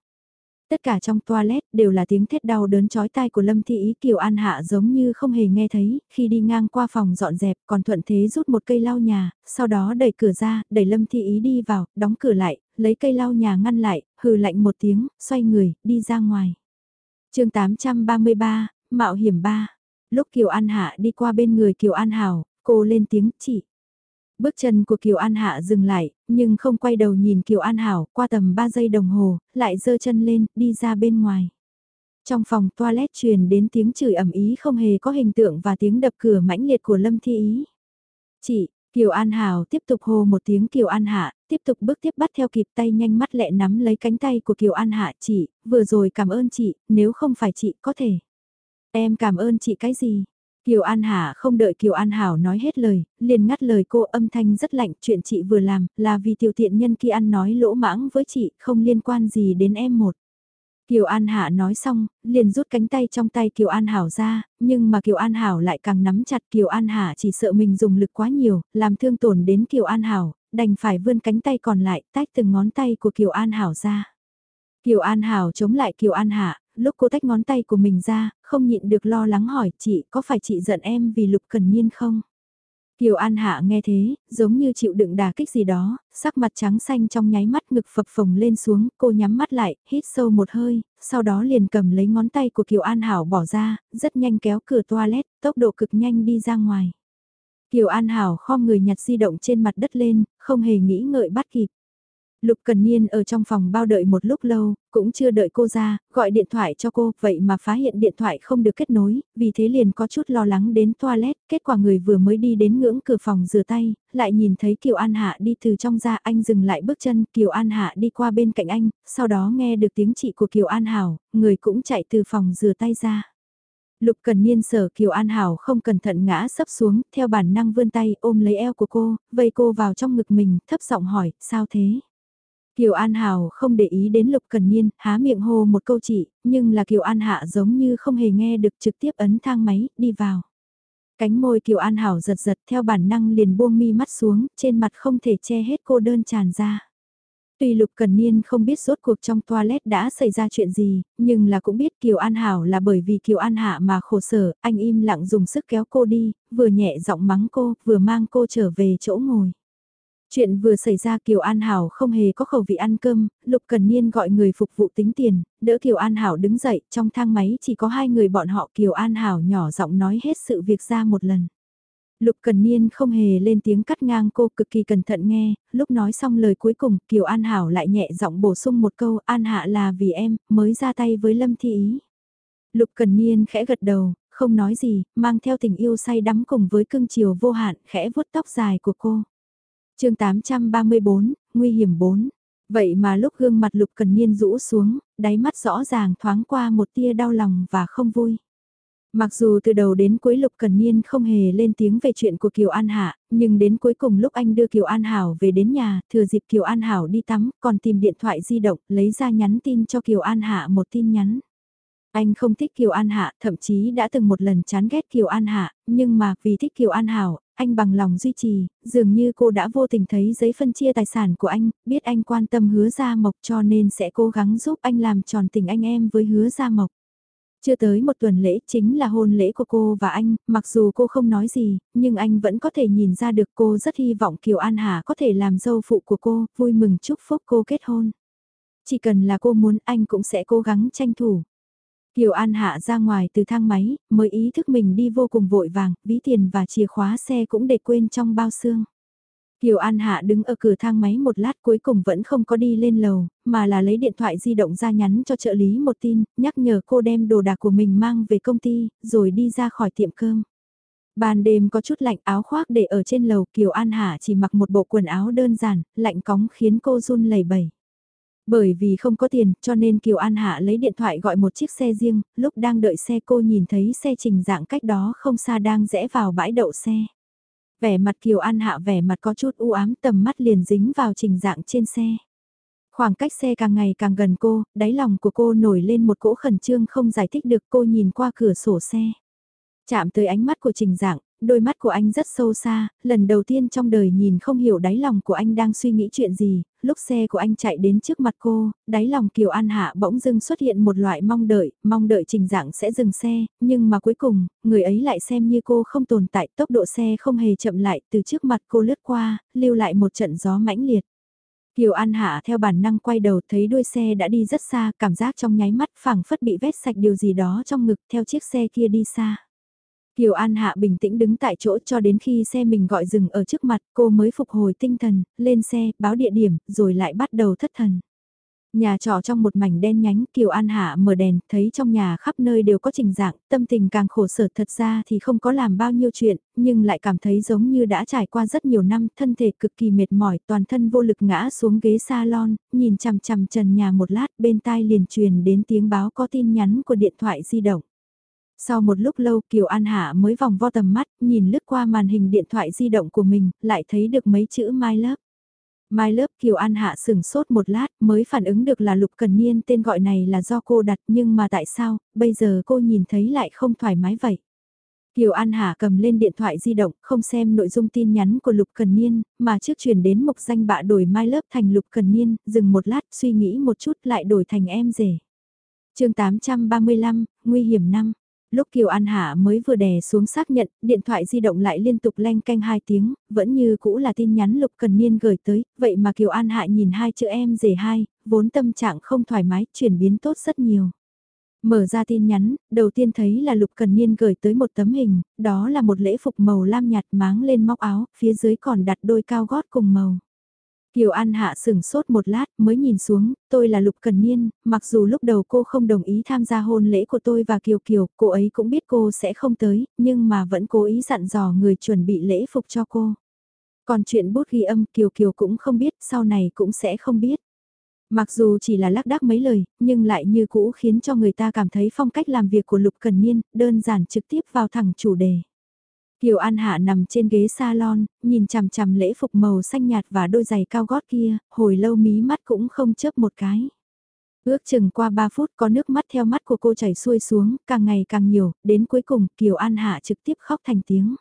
Tất cả trong toilet đều là tiếng thét đau đớn chói tai của Lâm Thị Ý Kiều An Hạ giống như không hề nghe thấy, khi đi ngang qua phòng dọn dẹp còn thuận thế rút một cây lau nhà, sau đó đẩy cửa ra, đẩy Lâm Thị Ý đi vào, đóng cửa lại, lấy cây lau nhà ngăn lại, hừ lạnh một tiếng, xoay người, đi ra ngoài. chương 833, Mạo hiểm 3. Lúc Kiều An Hạ đi qua bên người Kiều An Hảo, cô lên tiếng chỉ. Bước chân của Kiều An Hạ dừng lại, nhưng không quay đầu nhìn Kiều An Hảo, qua tầm 3 giây đồng hồ, lại giơ chân lên, đi ra bên ngoài. Trong phòng toilet truyền đến tiếng chửi ẩm ý không hề có hình tượng và tiếng đập cửa mãnh liệt của Lâm Thi Ý. Chị, Kiều An Hảo tiếp tục hô một tiếng Kiều An Hạ, tiếp tục bước tiếp bắt theo kịp tay nhanh mắt lẹ nắm lấy cánh tay của Kiều An Hạ chị, vừa rồi cảm ơn chị, nếu không phải chị có thể. Em cảm ơn chị cái gì? Kiều An Hà không đợi Kiều An Hảo nói hết lời, liền ngắt lời cô âm thanh rất lạnh, chuyện chị vừa làm, là vì tiểu tiện nhân kia ăn nói lỗ mãng với chị, không liên quan gì đến em một. Kiều An Hạ nói xong, liền rút cánh tay trong tay Kiều An Hảo ra, nhưng mà Kiều An Hảo lại càng nắm chặt Kiều An Hạ chỉ sợ mình dùng lực quá nhiều, làm thương tổn đến Kiều An Hảo, đành phải vươn cánh tay còn lại, tách từng ngón tay của Kiều An Hảo ra. Kiều An Hảo chống lại Kiều An Hạ, lúc cô tách ngón tay của mình ra, không nhịn được lo lắng hỏi chị có phải chị giận em vì Lục Cần Niên không? Kiều An Hạ nghe thế, giống như chịu đựng đà kích gì đó, sắc mặt trắng xanh trong nháy mắt ngực phập phồng lên xuống, cô nhắm mắt lại, hít sâu một hơi, sau đó liền cầm lấy ngón tay của Kiều An Hảo bỏ ra, rất nhanh kéo cửa toilet, tốc độ cực nhanh đi ra ngoài. Kiều An Hảo khom người nhặt di động trên mặt đất lên, không hề nghĩ ngợi bắt kịp. Lục Cần Niên ở trong phòng bao đợi một lúc lâu, cũng chưa đợi cô ra, gọi điện thoại cho cô, vậy mà phá hiện điện thoại không được kết nối, vì thế liền có chút lo lắng đến toilet, kết quả người vừa mới đi đến ngưỡng cửa phòng rửa tay, lại nhìn thấy Kiều An Hạ đi từ trong ra anh dừng lại bước chân, Kiều An Hạ đi qua bên cạnh anh, sau đó nghe được tiếng chị của Kiều An Hảo, người cũng chạy từ phòng rửa tay ra. Lục Cần Niên sở Kiều An Hảo không cẩn thận ngã sấp xuống, theo bản năng vươn tay ôm lấy eo của cô, vây cô vào trong ngực mình, thấp giọng hỏi, sao thế? Kiều An Hảo không để ý đến Lục Cần Niên, há miệng hô một câu chỉ, nhưng là Kiều An Hạ giống như không hề nghe được trực tiếp ấn thang máy, đi vào. Cánh môi Kiều An Hảo giật giật theo bản năng liền buông mi mắt xuống, trên mặt không thể che hết cô đơn tràn ra. Tuy Lục Cần Niên không biết rốt cuộc trong toilet đã xảy ra chuyện gì, nhưng là cũng biết Kiều An Hảo là bởi vì Kiều An Hạ mà khổ sở, anh im lặng dùng sức kéo cô đi, vừa nhẹ giọng mắng cô, vừa mang cô trở về chỗ ngồi. Chuyện vừa xảy ra Kiều An Hảo không hề có khẩu vị ăn cơm, Lục Cần Niên gọi người phục vụ tính tiền, đỡ Kiều An Hảo đứng dậy, trong thang máy chỉ có hai người bọn họ Kiều An Hảo nhỏ giọng nói hết sự việc ra một lần. Lục Cần Niên không hề lên tiếng cắt ngang cô cực kỳ cẩn thận nghe, lúc nói xong lời cuối cùng Kiều An Hảo lại nhẹ giọng bổ sung một câu An Hạ là vì em mới ra tay với Lâm Thi Ý. Lục Cần Niên khẽ gật đầu, không nói gì, mang theo tình yêu say đắm cùng với cưng chiều vô hạn khẽ vuốt tóc dài của cô chương 834, Nguy hiểm 4. Vậy mà lúc gương mặt Lục Cần Niên rũ xuống, đáy mắt rõ ràng thoáng qua một tia đau lòng và không vui. Mặc dù từ đầu đến cuối Lục Cần Niên không hề lên tiếng về chuyện của Kiều An Hạ, nhưng đến cuối cùng lúc anh đưa Kiều An Hảo về đến nhà, thừa dịp Kiều An Hảo đi tắm, còn tìm điện thoại di động, lấy ra nhắn tin cho Kiều An Hạ một tin nhắn. Anh không thích Kiều An Hạ, thậm chí đã từng một lần chán ghét Kiều An Hạ, nhưng mà vì thích Kiều An Hảo, anh bằng lòng duy trì, dường như cô đã vô tình thấy giấy phân chia tài sản của anh, biết anh quan tâm hứa Gia Mộc cho nên sẽ cố gắng giúp anh làm tròn tình anh em với hứa Gia Mộc. Chưa tới một tuần lễ chính là hôn lễ của cô và anh, mặc dù cô không nói gì, nhưng anh vẫn có thể nhìn ra được cô rất hy vọng Kiều An Hà có thể làm dâu phụ của cô, vui mừng chúc phúc cô kết hôn. Chỉ cần là cô muốn anh cũng sẽ cố gắng tranh thủ. Kiều An Hạ ra ngoài từ thang máy, mới ý thức mình đi vô cùng vội vàng, ví tiền và chìa khóa xe cũng để quên trong bao xương. Kiều An Hạ đứng ở cửa thang máy một lát cuối cùng vẫn không có đi lên lầu, mà là lấy điện thoại di động ra nhắn cho trợ lý một tin, nhắc nhở cô đem đồ đạc của mình mang về công ty, rồi đi ra khỏi tiệm cơm. Ban đêm có chút lạnh áo khoác để ở trên lầu Kiều An Hạ chỉ mặc một bộ quần áo đơn giản, lạnh cóng khiến cô run lẩy bẩy. Bởi vì không có tiền cho nên Kiều An Hạ lấy điện thoại gọi một chiếc xe riêng, lúc đang đợi xe cô nhìn thấy xe trình dạng cách đó không xa đang rẽ vào bãi đậu xe. Vẻ mặt Kiều An Hạ vẻ mặt có chút u ám tầm mắt liền dính vào trình dạng trên xe. Khoảng cách xe càng ngày càng gần cô, đáy lòng của cô nổi lên một cỗ khẩn trương không giải thích được cô nhìn qua cửa sổ xe. Chạm tới ánh mắt của trình dạng, đôi mắt của anh rất sâu xa, lần đầu tiên trong đời nhìn không hiểu đáy lòng của anh đang suy nghĩ chuyện gì, lúc xe của anh chạy đến trước mặt cô, đáy lòng Kiều An Hạ bỗng dưng xuất hiện một loại mong đợi, mong đợi trình dạng sẽ dừng xe, nhưng mà cuối cùng, người ấy lại xem như cô không tồn tại, tốc độ xe không hề chậm lại, từ trước mặt cô lướt qua, lưu lại một trận gió mãnh liệt. Kiều An Hạ theo bản năng quay đầu thấy đuôi xe đã đi rất xa, cảm giác trong nháy mắt phẳng phất bị vét sạch điều gì đó trong ngực theo chiếc xe kia đi xa. Kiều An Hạ bình tĩnh đứng tại chỗ cho đến khi xe mình gọi dừng ở trước mặt cô mới phục hồi tinh thần, lên xe, báo địa điểm, rồi lại bắt đầu thất thần. Nhà trọ trong một mảnh đen nhánh, Kiều An Hạ mở đèn, thấy trong nhà khắp nơi đều có trình dạng, tâm tình càng khổ sở thật ra thì không có làm bao nhiêu chuyện, nhưng lại cảm thấy giống như đã trải qua rất nhiều năm, thân thể cực kỳ mệt mỏi, toàn thân vô lực ngã xuống ghế salon, nhìn chằm chằm trần nhà một lát, bên tai liền truyền đến tiếng báo có tin nhắn của điện thoại di động. Sau một lúc lâu Kiều An Hạ mới vòng vo tầm mắt, nhìn lướt qua màn hình điện thoại di động của mình, lại thấy được mấy chữ My Love. My Love Kiều An Hạ sừng sốt một lát mới phản ứng được là Lục Cần Niên tên gọi này là do cô đặt nhưng mà tại sao, bây giờ cô nhìn thấy lại không thoải mái vậy. Kiều An Hạ cầm lên điện thoại di động, không xem nội dung tin nhắn của Lục Cần Niên, mà trước chuyển đến mục danh bạ đổi My Love thành Lục Cần Niên, dừng một lát suy nghĩ một chút lại đổi thành em rể. chương 835, Nguy hiểm năm lúc Kiều An Hạ mới vừa đè xuống xác nhận, điện thoại di động lại liên tục lanh canh hai tiếng, vẫn như cũ là tin nhắn Lục Cần Niên gửi tới, vậy mà Kiều An Hạ nhìn hai chữ em rể hai, vốn tâm trạng không thoải mái, chuyển biến tốt rất nhiều. Mở ra tin nhắn, đầu tiên thấy là Lục Cần Niên gửi tới một tấm hình, đó là một lễ phục màu lam nhạt máng lên móc áo, phía dưới còn đặt đôi cao gót cùng màu. Kiều An Hạ sửng sốt một lát mới nhìn xuống, tôi là Lục Cần Niên, mặc dù lúc đầu cô không đồng ý tham gia hôn lễ của tôi và Kiều Kiều, cô ấy cũng biết cô sẽ không tới, nhưng mà vẫn cố ý dặn dò người chuẩn bị lễ phục cho cô. Còn chuyện bút ghi âm Kiều Kiều cũng không biết, sau này cũng sẽ không biết. Mặc dù chỉ là lắc đắc mấy lời, nhưng lại như cũ khiến cho người ta cảm thấy phong cách làm việc của Lục Cần Niên, đơn giản trực tiếp vào thẳng chủ đề. Kiều An Hạ nằm trên ghế salon, nhìn chằm chằm lễ phục màu xanh nhạt và đôi giày cao gót kia, hồi lâu mí mắt cũng không chớp một cái. Ước chừng qua 3 phút có nước mắt theo mắt của cô chảy xuôi xuống, càng ngày càng nhiều, đến cuối cùng Kiều An Hạ trực tiếp khóc thành tiếng.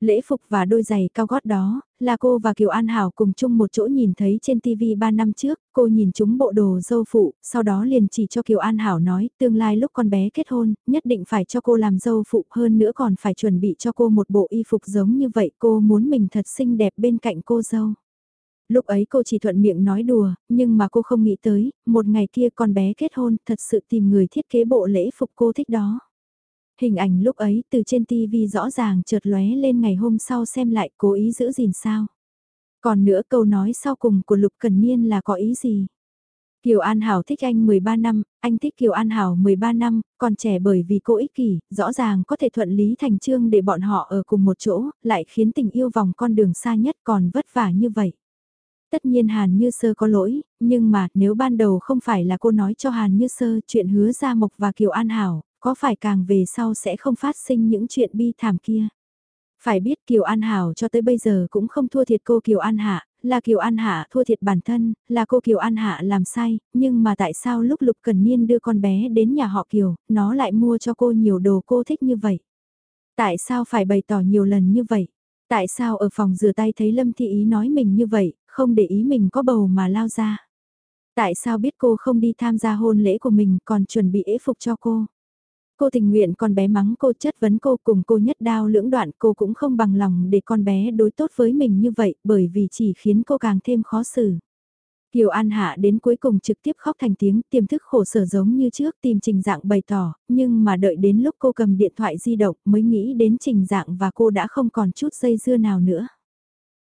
Lễ phục và đôi giày cao gót đó, là cô và Kiều An Hảo cùng chung một chỗ nhìn thấy trên TV 3 năm trước, cô nhìn chúng bộ đồ dâu phụ, sau đó liền chỉ cho Kiều An Hảo nói, tương lai lúc con bé kết hôn, nhất định phải cho cô làm dâu phụ hơn nữa còn phải chuẩn bị cho cô một bộ y phục giống như vậy, cô muốn mình thật xinh đẹp bên cạnh cô dâu. Lúc ấy cô chỉ thuận miệng nói đùa, nhưng mà cô không nghĩ tới, một ngày kia con bé kết hôn thật sự tìm người thiết kế bộ lễ phục cô thích đó. Hình ảnh lúc ấy từ trên TV rõ ràng chợt lóe lên ngày hôm sau xem lại cố ý giữ gìn sao. Còn nữa câu nói sau cùng của Lục Cần Niên là có ý gì? Kiều An Hảo thích anh 13 năm, anh thích Kiều An Hảo 13 năm, còn trẻ bởi vì cô ích kỷ, rõ ràng có thể thuận lý thành trương để bọn họ ở cùng một chỗ, lại khiến tình yêu vòng con đường xa nhất còn vất vả như vậy. Tất nhiên Hàn Như Sơ có lỗi, nhưng mà nếu ban đầu không phải là cô nói cho Hàn Như Sơ chuyện hứa Gia Mộc và Kiều An Hảo, có phải càng về sau sẽ không phát sinh những chuyện bi thảm kia. Phải biết Kiều An Hảo cho tới bây giờ cũng không thua thiệt cô Kiều An Hạ, là Kiều An Hạ thua thiệt bản thân, là cô Kiều An Hạ làm sai, nhưng mà tại sao lúc Lục Cần Niên đưa con bé đến nhà họ Kiều, nó lại mua cho cô nhiều đồ cô thích như vậy? Tại sao phải bày tỏ nhiều lần như vậy? Tại sao ở phòng rửa tay thấy Lâm Thị Ý nói mình như vậy, không để ý mình có bầu mà lao ra? Tại sao biết cô không đi tham gia hôn lễ của mình còn chuẩn bị ế phục cho cô? Cô tình nguyện con bé mắng cô chất vấn cô cùng cô nhất đao lưỡng đoạn cô cũng không bằng lòng để con bé đối tốt với mình như vậy bởi vì chỉ khiến cô càng thêm khó xử. Kiều An Hạ đến cuối cùng trực tiếp khóc thành tiếng tiềm thức khổ sở giống như trước tìm trình dạng bày tỏ, nhưng mà đợi đến lúc cô cầm điện thoại di động mới nghĩ đến trình dạng và cô đã không còn chút dây dưa nào nữa.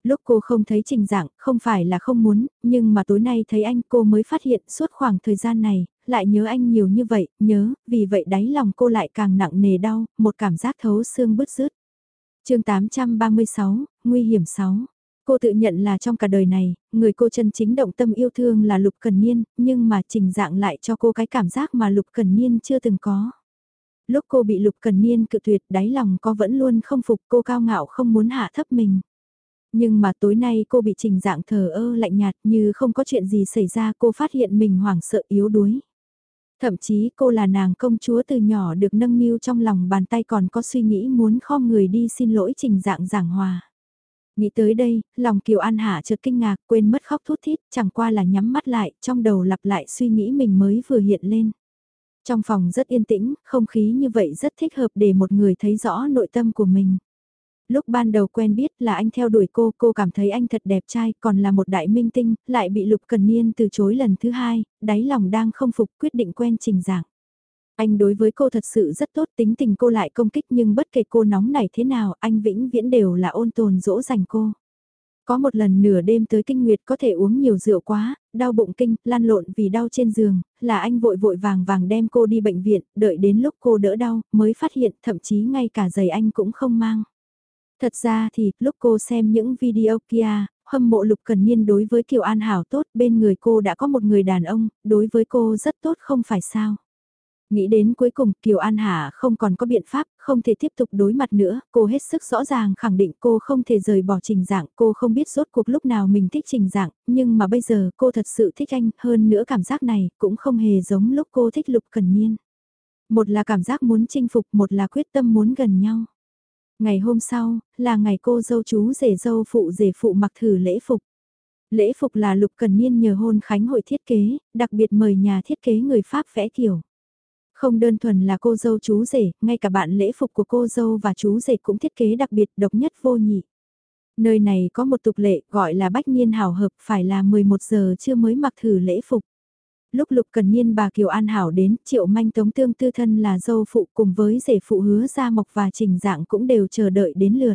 Lúc cô không thấy trình dạng, không phải là không muốn, nhưng mà tối nay thấy anh cô mới phát hiện suốt khoảng thời gian này, lại nhớ anh nhiều như vậy, nhớ, vì vậy đáy lòng cô lại càng nặng nề đau, một cảm giác thấu xương bứt rứt. chương 836, Nguy hiểm 6 Cô tự nhận là trong cả đời này, người cô chân chính động tâm yêu thương là Lục Cần Niên, nhưng mà trình dạng lại cho cô cái cảm giác mà Lục Cần Niên chưa từng có. Lúc cô bị Lục Cần Niên cự tuyệt đáy lòng có vẫn luôn không phục cô cao ngạo không muốn hạ thấp mình. Nhưng mà tối nay cô bị trình dạng thờ ơ lạnh nhạt như không có chuyện gì xảy ra cô phát hiện mình hoảng sợ yếu đuối. Thậm chí cô là nàng công chúa từ nhỏ được nâng niu trong lòng bàn tay còn có suy nghĩ muốn khom người đi xin lỗi trình dạng giảng hòa. Nghĩ tới đây, lòng Kiều An Hạ chợt kinh ngạc quên mất khóc thút thít chẳng qua là nhắm mắt lại trong đầu lặp lại suy nghĩ mình mới vừa hiện lên. Trong phòng rất yên tĩnh, không khí như vậy rất thích hợp để một người thấy rõ nội tâm của mình. Lúc ban đầu quen biết là anh theo đuổi cô, cô cảm thấy anh thật đẹp trai, còn là một đại minh tinh, lại bị Lục Cần Niên từ chối lần thứ hai, đáy lòng đang không phục quyết định quen trình giảng. Anh đối với cô thật sự rất tốt tính tình cô lại công kích nhưng bất kể cô nóng này thế nào anh vĩnh viễn đều là ôn tồn dỗ dành cô. Có một lần nửa đêm tới kinh nguyệt có thể uống nhiều rượu quá, đau bụng kinh, lan lộn vì đau trên giường, là anh vội vội vàng vàng đem cô đi bệnh viện, đợi đến lúc cô đỡ đau, mới phát hiện thậm chí ngay cả giày anh cũng không mang. Thật ra thì, lúc cô xem những video kia, hâm mộ Lục Cần Niên đối với Kiều An Hảo tốt, bên người cô đã có một người đàn ông, đối với cô rất tốt không phải sao. Nghĩ đến cuối cùng Kiều An Hà không còn có biện pháp, không thể tiếp tục đối mặt nữa, cô hết sức rõ ràng khẳng định cô không thể rời bỏ trình dạng, cô không biết rốt cuộc lúc nào mình thích trình dạng, nhưng mà bây giờ cô thật sự thích anh, hơn nữa cảm giác này cũng không hề giống lúc cô thích Lục Cần Niên. Một là cảm giác muốn chinh phục, một là quyết tâm muốn gần nhau. Ngày hôm sau, là ngày cô dâu chú rể dâu phụ rể phụ mặc thử lễ phục. Lễ phục là Lục Cần Niên nhờ hôn khánh hội thiết kế, đặc biệt mời nhà thiết kế người Pháp vẽ kiểu. Không đơn thuần là cô dâu chú rể, ngay cả bạn lễ phục của cô dâu và chú rể cũng thiết kế đặc biệt độc nhất vô nhị. Nơi này có một tục lệ gọi là bách niên hảo hợp phải là 11 giờ chưa mới mặc thử lễ phục. Lúc lục cần niên bà Kiều An Hảo đến, triệu manh tống tương tư thân là dâu phụ cùng với rể phụ hứa gia mộc và trình dạng cũng đều chờ đợi đến lượt.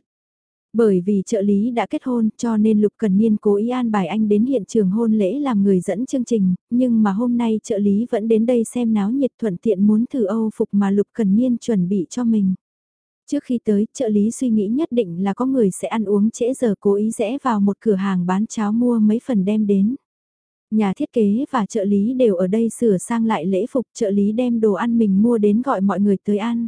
Bởi vì trợ lý đã kết hôn cho nên Lục Cần Niên cố ý an bài anh đến hiện trường hôn lễ làm người dẫn chương trình, nhưng mà hôm nay trợ lý vẫn đến đây xem náo nhiệt thuận tiện muốn thử Âu phục mà Lục Cần Niên chuẩn bị cho mình. Trước khi tới, trợ lý suy nghĩ nhất định là có người sẽ ăn uống trễ giờ cố ý rẽ vào một cửa hàng bán cháo mua mấy phần đem đến. Nhà thiết kế và trợ lý đều ở đây sửa sang lại lễ phục trợ lý đem đồ ăn mình mua đến gọi mọi người tới ăn.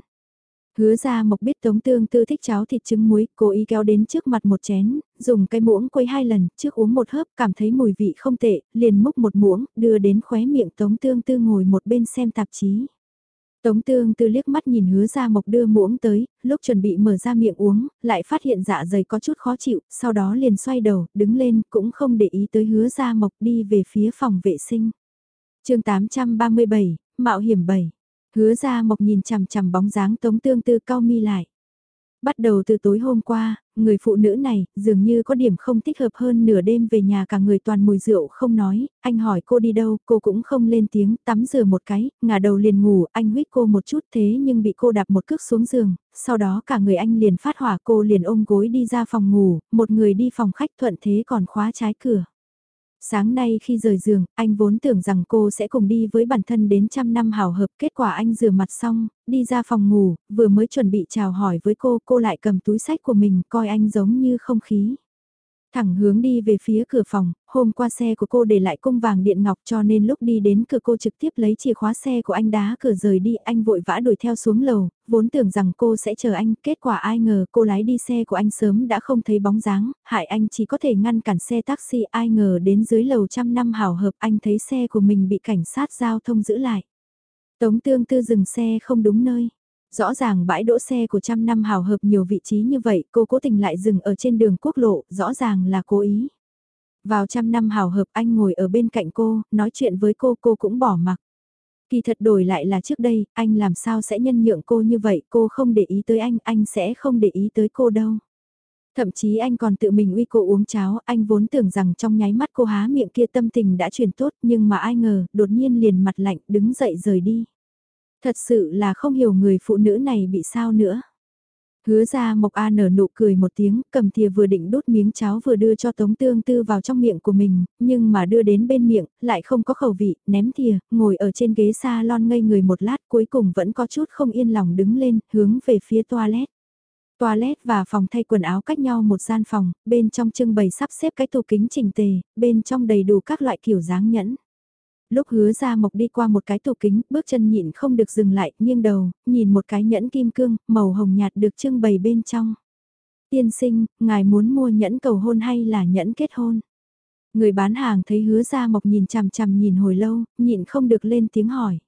Hứa ra mộc biết Tống Tương Tư thích cháo thịt trứng muối, cố ý kéo đến trước mặt một chén, dùng cái muỗng quấy hai lần, trước uống một hớp, cảm thấy mùi vị không tệ, liền múc một muỗng, đưa đến khóe miệng Tống Tương Tư ngồi một bên xem tạp chí. Tống Tương Tư liếc mắt nhìn hứa ra mộc đưa muỗng tới, lúc chuẩn bị mở ra miệng uống, lại phát hiện dạ dày có chút khó chịu, sau đó liền xoay đầu, đứng lên, cũng không để ý tới hứa ra mộc đi về phía phòng vệ sinh. chương 837, Mạo hiểm 7 Hứa ra mộc nhìn chằm chằm bóng dáng tống tương tư cao mi lại. Bắt đầu từ tối hôm qua, người phụ nữ này dường như có điểm không thích hợp hơn nửa đêm về nhà cả người toàn mùi rượu không nói, anh hỏi cô đi đâu, cô cũng không lên tiếng, tắm rửa một cái, ngả đầu liền ngủ, anh huyết cô một chút thế nhưng bị cô đạp một cước xuống giường, sau đó cả người anh liền phát hỏa cô liền ôm gối đi ra phòng ngủ, một người đi phòng khách thuận thế còn khóa trái cửa. Sáng nay khi rời giường, anh vốn tưởng rằng cô sẽ cùng đi với bản thân đến trăm năm hào hợp. Kết quả anh rửa mặt xong, đi ra phòng ngủ, vừa mới chuẩn bị chào hỏi với cô, cô lại cầm túi sách của mình, coi anh giống như không khí. Thẳng hướng đi về phía cửa phòng, hôm qua xe của cô để lại cung vàng điện ngọc cho nên lúc đi đến cửa cô trực tiếp lấy chìa khóa xe của anh đá cửa rời đi, anh vội vã đuổi theo xuống lầu, vốn tưởng rằng cô sẽ chờ anh, kết quả ai ngờ cô lái đi xe của anh sớm đã không thấy bóng dáng, hại anh chỉ có thể ngăn cản xe taxi, ai ngờ đến dưới lầu trăm năm hảo hợp anh thấy xe của mình bị cảnh sát giao thông giữ lại. Tống tương tư dừng xe không đúng nơi. Rõ ràng bãi đỗ xe của trăm năm hào hợp nhiều vị trí như vậy, cô cố tình lại dừng ở trên đường quốc lộ, rõ ràng là cố ý. Vào trăm năm hào hợp anh ngồi ở bên cạnh cô, nói chuyện với cô, cô cũng bỏ mặc. Kỳ thật đổi lại là trước đây, anh làm sao sẽ nhân nhượng cô như vậy, cô không để ý tới anh, anh sẽ không để ý tới cô đâu. Thậm chí anh còn tự mình uy cô uống cháo, anh vốn tưởng rằng trong nháy mắt cô há miệng kia tâm tình đã truyền tốt, nhưng mà ai ngờ, đột nhiên liền mặt lạnh, đứng dậy rời đi. Thật sự là không hiểu người phụ nữ này bị sao nữa. Hứa ra Mộc A nở nụ cười một tiếng, cầm thìa vừa định đốt miếng cháo vừa đưa cho Tống Tương Tư vào trong miệng của mình, nhưng mà đưa đến bên miệng, lại không có khẩu vị, ném thìa, ngồi ở trên ghế salon ngây người một lát cuối cùng vẫn có chút không yên lòng đứng lên, hướng về phía toilet. Toilet và phòng thay quần áo cách nhau một gian phòng, bên trong trưng bày sắp xếp cái tủ kính chỉnh tề, bên trong đầy đủ các loại kiểu dáng nhẫn lúc hứa ra mộc đi qua một cái tủ kính, bước chân nhịn không được dừng lại, nghiêng đầu, nhìn một cái nhẫn kim cương, màu hồng nhạt được trưng bày bên trong. Tiên sinh, ngài muốn mua nhẫn cầu hôn hay là nhẫn kết hôn? Người bán hàng thấy hứa ra mộc nhìn chằm chằm nhìn hồi lâu, nhịn không được lên tiếng hỏi.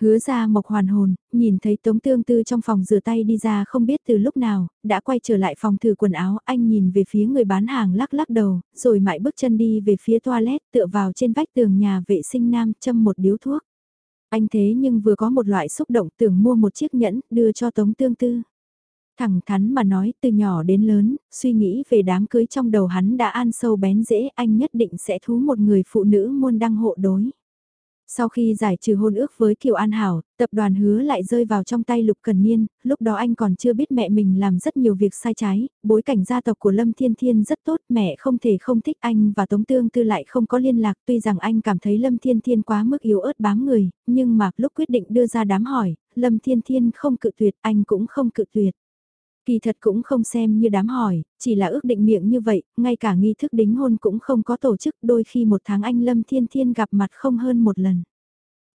Hứa ra mộc hoàn hồn, nhìn thấy Tống Tương Tư trong phòng rửa tay đi ra không biết từ lúc nào, đã quay trở lại phòng thử quần áo, anh nhìn về phía người bán hàng lắc lắc đầu, rồi mãi bước chân đi về phía toilet tựa vào trên vách tường nhà vệ sinh nam châm một điếu thuốc. Anh thế nhưng vừa có một loại xúc động tưởng mua một chiếc nhẫn đưa cho Tống Tương Tư. Thẳng thắn mà nói từ nhỏ đến lớn, suy nghĩ về đám cưới trong đầu hắn đã an sâu bén dễ anh nhất định sẽ thú một người phụ nữ môn đăng hộ đối. Sau khi giải trừ hôn ước với Kiều An Hảo, tập đoàn hứa lại rơi vào trong tay Lục Cần Niên, lúc đó anh còn chưa biết mẹ mình làm rất nhiều việc sai trái, bối cảnh gia tộc của Lâm Thiên Thiên rất tốt, mẹ không thể không thích anh và Tống Tương Tư lại không có liên lạc, tuy rằng anh cảm thấy Lâm Thiên Thiên quá mức yếu ớt bám người, nhưng mà lúc quyết định đưa ra đám hỏi, Lâm Thiên Thiên không cự tuyệt, anh cũng không cự tuyệt. Kỳ thật cũng không xem như đám hỏi, chỉ là ước định miệng như vậy, ngay cả nghi thức đính hôn cũng không có tổ chức đôi khi một tháng anh Lâm Thiên Thiên gặp mặt không hơn một lần.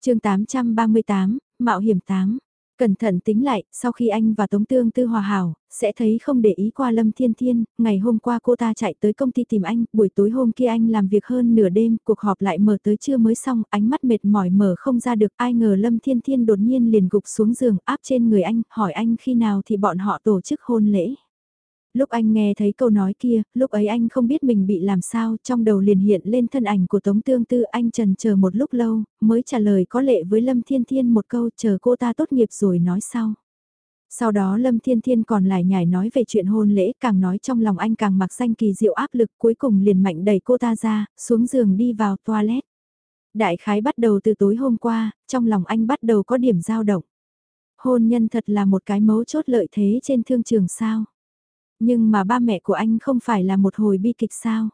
chương 838, Mạo hiểm 8. Cẩn thận tính lại, sau khi anh và Tống Tương Tư hòa hảo, sẽ thấy không để ý qua Lâm Thiên Thiên, ngày hôm qua cô ta chạy tới công ty tìm anh, buổi tối hôm kia anh làm việc hơn nửa đêm, cuộc họp lại mở tới trưa mới xong, ánh mắt mệt mỏi mở không ra được, ai ngờ Lâm Thiên Thiên đột nhiên liền gục xuống giường áp trên người anh, hỏi anh khi nào thì bọn họ tổ chức hôn lễ. Lúc anh nghe thấy câu nói kia, lúc ấy anh không biết mình bị làm sao, trong đầu liền hiện lên thân ảnh của Tống Tương Tư anh trần chờ một lúc lâu, mới trả lời có lệ với Lâm Thiên Thiên một câu chờ cô ta tốt nghiệp rồi nói sau. Sau đó Lâm Thiên Thiên còn lại nhảy nói về chuyện hôn lễ, càng nói trong lòng anh càng mặc danh kỳ diệu áp lực cuối cùng liền mạnh đẩy cô ta ra, xuống giường đi vào toilet. Đại khái bắt đầu từ tối hôm qua, trong lòng anh bắt đầu có điểm dao động. Hôn nhân thật là một cái mấu chốt lợi thế trên thương trường sao. Nhưng mà ba mẹ của anh không phải là một hồi bi kịch sao.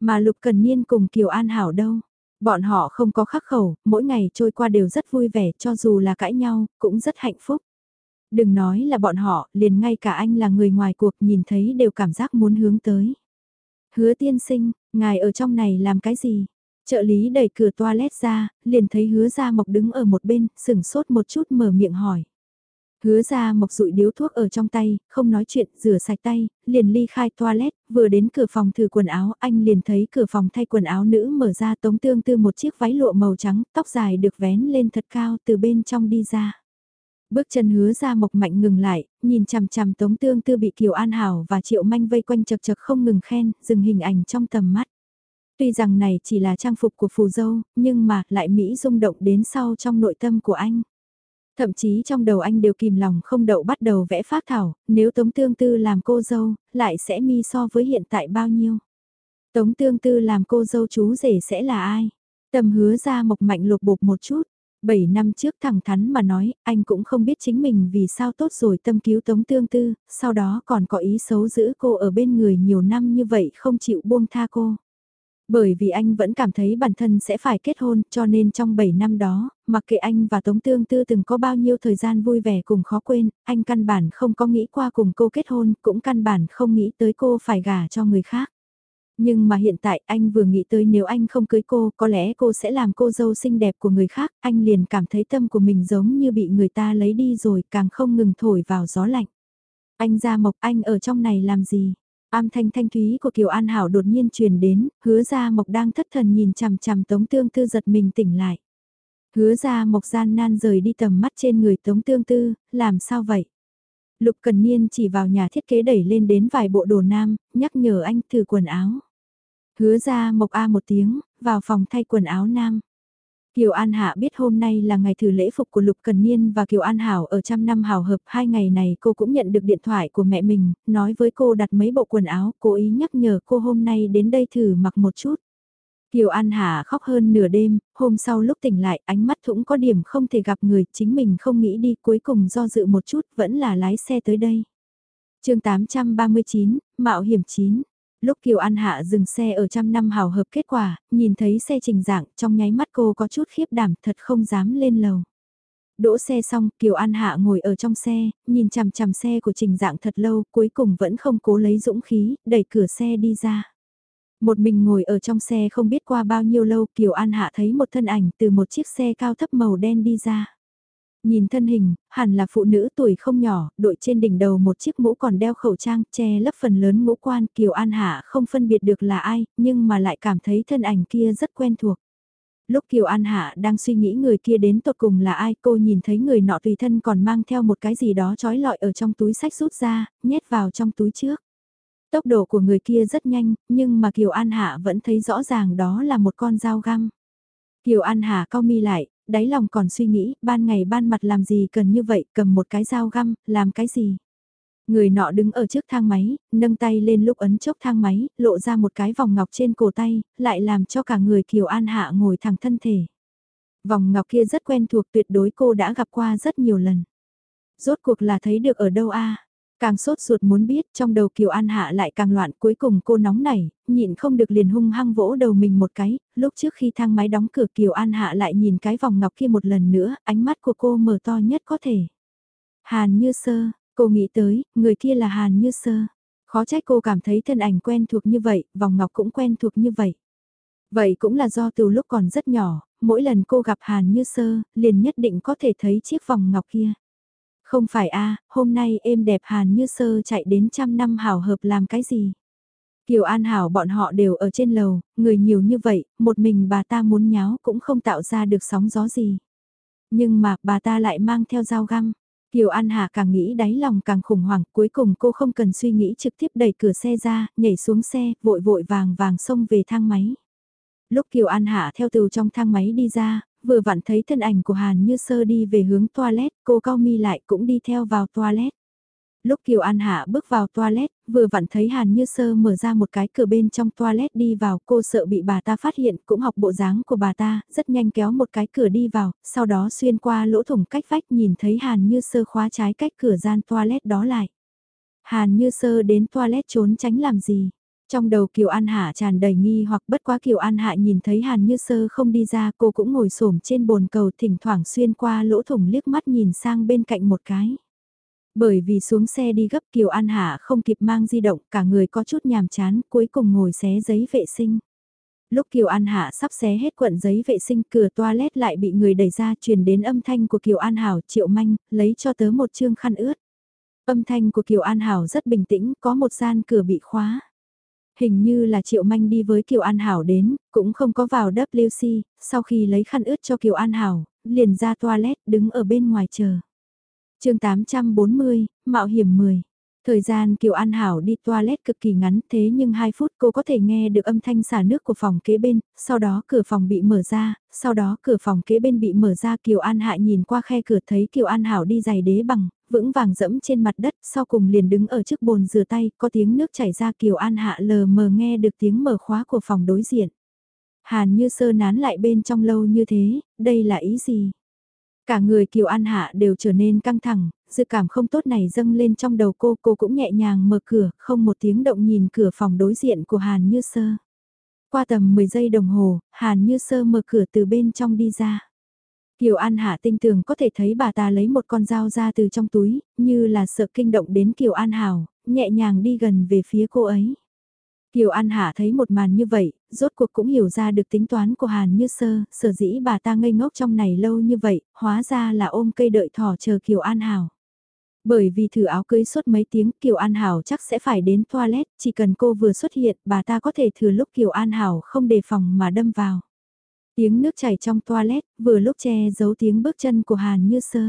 Mà Lục Cần Niên cùng Kiều An Hảo đâu. Bọn họ không có khắc khẩu, mỗi ngày trôi qua đều rất vui vẻ cho dù là cãi nhau, cũng rất hạnh phúc. Đừng nói là bọn họ, liền ngay cả anh là người ngoài cuộc nhìn thấy đều cảm giác muốn hướng tới. Hứa tiên sinh, ngài ở trong này làm cái gì? Trợ lý đẩy cửa toilet ra, liền thấy hứa ra mộc đứng ở một bên, sửng sốt một chút mở miệng hỏi. Hứa ra mộc rụi điếu thuốc ở trong tay, không nói chuyện, rửa sạch tay, liền ly khai toilet, vừa đến cửa phòng thử quần áo, anh liền thấy cửa phòng thay quần áo nữ mở ra tống tương tư một chiếc váy lụa màu trắng, tóc dài được vén lên thật cao từ bên trong đi ra. Bước chân hứa ra mộc mạnh ngừng lại, nhìn chằm chằm tống tương tư bị Kiều An Hảo và Triệu Manh vây quanh chật chật không ngừng khen, dừng hình ảnh trong tầm mắt. Tuy rằng này chỉ là trang phục của phù dâu, nhưng mà lại Mỹ rung động đến sau trong nội tâm của anh. Thậm chí trong đầu anh đều kìm lòng không đậu bắt đầu vẽ phát thảo, nếu Tống Tương Tư làm cô dâu, lại sẽ mi so với hiện tại bao nhiêu. Tống Tương Tư làm cô dâu chú rể sẽ là ai? Tầm hứa ra mộc mạnh lục bột một chút. Bảy năm trước thẳng thắn mà nói, anh cũng không biết chính mình vì sao tốt rồi tâm cứu Tống Tương Tư, sau đó còn có ý xấu giữ cô ở bên người nhiều năm như vậy không chịu buông tha cô. Bởi vì anh vẫn cảm thấy bản thân sẽ phải kết hôn cho nên trong 7 năm đó, mặc kệ anh và Tống Tương Tư từng có bao nhiêu thời gian vui vẻ cùng khó quên, anh căn bản không có nghĩ qua cùng cô kết hôn, cũng căn bản không nghĩ tới cô phải gả cho người khác. Nhưng mà hiện tại anh vừa nghĩ tới nếu anh không cưới cô, có lẽ cô sẽ làm cô dâu xinh đẹp của người khác, anh liền cảm thấy tâm của mình giống như bị người ta lấy đi rồi, càng không ngừng thổi vào gió lạnh. Anh ra mộc anh ở trong này làm gì? Am thanh thanh thúy của Kiều An Hảo đột nhiên truyền đến, hứa ra mộc đang thất thần nhìn chằm chằm tống tương tư giật mình tỉnh lại. Hứa ra mộc gian nan rời đi tầm mắt trên người tống tương tư, làm sao vậy? Lục Cần Niên chỉ vào nhà thiết kế đẩy lên đến vài bộ đồ nam, nhắc nhở anh thử quần áo. Hứa ra mộc A một tiếng, vào phòng thay quần áo nam. Kiều An Hạ biết hôm nay là ngày thử lễ phục của Lục Cần Niên và Kiều An Hảo ở trăm năm hào hợp. Hai ngày này cô cũng nhận được điện thoại của mẹ mình, nói với cô đặt mấy bộ quần áo, cố ý nhắc nhở cô hôm nay đến đây thử mặc một chút. Kiều An Hạ khóc hơn nửa đêm, hôm sau lúc tỉnh lại ánh mắt thũng có điểm không thể gặp người, chính mình không nghĩ đi cuối cùng do dự một chút vẫn là lái xe tới đây. chương 839, Mạo hiểm 9 lúc Kiều An Hạ dừng xe ở trăm năm hào hợp kết quả, nhìn thấy xe trình dạng trong nháy mắt cô có chút khiếp đảm thật không dám lên lầu. Đỗ xe xong, Kiều An Hạ ngồi ở trong xe, nhìn chằm chằm xe của trình dạng thật lâu, cuối cùng vẫn không cố lấy dũng khí, đẩy cửa xe đi ra. Một mình ngồi ở trong xe không biết qua bao nhiêu lâu, Kiều An Hạ thấy một thân ảnh từ một chiếc xe cao thấp màu đen đi ra. Nhìn thân hình, hẳn là phụ nữ tuổi không nhỏ, đội trên đỉnh đầu một chiếc mũ còn đeo khẩu trang, che lấp phần lớn ngũ quan, Kiều An Hạ không phân biệt được là ai, nhưng mà lại cảm thấy thân ảnh kia rất quen thuộc. Lúc Kiều An Hạ đang suy nghĩ người kia đến tột cùng là ai, cô nhìn thấy người nọ tùy thân còn mang theo một cái gì đó trói lọi ở trong túi sách rút ra, nhét vào trong túi trước. Tốc độ của người kia rất nhanh, nhưng mà Kiều An Hạ vẫn thấy rõ ràng đó là một con dao găm. Kiều An Hạ cau mi lại, đáy lòng còn suy nghĩ, ban ngày ban mặt làm gì cần như vậy, cầm một cái dao găm, làm cái gì. Người nọ đứng ở trước thang máy, nâng tay lên lúc ấn chốc thang máy, lộ ra một cái vòng ngọc trên cổ tay, lại làm cho cả người Kiều An Hạ ngồi thẳng thân thể. Vòng ngọc kia rất quen thuộc tuyệt đối cô đã gặp qua rất nhiều lần. Rốt cuộc là thấy được ở đâu a Càng sốt ruột muốn biết trong đầu Kiều An Hạ lại càng loạn cuối cùng cô nóng nảy, nhịn không được liền hung hăng vỗ đầu mình một cái, lúc trước khi thang máy đóng cửa Kiều An Hạ lại nhìn cái vòng ngọc kia một lần nữa, ánh mắt của cô mở to nhất có thể. Hàn như sơ, cô nghĩ tới, người kia là Hàn như sơ. Khó trách cô cảm thấy thân ảnh quen thuộc như vậy, vòng ngọc cũng quen thuộc như vậy. Vậy cũng là do từ lúc còn rất nhỏ, mỗi lần cô gặp Hàn như sơ, liền nhất định có thể thấy chiếc vòng ngọc kia. Không phải a hôm nay êm đẹp hàn như sơ chạy đến trăm năm hảo hợp làm cái gì? Kiều An Hảo bọn họ đều ở trên lầu, người nhiều như vậy, một mình bà ta muốn nháo cũng không tạo ra được sóng gió gì. Nhưng mà bà ta lại mang theo dao găm. Kiều An hạ càng nghĩ đáy lòng càng khủng hoảng, cuối cùng cô không cần suy nghĩ trực tiếp đẩy cửa xe ra, nhảy xuống xe, vội vội vàng vàng xông về thang máy. Lúc Kiều An Hạ theo từ trong thang máy đi ra, vừa vặn thấy thân ảnh của Hàn Như Sơ đi về hướng toilet, cô cao mi lại cũng đi theo vào toilet. Lúc Kiều An Hạ bước vào toilet, vừa vặn thấy Hàn Như Sơ mở ra một cái cửa bên trong toilet đi vào, cô sợ bị bà ta phát hiện, cũng học bộ dáng của bà ta, rất nhanh kéo một cái cửa đi vào, sau đó xuyên qua lỗ thủng cách vách nhìn thấy Hàn Như Sơ khóa trái cách cửa gian toilet đó lại. Hàn Như Sơ đến toilet trốn tránh làm gì? Trong đầu Kiều An Hạ tràn đầy nghi hoặc bất quá Kiều An Hạ nhìn thấy Hàn Như Sơ không đi ra cô cũng ngồi xổm trên bồn cầu thỉnh thoảng xuyên qua lỗ thủng liếc mắt nhìn sang bên cạnh một cái. Bởi vì xuống xe đi gấp Kiều An Hạ không kịp mang di động cả người có chút nhàm chán cuối cùng ngồi xé giấy vệ sinh. Lúc Kiều An Hạ sắp xé hết cuộn giấy vệ sinh cửa toilet lại bị người đẩy ra truyền đến âm thanh của Kiều An Hảo triệu manh, lấy cho tớ một chương khăn ướt. Âm thanh của Kiều An Hảo rất bình tĩnh, có một gian cửa bị khóa. Hình như là Triệu Manh đi với Kiều An Hảo đến, cũng không có vào WC, sau khi lấy khăn ướt cho Kiều An Hảo, liền ra toilet đứng ở bên ngoài chờ. chương 840, Mạo hiểm 10. Thời gian Kiều An Hảo đi toilet cực kỳ ngắn thế nhưng 2 phút cô có thể nghe được âm thanh xả nước của phòng kế bên, sau đó cửa phòng bị mở ra, sau đó cửa phòng kế bên bị mở ra Kiều An Hạ nhìn qua khe cửa thấy Kiều An Hảo đi giày đế bằng, vững vàng dẫm trên mặt đất, sau cùng liền đứng ở trước bồn rửa tay, có tiếng nước chảy ra Kiều An Hạ lờ mờ nghe được tiếng mở khóa của phòng đối diện. Hàn như sơ nán lại bên trong lâu như thế, đây là ý gì? Cả người Kiều An Hạ đều trở nên căng thẳng, dự cảm không tốt này dâng lên trong đầu cô, cô cũng nhẹ nhàng mở cửa, không một tiếng động nhìn cửa phòng đối diện của Hàn Như Sơ. Qua tầm 10 giây đồng hồ, Hàn Như Sơ mở cửa từ bên trong đi ra. Kiều An Hạ tinh tường có thể thấy bà ta lấy một con dao ra từ trong túi, như là sợ kinh động đến Kiều An Hảo, nhẹ nhàng đi gần về phía cô ấy. Kiều An Hạ thấy một màn như vậy, rốt cuộc cũng hiểu ra được tính toán của Hàn Như Sơ, sở dĩ bà ta ngây ngốc trong này lâu như vậy, hóa ra là ôm cây đợi thỏ chờ Kiều An Hảo. Bởi vì thử áo cưới suốt mấy tiếng Kiều An Hảo chắc sẽ phải đến toilet, chỉ cần cô vừa xuất hiện bà ta có thể thừa lúc Kiều An Hảo không đề phòng mà đâm vào. Tiếng nước chảy trong toilet, vừa lúc che giấu tiếng bước chân của Hàn Như Sơ.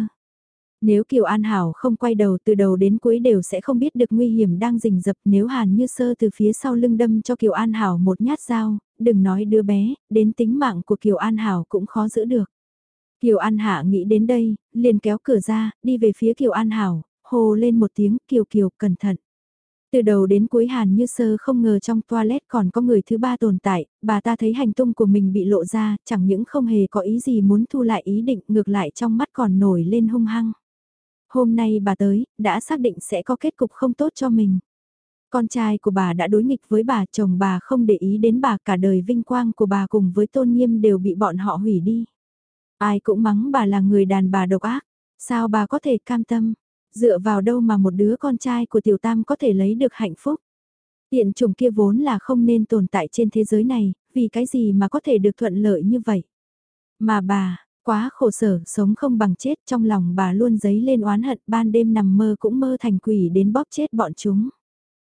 Nếu Kiều An Hảo không quay đầu từ đầu đến cuối đều sẽ không biết được nguy hiểm đang rình rập nếu Hàn Như Sơ từ phía sau lưng đâm cho Kiều An Hảo một nhát dao, đừng nói đứa bé, đến tính mạng của Kiều An Hảo cũng khó giữ được. Kiều An Hạ nghĩ đến đây, liền kéo cửa ra, đi về phía Kiều An Hảo, hồ lên một tiếng Kiều Kiều cẩn thận. Từ đầu đến cuối Hàn Như Sơ không ngờ trong toilet còn có người thứ ba tồn tại, bà ta thấy hành tung của mình bị lộ ra, chẳng những không hề có ý gì muốn thu lại ý định ngược lại trong mắt còn nổi lên hung hăng. Hôm nay bà tới, đã xác định sẽ có kết cục không tốt cho mình. Con trai của bà đã đối nghịch với bà, chồng bà không để ý đến bà cả đời vinh quang của bà cùng với tôn nghiêm đều bị bọn họ hủy đi. Ai cũng mắng bà là người đàn bà độc ác, sao bà có thể cam tâm, dựa vào đâu mà một đứa con trai của tiểu tam có thể lấy được hạnh phúc. Tiện trùng kia vốn là không nên tồn tại trên thế giới này, vì cái gì mà có thể được thuận lợi như vậy. Mà bà, quá khổ sở, sống không bằng chết, trong lòng bà luôn dấy lên oán hận, ban đêm nằm mơ cũng mơ thành quỷ đến bóp chết bọn chúng.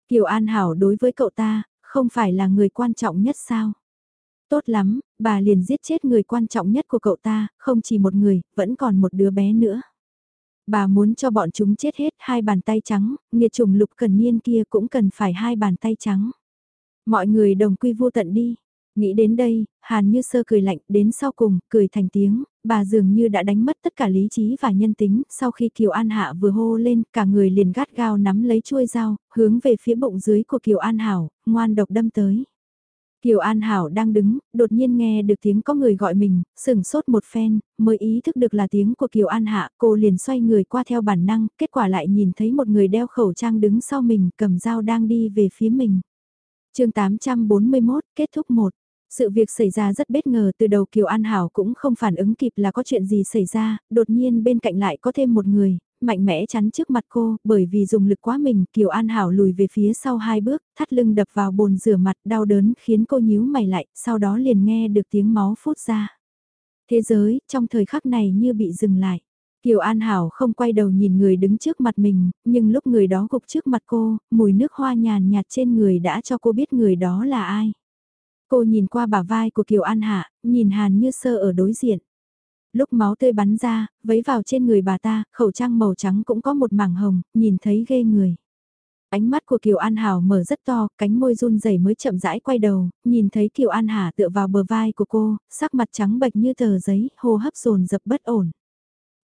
Kiều An Hảo đối với cậu ta, không phải là người quan trọng nhất sao? Tốt lắm, bà liền giết chết người quan trọng nhất của cậu ta, không chỉ một người, vẫn còn một đứa bé nữa. Bà muốn cho bọn chúng chết hết hai bàn tay trắng, nghiệt trùng lục cần niên kia cũng cần phải hai bàn tay trắng. Mọi người đồng quy vô tận đi. Nghĩ đến đây, Hàn như sơ cười lạnh đến sau cùng, cười thành tiếng, bà dường như đã đánh mất tất cả lý trí và nhân tính, sau khi Kiều An Hạ vừa hô lên, cả người liền gắt gao nắm lấy chuôi dao, hướng về phía bụng dưới của Kiều An Hảo, ngoan độc đâm tới. Kiều An Hảo đang đứng, đột nhiên nghe được tiếng có người gọi mình, sửng sốt một phen, mới ý thức được là tiếng của Kiều An Hạ, cô liền xoay người qua theo bản năng, kết quả lại nhìn thấy một người đeo khẩu trang đứng sau mình, cầm dao đang đi về phía mình. chương 841, kết thúc 1. Sự việc xảy ra rất bất ngờ từ đầu Kiều An Hảo cũng không phản ứng kịp là có chuyện gì xảy ra, đột nhiên bên cạnh lại có thêm một người, mạnh mẽ chắn trước mặt cô, bởi vì dùng lực quá mình, Kiều An Hảo lùi về phía sau hai bước, thắt lưng đập vào bồn rửa mặt đau đớn khiến cô nhíu mày lại, sau đó liền nghe được tiếng máu phút ra. Thế giới, trong thời khắc này như bị dừng lại. Kiều An Hảo không quay đầu nhìn người đứng trước mặt mình, nhưng lúc người đó gục trước mặt cô, mùi nước hoa nhàn nhạt trên người đã cho cô biết người đó là ai. Cô nhìn qua bả vai của Kiều An Hạ, nhìn Hàn Như Sơ ở đối diện lúc máu tươi bắn ra, vấy vào trên người bà ta, khẩu trang màu trắng cũng có một mảng hồng, nhìn thấy ghê người. Ánh mắt của Kiều An Hảo mở rất to, cánh môi run rẩy mới chậm rãi quay đầu, nhìn thấy Kiều An Hà tựa vào bờ vai của cô, sắc mặt trắng bệch như tờ giấy, hô hấp dồn dập bất ổn.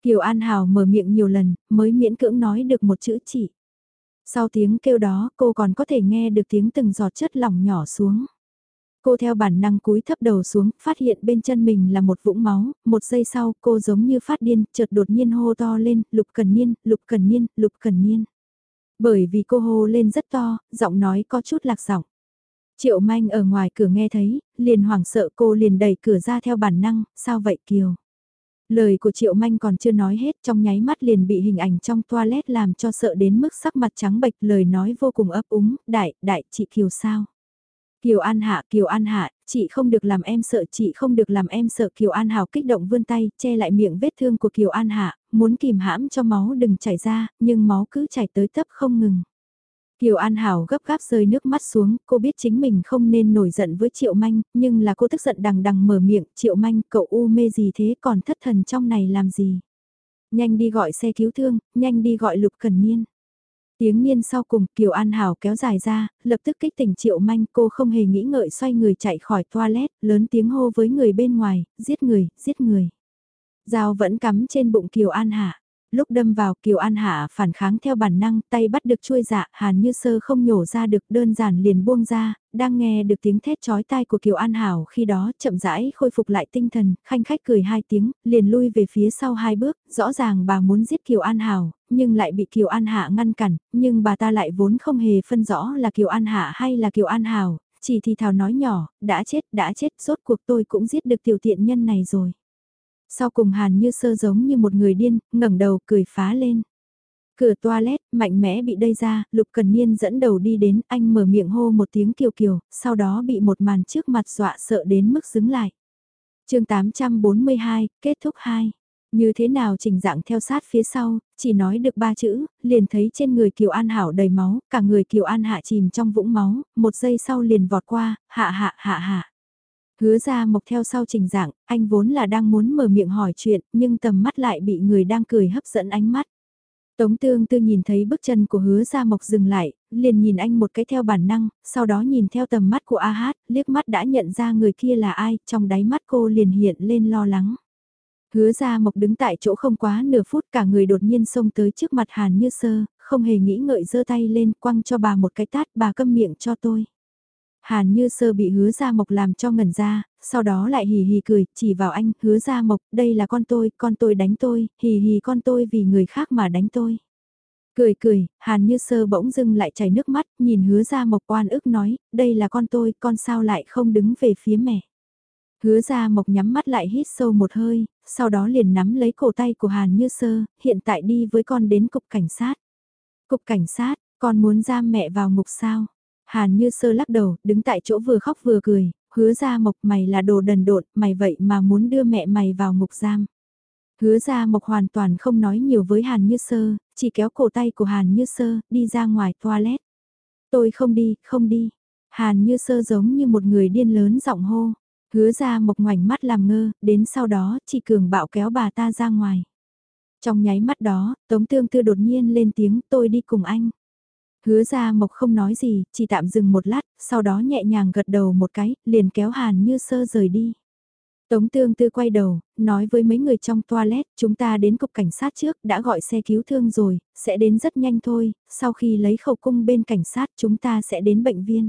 Kiều An Hảo mở miệng nhiều lần, mới miễn cưỡng nói được một chữ chỉ. Sau tiếng kêu đó, cô còn có thể nghe được tiếng từng giọt chất lỏng nhỏ xuống. Cô theo bản năng cúi thấp đầu xuống, phát hiện bên chân mình là một vũng máu, một giây sau cô giống như phát điên, chợt đột nhiên hô to lên, lục cần niên, lục cần niên, lục cần niên. Bởi vì cô hô lên rất to, giọng nói có chút lạc giọng. Triệu manh ở ngoài cửa nghe thấy, liền hoảng sợ cô liền đẩy cửa ra theo bản năng, sao vậy Kiều? Lời của Triệu Manh còn chưa nói hết trong nháy mắt liền bị hình ảnh trong toilet làm cho sợ đến mức sắc mặt trắng bệch lời nói vô cùng ấp úng, đại, đại, chị Kiều sao? Kiều An Hạ, Kiều An Hạ, chị không được làm em sợ, chị không được làm em sợ. Kiều An Hảo kích động vươn tay, che lại miệng vết thương của Kiều An Hạ, muốn kìm hãm cho máu đừng chảy ra, nhưng máu cứ chảy tới tấp không ngừng. Kiều An Hảo gấp gáp rơi nước mắt xuống, cô biết chính mình không nên nổi giận với Triệu Manh, nhưng là cô tức giận đằng đằng mở miệng, Triệu Manh, cậu u mê gì thế còn thất thần trong này làm gì? Nhanh đi gọi xe cứu thương, nhanh đi gọi Lục Cần Niên. Tiếng niên sau cùng Kiều An Hảo kéo dài ra, lập tức kích tỉnh Triệu Manh cô không hề nghĩ ngợi xoay người chạy khỏi toilet, lớn tiếng hô với người bên ngoài, giết người, giết người. Dao vẫn cắm trên bụng Kiều An Hạ. Lúc đâm vào Kiều An Hạ phản kháng theo bản năng, tay bắt được chuôi dạ, hàn như sơ không nhổ ra được đơn giản liền buông ra, đang nghe được tiếng thét chói tai của Kiều An Hảo khi đó chậm rãi khôi phục lại tinh thần, khanh khách cười hai tiếng, liền lui về phía sau hai bước, rõ ràng bà muốn giết Kiều An Hảo, nhưng lại bị Kiều An Hạ ngăn cản, nhưng bà ta lại vốn không hề phân rõ là Kiều An Hạ hay là Kiều An Hảo, chỉ thì thào nói nhỏ, đã chết, đã chết, rốt cuộc tôi cũng giết được tiểu tiện nhân này rồi. Sau cùng Hàn như sơ giống như một người điên, ngẩng đầu cười phá lên. Cửa toilet, mạnh mẽ bị đẩy ra, Lục Cần Niên dẫn đầu đi đến, anh mở miệng hô một tiếng kiều kiều, sau đó bị một màn trước mặt dọa sợ đến mức xứng lại. chương 842, kết thúc 2. Như thế nào trình dạng theo sát phía sau, chỉ nói được ba chữ, liền thấy trên người Kiều An Hảo đầy máu, cả người Kiều An hạ chìm trong vũng máu, một giây sau liền vọt qua, hạ hạ hạ hạ. Hứa ra mộc theo sau trình dạng, anh vốn là đang muốn mở miệng hỏi chuyện, nhưng tầm mắt lại bị người đang cười hấp dẫn ánh mắt. Tống tương tư nhìn thấy bước chân của hứa ra mộc dừng lại, liền nhìn anh một cái theo bản năng, sau đó nhìn theo tầm mắt của A Hát, liếc mắt đã nhận ra người kia là ai, trong đáy mắt cô liền hiện lên lo lắng. Hứa ra mộc đứng tại chỗ không quá nửa phút cả người đột nhiên xông tới trước mặt Hàn Như Sơ, không hề nghĩ ngợi giơ tay lên quăng cho bà một cái tát bà câm miệng cho tôi. Hàn Như Sơ bị hứa ra mộc làm cho ngẩn ra, sau đó lại hì hì cười, chỉ vào anh, hứa ra mộc, đây là con tôi, con tôi đánh tôi, hì hì con tôi vì người khác mà đánh tôi. Cười cười, Hàn Như Sơ bỗng dưng lại chảy nước mắt, nhìn hứa ra mộc oan ức nói, đây là con tôi, con sao lại không đứng về phía mẹ. Hứa ra mộc nhắm mắt lại hít sâu một hơi, sau đó liền nắm lấy cổ tay của Hàn Như Sơ, hiện tại đi với con đến cục cảnh sát. Cục cảnh sát, con muốn giam mẹ vào ngục sao? Hàn Như Sơ lắc đầu, đứng tại chỗ vừa khóc vừa cười, hứa ra mộc mày là đồ đần độn, mày vậy mà muốn đưa mẹ mày vào ngục giam. Hứa ra mộc hoàn toàn không nói nhiều với Hàn Như Sơ, chỉ kéo cổ tay của Hàn Như Sơ, đi ra ngoài toilet. Tôi không đi, không đi. Hàn Như Sơ giống như một người điên lớn giọng hô. Hứa ra mộc ngoảnh mắt làm ngơ, đến sau đó chỉ cường bạo kéo bà ta ra ngoài. Trong nháy mắt đó, Tống Tương Tư đột nhiên lên tiếng tôi đi cùng anh. Hứa ra mộc không nói gì, chỉ tạm dừng một lát, sau đó nhẹ nhàng gật đầu một cái, liền kéo Hàn Như Sơ rời đi. Tống Tương Tư quay đầu, nói với mấy người trong toilet, chúng ta đến cục cảnh sát trước, đã gọi xe cứu thương rồi, sẽ đến rất nhanh thôi, sau khi lấy khẩu cung bên cảnh sát chúng ta sẽ đến bệnh viện.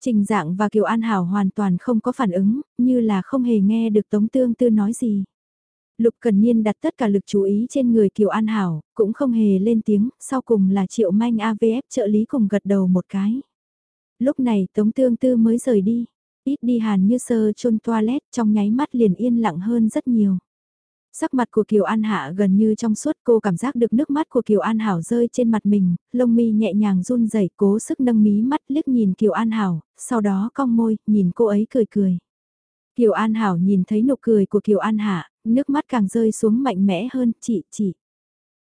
Trình dạng và Kiều An Hảo hoàn toàn không có phản ứng, như là không hề nghe được Tống Tương Tư nói gì. Lục Cần Niên đặt tất cả lực chú ý trên người Kiều An Hảo, cũng không hề lên tiếng, sau cùng là Triệu Manh AVF trợ lý cùng gật đầu một cái. Lúc này Tống Tương Tư mới rời đi, ít đi hàn như sơ chôn toilet trong nháy mắt liền yên lặng hơn rất nhiều. Sắc mặt của Kiều An Hạ gần như trong suốt cô cảm giác được nước mắt của Kiều An Hảo rơi trên mặt mình, lông mi nhẹ nhàng run rẩy cố sức nâng mí mắt liếc nhìn Kiều An Hảo, sau đó cong môi, nhìn cô ấy cười cười. Kiều An Hảo nhìn thấy nụ cười của Kiều An Hạ, nước mắt càng rơi xuống mạnh mẽ hơn, chị, chị.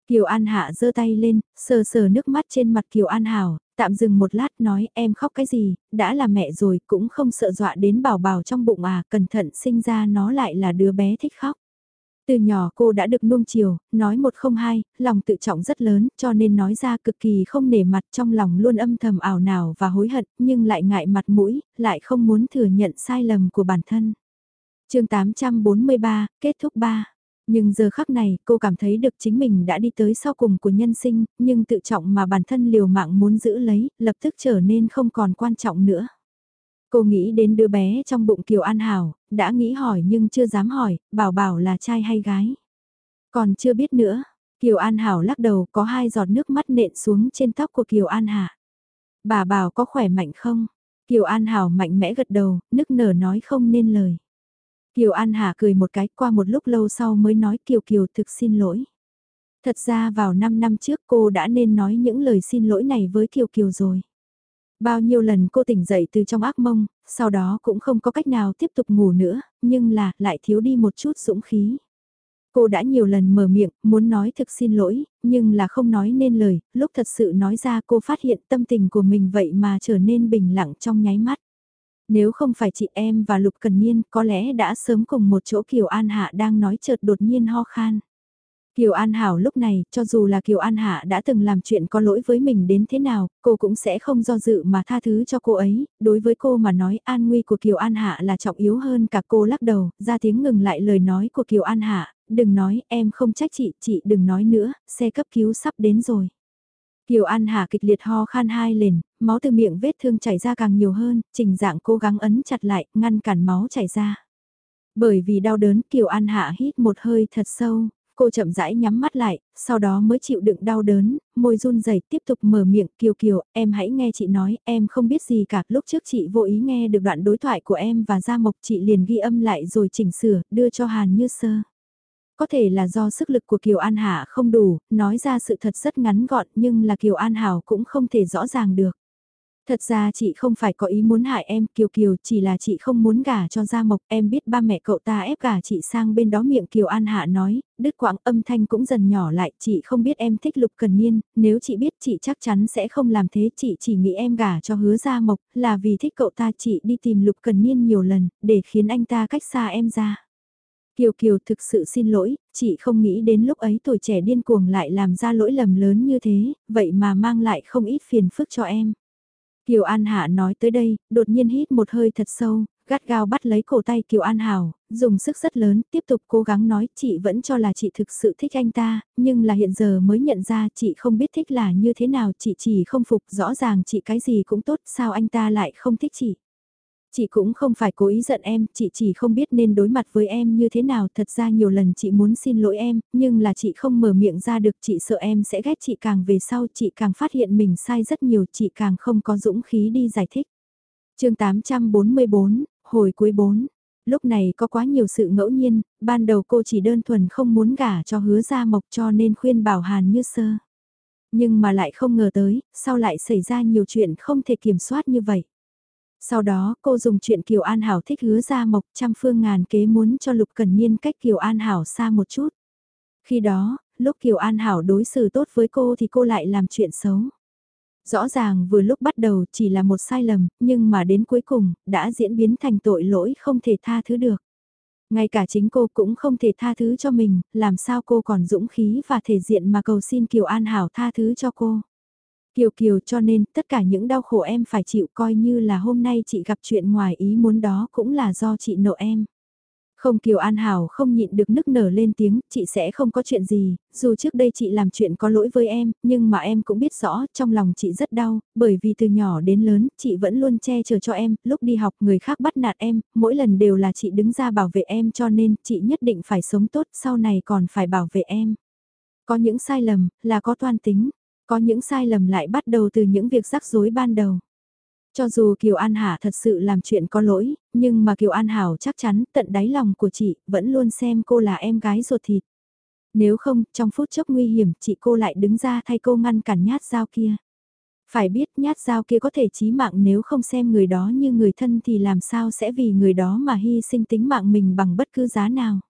Kiều An Hạ giơ tay lên, sờ sờ nước mắt trên mặt Kiều An Hảo, tạm dừng một lát nói em khóc cái gì, đã là mẹ rồi cũng không sợ dọa đến bảo bảo trong bụng à, cẩn thận sinh ra nó lại là đứa bé thích khóc. Từ nhỏ cô đã được nuông chiều, nói một không hai, lòng tự trọng rất lớn, cho nên nói ra cực kỳ không nể mặt trong lòng luôn âm thầm ảo nào và hối hận, nhưng lại ngại mặt mũi, lại không muốn thừa nhận sai lầm của bản thân chương 843, kết thúc 3. Nhưng giờ khắc này cô cảm thấy được chính mình đã đi tới sau cùng của nhân sinh, nhưng tự trọng mà bản thân liều mạng muốn giữ lấy, lập tức trở nên không còn quan trọng nữa. Cô nghĩ đến đứa bé trong bụng Kiều An Hảo, đã nghĩ hỏi nhưng chưa dám hỏi, bảo bảo là trai hay gái. Còn chưa biết nữa, Kiều An Hảo lắc đầu có hai giọt nước mắt nện xuống trên tóc của Kiều An Hạ. Bà bảo có khỏe mạnh không? Kiều An Hảo mạnh mẽ gật đầu, nức nở nói không nên lời. Kiều An Hà cười một cái qua một lúc lâu sau mới nói Kiều Kiều thực xin lỗi. Thật ra vào 5 năm trước cô đã nên nói những lời xin lỗi này với Kiều Kiều rồi. Bao nhiêu lần cô tỉnh dậy từ trong ác mông, sau đó cũng không có cách nào tiếp tục ngủ nữa, nhưng là lại thiếu đi một chút dũng khí. Cô đã nhiều lần mở miệng, muốn nói thực xin lỗi, nhưng là không nói nên lời, lúc thật sự nói ra cô phát hiện tâm tình của mình vậy mà trở nên bình lặng trong nháy mắt. Nếu không phải chị em và Lục Cần Niên có lẽ đã sớm cùng một chỗ Kiều An Hạ đang nói chợt đột nhiên ho khan. Kiều An Hảo lúc này, cho dù là Kiều An Hạ đã từng làm chuyện có lỗi với mình đến thế nào, cô cũng sẽ không do dự mà tha thứ cho cô ấy. Đối với cô mà nói an nguy của Kiều An Hạ là trọng yếu hơn cả cô lắc đầu, ra tiếng ngừng lại lời nói của Kiều An Hạ, đừng nói, em không trách chị, chị đừng nói nữa, xe cấp cứu sắp đến rồi. Kiều An Hạ kịch liệt ho khan hai lần, máu từ miệng vết thương chảy ra càng nhiều hơn, trình dạng cố gắng ấn chặt lại, ngăn cản máu chảy ra. Bởi vì đau đớn Kiều An Hạ hít một hơi thật sâu, cô chậm rãi nhắm mắt lại, sau đó mới chịu đựng đau đớn, môi run rẩy tiếp tục mở miệng Kiều Kiều, em hãy nghe chị nói, em không biết gì cả, lúc trước chị vô ý nghe được đoạn đối thoại của em và Gia Mộc chị liền ghi âm lại rồi chỉnh sửa, đưa cho Hàn Như Sơ. Có thể là do sức lực của Kiều An Hạ không đủ, nói ra sự thật rất ngắn gọn nhưng là Kiều An Hảo cũng không thể rõ ràng được. Thật ra chị không phải có ý muốn hại em Kiều Kiều chỉ là chị không muốn gả cho Gia Mộc em biết ba mẹ cậu ta ép gả chị sang bên đó miệng Kiều An Hạ nói, đứt quãng âm thanh cũng dần nhỏ lại chị không biết em thích Lục Cần Niên, nếu chị biết chị chắc chắn sẽ không làm thế chị chỉ nghĩ em gả cho hứa Gia Mộc là vì thích cậu ta chị đi tìm Lục Cần Niên nhiều lần để khiến anh ta cách xa em ra. Kiều Kiều thực sự xin lỗi, chị không nghĩ đến lúc ấy tuổi trẻ điên cuồng lại làm ra lỗi lầm lớn như thế, vậy mà mang lại không ít phiền phức cho em. Kiều An Hạ nói tới đây, đột nhiên hít một hơi thật sâu, gắt gao bắt lấy cổ tay Kiều An Hảo, dùng sức rất lớn, tiếp tục cố gắng nói chị vẫn cho là chị thực sự thích anh ta, nhưng là hiện giờ mới nhận ra chị không biết thích là như thế nào, chị chỉ không phục, rõ ràng chị cái gì cũng tốt, sao anh ta lại không thích chị. Chị cũng không phải cố ý giận em, chị chỉ không biết nên đối mặt với em như thế nào. Thật ra nhiều lần chị muốn xin lỗi em, nhưng là chị không mở miệng ra được. Chị sợ em sẽ ghét chị càng về sau, chị càng phát hiện mình sai rất nhiều, chị càng không có dũng khí đi giải thích. chương 844, hồi cuối 4. Lúc này có quá nhiều sự ngẫu nhiên, ban đầu cô chỉ đơn thuần không muốn gả cho hứa gia mộc cho nên khuyên bảo Hàn như sơ. Nhưng mà lại không ngờ tới, sau lại xảy ra nhiều chuyện không thể kiểm soát như vậy. Sau đó cô dùng chuyện Kiều An Hảo thích hứa ra mộc trăm phương ngàn kế muốn cho Lục Cần Niên cách Kiều An Hảo xa một chút. Khi đó, lúc Kiều An Hảo đối xử tốt với cô thì cô lại làm chuyện xấu. Rõ ràng vừa lúc bắt đầu chỉ là một sai lầm, nhưng mà đến cuối cùng, đã diễn biến thành tội lỗi không thể tha thứ được. Ngay cả chính cô cũng không thể tha thứ cho mình, làm sao cô còn dũng khí và thể diện mà cầu xin Kiều An Hảo tha thứ cho cô. Kiều Kiều cho nên tất cả những đau khổ em phải chịu coi như là hôm nay chị gặp chuyện ngoài ý muốn đó cũng là do chị nợ em. Không Kiều An Hảo không nhịn được nức nở lên tiếng, chị sẽ không có chuyện gì, dù trước đây chị làm chuyện có lỗi với em, nhưng mà em cũng biết rõ, trong lòng chị rất đau, bởi vì từ nhỏ đến lớn, chị vẫn luôn che chở cho em, lúc đi học người khác bắt nạt em, mỗi lần đều là chị đứng ra bảo vệ em cho nên chị nhất định phải sống tốt, sau này còn phải bảo vệ em. Có những sai lầm, là có toan tính, có những sai lầm lại bắt đầu từ những việc rắc rối ban đầu. Cho dù Kiều An Hà thật sự làm chuyện có lỗi, nhưng mà Kiều An Hảo chắc chắn tận đáy lòng của chị vẫn luôn xem cô là em gái ruột thịt. Nếu không, trong phút chốc nguy hiểm, chị cô lại đứng ra thay cô ngăn cản nhát dao kia. Phải biết nhát dao kia có thể chí mạng nếu không xem người đó như người thân thì làm sao sẽ vì người đó mà hy sinh tính mạng mình bằng bất cứ giá nào.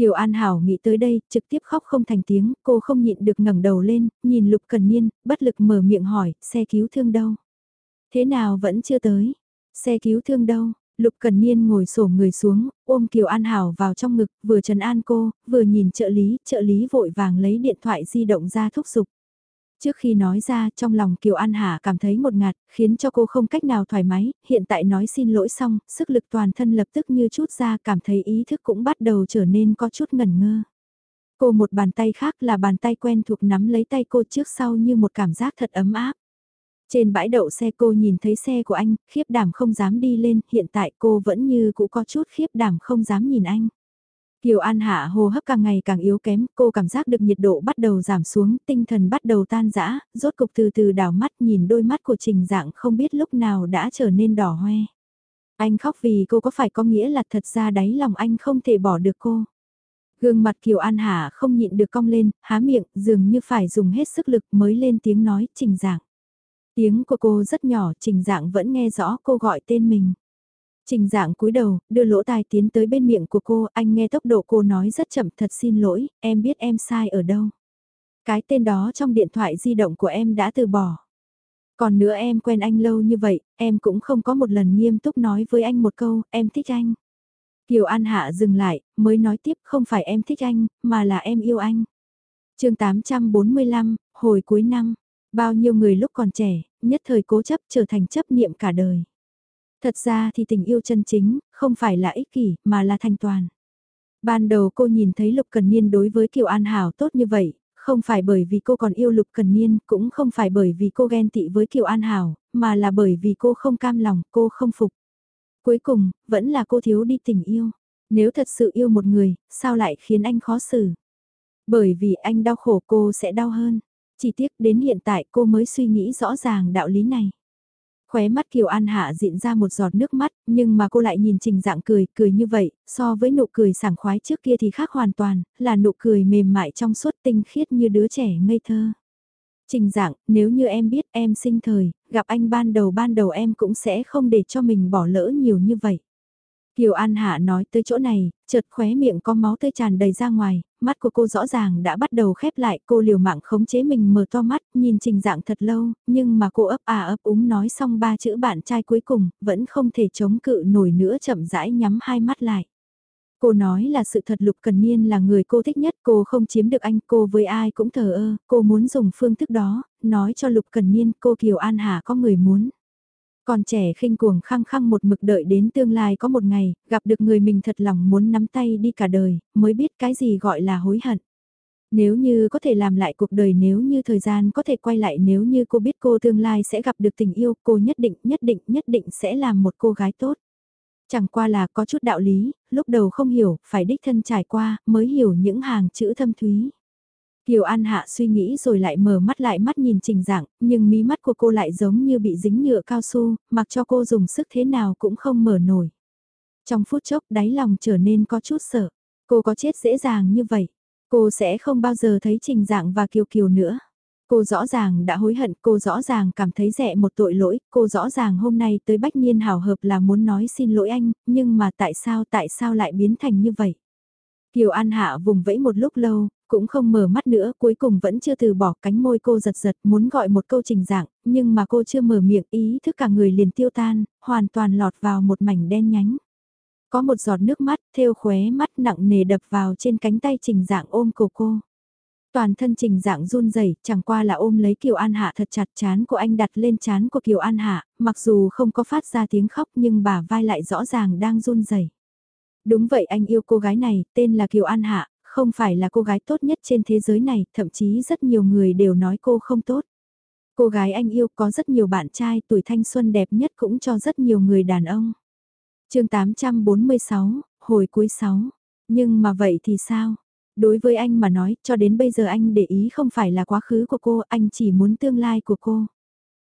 Kiều An Hảo nghĩ tới đây, trực tiếp khóc không thành tiếng, cô không nhịn được ngẩng đầu lên, nhìn Lục Cần Niên, bất lực mở miệng hỏi, xe cứu thương đâu? Thế nào vẫn chưa tới? Xe cứu thương đâu? Lục Cần Niên ngồi sổ người xuống, ôm Kiều An Hảo vào trong ngực, vừa trần an cô, vừa nhìn trợ lý, trợ lý vội vàng lấy điện thoại di động ra thúc giục. Trước khi nói ra trong lòng Kiều An Hà cảm thấy một ngạt, khiến cho cô không cách nào thoải mái, hiện tại nói xin lỗi xong, sức lực toàn thân lập tức như chút ra cảm thấy ý thức cũng bắt đầu trở nên có chút ngẩn ngơ. Cô một bàn tay khác là bàn tay quen thuộc nắm lấy tay cô trước sau như một cảm giác thật ấm áp. Trên bãi đậu xe cô nhìn thấy xe của anh, khiếp đảm không dám đi lên, hiện tại cô vẫn như cũ có chút khiếp đảm không dám nhìn anh. Kiều An Hạ hô hấp càng ngày càng yếu kém, cô cảm giác được nhiệt độ bắt đầu giảm xuống, tinh thần bắt đầu tan rã, rốt cục từ từ đảo mắt nhìn đôi mắt của Trình Dạng không biết lúc nào đã trở nên đỏ hoe. Anh khóc vì cô có phải có nghĩa là thật ra đáy lòng anh không thể bỏ được cô. Gương mặt Kiều An Hạ không nhịn được cong lên, há miệng, dường như phải dùng hết sức lực mới lên tiếng nói Trình Dạng. Tiếng của cô rất nhỏ, trình dạng vẫn nghe rõ cô gọi tên mình. Trình dạng cúi đầu, đưa lỗ tai tiến tới bên miệng của cô, anh nghe tốc độ cô nói rất chậm thật xin lỗi, em biết em sai ở đâu. Cái tên đó trong điện thoại di động của em đã từ bỏ. Còn nữa em quen anh lâu như vậy, em cũng không có một lần nghiêm túc nói với anh một câu, em thích anh. Kiều An Hạ dừng lại, mới nói tiếp không phải em thích anh, mà là em yêu anh. chương 845, hồi cuối năm, bao nhiêu người lúc còn trẻ, nhất thời cố chấp trở thành chấp niệm cả đời. Thật ra thì tình yêu chân chính, không phải là ích kỷ, mà là thành toàn. Ban đầu cô nhìn thấy Lục Cần Niên đối với Kiều An Hảo tốt như vậy, không phải bởi vì cô còn yêu Lục Cần Niên, cũng không phải bởi vì cô ghen tị với Kiều An Hảo, mà là bởi vì cô không cam lòng, cô không phục. Cuối cùng, vẫn là cô thiếu đi tình yêu. Nếu thật sự yêu một người, sao lại khiến anh khó xử? Bởi vì anh đau khổ cô sẽ đau hơn. Chỉ tiếc đến hiện tại cô mới suy nghĩ rõ ràng đạo lý này. Khóe mắt Kiều An Hạ diện ra một giọt nước mắt, nhưng mà cô lại nhìn trình dạng cười, cười như vậy, so với nụ cười sảng khoái trước kia thì khác hoàn toàn, là nụ cười mềm mại trong suốt tinh khiết như đứa trẻ ngây thơ. Trình dạng, nếu như em biết em sinh thời, gặp anh ban đầu ban đầu em cũng sẽ không để cho mình bỏ lỡ nhiều như vậy. Kiều An Hạ nói tới chỗ này, chợt khóe miệng có máu tươi tràn đầy ra ngoài, mắt của cô rõ ràng đã bắt đầu khép lại, cô liều mạng khống chế mình mở to mắt, nhìn trình dạng thật lâu, nhưng mà cô ấp à ấp úng nói xong ba chữ bạn trai cuối cùng, vẫn không thể chống cự nổi nữa chậm rãi nhắm hai mắt lại. Cô nói là sự thật Lục Cần Niên là người cô thích nhất, cô không chiếm được anh, cô với ai cũng thờ ơ, cô muốn dùng phương thức đó, nói cho Lục Cần Niên cô Kiều An Hà có người muốn. Còn trẻ khinh cuồng khăng khăng một mực đợi đến tương lai có một ngày, gặp được người mình thật lòng muốn nắm tay đi cả đời, mới biết cái gì gọi là hối hận. Nếu như có thể làm lại cuộc đời nếu như thời gian có thể quay lại nếu như cô biết cô tương lai sẽ gặp được tình yêu cô nhất định nhất định nhất định sẽ làm một cô gái tốt. Chẳng qua là có chút đạo lý, lúc đầu không hiểu, phải đích thân trải qua mới hiểu những hàng chữ thâm thúy. Kiều An Hạ suy nghĩ rồi lại mở mắt lại mắt nhìn trình dạng, nhưng mí mắt của cô lại giống như bị dính nhựa cao su, mặc cho cô dùng sức thế nào cũng không mở nổi. Trong phút chốc đáy lòng trở nên có chút sợ, cô có chết dễ dàng như vậy, cô sẽ không bao giờ thấy trình dạng và Kiều Kiều nữa. Cô rõ ràng đã hối hận, cô rõ ràng cảm thấy rẻ một tội lỗi, cô rõ ràng hôm nay tới Bách Niên hào hợp là muốn nói xin lỗi anh, nhưng mà tại sao tại sao lại biến thành như vậy? Kiều An Hạ vùng vẫy một lúc lâu, cũng không mở mắt nữa, cuối cùng vẫn chưa từ bỏ cánh môi cô giật giật muốn gọi một câu trình dạng, nhưng mà cô chưa mở miệng ý thức cả người liền tiêu tan, hoàn toàn lọt vào một mảnh đen nhánh. Có một giọt nước mắt, theo khóe mắt nặng nề đập vào trên cánh tay trình dạng ôm cổ cô. Toàn thân trình dạng run rẩy chẳng qua là ôm lấy Kiều An Hạ thật chặt chán của anh đặt lên chán của Kiều An Hạ, mặc dù không có phát ra tiếng khóc nhưng bà vai lại rõ ràng đang run rẩy. Đúng vậy anh yêu cô gái này, tên là Kiều An Hạ, không phải là cô gái tốt nhất trên thế giới này, thậm chí rất nhiều người đều nói cô không tốt. Cô gái anh yêu có rất nhiều bạn trai tuổi thanh xuân đẹp nhất cũng cho rất nhiều người đàn ông. chương 846, hồi cuối 6. Nhưng mà vậy thì sao? Đối với anh mà nói, cho đến bây giờ anh để ý không phải là quá khứ của cô, anh chỉ muốn tương lai của cô.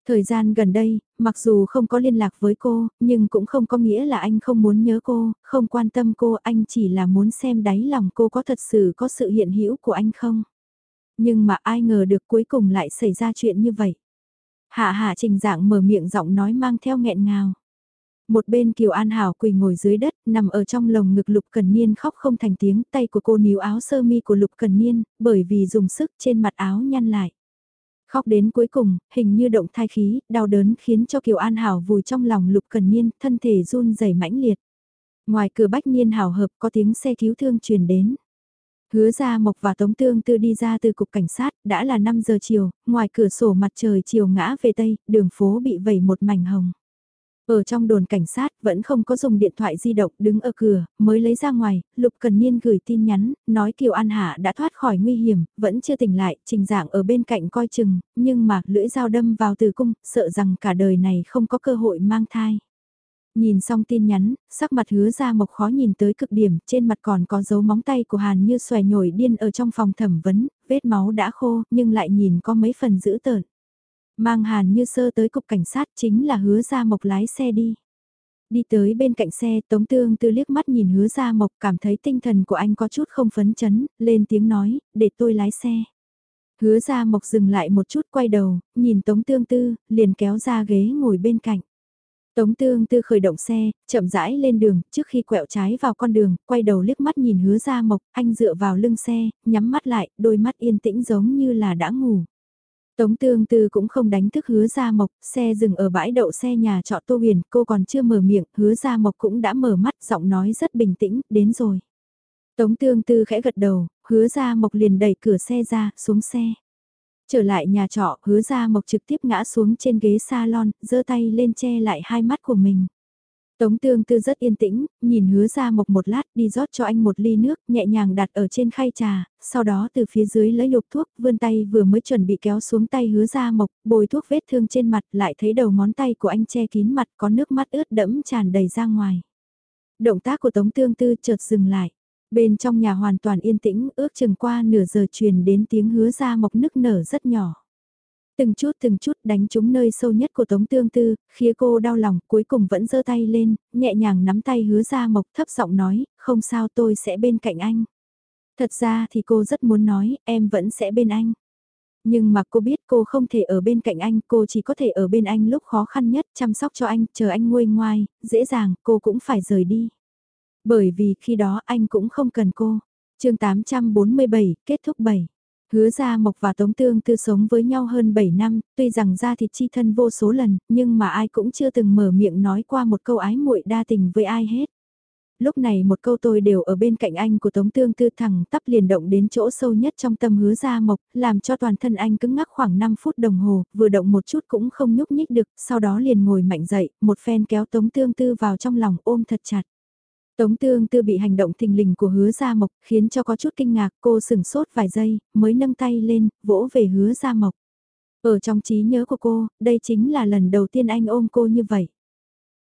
Thời gian gần đây, mặc dù không có liên lạc với cô, nhưng cũng không có nghĩa là anh không muốn nhớ cô, không quan tâm cô, anh chỉ là muốn xem đáy lòng cô có thật sự có sự hiện hữu của anh không. Nhưng mà ai ngờ được cuối cùng lại xảy ra chuyện như vậy. Hạ hạ trình dạng mở miệng giọng nói mang theo nghẹn ngào. Một bên Kiều An Hảo quỳ ngồi dưới đất, nằm ở trong lồng ngực Lục Cần Niên khóc không thành tiếng, tay của cô níu áo sơ mi của Lục Cần Niên, bởi vì dùng sức trên mặt áo nhăn lại. Khóc đến cuối cùng, hình như động thai khí, đau đớn khiến cho Kiều An Hảo vùi trong lòng Lục Cần Niên, thân thể run rẩy mãnh liệt. Ngoài cửa Bách Niên Hảo hợp có tiếng xe cứu thương truyền đến. Hứa ra Mộc và Tống Tương Tư đi ra từ cục cảnh sát, đã là 5 giờ chiều, ngoài cửa sổ mặt trời chiều ngã về tây, đường phố bị vẩy một mảnh hồng. Ở trong đồn cảnh sát vẫn không có dùng điện thoại di động đứng ở cửa, mới lấy ra ngoài, Lục Cần Niên gửi tin nhắn, nói Kiều An Hạ đã thoát khỏi nguy hiểm, vẫn chưa tỉnh lại, trình dạng ở bên cạnh coi chừng, nhưng mà lưỡi dao đâm vào từ cung, sợ rằng cả đời này không có cơ hội mang thai. Nhìn xong tin nhắn, sắc mặt hứa ra mộc khó nhìn tới cực điểm, trên mặt còn có dấu móng tay của Hàn như xòe nhồi điên ở trong phòng thẩm vấn, vết máu đã khô, nhưng lại nhìn có mấy phần dữ tợn. Mang Hàn Như Sơ tới cục cảnh sát chính là hứa ra mộc lái xe đi. Đi tới bên cạnh xe Tống Tương Tư liếc mắt nhìn hứa ra mộc cảm thấy tinh thần của anh có chút không phấn chấn, lên tiếng nói, để tôi lái xe. Hứa ra mộc dừng lại một chút quay đầu, nhìn Tống Tương Tư, liền kéo ra ghế ngồi bên cạnh. Tống Tương Tư khởi động xe, chậm rãi lên đường, trước khi quẹo trái vào con đường, quay đầu liếc mắt nhìn hứa ra mộc, anh dựa vào lưng xe, nhắm mắt lại, đôi mắt yên tĩnh giống như là đã ngủ. Tống Tương Tư cũng không đánh thức hứa ra mộc, xe dừng ở bãi đậu xe nhà trọ Tô Huyền, cô còn chưa mở miệng, hứa ra mộc cũng đã mở mắt, giọng nói rất bình tĩnh, đến rồi. Tống Tương Tư khẽ gật đầu, hứa ra mộc liền đẩy cửa xe ra, xuống xe. Trở lại nhà trọ, hứa ra mộc trực tiếp ngã xuống trên ghế salon, giơ tay lên che lại hai mắt của mình. Tống tương tư rất yên tĩnh, nhìn hứa ra mộc một lát đi rót cho anh một ly nước nhẹ nhàng đặt ở trên khay trà, sau đó từ phía dưới lấy lục thuốc vươn tay vừa mới chuẩn bị kéo xuống tay hứa ra mộc, bồi thuốc vết thương trên mặt lại thấy đầu ngón tay của anh che kín mặt có nước mắt ướt đẫm tràn đầy ra ngoài. Động tác của tống tương tư chợt dừng lại. Bên trong nhà hoàn toàn yên tĩnh, ước chừng qua nửa giờ truyền đến tiếng hứa ra mộc nức nở rất nhỏ. Từng chút từng chút đánh trúng nơi sâu nhất của Tống Tương Tư, khiến cô đau lòng, cuối cùng vẫn giơ tay lên, nhẹ nhàng nắm tay hứa ra mộc thấp giọng nói, không sao tôi sẽ bên cạnh anh. Thật ra thì cô rất muốn nói, em vẫn sẽ bên anh. Nhưng mà cô biết cô không thể ở bên cạnh anh, cô chỉ có thể ở bên anh lúc khó khăn nhất, chăm sóc cho anh, chờ anh nguôi ngoai, dễ dàng, cô cũng phải rời đi. Bởi vì khi đó anh cũng không cần cô. chương 847, kết thúc 7. Hứa gia Mộc và Tống Tương Tư sống với nhau hơn 7 năm, tuy rằng ra thịt chi thân vô số lần, nhưng mà ai cũng chưa từng mở miệng nói qua một câu ái muội đa tình với ai hết. Lúc này một câu tôi đều ở bên cạnh anh của Tống Tương Tư thẳng tắp liền động đến chỗ sâu nhất trong tâm hứa gia mộc, làm cho toàn thân anh cứng ngắc khoảng 5 phút đồng hồ, vừa động một chút cũng không nhúc nhích được, sau đó liền ngồi mạnh dậy, một phen kéo Tống Tương Tư vào trong lòng ôm thật chặt. Tống tương tư bị hành động thình lình của hứa gia mộc khiến cho có chút kinh ngạc cô sừng sốt vài giây mới nâng tay lên vỗ về hứa gia mộc. Ở trong trí nhớ của cô, đây chính là lần đầu tiên anh ôm cô như vậy.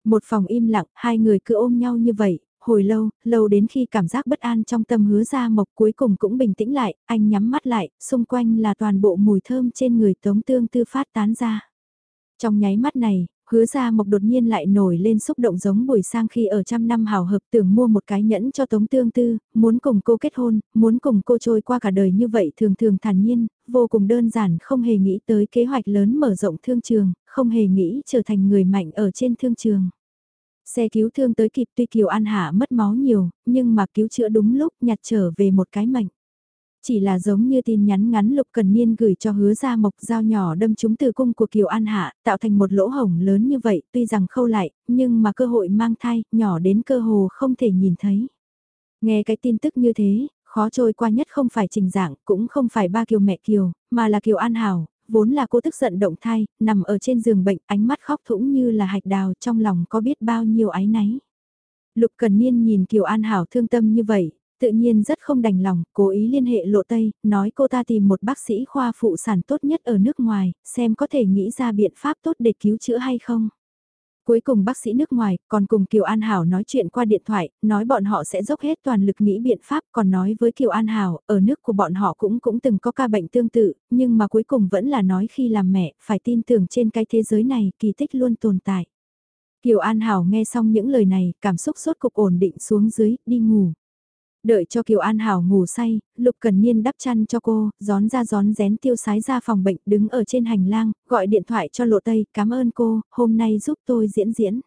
Một phòng im lặng, hai người cứ ôm nhau như vậy, hồi lâu, lâu đến khi cảm giác bất an trong tâm hứa gia mộc cuối cùng cũng bình tĩnh lại, anh nhắm mắt lại, xung quanh là toàn bộ mùi thơm trên người tống tương tư phát tán ra. Trong nháy mắt này, hứa ra mộc đột nhiên lại nổi lên xúc động giống buổi sang khi ở trăm năm hào hợp tưởng mua một cái nhẫn cho tống tương tư, muốn cùng cô kết hôn, muốn cùng cô trôi qua cả đời như vậy thường thường thản nhiên, vô cùng đơn giản không hề nghĩ tới kế hoạch lớn mở rộng thương trường, không hề nghĩ trở thành người mạnh ở trên thương trường. Xe cứu thương tới kịp tuy Kiều An Hạ mất máu nhiều, nhưng mà cứu chữa đúng lúc nhặt trở về một cái mệnh. Chỉ là giống như tin nhắn ngắn Lục Cần Niên gửi cho hứa ra mộc dao nhỏ đâm trúng từ cung của Kiều An Hạ, tạo thành một lỗ hổng lớn như vậy, tuy rằng khâu lại, nhưng mà cơ hội mang thai, nhỏ đến cơ hồ không thể nhìn thấy. Nghe cái tin tức như thế, khó trôi qua nhất không phải trình dạng, cũng không phải ba Kiều mẹ Kiều, mà là Kiều An Hảo, vốn là cô tức giận động thai, nằm ở trên giường bệnh, ánh mắt khóc thũng như là hạch đào trong lòng có biết bao nhiêu ái náy. Lục Cần Niên nhìn Kiều An Hảo thương tâm như vậy, tự nhiên rất không đành lòng, cố ý liên hệ lộ Tây, nói cô ta tìm một bác sĩ khoa phụ sản tốt nhất ở nước ngoài, xem có thể nghĩ ra biện pháp tốt để cứu chữa hay không. Cuối cùng bác sĩ nước ngoài còn cùng Kiều An Hảo nói chuyện qua điện thoại, nói bọn họ sẽ dốc hết toàn lực nghĩ biện pháp, còn nói với Kiều An Hảo, ở nước của bọn họ cũng cũng từng có ca bệnh tương tự, nhưng mà cuối cùng vẫn là nói khi làm mẹ, phải tin tưởng trên cái thế giới này, kỳ tích luôn tồn tại. Kiều An Hảo nghe xong những lời này, cảm xúc sốt cục ổn định xuống dưới, đi ngủ. Đợi cho Kiều An Hảo ngủ say, Lục Cần Niên đắp chăn cho cô, gión ra gión rén tiêu sái ra phòng bệnh đứng ở trên hành lang, gọi điện thoại cho Lộ Tây, cảm ơn cô, hôm nay giúp tôi diễn diễn.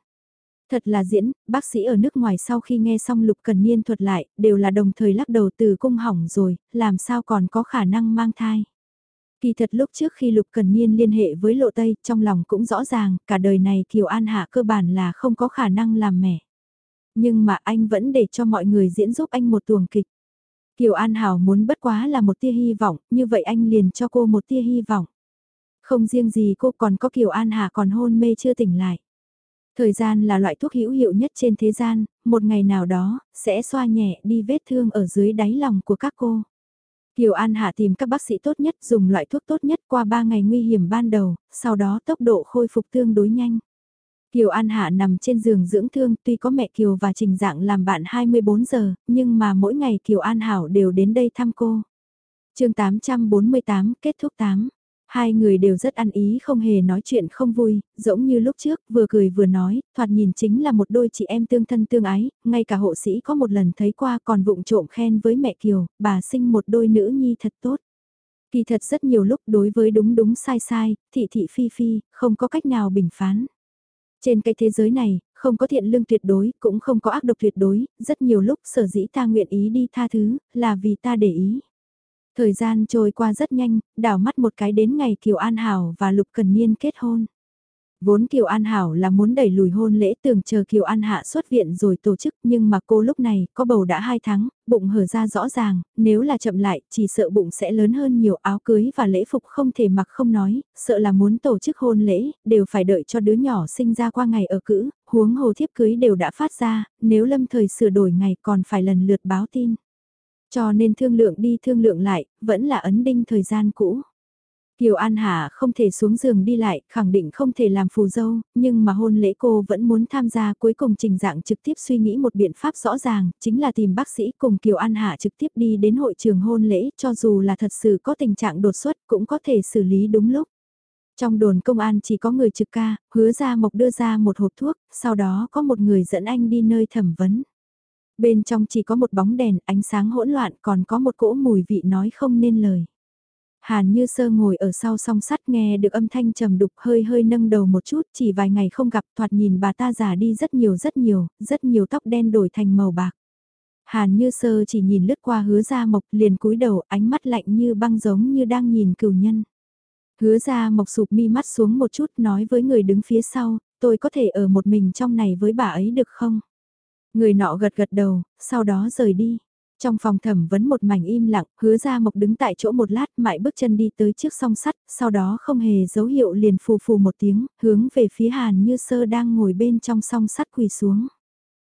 Thật là diễn, bác sĩ ở nước ngoài sau khi nghe xong Lục Cần Niên thuật lại, đều là đồng thời lắc đầu từ cung hỏng rồi, làm sao còn có khả năng mang thai. Kỳ thật lúc trước khi Lục Cần Niên liên hệ với Lộ Tây, trong lòng cũng rõ ràng, cả đời này Kiều An Hạ cơ bản là không có khả năng làm mẹ. Nhưng mà anh vẫn để cho mọi người diễn giúp anh một tuồng kịch. Kiều An Hảo muốn bất quá là một tia hy vọng, như vậy anh liền cho cô một tia hy vọng. Không riêng gì cô còn có Kiều An Hà còn hôn mê chưa tỉnh lại. Thời gian là loại thuốc hữu hiệu nhất trên thế gian, một ngày nào đó, sẽ xoa nhẹ đi vết thương ở dưới đáy lòng của các cô. Kiều An Hạ tìm các bác sĩ tốt nhất dùng loại thuốc tốt nhất qua 3 ngày nguy hiểm ban đầu, sau đó tốc độ khôi phục tương đối nhanh. Kiều An Hạ nằm trên giường dưỡng thương tuy có mẹ Kiều và Trình Dạng làm bạn 24 giờ, nhưng mà mỗi ngày Kiều An Hảo đều đến đây thăm cô. chương 848 kết thúc 8. Hai người đều rất ăn ý không hề nói chuyện không vui, giống như lúc trước, vừa cười vừa nói, thoạt nhìn chính là một đôi chị em tương thân tương ái, ngay cả hộ sĩ có một lần thấy qua còn vụng trộm khen với mẹ Kiều, bà sinh một đôi nữ nhi thật tốt. Kỳ thật rất nhiều lúc đối với đúng đúng sai sai, thị thị phi phi, không có cách nào bình phán. Trên cái thế giới này, không có thiện lương tuyệt đối, cũng không có ác độc tuyệt đối, rất nhiều lúc sở dĩ ta nguyện ý đi tha thứ, là vì ta để ý. Thời gian trôi qua rất nhanh, đảo mắt một cái đến ngày Kiều An Hảo và Lục Cần Niên kết hôn. Vốn Kiều An Hảo là muốn đẩy lùi hôn lễ tưởng chờ Kiều An Hạ xuất viện rồi tổ chức nhưng mà cô lúc này có bầu đã 2 tháng, bụng hở ra rõ ràng, nếu là chậm lại chỉ sợ bụng sẽ lớn hơn nhiều áo cưới và lễ phục không thể mặc không nói, sợ là muốn tổ chức hôn lễ, đều phải đợi cho đứa nhỏ sinh ra qua ngày ở cữ, huống hồ thiếp cưới đều đã phát ra, nếu lâm thời sửa đổi ngày còn phải lần lượt báo tin. Cho nên thương lượng đi thương lượng lại, vẫn là ấn đinh thời gian cũ. Kiều An Hà không thể xuống giường đi lại, khẳng định không thể làm phù dâu, nhưng mà hôn lễ cô vẫn muốn tham gia cuối cùng trình dạng trực tiếp suy nghĩ một biện pháp rõ ràng, chính là tìm bác sĩ cùng Kiều An Hà trực tiếp đi đến hội trường hôn lễ, cho dù là thật sự có tình trạng đột xuất cũng có thể xử lý đúng lúc. Trong đồn công an chỉ có người trực ca, hứa ra mộc đưa ra một hộp thuốc, sau đó có một người dẫn anh đi nơi thẩm vấn. Bên trong chỉ có một bóng đèn, ánh sáng hỗn loạn còn có một cỗ mùi vị nói không nên lời. Hàn như sơ ngồi ở sau song sắt nghe được âm thanh trầm đục hơi hơi nâng đầu một chút chỉ vài ngày không gặp thoạt nhìn bà ta già đi rất nhiều rất nhiều, rất nhiều tóc đen đổi thành màu bạc. Hàn như sơ chỉ nhìn lướt qua hứa ra mộc liền cúi đầu ánh mắt lạnh như băng giống như đang nhìn cửu nhân. Hứa ra mộc sụp mi mắt xuống một chút nói với người đứng phía sau, tôi có thể ở một mình trong này với bà ấy được không? Người nọ gật gật đầu, sau đó rời đi. Trong phòng thẩm vấn một mảnh im lặng, hứa ra mộc đứng tại chỗ một lát mãi bước chân đi tới trước song sắt, sau đó không hề dấu hiệu liền phù phù một tiếng, hướng về phía Hàn Như Sơ đang ngồi bên trong song sắt quỳ xuống.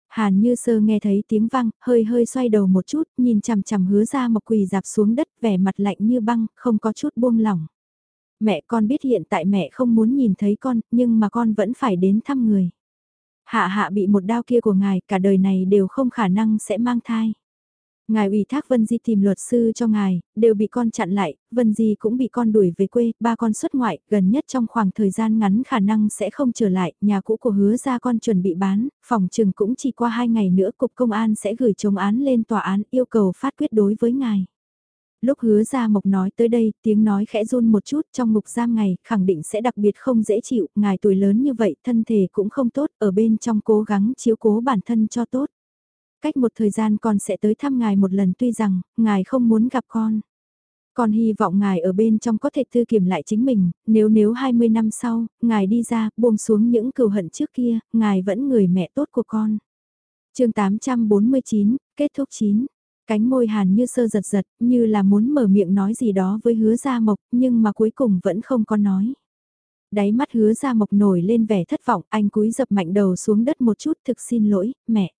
Hàn Như Sơ nghe thấy tiếng vang, hơi hơi xoay đầu một chút, nhìn chằm chằm hứa ra mộc quỳ dạp xuống đất, vẻ mặt lạnh như băng, không có chút buông lỏng. Mẹ con biết hiện tại mẹ không muốn nhìn thấy con, nhưng mà con vẫn phải đến thăm người. Hạ hạ bị một đao kia của ngài, cả đời này đều không khả năng sẽ mang thai. Ngài ủy thác Vân Di tìm luật sư cho ngài, đều bị con chặn lại, Vân Di cũng bị con đuổi về quê, ba con xuất ngoại, gần nhất trong khoảng thời gian ngắn khả năng sẽ không trở lại, nhà cũ của hứa ra con chuẩn bị bán, phòng trừng cũng chỉ qua hai ngày nữa cục công an sẽ gửi chống án lên tòa án yêu cầu phát quyết đối với ngài. Lúc hứa ra mộc nói tới đây, tiếng nói khẽ run một chút trong ngục giam ngày, khẳng định sẽ đặc biệt không dễ chịu, ngài tuổi lớn như vậy, thân thể cũng không tốt, ở bên trong cố gắng chiếu cố bản thân cho tốt. Cách một thời gian con sẽ tới thăm ngài một lần tuy rằng, ngài không muốn gặp con. Con hy vọng ngài ở bên trong có thể thư kiểm lại chính mình, nếu nếu 20 năm sau, ngài đi ra, buông xuống những cừu hận trước kia, ngài vẫn người mẹ tốt của con. chương 849, kết thúc 9. Cánh môi hàn như sơ giật giật, như là muốn mở miệng nói gì đó với hứa gia mộc, nhưng mà cuối cùng vẫn không có nói. Đáy mắt hứa gia mộc nổi lên vẻ thất vọng, anh cúi dập mạnh đầu xuống đất một chút thực xin lỗi, mẹ.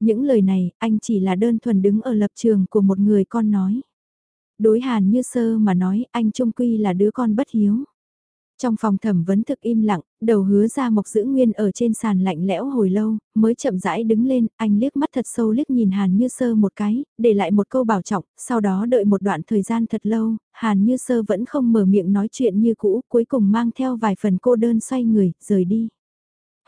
Những lời này, anh chỉ là đơn thuần đứng ở lập trường của một người con nói. Đối hàn như sơ mà nói, anh trung quy là đứa con bất hiếu. Trong phòng thẩm vấn thực im lặng, đầu hứa ra mộc giữ nguyên ở trên sàn lạnh lẽo hồi lâu, mới chậm rãi đứng lên, anh liếc mắt thật sâu liếc nhìn Hàn Như Sơ một cái, để lại một câu bảo trọng, sau đó đợi một đoạn thời gian thật lâu, Hàn Như Sơ vẫn không mở miệng nói chuyện như cũ, cuối cùng mang theo vài phần cô đơn xoay người, rời đi.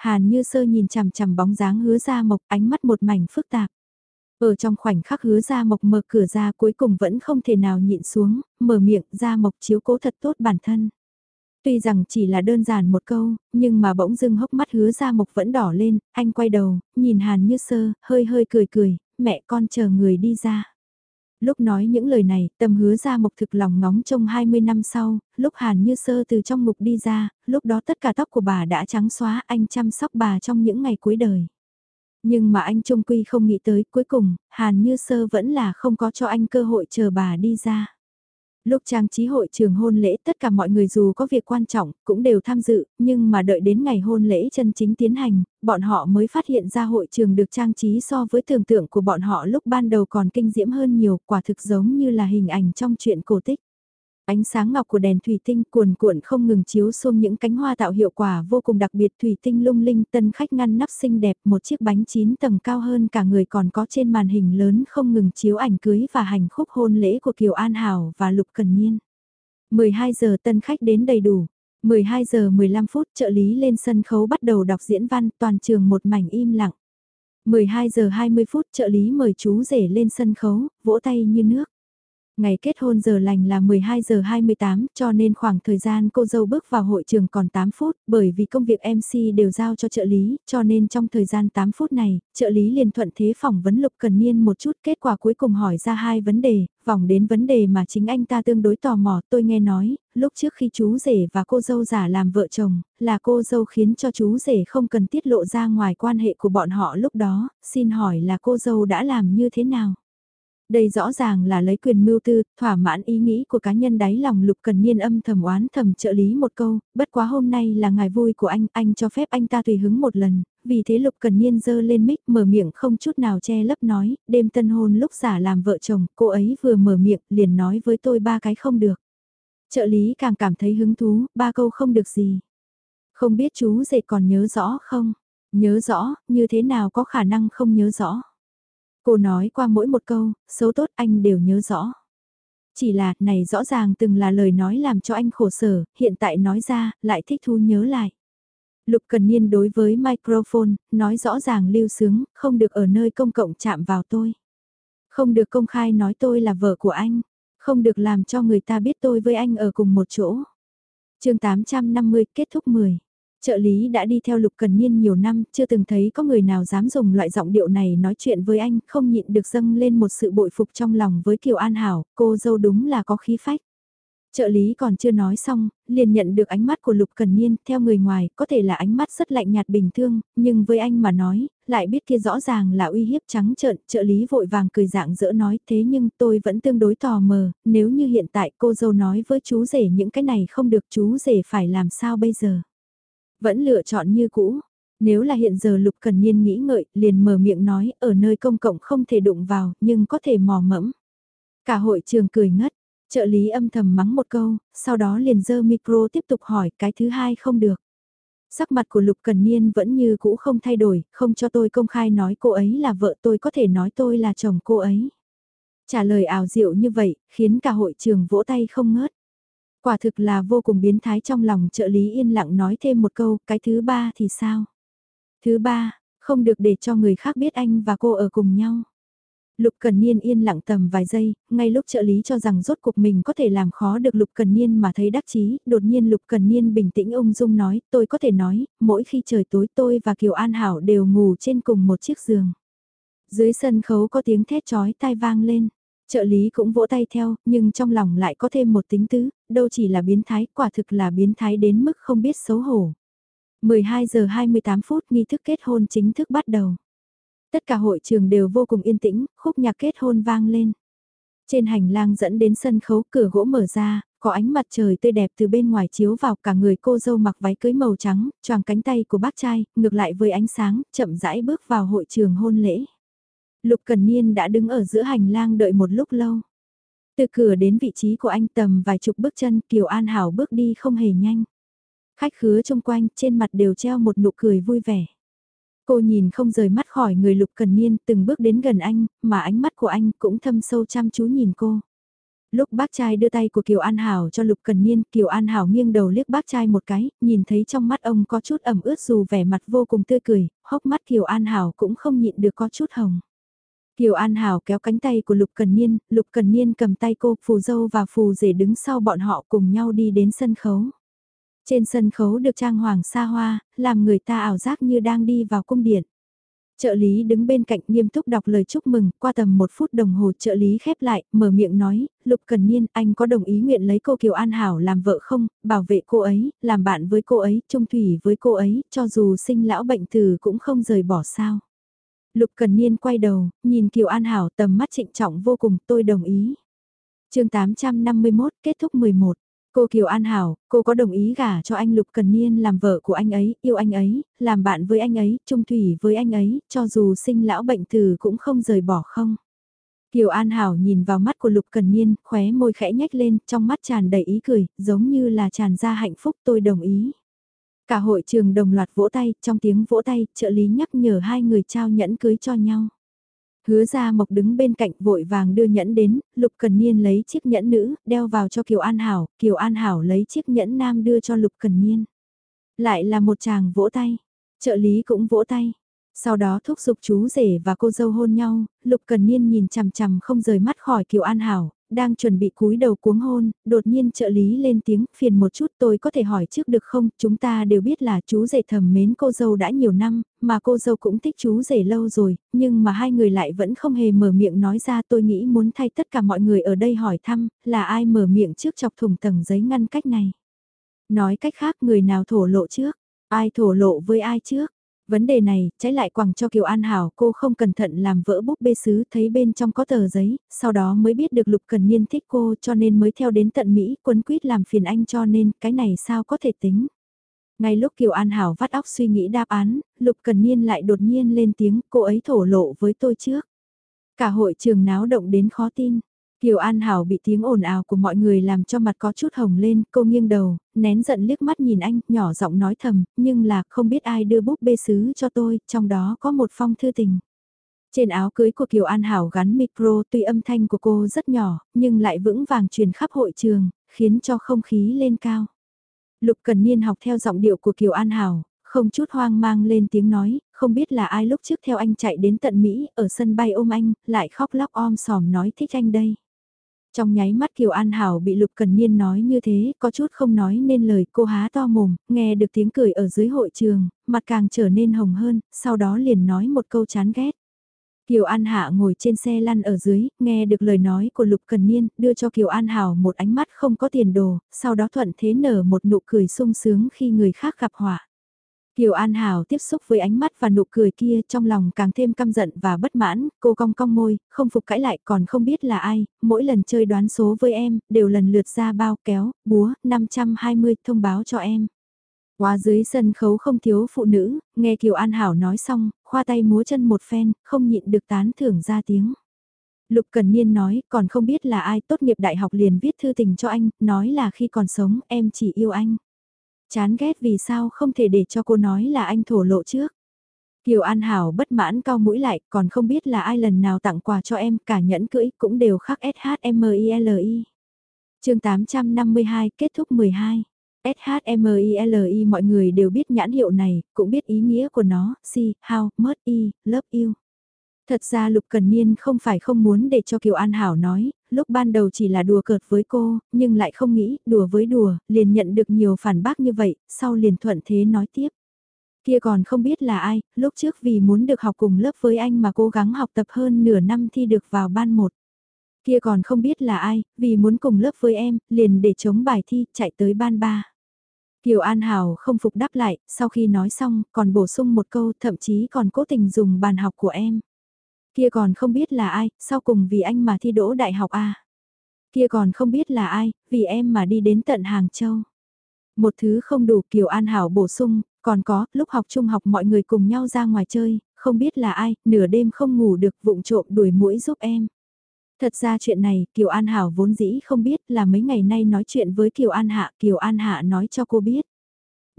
Hàn Như Sơ nhìn chằm chằm bóng dáng hứa ra mộc ánh mắt một mảnh phức tạp. Ở trong khoảnh khắc hứa ra mộc mở cửa ra cuối cùng vẫn không thể nào nhịn xuống, mở miệng ra mộc chiếu cố thật tốt bản thân. Tuy rằng chỉ là đơn giản một câu, nhưng mà bỗng dưng hốc mắt hứa ra mộc vẫn đỏ lên, anh quay đầu, nhìn Hàn Như Sơ, hơi hơi cười cười, mẹ con chờ người đi ra. Lúc nói những lời này, tâm hứa ra mộc thực lòng ngóng trông 20 năm sau, lúc Hàn Như Sơ từ trong mục đi ra, lúc đó tất cả tóc của bà đã trắng xóa anh chăm sóc bà trong những ngày cuối đời. Nhưng mà anh trung quy không nghĩ tới cuối cùng, Hàn Như Sơ vẫn là không có cho anh cơ hội chờ bà đi ra. Lúc trang trí hội trường hôn lễ tất cả mọi người dù có việc quan trọng cũng đều tham dự, nhưng mà đợi đến ngày hôn lễ chân chính tiến hành, bọn họ mới phát hiện ra hội trường được trang trí so với tưởng tượng của bọn họ lúc ban đầu còn kinh diễm hơn nhiều, quả thực giống như là hình ảnh trong truyện cổ tích. Ánh sáng ngọc của đèn thủy tinh cuồn cuộn không ngừng chiếu xuống những cánh hoa tạo hiệu quả vô cùng đặc biệt thủy tinh lung linh tân khách ngăn nắp xinh đẹp một chiếc bánh chín tầng cao hơn cả người còn có trên màn hình lớn không ngừng chiếu ảnh cưới và hành khúc hôn lễ của Kiều An Hảo và Lục Cần Niên. 12 giờ tân khách đến đầy đủ. 12 giờ 15 phút trợ lý lên sân khấu bắt đầu đọc diễn văn toàn trường một mảnh im lặng. 12 giờ 20 phút trợ lý mời chú rể lên sân khấu, vỗ tay như nước. Ngày kết hôn giờ lành là 12 giờ 28 cho nên khoảng thời gian cô dâu bước vào hội trường còn 8 phút bởi vì công việc MC đều giao cho trợ lý cho nên trong thời gian 8 phút này, trợ lý liền thuận thế phỏng vấn Lục Cần Niên một chút kết quả cuối cùng hỏi ra hai vấn đề, vòng đến vấn đề mà chính anh ta tương đối tò mò tôi nghe nói, lúc trước khi chú rể và cô dâu giả làm vợ chồng, là cô dâu khiến cho chú rể không cần tiết lộ ra ngoài quan hệ của bọn họ lúc đó, xin hỏi là cô dâu đã làm như thế nào? Đây rõ ràng là lấy quyền mưu tư, thỏa mãn ý nghĩ của cá nhân đáy lòng Lục Cần Niên âm thầm oán thầm trợ lý một câu, bất quá hôm nay là ngày vui của anh, anh cho phép anh ta tùy hứng một lần, vì thế Lục Cần Niên dơ lên mic mở miệng không chút nào che lấp nói, đêm tân hôn lúc giả làm vợ chồng, cô ấy vừa mở miệng liền nói với tôi ba cái không được. Trợ lý càng cảm thấy hứng thú, ba câu không được gì. Không biết chú dệt còn nhớ rõ không? Nhớ rõ, như thế nào có khả năng không nhớ rõ? Cô nói qua mỗi một câu, xấu tốt anh đều nhớ rõ. Chỉ là, này rõ ràng từng là lời nói làm cho anh khổ sở, hiện tại nói ra, lại thích thú nhớ lại. Lục Cần Niên đối với microphone, nói rõ ràng lưu sướng, không được ở nơi công cộng chạm vào tôi. Không được công khai nói tôi là vợ của anh. Không được làm cho người ta biết tôi với anh ở cùng một chỗ. chương 850 kết thúc 10. Trợ lý đã đi theo Lục Cần Niên nhiều năm, chưa từng thấy có người nào dám dùng loại giọng điệu này nói chuyện với anh, không nhịn được dâng lên một sự bội phục trong lòng với Kiều An Hảo, cô dâu đúng là có khí phách. Trợ lý còn chưa nói xong, liền nhận được ánh mắt của Lục Cần Niên, theo người ngoài, có thể là ánh mắt rất lạnh nhạt bình thường, nhưng với anh mà nói, lại biết kia rõ ràng là uy hiếp trắng trợn, trợ lý vội vàng cười dạng dỡ nói, thế nhưng tôi vẫn tương đối tò mờ, nếu như hiện tại cô dâu nói với chú rể những cái này không được chú rể phải làm sao bây giờ. Vẫn lựa chọn như cũ. Nếu là hiện giờ Lục Cần Niên nghĩ ngợi, liền mở miệng nói, ở nơi công cộng không thể đụng vào, nhưng có thể mò mẫm. Cả hội trường cười ngất, trợ lý âm thầm mắng một câu, sau đó liền dơ micro tiếp tục hỏi cái thứ hai không được. Sắc mặt của Lục Cần Niên vẫn như cũ không thay đổi, không cho tôi công khai nói cô ấy là vợ tôi có thể nói tôi là chồng cô ấy. Trả lời ảo diệu như vậy, khiến cả hội trường vỗ tay không ngớt. Quả thực là vô cùng biến thái trong lòng trợ lý yên lặng nói thêm một câu, cái thứ ba thì sao? Thứ ba, không được để cho người khác biết anh và cô ở cùng nhau. Lục Cần Niên yên lặng tầm vài giây, ngay lúc trợ lý cho rằng rốt cuộc mình có thể làm khó được Lục Cần Niên mà thấy đắc chí, đột nhiên Lục Cần Niên bình tĩnh ung dung nói, tôi có thể nói, mỗi khi trời tối tôi và Kiều An Hảo đều ngủ trên cùng một chiếc giường. Dưới sân khấu có tiếng thét chói tai vang lên. Trợ lý cũng vỗ tay theo, nhưng trong lòng lại có thêm một tính tứ, đâu chỉ là biến thái, quả thực là biến thái đến mức không biết xấu hổ. 12 giờ 28 phút nghi thức kết hôn chính thức bắt đầu. Tất cả hội trường đều vô cùng yên tĩnh, khúc nhạc kết hôn vang lên. Trên hành lang dẫn đến sân khấu cửa gỗ mở ra, có ánh mặt trời tươi đẹp từ bên ngoài chiếu vào cả người cô dâu mặc váy cưới màu trắng, choàng cánh tay của bác trai, ngược lại với ánh sáng, chậm rãi bước vào hội trường hôn lễ. Lục Cần Niên đã đứng ở giữa hành lang đợi một lúc lâu. Từ cửa đến vị trí của anh tầm vài chục bước chân Kiều An Hảo bước đi không hề nhanh. Khách khứa chung quanh trên mặt đều treo một nụ cười vui vẻ. Cô nhìn không rời mắt khỏi người Lục Cần Niên từng bước đến gần anh, mà ánh mắt của anh cũng thâm sâu chăm chú nhìn cô. Lúc bác trai đưa tay của Kiều An Hảo cho Lục Cần Niên, Kiều An Hảo nghiêng đầu liếc bác trai một cái, nhìn thấy trong mắt ông có chút ẩm ướt dù vẻ mặt vô cùng tươi cười, hốc mắt Kiều An Hảo cũng không nhịn được có chút hồng. Kiều An Hảo kéo cánh tay của Lục Cần Niên, Lục Cần Niên cầm tay cô, phù dâu và phù rể đứng sau bọn họ cùng nhau đi đến sân khấu. Trên sân khấu được trang hoàng xa hoa, làm người ta ảo giác như đang đi vào cung điện. Trợ lý đứng bên cạnh nghiêm túc đọc lời chúc mừng, qua tầm một phút đồng hồ trợ lý khép lại, mở miệng nói, Lục Cần Niên, anh có đồng ý nguyện lấy cô Kiều An Hảo làm vợ không, bảo vệ cô ấy, làm bạn với cô ấy, trung thủy với cô ấy, cho dù sinh lão bệnh tử cũng không rời bỏ sao. Lục Cần Niên quay đầu, nhìn Kiều An Hảo tầm mắt trịnh trọng vô cùng, tôi đồng ý. chương 851, kết thúc 11. Cô Kiều An Hảo, cô có đồng ý gả cho anh Lục Cần Niên làm vợ của anh ấy, yêu anh ấy, làm bạn với anh ấy, trung thủy với anh ấy, cho dù sinh lão bệnh tử cũng không rời bỏ không? Kiều An Hảo nhìn vào mắt của Lục Cần Niên, khóe môi khẽ nhếch lên, trong mắt tràn đầy ý cười, giống như là tràn ra hạnh phúc tôi đồng ý. Cả hội trường đồng loạt vỗ tay, trong tiếng vỗ tay, trợ lý nhắc nhở hai người trao nhẫn cưới cho nhau. Hứa ra mộc đứng bên cạnh vội vàng đưa nhẫn đến, Lục Cần Niên lấy chiếc nhẫn nữ, đeo vào cho Kiều An Hảo, Kiều An Hảo lấy chiếc nhẫn nam đưa cho Lục Cần Niên. Lại là một chàng vỗ tay, trợ lý cũng vỗ tay. Sau đó thúc giục chú rể và cô dâu hôn nhau, Lục Cần Niên nhìn chằm chằm không rời mắt khỏi Kiều An Hảo, đang chuẩn bị cúi đầu cuống hôn, đột nhiên trợ lý lên tiếng phiền một chút tôi có thể hỏi trước được không, chúng ta đều biết là chú rể thầm mến cô dâu đã nhiều năm, mà cô dâu cũng thích chú rể lâu rồi, nhưng mà hai người lại vẫn không hề mở miệng nói ra tôi nghĩ muốn thay tất cả mọi người ở đây hỏi thăm, là ai mở miệng trước chọc thùng tầng giấy ngăn cách này. Nói cách khác người nào thổ lộ trước, ai thổ lộ với ai trước. Vấn đề này, trái lại quẳng cho Kiều An Hảo cô không cẩn thận làm vỡ búp bê sứ thấy bên trong có tờ giấy, sau đó mới biết được Lục Cần Niên thích cô cho nên mới theo đến tận Mỹ quấn quýt làm phiền anh cho nên cái này sao có thể tính. Ngay lúc Kiều An Hảo vắt óc suy nghĩ đáp án, Lục Cần Niên lại đột nhiên lên tiếng cô ấy thổ lộ với tôi trước. Cả hội trường náo động đến khó tin. Kiều An Hảo bị tiếng ồn ào của mọi người làm cho mặt có chút hồng lên, cô nghiêng đầu, nén giận liếc mắt nhìn anh, nhỏ giọng nói thầm, nhưng là không biết ai đưa búp bê sứ cho tôi, trong đó có một phong thư tình. Trên áo cưới của Kiều An Hảo gắn micro tuy âm thanh của cô rất nhỏ, nhưng lại vững vàng truyền khắp hội trường, khiến cho không khí lên cao. Lục Cần Niên học theo giọng điệu của Kiều An Hảo, không chút hoang mang lên tiếng nói, không biết là ai lúc trước theo anh chạy đến tận Mỹ, ở sân bay ôm anh, lại khóc lóc om sòm nói thích anh đây. Trong nháy mắt Kiều An Hảo bị Lục Cần Niên nói như thế, có chút không nói nên lời, cô há to mồm, nghe được tiếng cười ở dưới hội trường, mặt càng trở nên hồng hơn, sau đó liền nói một câu chán ghét. Kiều An Hạ ngồi trên xe lăn ở dưới, nghe được lời nói của Lục Cần Niên, đưa cho Kiều An Hảo một ánh mắt không có tiền đồ, sau đó thuận thế nở một nụ cười sung sướng khi người khác gặp họa. Kiều An Hảo tiếp xúc với ánh mắt và nụ cười kia trong lòng càng thêm căm giận và bất mãn, cô cong cong môi, không phục cãi lại còn không biết là ai, mỗi lần chơi đoán số với em, đều lần lượt ra bao kéo, búa, 520 thông báo cho em. Qua dưới sân khấu không thiếu phụ nữ, nghe Kiều An Hảo nói xong, khoa tay múa chân một phen, không nhịn được tán thưởng ra tiếng. Lục Cần Niên nói, còn không biết là ai tốt nghiệp đại học liền viết thư tình cho anh, nói là khi còn sống em chỉ yêu anh. Chán ghét vì sao không thể để cho cô nói là anh thổ lộ trước. Kiều An Hảo bất mãn cao mũi lại, còn không biết là ai lần nào tặng quà cho em, cả nhẫn cưỡi cũng đều khắc SHMILI. chương 852 kết thúc 12. SHMILI mọi người đều biết nhãn hiệu này, cũng biết ý nghĩa của nó, si, how, must i love you. Thật ra Lục Cần Niên không phải không muốn để cho Kiều An Hảo nói, lúc ban đầu chỉ là đùa cợt với cô, nhưng lại không nghĩ, đùa với đùa, liền nhận được nhiều phản bác như vậy, sau liền thuận thế nói tiếp. Kia còn không biết là ai, lúc trước vì muốn được học cùng lớp với anh mà cố gắng học tập hơn nửa năm thi được vào ban một. Kia còn không biết là ai, vì muốn cùng lớp với em, liền để chống bài thi, chạy tới ban ba. Kiều An Hảo không phục đáp lại, sau khi nói xong, còn bổ sung một câu, thậm chí còn cố tình dùng bàn học của em. Kia còn không biết là ai, sau cùng vì anh mà thi đỗ đại học à. Kia còn không biết là ai, vì em mà đi đến tận Hàng Châu. Một thứ không đủ Kiều An Hảo bổ sung, còn có, lúc học trung học mọi người cùng nhau ra ngoài chơi, không biết là ai, nửa đêm không ngủ được vụng trộm đuổi mũi giúp em. Thật ra chuyện này, Kiều An Hảo vốn dĩ không biết là mấy ngày nay nói chuyện với Kiều An Hạ, Kiều An Hạ nói cho cô biết.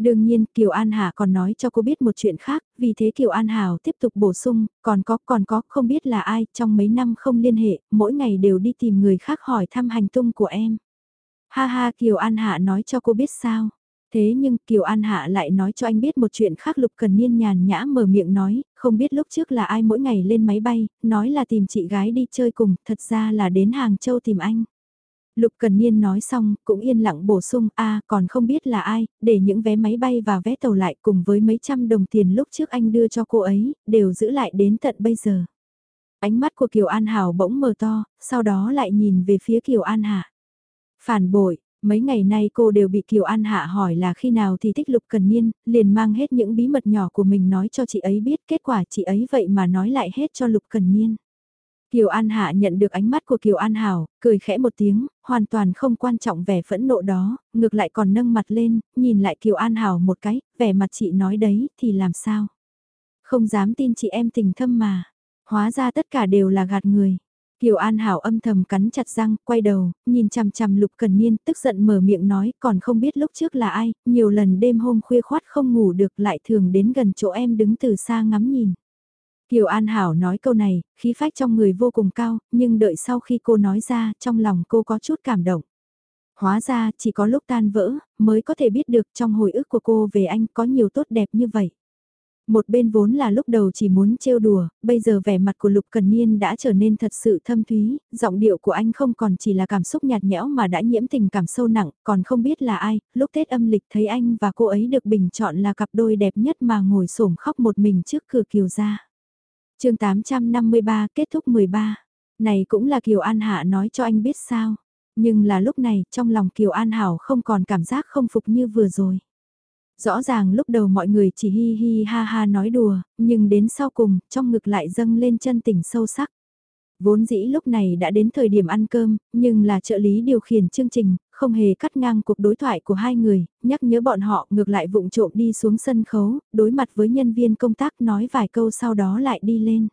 Đương nhiên, Kiều An Hà còn nói cho cô biết một chuyện khác, vì thế Kiều An Hảo tiếp tục bổ sung, còn có, còn có, không biết là ai, trong mấy năm không liên hệ, mỗi ngày đều đi tìm người khác hỏi thăm hành tung của em. Ha ha Kiều An Hạ nói cho cô biết sao. Thế nhưng Kiều An Hạ lại nói cho anh biết một chuyện khác Lục Cần Niên nhàn nhã mở miệng nói, không biết lúc trước là ai mỗi ngày lên máy bay, nói là tìm chị gái đi chơi cùng, thật ra là đến Hàng Châu tìm anh. Lục Cần Niên nói xong, cũng yên lặng bổ sung, a còn không biết là ai, để những vé máy bay và vé tàu lại cùng với mấy trăm đồng tiền lúc trước anh đưa cho cô ấy, đều giữ lại đến tận bây giờ. Ánh mắt của Kiều An Hảo bỗng mờ to, sau đó lại nhìn về phía Kiều An Hạ. Phản bội, mấy ngày nay cô đều bị Kiều An Hạ hỏi là khi nào thì thích Lục Cần Niên, liền mang hết những bí mật nhỏ của mình nói cho chị ấy biết, kết quả chị ấy vậy mà nói lại hết cho Lục Cần Niên. Kiều An Hạ nhận được ánh mắt của Kiều An Hảo, cười khẽ một tiếng, hoàn toàn không quan trọng vẻ phẫn nộ đó, ngược lại còn nâng mặt lên, nhìn lại Kiều An Hảo một cái, vẻ mặt chị nói đấy, thì làm sao? Không dám tin chị em tình thâm mà, hóa ra tất cả đều là gạt người. Kiều An Hảo âm thầm cắn chặt răng, quay đầu, nhìn chằm chằm Lục Cần Niên, tức giận mở miệng nói, còn không biết lúc trước là ai, nhiều lần đêm hôm khuya khoát không ngủ được lại thường đến gần chỗ em đứng từ xa ngắm nhìn. Kiều An Hảo nói câu này, khí phách trong người vô cùng cao, nhưng đợi sau khi cô nói ra, trong lòng cô có chút cảm động. Hóa ra, chỉ có lúc tan vỡ, mới có thể biết được trong hồi ức của cô về anh có nhiều tốt đẹp như vậy. Một bên vốn là lúc đầu chỉ muốn trêu đùa, bây giờ vẻ mặt của Lục Cần Niên đã trở nên thật sự thâm thúy, giọng điệu của anh không còn chỉ là cảm xúc nhạt nhẽo mà đã nhiễm tình cảm sâu nặng, còn không biết là ai, lúc Tết âm lịch thấy anh và cô ấy được bình chọn là cặp đôi đẹp nhất mà ngồi xổm khóc một mình trước cửa Kiều gia chương 853 kết thúc 13, này cũng là Kiều An Hạ nói cho anh biết sao, nhưng là lúc này trong lòng Kiều An Hảo không còn cảm giác không phục như vừa rồi. Rõ ràng lúc đầu mọi người chỉ hi hi ha ha nói đùa, nhưng đến sau cùng, trong ngực lại dâng lên chân tình sâu sắc. Vốn dĩ lúc này đã đến thời điểm ăn cơm, nhưng là trợ lý điều khiển chương trình, không hề cắt ngang cuộc đối thoại của hai người, nhắc nhớ bọn họ ngược lại vụng trộm đi xuống sân khấu, đối mặt với nhân viên công tác nói vài câu sau đó lại đi lên.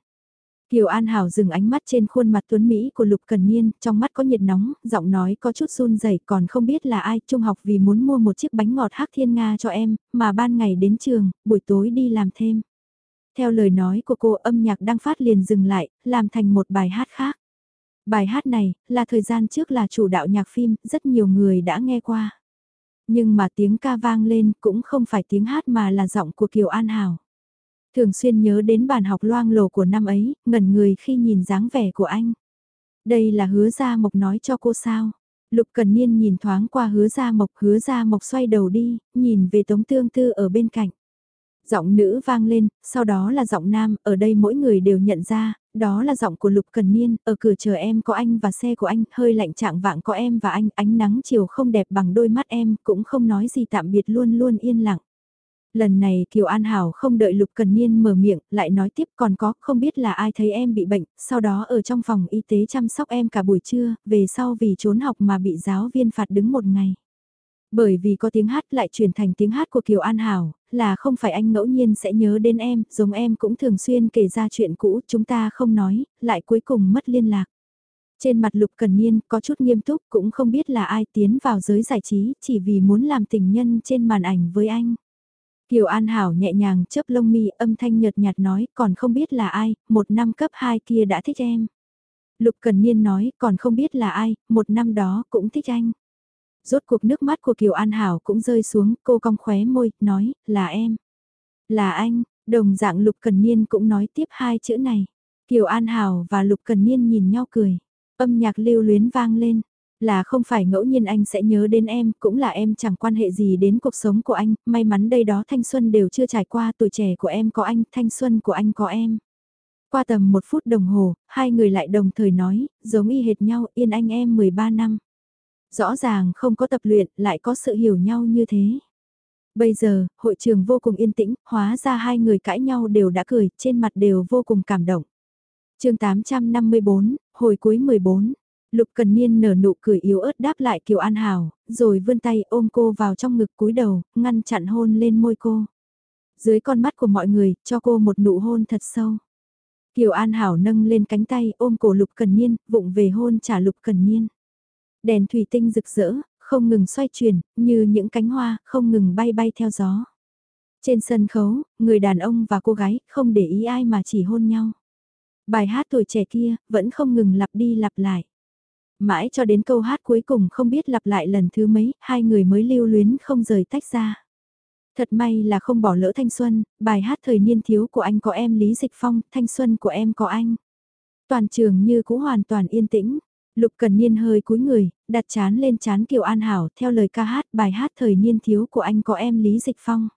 Kiều An Hảo dừng ánh mắt trên khuôn mặt tuấn Mỹ của Lục Cần Niên, trong mắt có nhiệt nóng, giọng nói có chút run rẩy còn không biết là ai, trung học vì muốn mua một chiếc bánh ngọt hắc thiên Nga cho em, mà ban ngày đến trường, buổi tối đi làm thêm. Theo lời nói của cô âm nhạc đang phát liền dừng lại, làm thành một bài hát khác. Bài hát này, là thời gian trước là chủ đạo nhạc phim, rất nhiều người đã nghe qua. Nhưng mà tiếng ca vang lên cũng không phải tiếng hát mà là giọng của Kiều An Hảo. Thường xuyên nhớ đến bàn học loang lổ của năm ấy, ngẩn người khi nhìn dáng vẻ của anh. Đây là hứa gia mộc nói cho cô sao. Lục Cần Niên nhìn thoáng qua hứa gia mộc, hứa gia mộc xoay đầu đi, nhìn về tống tương tư ở bên cạnh. Giọng nữ vang lên, sau đó là giọng nam, ở đây mỗi người đều nhận ra, đó là giọng của Lục Cần Niên, ở cửa chờ em có anh và xe của anh, hơi lạnh trạng vạng có em và anh, ánh nắng chiều không đẹp bằng đôi mắt em, cũng không nói gì tạm biệt luôn luôn yên lặng. Lần này Kiều An Hảo không đợi Lục Cần Niên mở miệng, lại nói tiếp còn có, không biết là ai thấy em bị bệnh, sau đó ở trong phòng y tế chăm sóc em cả buổi trưa, về sau vì trốn học mà bị giáo viên phạt đứng một ngày. Bởi vì có tiếng hát lại chuyển thành tiếng hát của Kiều An Hảo, là không phải anh ngẫu nhiên sẽ nhớ đến em, giống em cũng thường xuyên kể ra chuyện cũ, chúng ta không nói, lại cuối cùng mất liên lạc. Trên mặt Lục Cần Niên có chút nghiêm túc cũng không biết là ai tiến vào giới giải trí chỉ vì muốn làm tình nhân trên màn ảnh với anh. Kiều An Hảo nhẹ nhàng chớp lông mi âm thanh nhợt nhạt nói còn không biết là ai, một năm cấp 2 kia đã thích em. Lục Cần Niên nói còn không biết là ai, một năm đó cũng thích anh. Rốt cuộc nước mắt của Kiều An Hảo cũng rơi xuống, cô cong khóe môi, nói, là em. Là anh, đồng dạng Lục Cần Niên cũng nói tiếp hai chữ này. Kiều An Hảo và Lục Cần Niên nhìn nhau cười. Âm nhạc lưu luyến vang lên. Là không phải ngẫu nhiên anh sẽ nhớ đến em, cũng là em chẳng quan hệ gì đến cuộc sống của anh, may mắn đây đó thanh xuân đều chưa trải qua, tuổi trẻ của em có anh, thanh xuân của anh có em. Qua tầm một phút đồng hồ, hai người lại đồng thời nói, giống y hệt nhau, yên anh em 13 năm. Rõ ràng không có tập luyện, lại có sự hiểu nhau như thế. Bây giờ, hội trường vô cùng yên tĩnh, hóa ra hai người cãi nhau đều đã cười, trên mặt đều vô cùng cảm động. chương 854, hồi cuối 14. Lục Cần Niên nở nụ cười yếu ớt đáp lại Kiều An Hảo, rồi vươn tay ôm cô vào trong ngực cúi đầu, ngăn chặn hôn lên môi cô. Dưới con mắt của mọi người, cho cô một nụ hôn thật sâu. Kiều An Hảo nâng lên cánh tay ôm cổ Lục Cần Niên, vụng về hôn trả Lục Cần Niên. Đèn thủy tinh rực rỡ, không ngừng xoay chuyển, như những cánh hoa, không ngừng bay bay theo gió. Trên sân khấu, người đàn ông và cô gái không để ý ai mà chỉ hôn nhau. Bài hát tuổi trẻ kia, vẫn không ngừng lặp đi lặp lại. Mãi cho đến câu hát cuối cùng không biết lặp lại lần thứ mấy, hai người mới lưu luyến không rời tách ra. Thật may là không bỏ lỡ thanh xuân, bài hát thời niên thiếu của anh có em Lý Dịch Phong, thanh xuân của em có anh. Toàn trường như cũ hoàn toàn yên tĩnh, Lục Cần Niên hơi cúi người, đặt chán lên chán Kiều An Hảo theo lời ca hát bài hát thời niên thiếu của anh có em Lý Dịch Phong.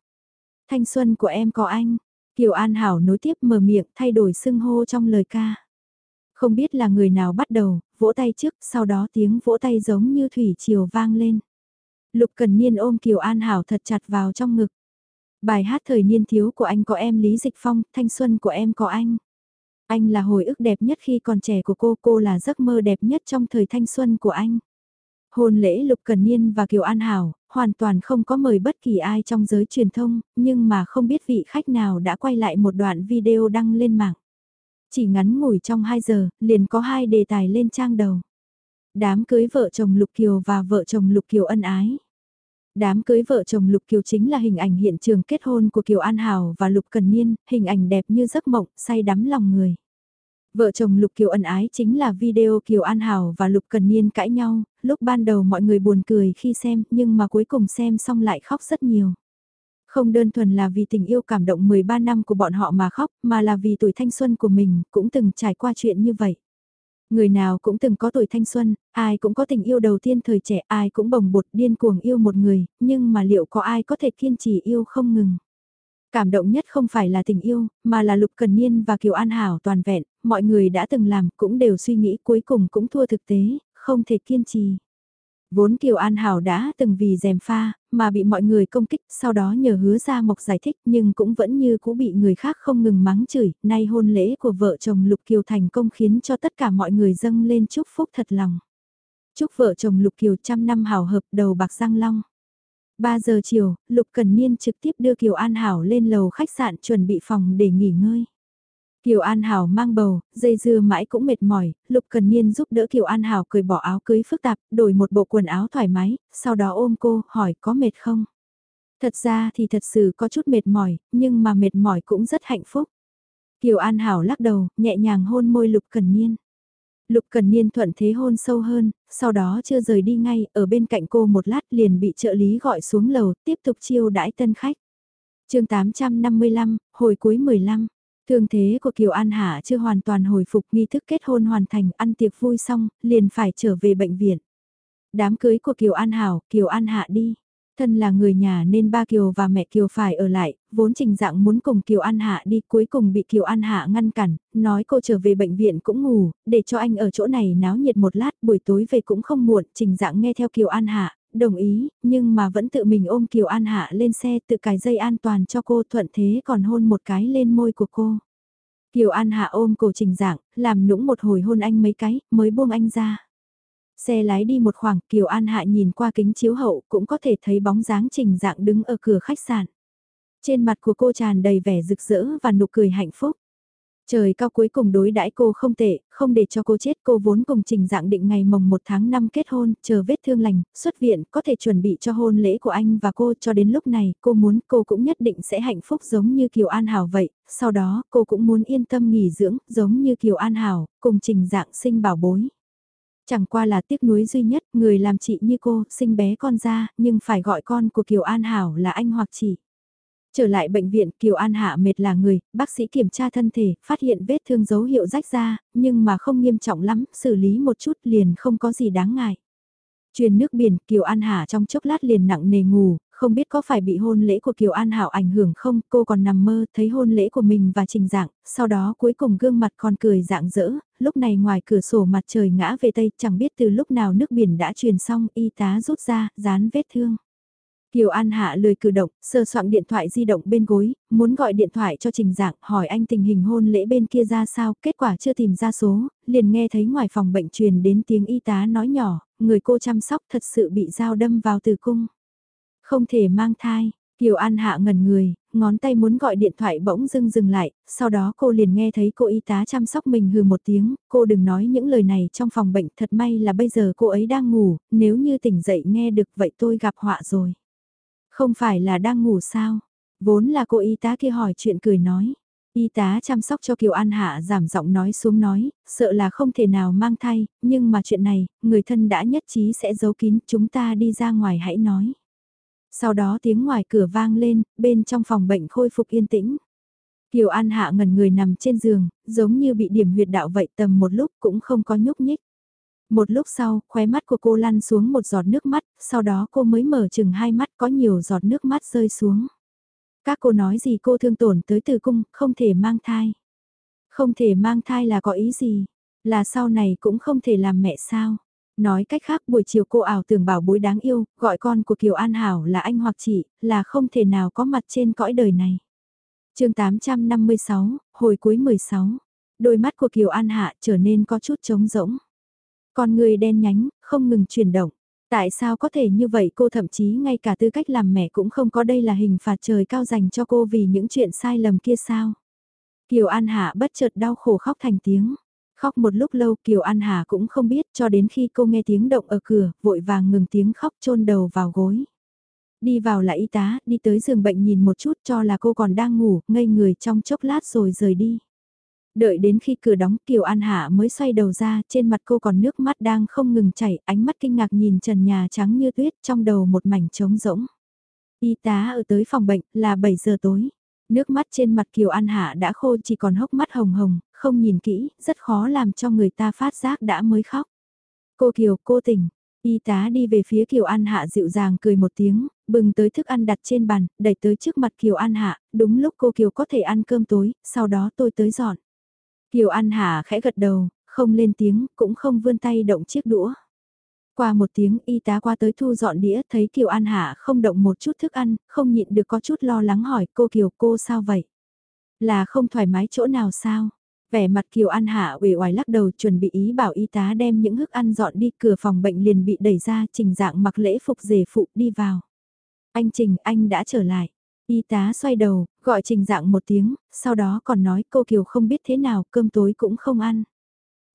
Thanh xuân của em có anh. Kiều An Hảo nối tiếp mở miệng thay đổi xưng hô trong lời ca. Không biết là người nào bắt đầu, vỗ tay trước, sau đó tiếng vỗ tay giống như thủy triều vang lên. Lục Cần Niên ôm Kiều An Hảo thật chặt vào trong ngực. Bài hát thời niên thiếu của anh có em Lý Dịch Phong, thanh xuân của em có anh. Anh là hồi ức đẹp nhất khi còn trẻ của cô, cô là giấc mơ đẹp nhất trong thời thanh xuân của anh. Hôn lễ Lục Cần Niên và Kiều An Hảo, hoàn toàn không có mời bất kỳ ai trong giới truyền thông, nhưng mà không biết vị khách nào đã quay lại một đoạn video đăng lên mạng. Chỉ ngắn ngủi trong 2 giờ, liền có hai đề tài lên trang đầu. Đám cưới vợ chồng Lục Kiều và vợ chồng Lục Kiều ân ái. Đám cưới vợ chồng Lục Kiều chính là hình ảnh hiện trường kết hôn của Kiều An Hảo và Lục Cần Niên, hình ảnh đẹp như giấc mộng, say đắm lòng người. Vợ chồng Lục Kiều ân ái chính là video Kiều An Hảo và Lục Cần Niên cãi nhau, lúc ban đầu mọi người buồn cười khi xem nhưng mà cuối cùng xem xong lại khóc rất nhiều. Không đơn thuần là vì tình yêu cảm động 13 năm của bọn họ mà khóc, mà là vì tuổi thanh xuân của mình cũng từng trải qua chuyện như vậy. Người nào cũng từng có tuổi thanh xuân, ai cũng có tình yêu đầu tiên thời trẻ, ai cũng bồng bột điên cuồng yêu một người, nhưng mà liệu có ai có thể kiên trì yêu không ngừng. Cảm động nhất không phải là tình yêu, mà là Lục Cần Niên và Kiều An Hảo toàn vẹn, mọi người đã từng làm cũng đều suy nghĩ cuối cùng cũng thua thực tế, không thể kiên trì. Vốn Kiều An Hảo đã từng vì dèm pha, mà bị mọi người công kích, sau đó nhờ hứa ra mộc giải thích nhưng cũng vẫn như cũ bị người khác không ngừng mắng chửi, nay hôn lễ của vợ chồng Lục Kiều thành công khiến cho tất cả mọi người dâng lên chúc phúc thật lòng. Chúc vợ chồng Lục Kiều trăm năm hảo hợp đầu bạc răng long. 3 giờ chiều, Lục Cần Niên trực tiếp đưa Kiều An Hảo lên lầu khách sạn chuẩn bị phòng để nghỉ ngơi. Kiều An Hảo mang bầu, dây dưa mãi cũng mệt mỏi, Lục Cần Niên giúp đỡ Kiều An Hảo cười bỏ áo cưới phức tạp, đổi một bộ quần áo thoải mái, sau đó ôm cô, hỏi có mệt không? Thật ra thì thật sự có chút mệt mỏi, nhưng mà mệt mỏi cũng rất hạnh phúc. Kiều An Hảo lắc đầu, nhẹ nhàng hôn môi Lục Cần Niên. Lục Cần Niên thuận thế hôn sâu hơn, sau đó chưa rời đi ngay, ở bên cạnh cô một lát liền bị trợ lý gọi xuống lầu, tiếp tục chiêu đãi tân khách. chương 855, hồi cuối 15. Thương thế của Kiều An Hạ chưa hoàn toàn hồi phục nghi thức kết hôn hoàn thành, ăn tiệc vui xong, liền phải trở về bệnh viện. Đám cưới của Kiều An Hảo, Kiều An Hạ đi. Thân là người nhà nên ba Kiều và mẹ Kiều phải ở lại, vốn trình dạng muốn cùng Kiều An Hạ đi cuối cùng bị Kiều An Hạ ngăn cản, nói cô trở về bệnh viện cũng ngủ, để cho anh ở chỗ này náo nhiệt một lát, buổi tối về cũng không muộn, trình dạng nghe theo Kiều An Hạ, đồng ý, nhưng mà vẫn tự mình ôm Kiều An Hạ lên xe tự cài dây an toàn cho cô thuận thế còn hôn một cái lên môi của cô. Kiều An Hạ ôm cổ trình dạng, làm nũng một hồi hôn anh mấy cái, mới buông anh ra. Xe lái đi một khoảng, Kiều An Hạ nhìn qua kính chiếu hậu cũng có thể thấy bóng dáng trình dạng đứng ở cửa khách sạn. Trên mặt của cô tràn đầy vẻ rực rỡ và nụ cười hạnh phúc. Trời cao cuối cùng đối đãi cô không tệ, không để cho cô chết cô vốn cùng trình dạng định ngày mồng 1 tháng 5 kết hôn, chờ vết thương lành, xuất viện, có thể chuẩn bị cho hôn lễ của anh và cô cho đến lúc này, cô muốn cô cũng nhất định sẽ hạnh phúc giống như Kiều An Hảo vậy, sau đó cô cũng muốn yên tâm nghỉ dưỡng, giống như Kiều An Hảo, cùng trình dạng sinh bảo bối. Chẳng qua là tiếc nuối duy nhất, người làm chị như cô, sinh bé con ra, nhưng phải gọi con của Kiều An Hảo là anh hoặc chị. Trở lại bệnh viện Kiều An Hạ mệt là người, bác sĩ kiểm tra thân thể, phát hiện vết thương dấu hiệu rách ra, nhưng mà không nghiêm trọng lắm, xử lý một chút liền không có gì đáng ngại. Truyền nước biển, Kiều An Hạ trong chốc lát liền nặng nề ngủ, không biết có phải bị hôn lễ của Kiều An Hảo ảnh hưởng không, cô còn nằm mơ thấy hôn lễ của mình và trình dạng, sau đó cuối cùng gương mặt còn cười dạng dỡ, lúc này ngoài cửa sổ mặt trời ngã về tây chẳng biết từ lúc nào nước biển đã truyền xong y tá rút ra, dán vết thương. Kiều An Hạ lười cử động, sơ soạn điện thoại di động bên gối, muốn gọi điện thoại cho Trình Dạng hỏi anh tình hình hôn lễ bên kia ra sao, kết quả chưa tìm ra số, liền nghe thấy ngoài phòng bệnh truyền đến tiếng y tá nói nhỏ, người cô chăm sóc thật sự bị dao đâm vào tử cung. Không thể mang thai, Kiều An Hạ ngẩn người, ngón tay muốn gọi điện thoại bỗng dưng dừng lại, sau đó cô liền nghe thấy cô y tá chăm sóc mình hừ một tiếng, cô đừng nói những lời này trong phòng bệnh thật may là bây giờ cô ấy đang ngủ, nếu như tỉnh dậy nghe được vậy tôi gặp họa rồi. Không phải là đang ngủ sao? Vốn là cô y tá kia hỏi chuyện cười nói. Y tá chăm sóc cho Kiều An Hạ giảm giọng nói xuống nói, sợ là không thể nào mang thai, nhưng mà chuyện này, người thân đã nhất trí sẽ giấu kín, chúng ta đi ra ngoài hãy nói. Sau đó tiếng ngoài cửa vang lên, bên trong phòng bệnh khôi phục yên tĩnh. Kiều An Hạ ngẩn người nằm trên giường, giống như bị điểm huyệt đạo vậy tầm một lúc cũng không có nhúc nhích. Một lúc sau, khóe mắt của cô lăn xuống một giọt nước mắt, sau đó cô mới mở chừng hai mắt có nhiều giọt nước mắt rơi xuống. Các cô nói gì cô thương tổn tới tử cung, không thể mang thai. Không thể mang thai là có ý gì? Là sau này cũng không thể làm mẹ sao? Nói cách khác buổi chiều cô ảo tưởng bảo bối đáng yêu, gọi con của Kiều An Hảo là anh hoặc chị, là không thể nào có mặt trên cõi đời này. chương 856, hồi cuối 16, đôi mắt của Kiều An Hạ trở nên có chút trống rỗng. Con người đen nhánh, không ngừng chuyển động. Tại sao có thể như vậy cô thậm chí ngay cả tư cách làm mẹ cũng không có đây là hình phạt trời cao dành cho cô vì những chuyện sai lầm kia sao? Kiều An Hạ bất chợt đau khổ khóc thành tiếng. Khóc một lúc lâu Kiều An Hà cũng không biết cho đến khi cô nghe tiếng động ở cửa, vội vàng ngừng tiếng khóc chôn đầu vào gối. Đi vào là y tá, đi tới giường bệnh nhìn một chút cho là cô còn đang ngủ, ngây người trong chốc lát rồi rời đi. Đợi đến khi cửa đóng Kiều An Hạ mới xoay đầu ra, trên mặt cô còn nước mắt đang không ngừng chảy, ánh mắt kinh ngạc nhìn trần nhà trắng như tuyết trong đầu một mảnh trống rỗng. Y tá ở tới phòng bệnh là 7 giờ tối. Nước mắt trên mặt Kiều An Hạ đã khô chỉ còn hốc mắt hồng hồng, không nhìn kỹ, rất khó làm cho người ta phát giác đã mới khóc. Cô Kiều, cô tỉnh. Y tá đi về phía Kiều An Hạ dịu dàng cười một tiếng, bừng tới thức ăn đặt trên bàn, đẩy tới trước mặt Kiều An Hạ, đúng lúc cô Kiều có thể ăn cơm tối, sau đó tôi tới dọn. Kiều An Hạ khẽ gật đầu, không lên tiếng, cũng không vươn tay động chiếc đũa. Qua một tiếng y tá qua tới thu dọn đĩa thấy Kiều An Hạ không động một chút thức ăn, không nhịn được có chút lo lắng hỏi cô Kiều cô sao vậy? Là không thoải mái chỗ nào sao? Vẻ mặt Kiều An Hạ uể oải lắc đầu chuẩn bị ý bảo y tá đem những thức ăn dọn đi cửa phòng bệnh liền bị đẩy ra trình dạng mặc lễ phục rể phụ đi vào. Anh Trình anh đã trở lại. Y tá xoay đầu, gọi trình dạng một tiếng, sau đó còn nói cô Kiều không biết thế nào cơm tối cũng không ăn.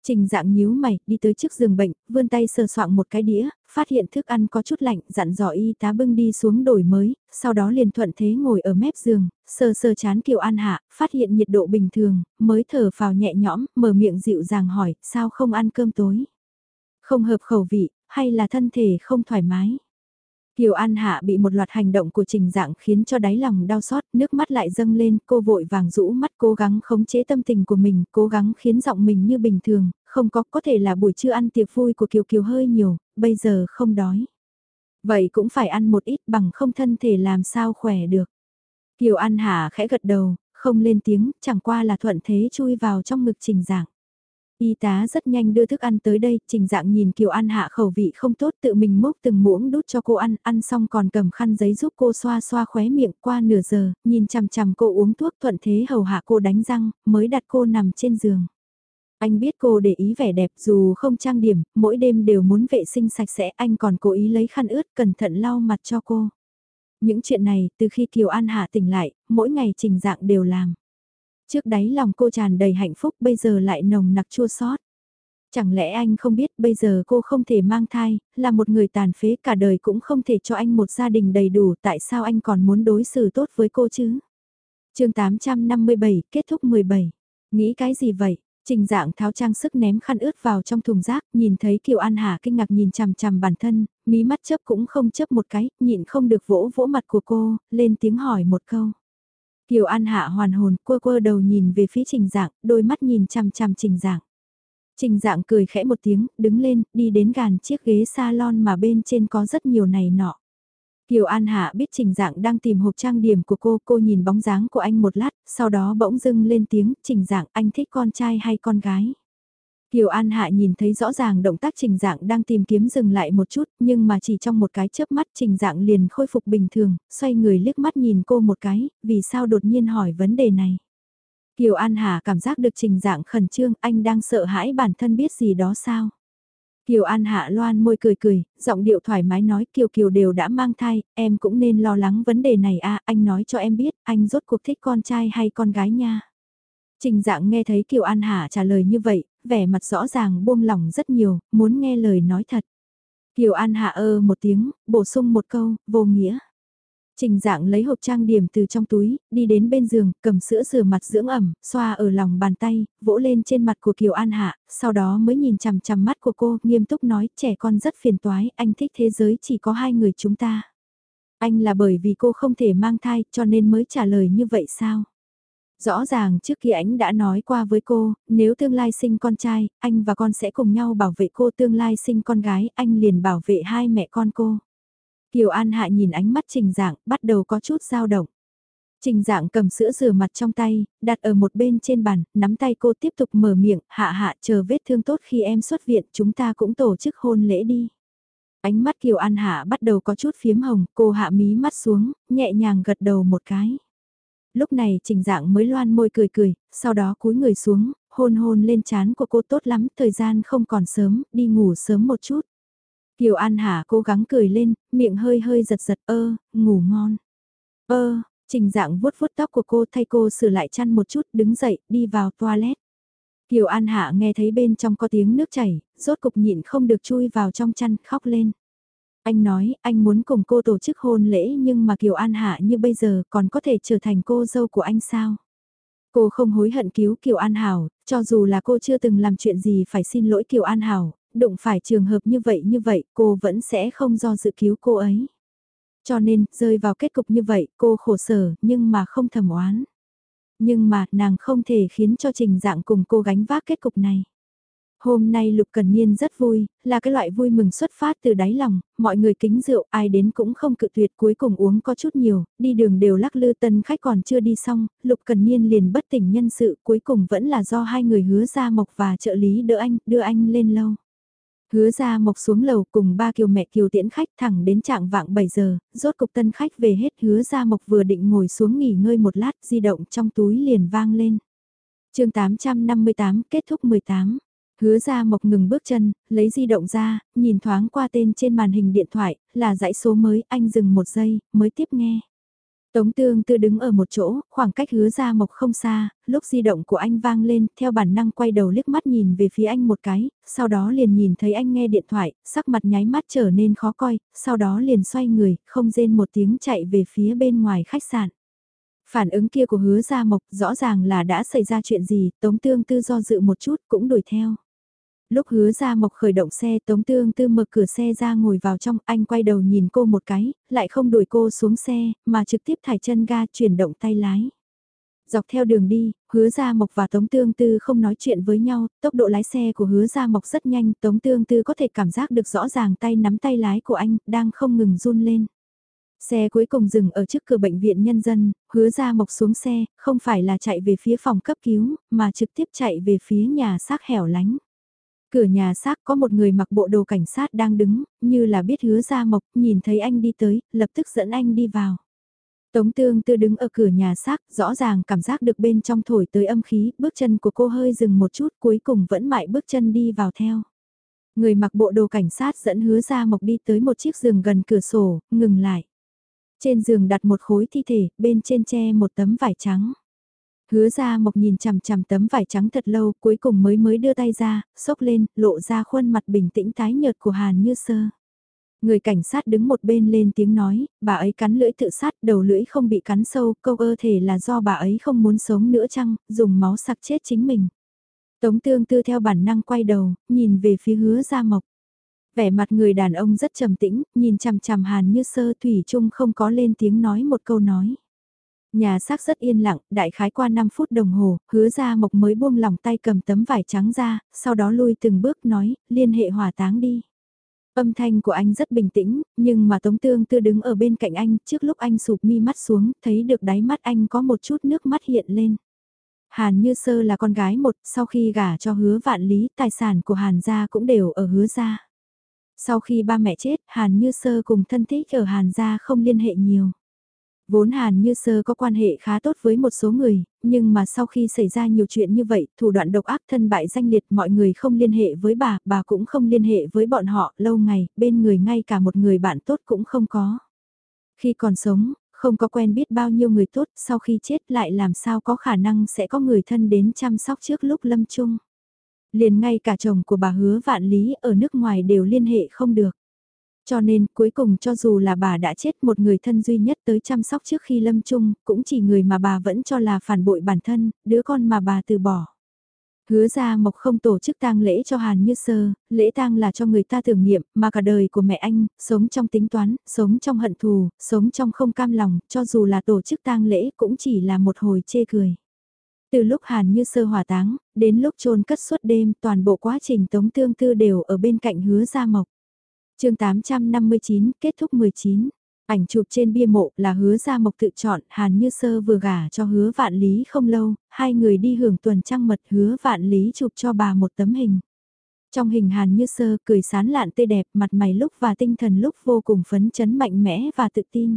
Trình dạng nhíu mày, đi tới trước giường bệnh, vươn tay sờ soạng một cái đĩa, phát hiện thức ăn có chút lạnh, dặn dò y tá bưng đi xuống đổi mới, sau đó liền thuận thế ngồi ở mép giường, sờ sờ chán Kiều An Hạ, phát hiện nhiệt độ bình thường, mới thở phào nhẹ nhõm, mở miệng dịu dàng hỏi, sao không ăn cơm tối? Không hợp khẩu vị, hay là thân thể không thoải mái? Kiều An Hạ bị một loạt hành động của trình dạng khiến cho đáy lòng đau xót, nước mắt lại dâng lên, cô vội vàng rũ mắt cố gắng khống chế tâm tình của mình, cố gắng khiến giọng mình như bình thường, không có, có thể là buổi trưa ăn tiệc vui của Kiều Kiều hơi nhiều, bây giờ không đói. Vậy cũng phải ăn một ít bằng không thân thể làm sao khỏe được. Kiều An Hạ khẽ gật đầu, không lên tiếng, chẳng qua là thuận thế chui vào trong ngực trình dạng. Y tá rất nhanh đưa thức ăn tới đây, trình dạng nhìn Kiều An Hạ khẩu vị không tốt tự mình múc từng muỗng đút cho cô ăn, ăn xong còn cầm khăn giấy giúp cô xoa xoa khóe miệng qua nửa giờ, nhìn chằm chằm cô uống thuốc thuận thế hầu hạ cô đánh răng, mới đặt cô nằm trên giường. Anh biết cô để ý vẻ đẹp dù không trang điểm, mỗi đêm đều muốn vệ sinh sạch sẽ, anh còn cố ý lấy khăn ướt cẩn thận lau mặt cho cô. Những chuyện này, từ khi Kiều An Hạ tỉnh lại, mỗi ngày trình dạng đều làm. Trước đáy lòng cô tràn đầy hạnh phúc bây giờ lại nồng nặc chua xót. Chẳng lẽ anh không biết bây giờ cô không thể mang thai, là một người tàn phế cả đời cũng không thể cho anh một gia đình đầy đủ tại sao anh còn muốn đối xử tốt với cô chứ? chương 857 kết thúc 17. Nghĩ cái gì vậy? Trình dạng tháo trang sức ném khăn ướt vào trong thùng rác, nhìn thấy Kiều An Hà kinh ngạc nhìn chằm chằm bản thân, mí mắt chớp cũng không chớp một cái, nhịn không được vỗ vỗ mặt của cô, lên tiếng hỏi một câu. Kiều An Hạ hoàn hồn, quơ quơ đầu nhìn về phía trình dạng, đôi mắt nhìn chằm chằm trình dạng. Trình dạng cười khẽ một tiếng, đứng lên, đi đến gàn chiếc ghế salon mà bên trên có rất nhiều này nọ. Kiều An Hạ biết trình dạng đang tìm hộp trang điểm của cô, cô nhìn bóng dáng của anh một lát, sau đó bỗng dưng lên tiếng, trình dạng anh thích con trai hay con gái. Kiều An Hạ nhìn thấy rõ ràng động tác trình dạng đang tìm kiếm dừng lại một chút, nhưng mà chỉ trong một cái chớp mắt trình dạng liền khôi phục bình thường, xoay người liếc mắt nhìn cô một cái, vì sao đột nhiên hỏi vấn đề này. Kiều An Hạ cảm giác được trình dạng khẩn trương, anh đang sợ hãi bản thân biết gì đó sao. Kiều An Hạ loan môi cười cười, giọng điệu thoải mái nói Kiều Kiều đều đã mang thai, em cũng nên lo lắng vấn đề này à, anh nói cho em biết, anh rốt cuộc thích con trai hay con gái nha. Trình dạng nghe thấy Kiều An Hạ trả lời như vậy, vẻ mặt rõ ràng buông lỏng rất nhiều, muốn nghe lời nói thật. Kiều An Hạ ơ một tiếng, bổ sung một câu, vô nghĩa. Trình dạng lấy hộp trang điểm từ trong túi, đi đến bên giường, cầm sữa rửa mặt dưỡng ẩm, xoa ở lòng bàn tay, vỗ lên trên mặt của Kiều An Hạ, sau đó mới nhìn chằm chằm mắt của cô, nghiêm túc nói, trẻ con rất phiền toái, anh thích thế giới chỉ có hai người chúng ta. Anh là bởi vì cô không thể mang thai, cho nên mới trả lời như vậy sao? Rõ ràng trước kia anh đã nói qua với cô, nếu tương lai sinh con trai, anh và con sẽ cùng nhau bảo vệ cô tương lai sinh con gái, anh liền bảo vệ hai mẹ con cô. Kiều An Hạ nhìn ánh mắt trình dạng, bắt đầu có chút dao động. Trình dạng cầm sữa rửa mặt trong tay, đặt ở một bên trên bàn, nắm tay cô tiếp tục mở miệng, hạ hạ chờ vết thương tốt khi em xuất viện chúng ta cũng tổ chức hôn lễ đi. Ánh mắt Kiều An Hạ bắt đầu có chút phiếm hồng, cô hạ mí mắt xuống, nhẹ nhàng gật đầu một cái. Lúc này trình dạng mới loan môi cười cười, sau đó cúi người xuống, hôn hôn lên chán của cô tốt lắm, thời gian không còn sớm, đi ngủ sớm một chút. Kiều An Hà cố gắng cười lên, miệng hơi hơi giật giật ơ, ngủ ngon. Ơ, trình dạng vuốt vuốt tóc của cô thay cô sửa lại chăn một chút, đứng dậy, đi vào toilet. Kiều An Hạ nghe thấy bên trong có tiếng nước chảy, rốt cục nhịn không được chui vào trong chăn, khóc lên. Anh nói, anh muốn cùng cô tổ chức hôn lễ nhưng mà Kiều An Hạ như bây giờ còn có thể trở thành cô dâu của anh sao? Cô không hối hận cứu Kiều An Hảo, cho dù là cô chưa từng làm chuyện gì phải xin lỗi Kiều An Hảo, đụng phải trường hợp như vậy như vậy cô vẫn sẽ không do dự cứu cô ấy. Cho nên, rơi vào kết cục như vậy, cô khổ sở, nhưng mà không thầm oán. Nhưng mà, nàng không thể khiến cho trình dạng cùng cô gánh vác kết cục này. Hôm nay Lục Cần Niên rất vui, là cái loại vui mừng xuất phát từ đáy lòng, mọi người kính rượu, ai đến cũng không cự tuyệt cuối cùng uống có chút nhiều, đi đường đều lắc lư tân khách còn chưa đi xong, Lục Cần Niên liền bất tỉnh nhân sự cuối cùng vẫn là do hai người hứa ra mộc và trợ lý đỡ anh, đưa anh lên lâu. Hứa ra mộc xuống lầu cùng ba kiều mẹ kiều tiễn khách thẳng đến trạng vạng 7 giờ, rốt cục tân khách về hết hứa ra mộc vừa định ngồi xuống nghỉ ngơi một lát di động trong túi liền vang lên. chương 858 kết thúc 18 Hứa ra mộc ngừng bước chân, lấy di động ra, nhìn thoáng qua tên trên màn hình điện thoại, là dãy số mới, anh dừng một giây, mới tiếp nghe. Tống tương tư đứng ở một chỗ, khoảng cách hứa ra mộc không xa, lúc di động của anh vang lên, theo bản năng quay đầu liếc mắt nhìn về phía anh một cái, sau đó liền nhìn thấy anh nghe điện thoại, sắc mặt nháy mắt trở nên khó coi, sau đó liền xoay người, không rên một tiếng chạy về phía bên ngoài khách sạn. Phản ứng kia của hứa ra mộc rõ ràng là đã xảy ra chuyện gì, tống tương tư do dự một chút cũng đuổi theo lúc hứa ra mộc khởi động xe tống tương tư mở cửa xe ra ngồi vào trong anh quay đầu nhìn cô một cái, lại không đuổi cô xuống xe, mà trực tiếp thải chân ga chuyển động tay lái. Dọc theo đường đi, hứa ra mộc và tống tương tư không nói chuyện với nhau, tốc độ lái xe của hứa ra mộc rất nhanh, tống tương tư có thể cảm giác được rõ ràng tay nắm tay lái của anh, đang không ngừng run lên. Xe cuối cùng dừng ở trước cửa bệnh viện nhân dân, hứa ra mộc xuống xe, không phải là chạy về phía phòng cấp cứu, mà trực tiếp chạy về phía nhà xác hẻo lánh. Cửa nhà xác có một người mặc bộ đồ cảnh sát đang đứng, như là biết hứa ra mộc, nhìn thấy anh đi tới, lập tức dẫn anh đi vào. Tống tương tư đứng ở cửa nhà xác, rõ ràng cảm giác được bên trong thổi tới âm khí, bước chân của cô hơi dừng một chút cuối cùng vẫn mại bước chân đi vào theo. Người mặc bộ đồ cảnh sát dẫn hứa ra mộc đi tới một chiếc giường gần cửa sổ, ngừng lại. Trên giường đặt một khối thi thể, bên trên tre một tấm vải trắng. Hứa ra mộc nhìn chằm chằm tấm vải trắng thật lâu cuối cùng mới mới đưa tay ra, xốc lên, lộ ra khuôn mặt bình tĩnh tái nhợt của Hàn như sơ. Người cảnh sát đứng một bên lên tiếng nói, bà ấy cắn lưỡi tự sát, đầu lưỡi không bị cắn sâu, câu ơ thể là do bà ấy không muốn sống nữa chăng, dùng máu sặc chết chính mình. Tống tương tư theo bản năng quay đầu, nhìn về phía hứa ra mộc. Vẻ mặt người đàn ông rất trầm tĩnh, nhìn chằm chằm hàn như sơ thủy chung không có lên tiếng nói một câu nói. Nhà xác rất yên lặng, đại khái qua 5 phút đồng hồ, hứa ra mộc mới buông lòng tay cầm tấm vải trắng ra, sau đó lui từng bước nói, liên hệ hỏa táng đi. Âm thanh của anh rất bình tĩnh, nhưng mà Tống Tương Tư đứng ở bên cạnh anh, trước lúc anh sụp mi mắt xuống, thấy được đáy mắt anh có một chút nước mắt hiện lên. Hàn Như Sơ là con gái một, sau khi gả cho hứa vạn lý, tài sản của Hàn gia cũng đều ở hứa gia. Sau khi ba mẹ chết, Hàn Như Sơ cùng thân thích ở Hàn gia không liên hệ nhiều. Vốn Hàn Như Sơ có quan hệ khá tốt với một số người, nhưng mà sau khi xảy ra nhiều chuyện như vậy, thủ đoạn độc ác thân bại danh liệt mọi người không liên hệ với bà, bà cũng không liên hệ với bọn họ, lâu ngày, bên người ngay cả một người bạn tốt cũng không có. Khi còn sống, không có quen biết bao nhiêu người tốt, sau khi chết lại làm sao có khả năng sẽ có người thân đến chăm sóc trước lúc lâm chung. Liền ngay cả chồng của bà hứa vạn lý ở nước ngoài đều liên hệ không được. Cho nên, cuối cùng cho dù là bà đã chết một người thân duy nhất tới chăm sóc trước khi lâm chung, cũng chỉ người mà bà vẫn cho là phản bội bản thân, đứa con mà bà từ bỏ. Hứa ra Mộc không tổ chức tang lễ cho Hàn Như Sơ, lễ tang là cho người ta tưởng niệm, mà cả đời của mẹ anh, sống trong tính toán, sống trong hận thù, sống trong không cam lòng, cho dù là tổ chức tang lễ cũng chỉ là một hồi chê cười. Từ lúc Hàn Như Sơ hỏa táng, đến lúc chôn cất suốt đêm, toàn bộ quá trình tống tương tư đều ở bên cạnh hứa ra Mộc chương 859, kết thúc 19. Ảnh chụp trên bia mộ là hứa gia mộc tự chọn, Hàn Như Sơ vừa gả cho hứa vạn lý không lâu, hai người đi hưởng tuần trăng mật hứa vạn lý chụp cho bà một tấm hình. Trong hình Hàn Như Sơ cười sán lạn tươi đẹp mặt mày lúc và tinh thần lúc vô cùng phấn chấn mạnh mẽ và tự tin.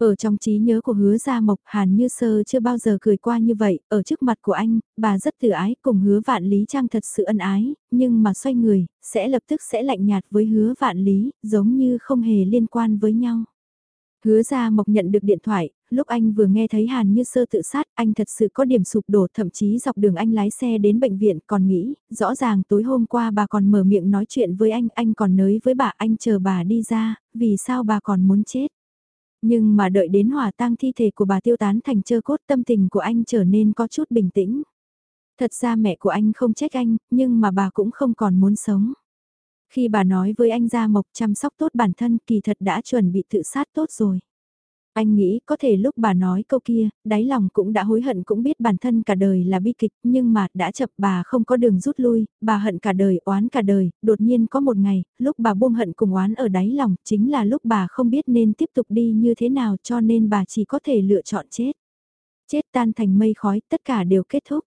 Ở trong trí nhớ của hứa gia mộc Hàn Như Sơ chưa bao giờ cười qua như vậy, ở trước mặt của anh, bà rất tự ái cùng hứa vạn lý trang thật sự ân ái, nhưng mà xoay người, sẽ lập tức sẽ lạnh nhạt với hứa vạn lý, giống như không hề liên quan với nhau. Hứa gia mộc nhận được điện thoại, lúc anh vừa nghe thấy Hàn Như Sơ tự sát, anh thật sự có điểm sụp đổ thậm chí dọc đường anh lái xe đến bệnh viện còn nghĩ, rõ ràng tối hôm qua bà còn mở miệng nói chuyện với anh, anh còn nới với bà anh chờ bà đi ra, vì sao bà còn muốn chết. Nhưng mà đợi đến hỏa tang thi thể của bà tiêu tán thành chơ cốt tâm tình của anh trở nên có chút bình tĩnh. Thật ra mẹ của anh không trách anh, nhưng mà bà cũng không còn muốn sống. Khi bà nói với anh Gia Mộc chăm sóc tốt bản thân kỳ thật đã chuẩn bị tự sát tốt rồi. Anh nghĩ có thể lúc bà nói câu kia, đáy lòng cũng đã hối hận cũng biết bản thân cả đời là bi kịch, nhưng mà đã chập bà không có đường rút lui, bà hận cả đời, oán cả đời, đột nhiên có một ngày, lúc bà buông hận cùng oán ở đáy lòng, chính là lúc bà không biết nên tiếp tục đi như thế nào cho nên bà chỉ có thể lựa chọn chết. Chết tan thành mây khói, tất cả đều kết thúc.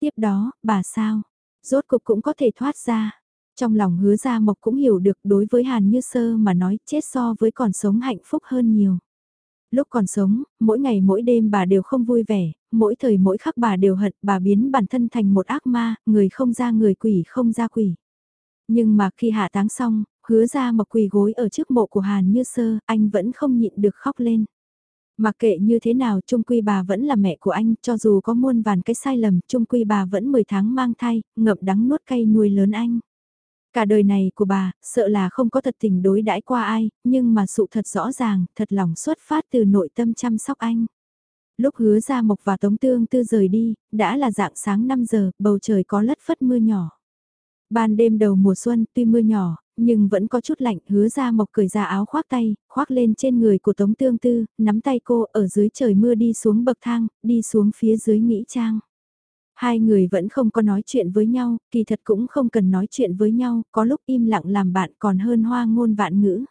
Tiếp đó, bà sao? Rốt cục cũng có thể thoát ra. Trong lòng hứa ra mộc cũng hiểu được đối với Hàn Như Sơ mà nói chết so với còn sống hạnh phúc hơn nhiều. Lúc còn sống, mỗi ngày mỗi đêm bà đều không vui vẻ, mỗi thời mỗi khắc bà đều hận, bà biến bản thân thành một ác ma, người không ra người quỷ không ra quỷ. Nhưng mà khi hạ táng xong, hứa ra mộc quỳ gối ở trước mộ của Hàn Như Sơ, anh vẫn không nhịn được khóc lên. Mặc kệ như thế nào, trung quy bà vẫn là mẹ của anh, cho dù có muôn vàn cái sai lầm, trung quy bà vẫn 10 tháng mang thai, ngậm đắng nuốt cay nuôi lớn anh. Cả đời này của bà, sợ là không có thật tình đối đãi qua ai, nhưng mà sự thật rõ ràng, thật lòng xuất phát từ nội tâm chăm sóc anh. Lúc hứa ra mộc và tống tương tư rời đi, đã là dạng sáng 5 giờ, bầu trời có lất phất mưa nhỏ. Ban đêm đầu mùa xuân, tuy mưa nhỏ, nhưng vẫn có chút lạnh, hứa ra mộc cởi ra áo khoác tay, khoác lên trên người của Tống Tương Tư, nắm tay cô ở dưới trời mưa đi xuống bậc thang, đi xuống phía dưới Nghĩ Trang. Hai người vẫn không có nói chuyện với nhau, kỳ thật cũng không cần nói chuyện với nhau, có lúc im lặng làm bạn còn hơn hoa ngôn vạn ngữ.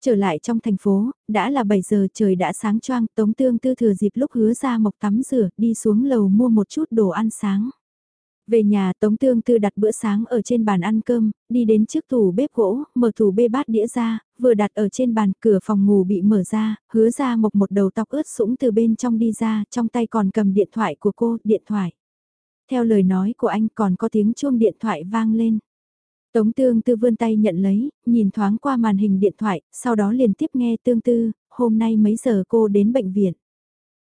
Trở lại trong thành phố, đã là 7 giờ trời đã sáng choang, Tống Tương Tư thừa dịp lúc hứa ra mộc tắm rửa, đi xuống lầu mua một chút đồ ăn sáng. Về nhà Tống Tương Tư đặt bữa sáng ở trên bàn ăn cơm, đi đến trước tủ bếp gỗ, mở tủ bê bát đĩa ra, vừa đặt ở trên bàn cửa phòng ngủ bị mở ra, hứa ra mộc một đầu tóc ướt sũng từ bên trong đi ra, trong tay còn cầm điện thoại của cô, điện thoại. Theo lời nói của anh còn có tiếng chuông điện thoại vang lên. Tống Tương Tư vươn tay nhận lấy, nhìn thoáng qua màn hình điện thoại, sau đó liền tiếp nghe Tương Tư, hôm nay mấy giờ cô đến bệnh viện.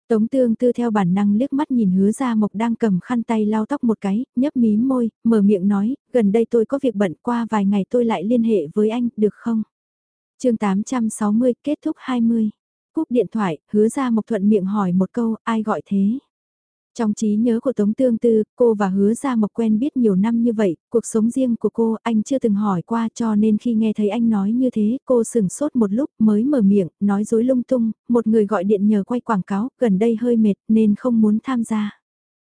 Tống tương tư theo bản năng liếc mắt nhìn hứa ra mộc đang cầm khăn tay lau tóc một cái, nhấp mím môi, mở miệng nói, gần đây tôi có việc bận qua vài ngày tôi lại liên hệ với anh, được không? chương 860 kết thúc 20. Cúp điện thoại, hứa ra mộc thuận miệng hỏi một câu, ai gọi thế? Trong trí nhớ của Tống Tương Tư, cô và hứa ra mộc quen biết nhiều năm như vậy, cuộc sống riêng của cô anh chưa từng hỏi qua cho nên khi nghe thấy anh nói như thế cô sừng sốt một lúc mới mở miệng, nói dối lung tung, một người gọi điện nhờ quay quảng cáo, gần đây hơi mệt nên không muốn tham gia.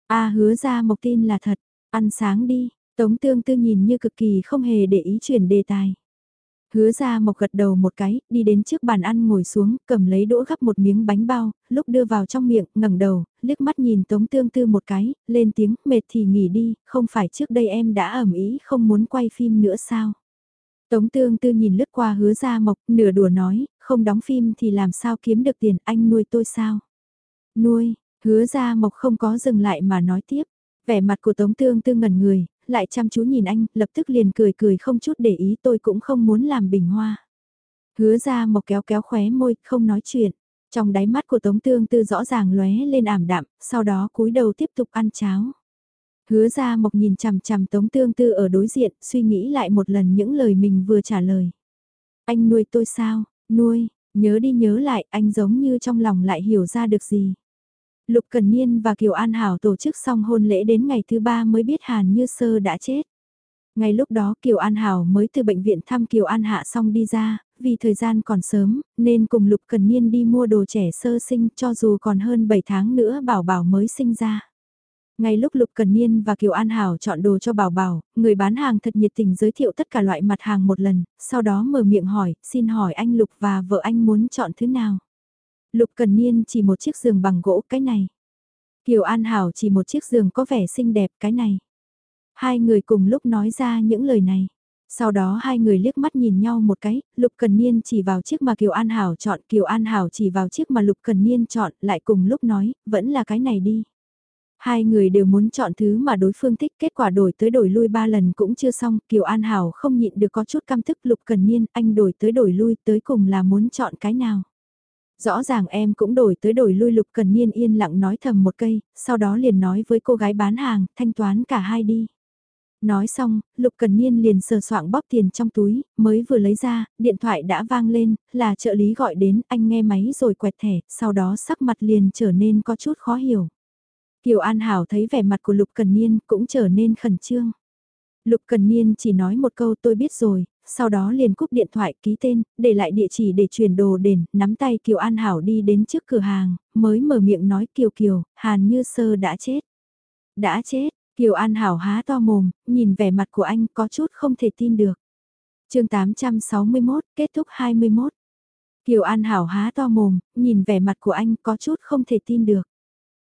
a hứa ra mộc tin là thật, ăn sáng đi, Tống Tương Tư nhìn như cực kỳ không hề để ý chuyển đề tài. Hứa ra mộc gật đầu một cái, đi đến trước bàn ăn ngồi xuống, cầm lấy đũa gắp một miếng bánh bao, lúc đưa vào trong miệng, ngẩng đầu, liếc mắt nhìn Tống Tương Tư một cái, lên tiếng, mệt thì nghỉ đi, không phải trước đây em đã ẩm ý không muốn quay phim nữa sao? Tống Tương Tư nhìn lướt qua hứa ra mộc, nửa đùa nói, không đóng phim thì làm sao kiếm được tiền, anh nuôi tôi sao? Nuôi, hứa ra mộc không có dừng lại mà nói tiếp. Vẻ mặt của Tống Tương Tư ngẩn người, lại chăm chú nhìn anh, lập tức liền cười cười không chút để ý tôi cũng không muốn làm bình hoa. Hứa ra mộc kéo kéo khóe môi, không nói chuyện. Trong đáy mắt của Tống Tương Tư rõ ràng lóe lên ảm đạm, sau đó cúi đầu tiếp tục ăn cháo. Hứa ra mộc nhìn chằm chằm Tống Tương Tư ở đối diện, suy nghĩ lại một lần những lời mình vừa trả lời. Anh nuôi tôi sao? Nuôi, nhớ đi nhớ lại, anh giống như trong lòng lại hiểu ra được gì. Lục Cần Niên và Kiều An Hảo tổ chức xong hôn lễ đến ngày thứ ba mới biết Hàn Như Sơ đã chết. Ngay lúc đó Kiều An Hảo mới từ bệnh viện thăm Kiều An Hạ xong đi ra, vì thời gian còn sớm, nên cùng Lục Cần Niên đi mua đồ trẻ sơ sinh cho dù còn hơn 7 tháng nữa bảo bảo mới sinh ra. Ngay lúc Lục Cần Niên và Kiều An Hảo chọn đồ cho bảo bảo, người bán hàng thật nhiệt tình giới thiệu tất cả loại mặt hàng một lần, sau đó mở miệng hỏi, xin hỏi anh Lục và vợ anh muốn chọn thứ nào? Lục Cần Niên chỉ một chiếc giường bằng gỗ cái này. Kiều An Hảo chỉ một chiếc giường có vẻ xinh đẹp cái này. Hai người cùng lúc nói ra những lời này. Sau đó hai người liếc mắt nhìn nhau một cái, Lục Cần Niên chỉ vào chiếc mà Kiều An Hảo chọn, Kiều An Hảo chỉ vào chiếc mà Lục Cần Niên chọn, lại cùng lúc nói, vẫn là cái này đi. Hai người đều muốn chọn thứ mà đối phương thích, kết quả đổi tới đổi lui ba lần cũng chưa xong, Kiều An Hảo không nhịn được có chút căm thức Lục Cần Niên, anh đổi tới đổi lui tới cùng là muốn chọn cái nào. Rõ ràng em cũng đổi tới đổi lui Lục Cần Niên yên lặng nói thầm một cây, sau đó liền nói với cô gái bán hàng, thanh toán cả hai đi. Nói xong, Lục Cần Niên liền sờ soạng bóp tiền trong túi, mới vừa lấy ra, điện thoại đã vang lên, là trợ lý gọi đến, anh nghe máy rồi quẹt thẻ, sau đó sắc mặt liền trở nên có chút khó hiểu. Kiều An Hảo thấy vẻ mặt của Lục Cần Niên cũng trở nên khẩn trương. Lục Cần Niên chỉ nói một câu tôi biết rồi, sau đó liền cúp điện thoại ký tên, để lại địa chỉ để chuyển đồ đền, nắm tay Kiều An Hảo đi đến trước cửa hàng, mới mở miệng nói Kiều Kiều, Hàn Như Sơ đã chết. Đã chết, Kiều An Hảo há to mồm, nhìn vẻ mặt của anh có chút không thể tin được. chương 861, kết thúc 21. Kiều An Hảo há to mồm, nhìn vẻ mặt của anh có chút không thể tin được.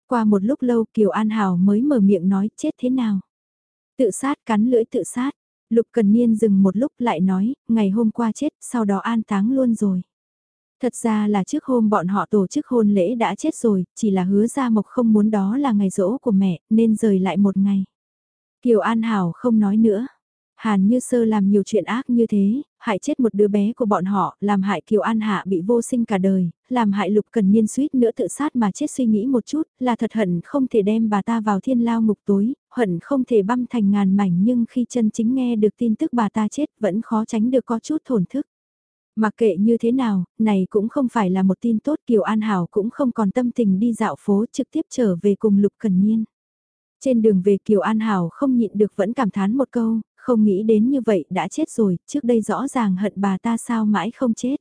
Qua một lúc lâu Kiều An Hảo mới mở miệng nói chết thế nào. Tự sát cắn lưỡi tự sát. Lục Cần Niên dừng một lúc lại nói, ngày hôm qua chết, sau đó an táng luôn rồi. Thật ra là trước hôm bọn họ tổ chức hôn lễ đã chết rồi, chỉ là hứa ra Mộc không muốn đó là ngày rỗ của mẹ, nên rời lại một ngày. Kiều An Hảo không nói nữa. Hàn Như Sơ làm nhiều chuyện ác như thế, hại chết một đứa bé của bọn họ, làm hại Kiều An Hạ bị vô sinh cả đời, làm hại Lục Cần Niên suýt nữa tự sát mà chết suy nghĩ một chút, là thật hận không thể đem bà ta vào thiên lao ngục tối, hận không thể băm thành ngàn mảnh nhưng khi chân chính nghe được tin tức bà ta chết vẫn khó tránh được có chút thổn thức. Mặc kệ như thế nào, này cũng không phải là một tin tốt Kiều An Hảo cũng không còn tâm tình đi dạo phố trực tiếp trở về cùng Lục Cần Niên. Trên đường về Kiều An Hảo không nhịn được vẫn cảm thán một câu, không nghĩ đến như vậy đã chết rồi, trước đây rõ ràng hận bà ta sao mãi không chết.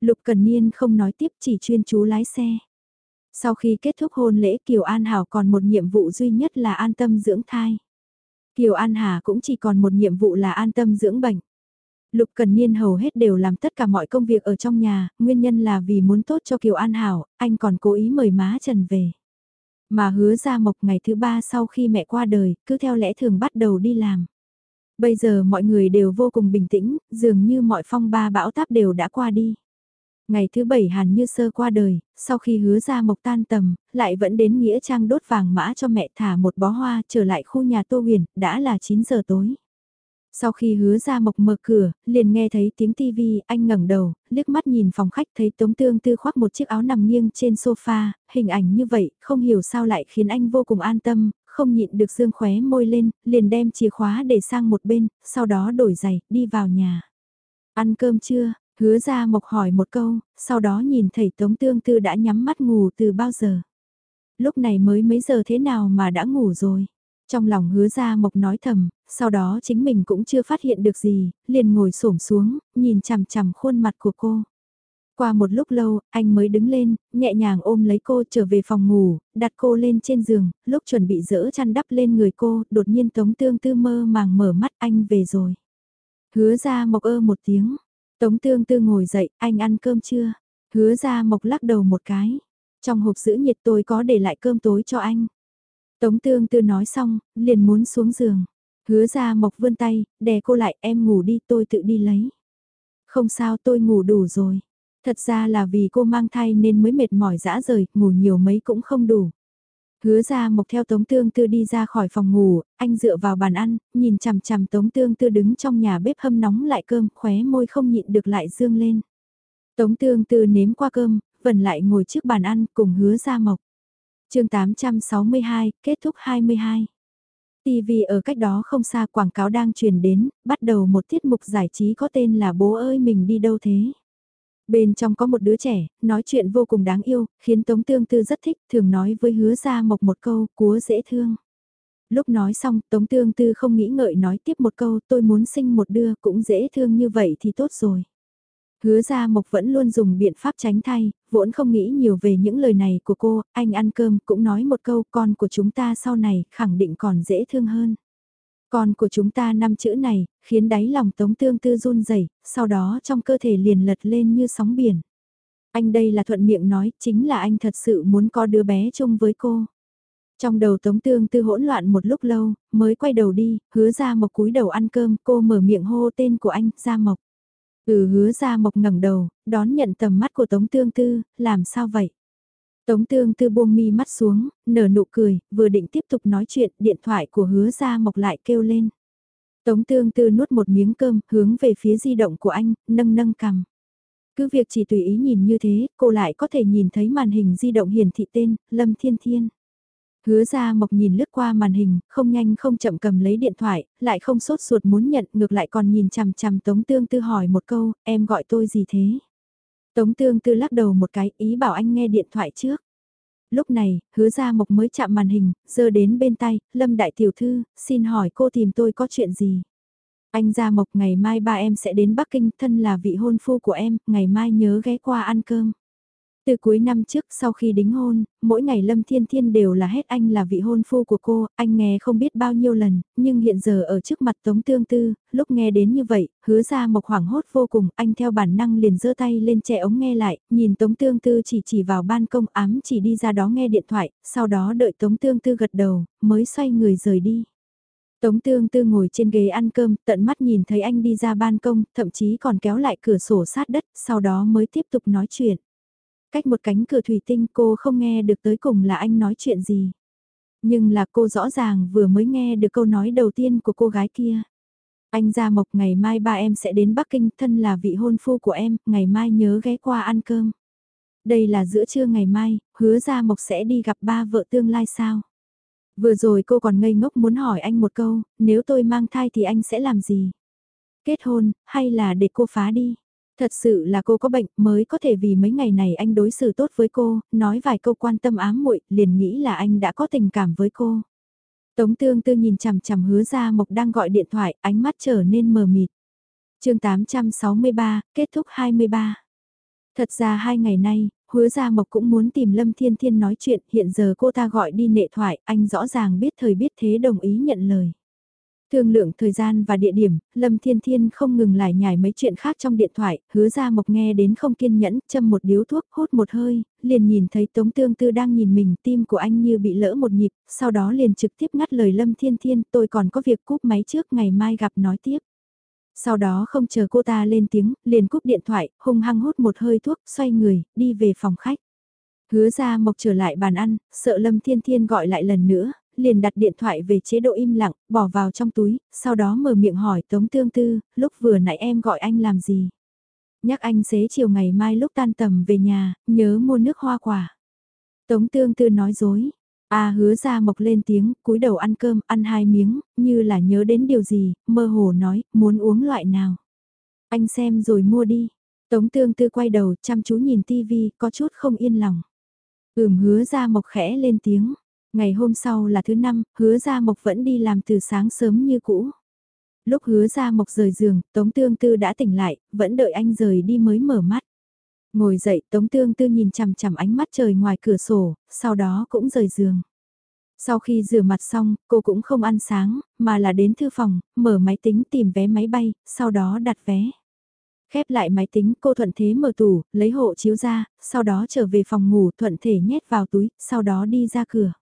Lục Cần Niên không nói tiếp chỉ chuyên chú lái xe. Sau khi kết thúc hôn lễ Kiều An Hảo còn một nhiệm vụ duy nhất là an tâm dưỡng thai. Kiều An Hà cũng chỉ còn một nhiệm vụ là an tâm dưỡng bệnh. Lục Cần Niên hầu hết đều làm tất cả mọi công việc ở trong nhà, nguyên nhân là vì muốn tốt cho Kiều An Hảo, anh còn cố ý mời má Trần về. Mà hứa ra mộc ngày thứ ba sau khi mẹ qua đời, cứ theo lẽ thường bắt đầu đi làm. Bây giờ mọi người đều vô cùng bình tĩnh, dường như mọi phong ba bão táp đều đã qua đi. Ngày thứ bảy Hàn Như Sơ qua đời, sau khi hứa ra mộc tan tầm, lại vẫn đến Nghĩa Trang đốt vàng mã cho mẹ thả một bó hoa trở lại khu nhà Tô Huyền, đã là 9 giờ tối. Sau khi hứa ra mộc mở cửa, liền nghe thấy tiếng tivi, anh ngẩng đầu, liếc mắt nhìn phòng khách thấy Tống Tương Tư khoác một chiếc áo nằm nghiêng trên sofa, hình ảnh như vậy, không hiểu sao lại khiến anh vô cùng an tâm, không nhịn được dương khóe môi lên, liền đem chìa khóa để sang một bên, sau đó đổi giày, đi vào nhà. Ăn cơm chưa? Hứa ra mộc hỏi một câu, sau đó nhìn thấy Tống Tương Tư đã nhắm mắt ngủ từ bao giờ. Lúc này mới mấy giờ thế nào mà đã ngủ rồi. Trong lòng hứa ra mộc nói thầm, sau đó chính mình cũng chưa phát hiện được gì, liền ngồi xổm xuống, nhìn chằm chằm khuôn mặt của cô. Qua một lúc lâu, anh mới đứng lên, nhẹ nhàng ôm lấy cô trở về phòng ngủ, đặt cô lên trên giường, lúc chuẩn bị dỡ chăn đắp lên người cô, đột nhiên Tống Tương Tư mơ màng mở mắt anh về rồi. Hứa ra mộc ơ một tiếng, Tống Tương Tư ngồi dậy, anh ăn cơm chưa? Hứa ra mộc lắc đầu một cái, trong hộp giữ nhiệt tôi có để lại cơm tối cho anh. Tống Tương Tư nói xong, liền muốn xuống giường. Hứa ra mộc vươn tay, đè cô lại em ngủ đi tôi tự đi lấy. Không sao tôi ngủ đủ rồi. Thật ra là vì cô mang thai nên mới mệt mỏi dã rời, ngủ nhiều mấy cũng không đủ. Hứa ra mộc theo Tống Tương Tư đi ra khỏi phòng ngủ, anh dựa vào bàn ăn, nhìn chằm chằm Tống Tương Tư đứng trong nhà bếp hâm nóng lại cơm, khóe môi không nhịn được lại dương lên. Tống Tương Tư nếm qua cơm, vần lại ngồi trước bàn ăn cùng hứa ra mộc. chương 862, kết thúc 22. TV ở cách đó không xa quảng cáo đang truyền đến, bắt đầu một tiết mục giải trí có tên là Bố ơi mình đi đâu thế. Bên trong có một đứa trẻ, nói chuyện vô cùng đáng yêu, khiến Tống Tương Tư rất thích, thường nói với hứa ra mộc một câu, cúa dễ thương. Lúc nói xong, Tống Tương Tư không nghĩ ngợi nói tiếp một câu, tôi muốn sinh một đứa cũng dễ thương như vậy thì tốt rồi. Hứa ra mộc vẫn luôn dùng biện pháp tránh thay, vốn không nghĩ nhiều về những lời này của cô, anh ăn cơm cũng nói một câu con của chúng ta sau này khẳng định còn dễ thương hơn. Con của chúng ta năm chữ này, khiến đáy lòng tống tương tư run rẩy sau đó trong cơ thể liền lật lên như sóng biển. Anh đây là thuận miệng nói, chính là anh thật sự muốn có đứa bé chung với cô. Trong đầu tống tương tư hỗn loạn một lúc lâu, mới quay đầu đi, hứa ra mộc cúi đầu ăn cơm, cô mở miệng hô tên của anh, ra mộc. Ừ hứa ra mộc ngẩng đầu, đón nhận tầm mắt của tống tương tư, làm sao vậy? Tống tương tư buông mi mắt xuống, nở nụ cười, vừa định tiếp tục nói chuyện, điện thoại của hứa ra mộc lại kêu lên. Tống tương tư nuốt một miếng cơm, hướng về phía di động của anh, nâng nâng cằm. Cứ việc chỉ tùy ý nhìn như thế, cô lại có thể nhìn thấy màn hình di động hiển thị tên, Lâm Thiên Thiên. Hứa ra mộc nhìn lướt qua màn hình, không nhanh không chậm cầm lấy điện thoại, lại không sốt ruột muốn nhận, ngược lại còn nhìn chằm chằm Tống Tương Tư hỏi một câu, em gọi tôi gì thế? Tống Tương Tư lắc đầu một cái, ý bảo anh nghe điện thoại trước. Lúc này, hứa ra mộc mới chạm màn hình, giờ đến bên tay, Lâm Đại Tiểu Thư, xin hỏi cô tìm tôi có chuyện gì? Anh Gia Mộc ngày mai ba em sẽ đến Bắc Kinh, thân là vị hôn phu của em, ngày mai nhớ ghé qua ăn cơm. Từ cuối năm trước sau khi đính hôn, mỗi ngày Lâm Thiên Thiên đều là hết anh là vị hôn phu của cô, anh nghe không biết bao nhiêu lần, nhưng hiện giờ ở trước mặt Tống Tương Tư, lúc nghe đến như vậy, hứa ra mộc hoảng hốt vô cùng, anh theo bản năng liền giơ tay lên che ống nghe lại, nhìn Tống Tương Tư chỉ chỉ vào ban công ám chỉ đi ra đó nghe điện thoại, sau đó đợi Tống Tương Tư gật đầu, mới xoay người rời đi. Tống Tương Tư ngồi trên ghế ăn cơm, tận mắt nhìn thấy anh đi ra ban công, thậm chí còn kéo lại cửa sổ sát đất, sau đó mới tiếp tục nói chuyện. Cách một cánh cửa thủy tinh cô không nghe được tới cùng là anh nói chuyện gì. Nhưng là cô rõ ràng vừa mới nghe được câu nói đầu tiên của cô gái kia. Anh ra mộc ngày mai ba em sẽ đến Bắc Kinh thân là vị hôn phu của em, ngày mai nhớ ghé qua ăn cơm. Đây là giữa trưa ngày mai, hứa ra mộc sẽ đi gặp ba vợ tương lai sao? Vừa rồi cô còn ngây ngốc muốn hỏi anh một câu, nếu tôi mang thai thì anh sẽ làm gì? Kết hôn, hay là để cô phá đi? Thật sự là cô có bệnh mới có thể vì mấy ngày này anh đối xử tốt với cô, nói vài câu quan tâm ám muội liền nghĩ là anh đã có tình cảm với cô. Tống tương tư nhìn chằm chằm hứa ra mộc đang gọi điện thoại, ánh mắt trở nên mờ mịt. chương 863, kết thúc 23. Thật ra hai ngày nay, hứa ra mộc cũng muốn tìm Lâm Thiên Thiên nói chuyện, hiện giờ cô ta gọi đi nệ thoại, anh rõ ràng biết thời biết thế đồng ý nhận lời. Thương lượng thời gian và địa điểm, Lâm Thiên Thiên không ngừng lại nhải mấy chuyện khác trong điện thoại, hứa ra mộc nghe đến không kiên nhẫn, châm một điếu thuốc, hút một hơi, liền nhìn thấy Tống Tương Tư đang nhìn mình, tim của anh như bị lỡ một nhịp, sau đó liền trực tiếp ngắt lời Lâm Thiên Thiên, tôi còn có việc cúp máy trước ngày mai gặp nói tiếp. Sau đó không chờ cô ta lên tiếng, liền cúp điện thoại, hung hăng hút một hơi thuốc, xoay người, đi về phòng khách. Hứa ra mộc trở lại bàn ăn, sợ Lâm Thiên Thiên gọi lại lần nữa, liền đặt điện thoại về chế độ im lặng, bỏ vào trong túi, sau đó mở miệng hỏi Tống Tương Tư, lúc vừa nãy em gọi anh làm gì? Nhắc anh xế chiều ngày mai lúc tan tầm về nhà, nhớ mua nước hoa quả. Tống Tương Tư nói dối. À hứa ra mộc lên tiếng, cúi đầu ăn cơm, ăn hai miếng, như là nhớ đến điều gì, mơ hồ nói, muốn uống loại nào. Anh xem rồi mua đi. Tống Tương Tư quay đầu, chăm chú nhìn tivi, có chút không yên lòng. Ừm hứa ra mộc khẽ lên tiếng. Ngày hôm sau là thứ năm, hứa gia mộc vẫn đi làm từ sáng sớm như cũ. Lúc hứa gia mộc rời giường, Tống Tương Tư đã tỉnh lại, vẫn đợi anh rời đi mới mở mắt. Ngồi dậy Tống Tương Tư nhìn chằm chằm ánh mắt trời ngoài cửa sổ, sau đó cũng rời giường. Sau khi rửa mặt xong, cô cũng không ăn sáng, mà là đến thư phòng, mở máy tính tìm vé máy bay, sau đó đặt vé. Khép lại máy tính cô thuận thế mở tủ, lấy hộ chiếu ra, sau đó trở về phòng ngủ thuận thể nhét vào túi, sau đó đi ra cửa.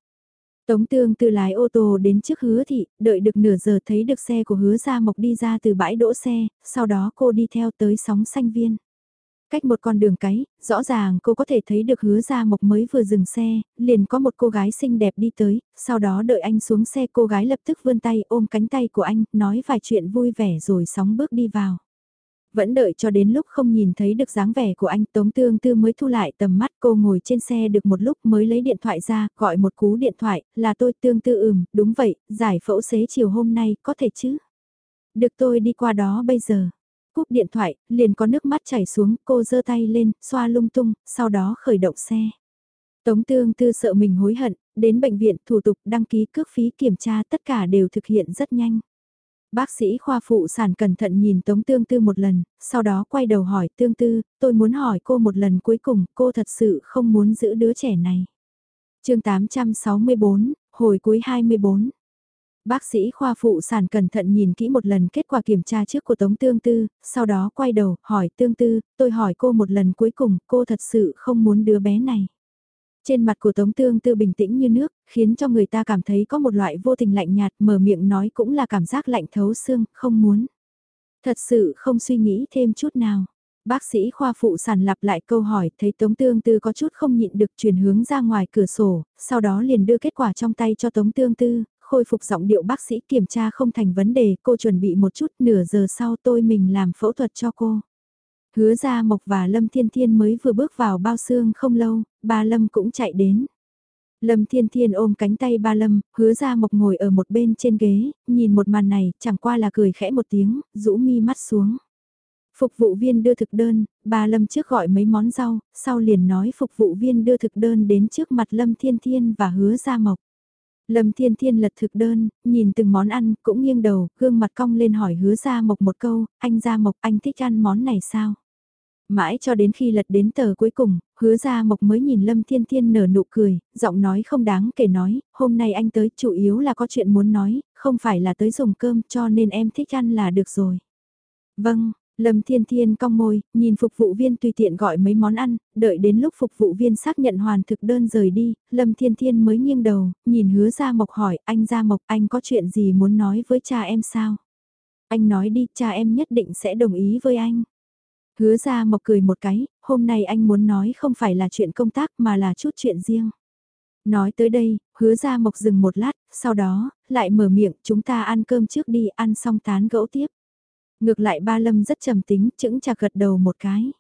Tống tương từ lái ô tô đến trước hứa thị, đợi được nửa giờ thấy được xe của hứa Gia Mộc đi ra từ bãi đỗ xe, sau đó cô đi theo tới sóng xanh viên. Cách một con đường cái, rõ ràng cô có thể thấy được hứa Gia Mộc mới vừa dừng xe, liền có một cô gái xinh đẹp đi tới, sau đó đợi anh xuống xe cô gái lập tức vươn tay ôm cánh tay của anh, nói vài chuyện vui vẻ rồi sóng bước đi vào. Vẫn đợi cho đến lúc không nhìn thấy được dáng vẻ của anh Tống Tương Tư mới thu lại tầm mắt cô ngồi trên xe được một lúc mới lấy điện thoại ra, gọi một cú điện thoại, là tôi Tương Tư ừm, đúng vậy, giải phẫu xế chiều hôm nay, có thể chứ? Được tôi đi qua đó bây giờ. Cúp điện thoại, liền có nước mắt chảy xuống, cô giơ tay lên, xoa lung tung, sau đó khởi động xe. Tống Tương Tư sợ mình hối hận, đến bệnh viện, thủ tục đăng ký cước phí kiểm tra tất cả đều thực hiện rất nhanh. Bác sĩ khoa phụ sản cẩn thận nhìn Tống Tương Tư một lần, sau đó quay đầu hỏi Tương Tư, tôi muốn hỏi cô một lần cuối cùng, cô thật sự không muốn giữ đứa trẻ này. chương 864, hồi cuối 24. Bác sĩ khoa phụ sản cẩn thận nhìn kỹ một lần kết quả kiểm tra trước của Tống Tương Tư, sau đó quay đầu, hỏi Tương Tư, tôi hỏi cô một lần cuối cùng, cô thật sự không muốn đứa bé này. Trên mặt của Tống Tương Tư bình tĩnh như nước, khiến cho người ta cảm thấy có một loại vô tình lạnh nhạt, mở miệng nói cũng là cảm giác lạnh thấu xương, không muốn. Thật sự không suy nghĩ thêm chút nào. Bác sĩ khoa phụ sản lặp lại câu hỏi, thấy Tống Tương Tư có chút không nhịn được chuyển hướng ra ngoài cửa sổ, sau đó liền đưa kết quả trong tay cho Tống Tương Tư, khôi phục giọng điệu bác sĩ kiểm tra không thành vấn đề, cô chuẩn bị một chút nửa giờ sau tôi mình làm phẫu thuật cho cô. Hứa ra Mộc và Lâm Thiên Thiên mới vừa bước vào bao xương không lâu, ba Lâm cũng chạy đến. Lâm Thiên Thiên ôm cánh tay ba Lâm, hứa ra Mộc ngồi ở một bên trên ghế, nhìn một màn này, chẳng qua là cười khẽ một tiếng, rũ mi mắt xuống. Phục vụ viên đưa thực đơn, bà Lâm trước gọi mấy món rau, sau liền nói phục vụ viên đưa thực đơn đến trước mặt Lâm Thiên Thiên và hứa ra mộc. Lâm Thiên Thiên lật thực đơn, nhìn từng món ăn, cũng nghiêng đầu, gương mặt cong lên hỏi hứa ra mộc một câu, anh ra mộc anh thích ăn món này sao? Mãi cho đến khi lật đến tờ cuối cùng, hứa ra mộc mới nhìn Lâm Thiên Thiên nở nụ cười, giọng nói không đáng kể nói, hôm nay anh tới chủ yếu là có chuyện muốn nói, không phải là tới dùng cơm cho nên em thích ăn là được rồi. Vâng, Lâm Thiên Thiên cong môi, nhìn phục vụ viên tùy tiện gọi mấy món ăn, đợi đến lúc phục vụ viên xác nhận hoàn thực đơn rời đi, Lâm Thiên Thiên mới nghiêng đầu, nhìn hứa Gia Mộc hỏi, anh Gia Mộc, anh có chuyện gì muốn nói với cha em sao? Anh nói đi, cha em nhất định sẽ đồng ý với anh. Hứa Gia Mộc cười một cái, hôm nay anh muốn nói không phải là chuyện công tác mà là chút chuyện riêng. Nói tới đây, hứa Gia Mộc dừng một lát, sau đó, lại mở miệng, chúng ta ăn cơm trước đi, ăn xong tán gẫu tiếp. Ngược lại ba Lâm rất trầm tính, chững chạc gật đầu một cái.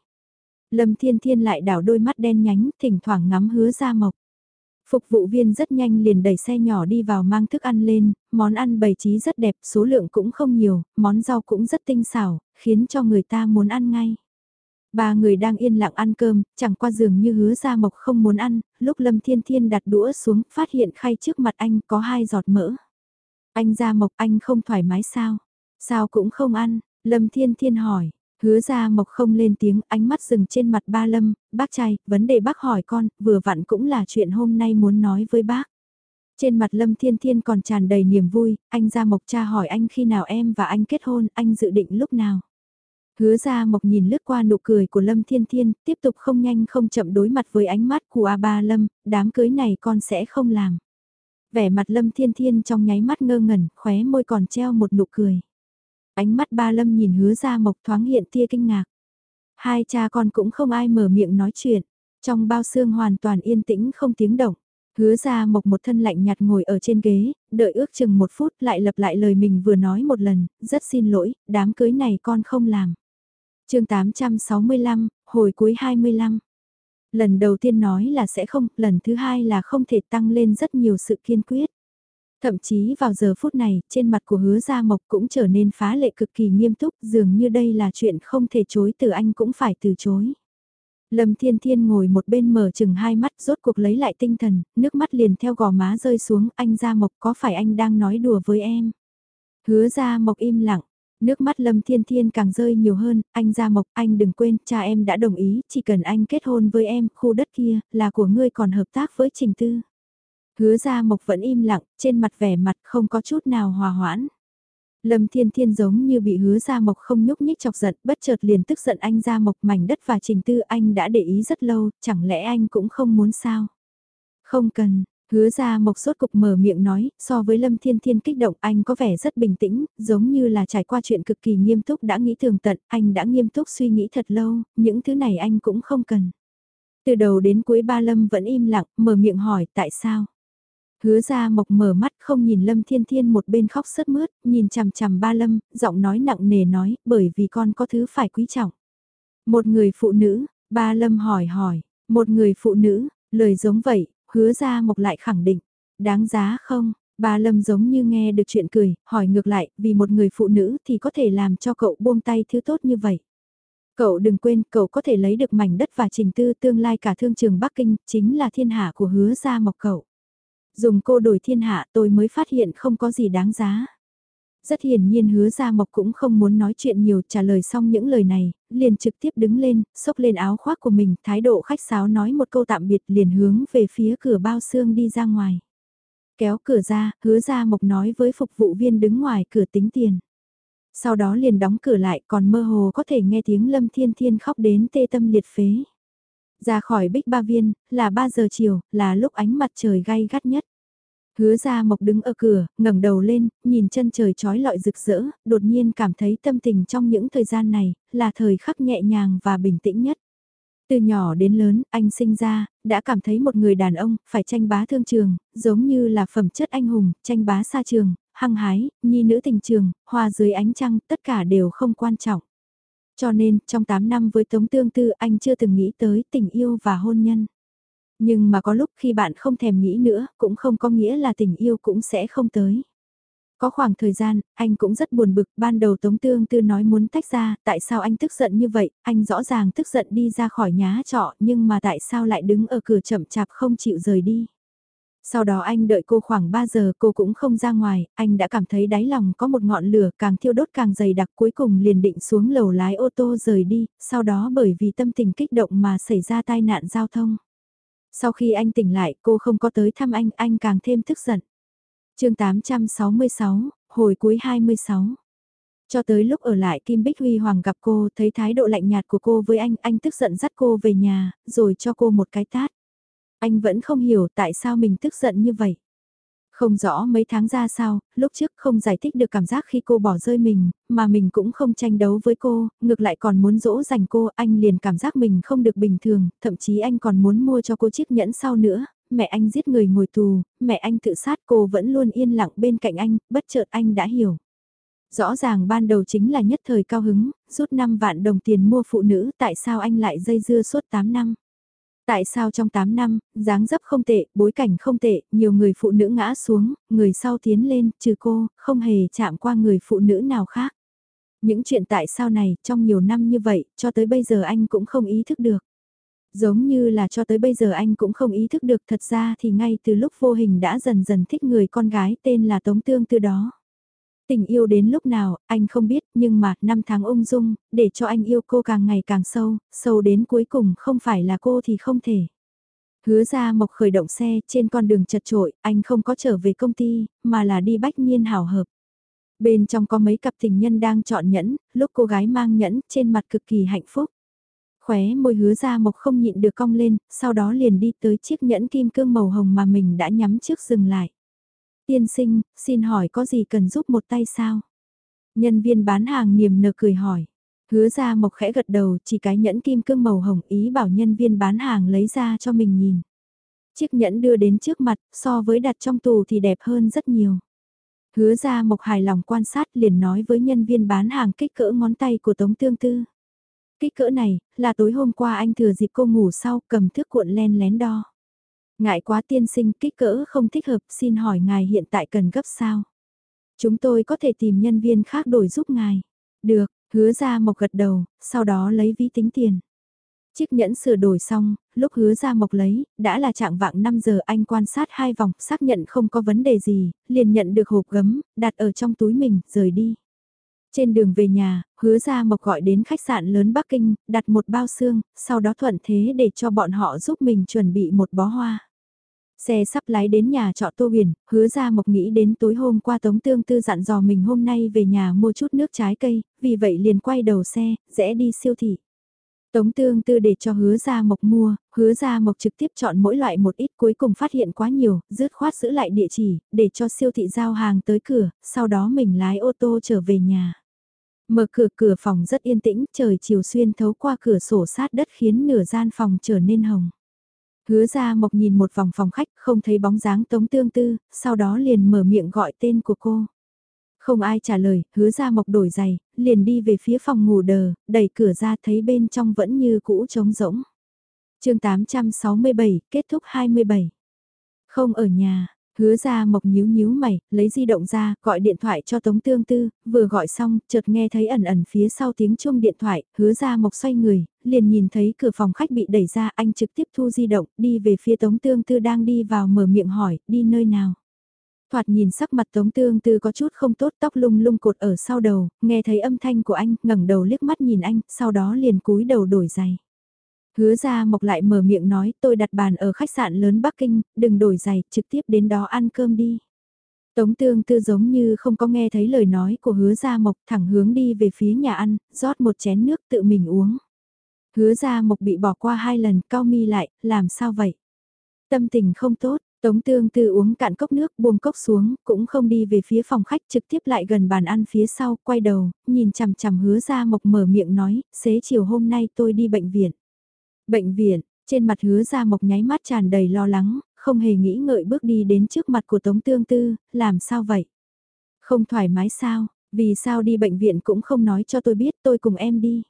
Lâm Thiên Thiên lại đảo đôi mắt đen nhánh, thỉnh thoảng ngắm hứa ra mộc. Phục vụ viên rất nhanh liền đẩy xe nhỏ đi vào mang thức ăn lên, món ăn bày trí rất đẹp, số lượng cũng không nhiều, món rau cũng rất tinh xảo, khiến cho người ta muốn ăn ngay. Ba người đang yên lặng ăn cơm, chẳng qua giường như hứa ra mộc không muốn ăn, lúc Lâm Thiên Thiên đặt đũa xuống, phát hiện khay trước mặt anh có hai giọt mỡ. Anh ra mộc anh không thoải mái sao? Sao cũng không ăn, Lâm Thiên Thiên hỏi, hứa ra mộc không lên tiếng, ánh mắt dừng trên mặt ba Lâm, bác trai, vấn đề bác hỏi con, vừa vặn cũng là chuyện hôm nay muốn nói với bác. Trên mặt Lâm Thiên Thiên còn tràn đầy niềm vui, anh ra mộc cha hỏi anh khi nào em và anh kết hôn, anh dự định lúc nào. Hứa ra mộc nhìn lướt qua nụ cười của Lâm Thiên Thiên, tiếp tục không nhanh không chậm đối mặt với ánh mắt của A Ba Lâm, đám cưới này con sẽ không làm. Vẻ mặt Lâm Thiên Thiên trong nháy mắt ngơ ngẩn, khóe môi còn treo một nụ cười. Ánh mắt ba lâm nhìn hứa ra mộc thoáng hiện tia kinh ngạc. Hai cha con cũng không ai mở miệng nói chuyện. Trong bao xương hoàn toàn yên tĩnh không tiếng động. Hứa ra mộc một thân lạnh nhạt ngồi ở trên ghế, đợi ước chừng một phút lại lặp lại lời mình vừa nói một lần, rất xin lỗi, đám cưới này con không làm chương 865, hồi cuối 25. Lần đầu tiên nói là sẽ không, lần thứ hai là không thể tăng lên rất nhiều sự kiên quyết. Thậm chí vào giờ phút này, trên mặt của hứa gia mộc cũng trở nên phá lệ cực kỳ nghiêm túc, dường như đây là chuyện không thể chối từ anh cũng phải từ chối. Lâm Thiên Thiên ngồi một bên mở chừng hai mắt rốt cuộc lấy lại tinh thần, nước mắt liền theo gò má rơi xuống, anh Gia Mộc có phải anh đang nói đùa với em? Hứa Gia Mộc im lặng, nước mắt Lâm Thiên Thiên càng rơi nhiều hơn, anh Gia Mộc, anh đừng quên, cha em đã đồng ý, chỉ cần anh kết hôn với em, khu đất kia, là của ngươi còn hợp tác với Trình Tư. Hứa ra mộc vẫn im lặng, trên mặt vẻ mặt không có chút nào hòa hoãn. Lâm Thiên Thiên giống như bị hứa ra mộc không nhúc nhích chọc giận, bất chợt liền tức giận anh ra mộc mảnh đất và trình tư anh đã để ý rất lâu, chẳng lẽ anh cũng không muốn sao? Không cần, hứa ra mộc sốt cục mở miệng nói, so với Lâm Thiên Thiên kích động anh có vẻ rất bình tĩnh, giống như là trải qua chuyện cực kỳ nghiêm túc đã nghĩ thường tận, anh đã nghiêm túc suy nghĩ thật lâu, những thứ này anh cũng không cần. Từ đầu đến cuối ba Lâm vẫn im lặng, mở miệng hỏi tại sao? Hứa ra mộc mở mắt không nhìn Lâm Thiên Thiên một bên khóc sớt mướt, nhìn chằm chằm ba Lâm, giọng nói nặng nề nói, bởi vì con có thứ phải quý trọng. Một người phụ nữ, ba Lâm hỏi hỏi, một người phụ nữ, lời giống vậy, hứa ra mộc lại khẳng định, đáng giá không? bà Lâm giống như nghe được chuyện cười, hỏi ngược lại, vì một người phụ nữ thì có thể làm cho cậu buông tay thứ tốt như vậy. Cậu đừng quên, cậu có thể lấy được mảnh đất và trình tư tương lai cả thương trường Bắc Kinh, chính là thiên hạ của hứa gia mộc cậu. Dùng cô đổi thiên hạ tôi mới phát hiện không có gì đáng giá. Rất hiển nhiên hứa ra mộc cũng không muốn nói chuyện nhiều trả lời xong những lời này, liền trực tiếp đứng lên, xốc lên áo khoác của mình, thái độ khách sáo nói một câu tạm biệt liền hướng về phía cửa bao xương đi ra ngoài. Kéo cửa ra, hứa ra mộc nói với phục vụ viên đứng ngoài cửa tính tiền. Sau đó liền đóng cửa lại còn mơ hồ có thể nghe tiếng lâm thiên thiên khóc đến tê tâm liệt phế. Ra khỏi bích ba viên, là 3 giờ chiều, là lúc ánh mặt trời gay gắt nhất. Hứa ra mộc đứng ở cửa, ngẩng đầu lên, nhìn chân trời trói lọi rực rỡ, đột nhiên cảm thấy tâm tình trong những thời gian này, là thời khắc nhẹ nhàng và bình tĩnh nhất. Từ nhỏ đến lớn, anh sinh ra, đã cảm thấy một người đàn ông, phải tranh bá thương trường, giống như là phẩm chất anh hùng, tranh bá xa trường, hăng hái, nhi nữ tình trường, hoa dưới ánh trăng, tất cả đều không quan trọng. Cho nên, trong 8 năm với Tống Tương Tư anh chưa từng nghĩ tới tình yêu và hôn nhân. Nhưng mà có lúc khi bạn không thèm nghĩ nữa, cũng không có nghĩa là tình yêu cũng sẽ không tới. Có khoảng thời gian, anh cũng rất buồn bực, ban đầu Tống Tương Tư nói muốn tách ra, tại sao anh tức giận như vậy, anh rõ ràng tức giận đi ra khỏi nhá trọ, nhưng mà tại sao lại đứng ở cửa chậm chạp không chịu rời đi. Sau đó anh đợi cô khoảng 3 giờ cô cũng không ra ngoài, anh đã cảm thấy đáy lòng có một ngọn lửa càng thiêu đốt càng dày đặc cuối cùng liền định xuống lầu lái ô tô rời đi, sau đó bởi vì tâm tình kích động mà xảy ra tai nạn giao thông. Sau khi anh tỉnh lại cô không có tới thăm anh, anh càng thêm tức giận. chương 866, hồi cuối 26. Cho tới lúc ở lại Kim Bích Huy Hoàng gặp cô thấy thái độ lạnh nhạt của cô với anh, anh tức giận dắt cô về nhà, rồi cho cô một cái tát. Anh vẫn không hiểu tại sao mình tức giận như vậy. Không rõ mấy tháng ra sao, lúc trước không giải thích được cảm giác khi cô bỏ rơi mình, mà mình cũng không tranh đấu với cô, ngược lại còn muốn dỗ dành cô, anh liền cảm giác mình không được bình thường, thậm chí anh còn muốn mua cho cô chiếc nhẫn sau nữa, mẹ anh giết người ngồi tù, mẹ anh tự sát cô vẫn luôn yên lặng bên cạnh anh, bất chợt anh đã hiểu. Rõ ràng ban đầu chính là nhất thời cao hứng, rút 5 vạn đồng tiền mua phụ nữ, tại sao anh lại dây dưa suốt 8 năm? Tại sao trong 8 năm, dáng dấp không tệ, bối cảnh không tệ, nhiều người phụ nữ ngã xuống, người sau tiến lên, trừ cô, không hề chạm qua người phụ nữ nào khác. Những chuyện tại sao này, trong nhiều năm như vậy, cho tới bây giờ anh cũng không ý thức được. Giống như là cho tới bây giờ anh cũng không ý thức được thật ra thì ngay từ lúc vô hình đã dần dần thích người con gái tên là Tống Tương từ đó. Tình yêu đến lúc nào, anh không biết, nhưng mà, năm tháng ung dung, để cho anh yêu cô càng ngày càng sâu, sâu đến cuối cùng không phải là cô thì không thể. Hứa ra mộc khởi động xe trên con đường chật trội, anh không có trở về công ty, mà là đi bách nhiên hảo hợp. Bên trong có mấy cặp tình nhân đang chọn nhẫn, lúc cô gái mang nhẫn trên mặt cực kỳ hạnh phúc. Khóe môi hứa ra mộc không nhịn được cong lên, sau đó liền đi tới chiếc nhẫn kim cương màu hồng mà mình đã nhắm trước dừng lại. Tiên sinh, xin hỏi có gì cần giúp một tay sao? Nhân viên bán hàng niềm nở cười hỏi. Hứa ra mộc khẽ gật đầu chỉ cái nhẫn kim cương màu hồng ý bảo nhân viên bán hàng lấy ra cho mình nhìn. Chiếc nhẫn đưa đến trước mặt so với đặt trong tù thì đẹp hơn rất nhiều. Hứa ra mộc hài lòng quan sát liền nói với nhân viên bán hàng kích cỡ ngón tay của Tống Tương Tư. Kích cỡ này là tối hôm qua anh thừa dịp cô ngủ sau cầm thước cuộn len lén đo. Ngại quá tiên sinh kích cỡ không thích hợp xin hỏi ngài hiện tại cần gấp sao? Chúng tôi có thể tìm nhân viên khác đổi giúp ngài. Được, hứa ra mộc gật đầu, sau đó lấy ví tính tiền. Chiếc nhẫn sửa đổi xong, lúc hứa ra mộc lấy, đã là trạng vạng 5 giờ anh quan sát hai vòng, xác nhận không có vấn đề gì, liền nhận được hộp gấm, đặt ở trong túi mình, rời đi. Trên đường về nhà, hứa ra mộc gọi đến khách sạn lớn Bắc Kinh, đặt một bao xương, sau đó thuận thế để cho bọn họ giúp mình chuẩn bị một bó hoa. Xe sắp lái đến nhà trọ Tô Huyền, hứa ra mộc nghĩ đến tối hôm qua Tống Tương Tư dặn dò mình hôm nay về nhà mua chút nước trái cây, vì vậy liền quay đầu xe, rẽ đi siêu thị. Tống Tương Tư để cho hứa ra mộc mua, hứa ra mộc trực tiếp chọn mỗi loại một ít cuối cùng phát hiện quá nhiều, dứt khoát giữ lại địa chỉ, để cho siêu thị giao hàng tới cửa, sau đó mình lái ô tô trở về nhà. Mở cửa cửa phòng rất yên tĩnh, trời chiều xuyên thấu qua cửa sổ sát đất khiến nửa gian phòng trở nên hồng. Hứa ra mộc nhìn một vòng phòng khách không thấy bóng dáng tống tương tư, sau đó liền mở miệng gọi tên của cô. Không ai trả lời, hứa ra mộc đổi giày, liền đi về phía phòng ngủ đờ, đẩy cửa ra thấy bên trong vẫn như cũ trống rỗng. chương 867, kết thúc 27. Không ở nhà, Hứa ra mộc nhíu nhíu mày, lấy di động ra, gọi điện thoại cho Tống Tương Tư, vừa gọi xong, chợt nghe thấy ẩn ẩn phía sau tiếng chuông điện thoại, hứa ra mộc xoay người, liền nhìn thấy cửa phòng khách bị đẩy ra, anh trực tiếp thu di động, đi về phía Tống Tương Tư đang đi vào mở miệng hỏi, đi nơi nào. Thoạt nhìn sắc mặt Tống Tương Tư có chút không tốt tóc lung lung cột ở sau đầu, nghe thấy âm thanh của anh, ngẩng đầu liếc mắt nhìn anh, sau đó liền cúi đầu đổi giày. Hứa ra mộc lại mở miệng nói tôi đặt bàn ở khách sạn lớn Bắc Kinh, đừng đổi giày, trực tiếp đến đó ăn cơm đi. Tống tương tư giống như không có nghe thấy lời nói của hứa gia mộc thẳng hướng đi về phía nhà ăn, rót một chén nước tự mình uống. Hứa gia mộc bị bỏ qua hai lần, cao mi lại, làm sao vậy? Tâm tình không tốt, Tống tương tư uống cạn cốc nước buông cốc xuống, cũng không đi về phía phòng khách trực tiếp lại gần bàn ăn phía sau, quay đầu, nhìn chằm chằm hứa gia mộc mở miệng nói, xế chiều hôm nay tôi đi bệnh viện. Bệnh viện, trên mặt hứa ra mộc nháy mắt tràn đầy lo lắng, không hề nghĩ ngợi bước đi đến trước mặt của Tống Tương Tư, làm sao vậy? Không thoải mái sao, vì sao đi bệnh viện cũng không nói cho tôi biết tôi cùng em đi.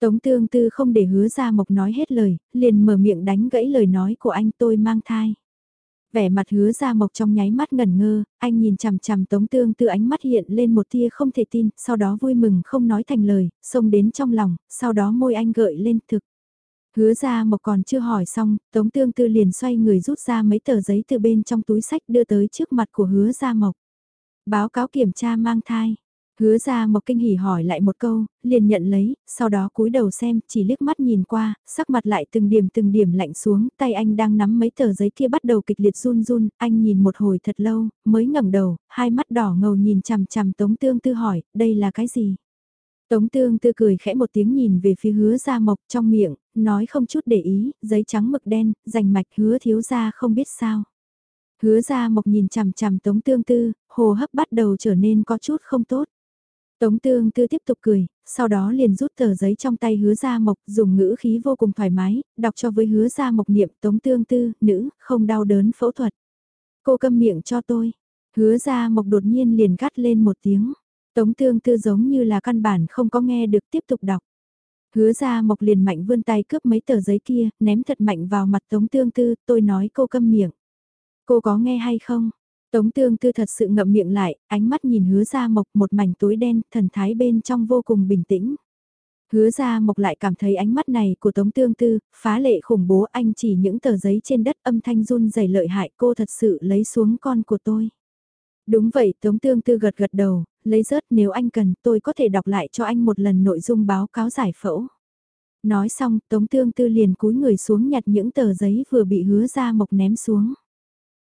Tống Tương Tư không để hứa ra mộc nói hết lời, liền mở miệng đánh gãy lời nói của anh tôi mang thai. Vẻ mặt hứa ra mộc trong nháy mắt ngẩn ngơ, anh nhìn chằm chằm tống tương tư ánh mắt hiện lên một tia không thể tin, sau đó vui mừng không nói thành lời, xông đến trong lòng, sau đó môi anh gợi lên thực. Hứa ra mộc còn chưa hỏi xong, tống tương tư liền xoay người rút ra mấy tờ giấy từ bên trong túi sách đưa tới trước mặt của hứa ra mộc. Báo cáo kiểm tra mang thai. Hứa ra một kinh hỉ hỏi lại một câu, liền nhận lấy, sau đó cúi đầu xem, chỉ liếc mắt nhìn qua, sắc mặt lại từng điểm từng điểm lạnh xuống, tay anh đang nắm mấy tờ giấy kia bắt đầu kịch liệt run run, anh nhìn một hồi thật lâu, mới ngẩng đầu, hai mắt đỏ ngầu nhìn chằm chằm Tống Tương Tư hỏi, đây là cái gì? Tống Tương Tư cười khẽ một tiếng nhìn về phía hứa ra mộc trong miệng, nói không chút để ý, giấy trắng mực đen, rành mạch hứa thiếu ra không biết sao. Hứa ra mộc nhìn chằm chằm Tống Tương Tư, hồ hấp bắt đầu trở nên có chút không tốt. Tống tương tư tiếp tục cười, sau đó liền rút tờ giấy trong tay hứa ra mộc dùng ngữ khí vô cùng thoải mái, đọc cho với hứa ra mộc niệm tống tương tư, nữ, không đau đớn phẫu thuật. Cô câm miệng cho tôi. Hứa ra mộc đột nhiên liền gắt lên một tiếng. Tống tương tư giống như là căn bản không có nghe được tiếp tục đọc. Hứa ra mộc liền mạnh vươn tay cướp mấy tờ giấy kia, ném thật mạnh vào mặt tống tương tư, tôi nói cô câm miệng. Cô có nghe hay không? Tống tương tư thật sự ngậm miệng lại, ánh mắt nhìn hứa ra mộc một mảnh tối đen, thần thái bên trong vô cùng bình tĩnh. Hứa ra mộc lại cảm thấy ánh mắt này của Tống Tương Tư, phá lệ khủng bố anh chỉ những tờ giấy trên đất âm thanh run dày lợi hại cô thật sự lấy xuống con của tôi. Đúng vậy Tống Tương Tư gật gật đầu, lấy rớt nếu anh cần tôi có thể đọc lại cho anh một lần nội dung báo cáo giải phẫu. Nói xong Tống Tương Tư liền cúi người xuống nhặt những tờ giấy vừa bị hứa ra mộc ném xuống.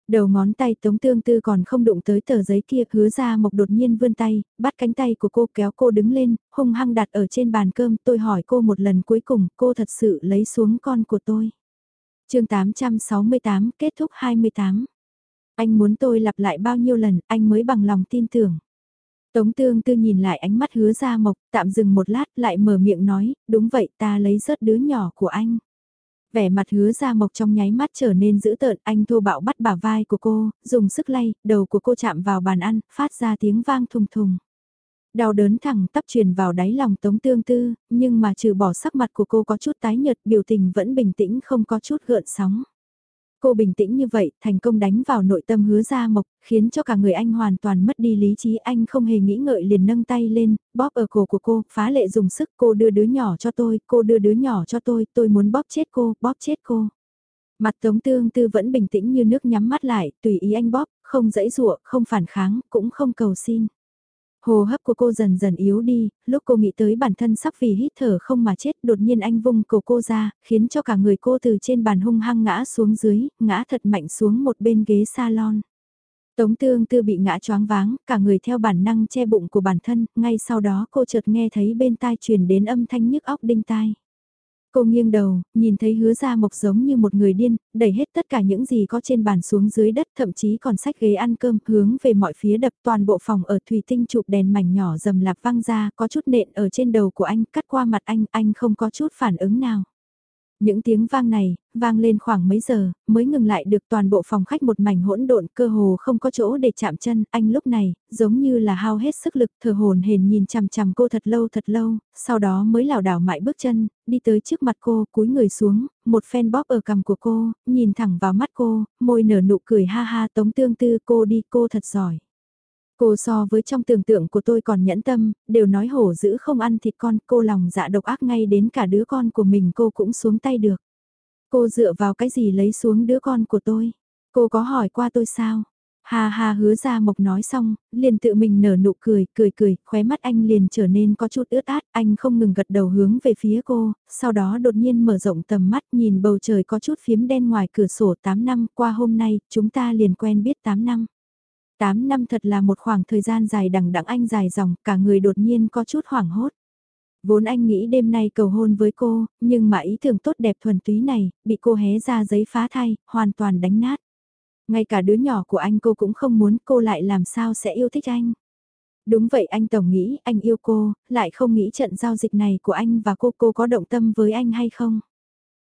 Đầu ngón tay Tống Tương Tư còn không đụng tới tờ giấy kia, hứa ra mộc đột nhiên vươn tay, bắt cánh tay của cô kéo cô đứng lên, hung hăng đặt ở trên bàn cơm, tôi hỏi cô một lần cuối cùng, cô thật sự lấy xuống con của tôi. chương 868, kết thúc 28. Anh muốn tôi lặp lại bao nhiêu lần, anh mới bằng lòng tin tưởng. Tống Tương Tư nhìn lại ánh mắt hứa ra mộc, tạm dừng một lát, lại mở miệng nói, đúng vậy ta lấy rớt đứa nhỏ của anh. Vẻ mặt hứa ra mộc trong nháy mắt trở nên dữ tợn, anh thô bạo bắt bả vai của cô, dùng sức lay, đầu của cô chạm vào bàn ăn, phát ra tiếng vang thùng thùng. Đau đớn thẳng tắp truyền vào đáy lòng tống tương tư, nhưng mà trừ bỏ sắc mặt của cô có chút tái nhợt biểu tình vẫn bình tĩnh không có chút gợn sóng. Cô bình tĩnh như vậy, thành công đánh vào nội tâm hứa ra mộc, khiến cho cả người anh hoàn toàn mất đi lý trí. Anh không hề nghĩ ngợi liền nâng tay lên, bóp ở cổ của cô, phá lệ dùng sức. Cô đưa đứa nhỏ cho tôi, cô đưa đứa nhỏ cho tôi, tôi muốn bóp chết cô, bóp chết cô. Mặt tống tương tư vẫn bình tĩnh như nước nhắm mắt lại, tùy ý anh bóp, không dãy dụa, không phản kháng, cũng không cầu xin. Hồ hấp của cô dần dần yếu đi, lúc cô nghĩ tới bản thân sắp vì hít thở không mà chết đột nhiên anh vung cổ cô ra, khiến cho cả người cô từ trên bàn hung hăng ngã xuống dưới, ngã thật mạnh xuống một bên ghế salon. Tống tương tư bị ngã choáng váng, cả người theo bản năng che bụng của bản thân, ngay sau đó cô chợt nghe thấy bên tai truyền đến âm thanh nhức óc đinh tai. Cô nghiêng đầu, nhìn thấy hứa ra mộc giống như một người điên, đẩy hết tất cả những gì có trên bàn xuống dưới đất, thậm chí còn sách ghế ăn cơm, hướng về mọi phía đập toàn bộ phòng ở thủy tinh chụp đèn mảnh nhỏ dầm lạp văng ra, có chút nện ở trên đầu của anh, cắt qua mặt anh, anh không có chút phản ứng nào. Những tiếng vang này, vang lên khoảng mấy giờ, mới ngừng lại được toàn bộ phòng khách một mảnh hỗn độn cơ hồ không có chỗ để chạm chân, anh lúc này, giống như là hao hết sức lực thở hồn hền nhìn chằm chằm cô thật lâu thật lâu, sau đó mới lảo đảo mãi bước chân, đi tới trước mặt cô, cúi người xuống, một phen bóp ở cằm của cô, nhìn thẳng vào mắt cô, môi nở nụ cười ha ha tống tương tư cô đi cô thật giỏi. Cô so với trong tưởng tượng của tôi còn nhẫn tâm, đều nói hổ dữ không ăn thịt con, cô lòng dạ độc ác ngay đến cả đứa con của mình cô cũng xuống tay được. Cô dựa vào cái gì lấy xuống đứa con của tôi? Cô có hỏi qua tôi sao? Ha ha hứa ra mộc nói xong, liền tự mình nở nụ cười, cười cười, khóe mắt anh liền trở nên có chút ướt át, anh không ngừng gật đầu hướng về phía cô, sau đó đột nhiên mở rộng tầm mắt nhìn bầu trời có chút phiếm đen ngoài cửa sổ 8 năm, qua hôm nay, chúng ta liền quen biết 8 năm. 8 năm thật là một khoảng thời gian dài đằng đẵng anh dài dòng, cả người đột nhiên có chút hoảng hốt. Vốn anh nghĩ đêm nay cầu hôn với cô, nhưng mà ý tưởng tốt đẹp thuần túy này, bị cô hé ra giấy phá thai, hoàn toàn đánh nát. Ngay cả đứa nhỏ của anh cô cũng không muốn cô lại làm sao sẽ yêu thích anh. Đúng vậy anh Tổng nghĩ anh yêu cô, lại không nghĩ trận giao dịch này của anh và cô cô có động tâm với anh hay không.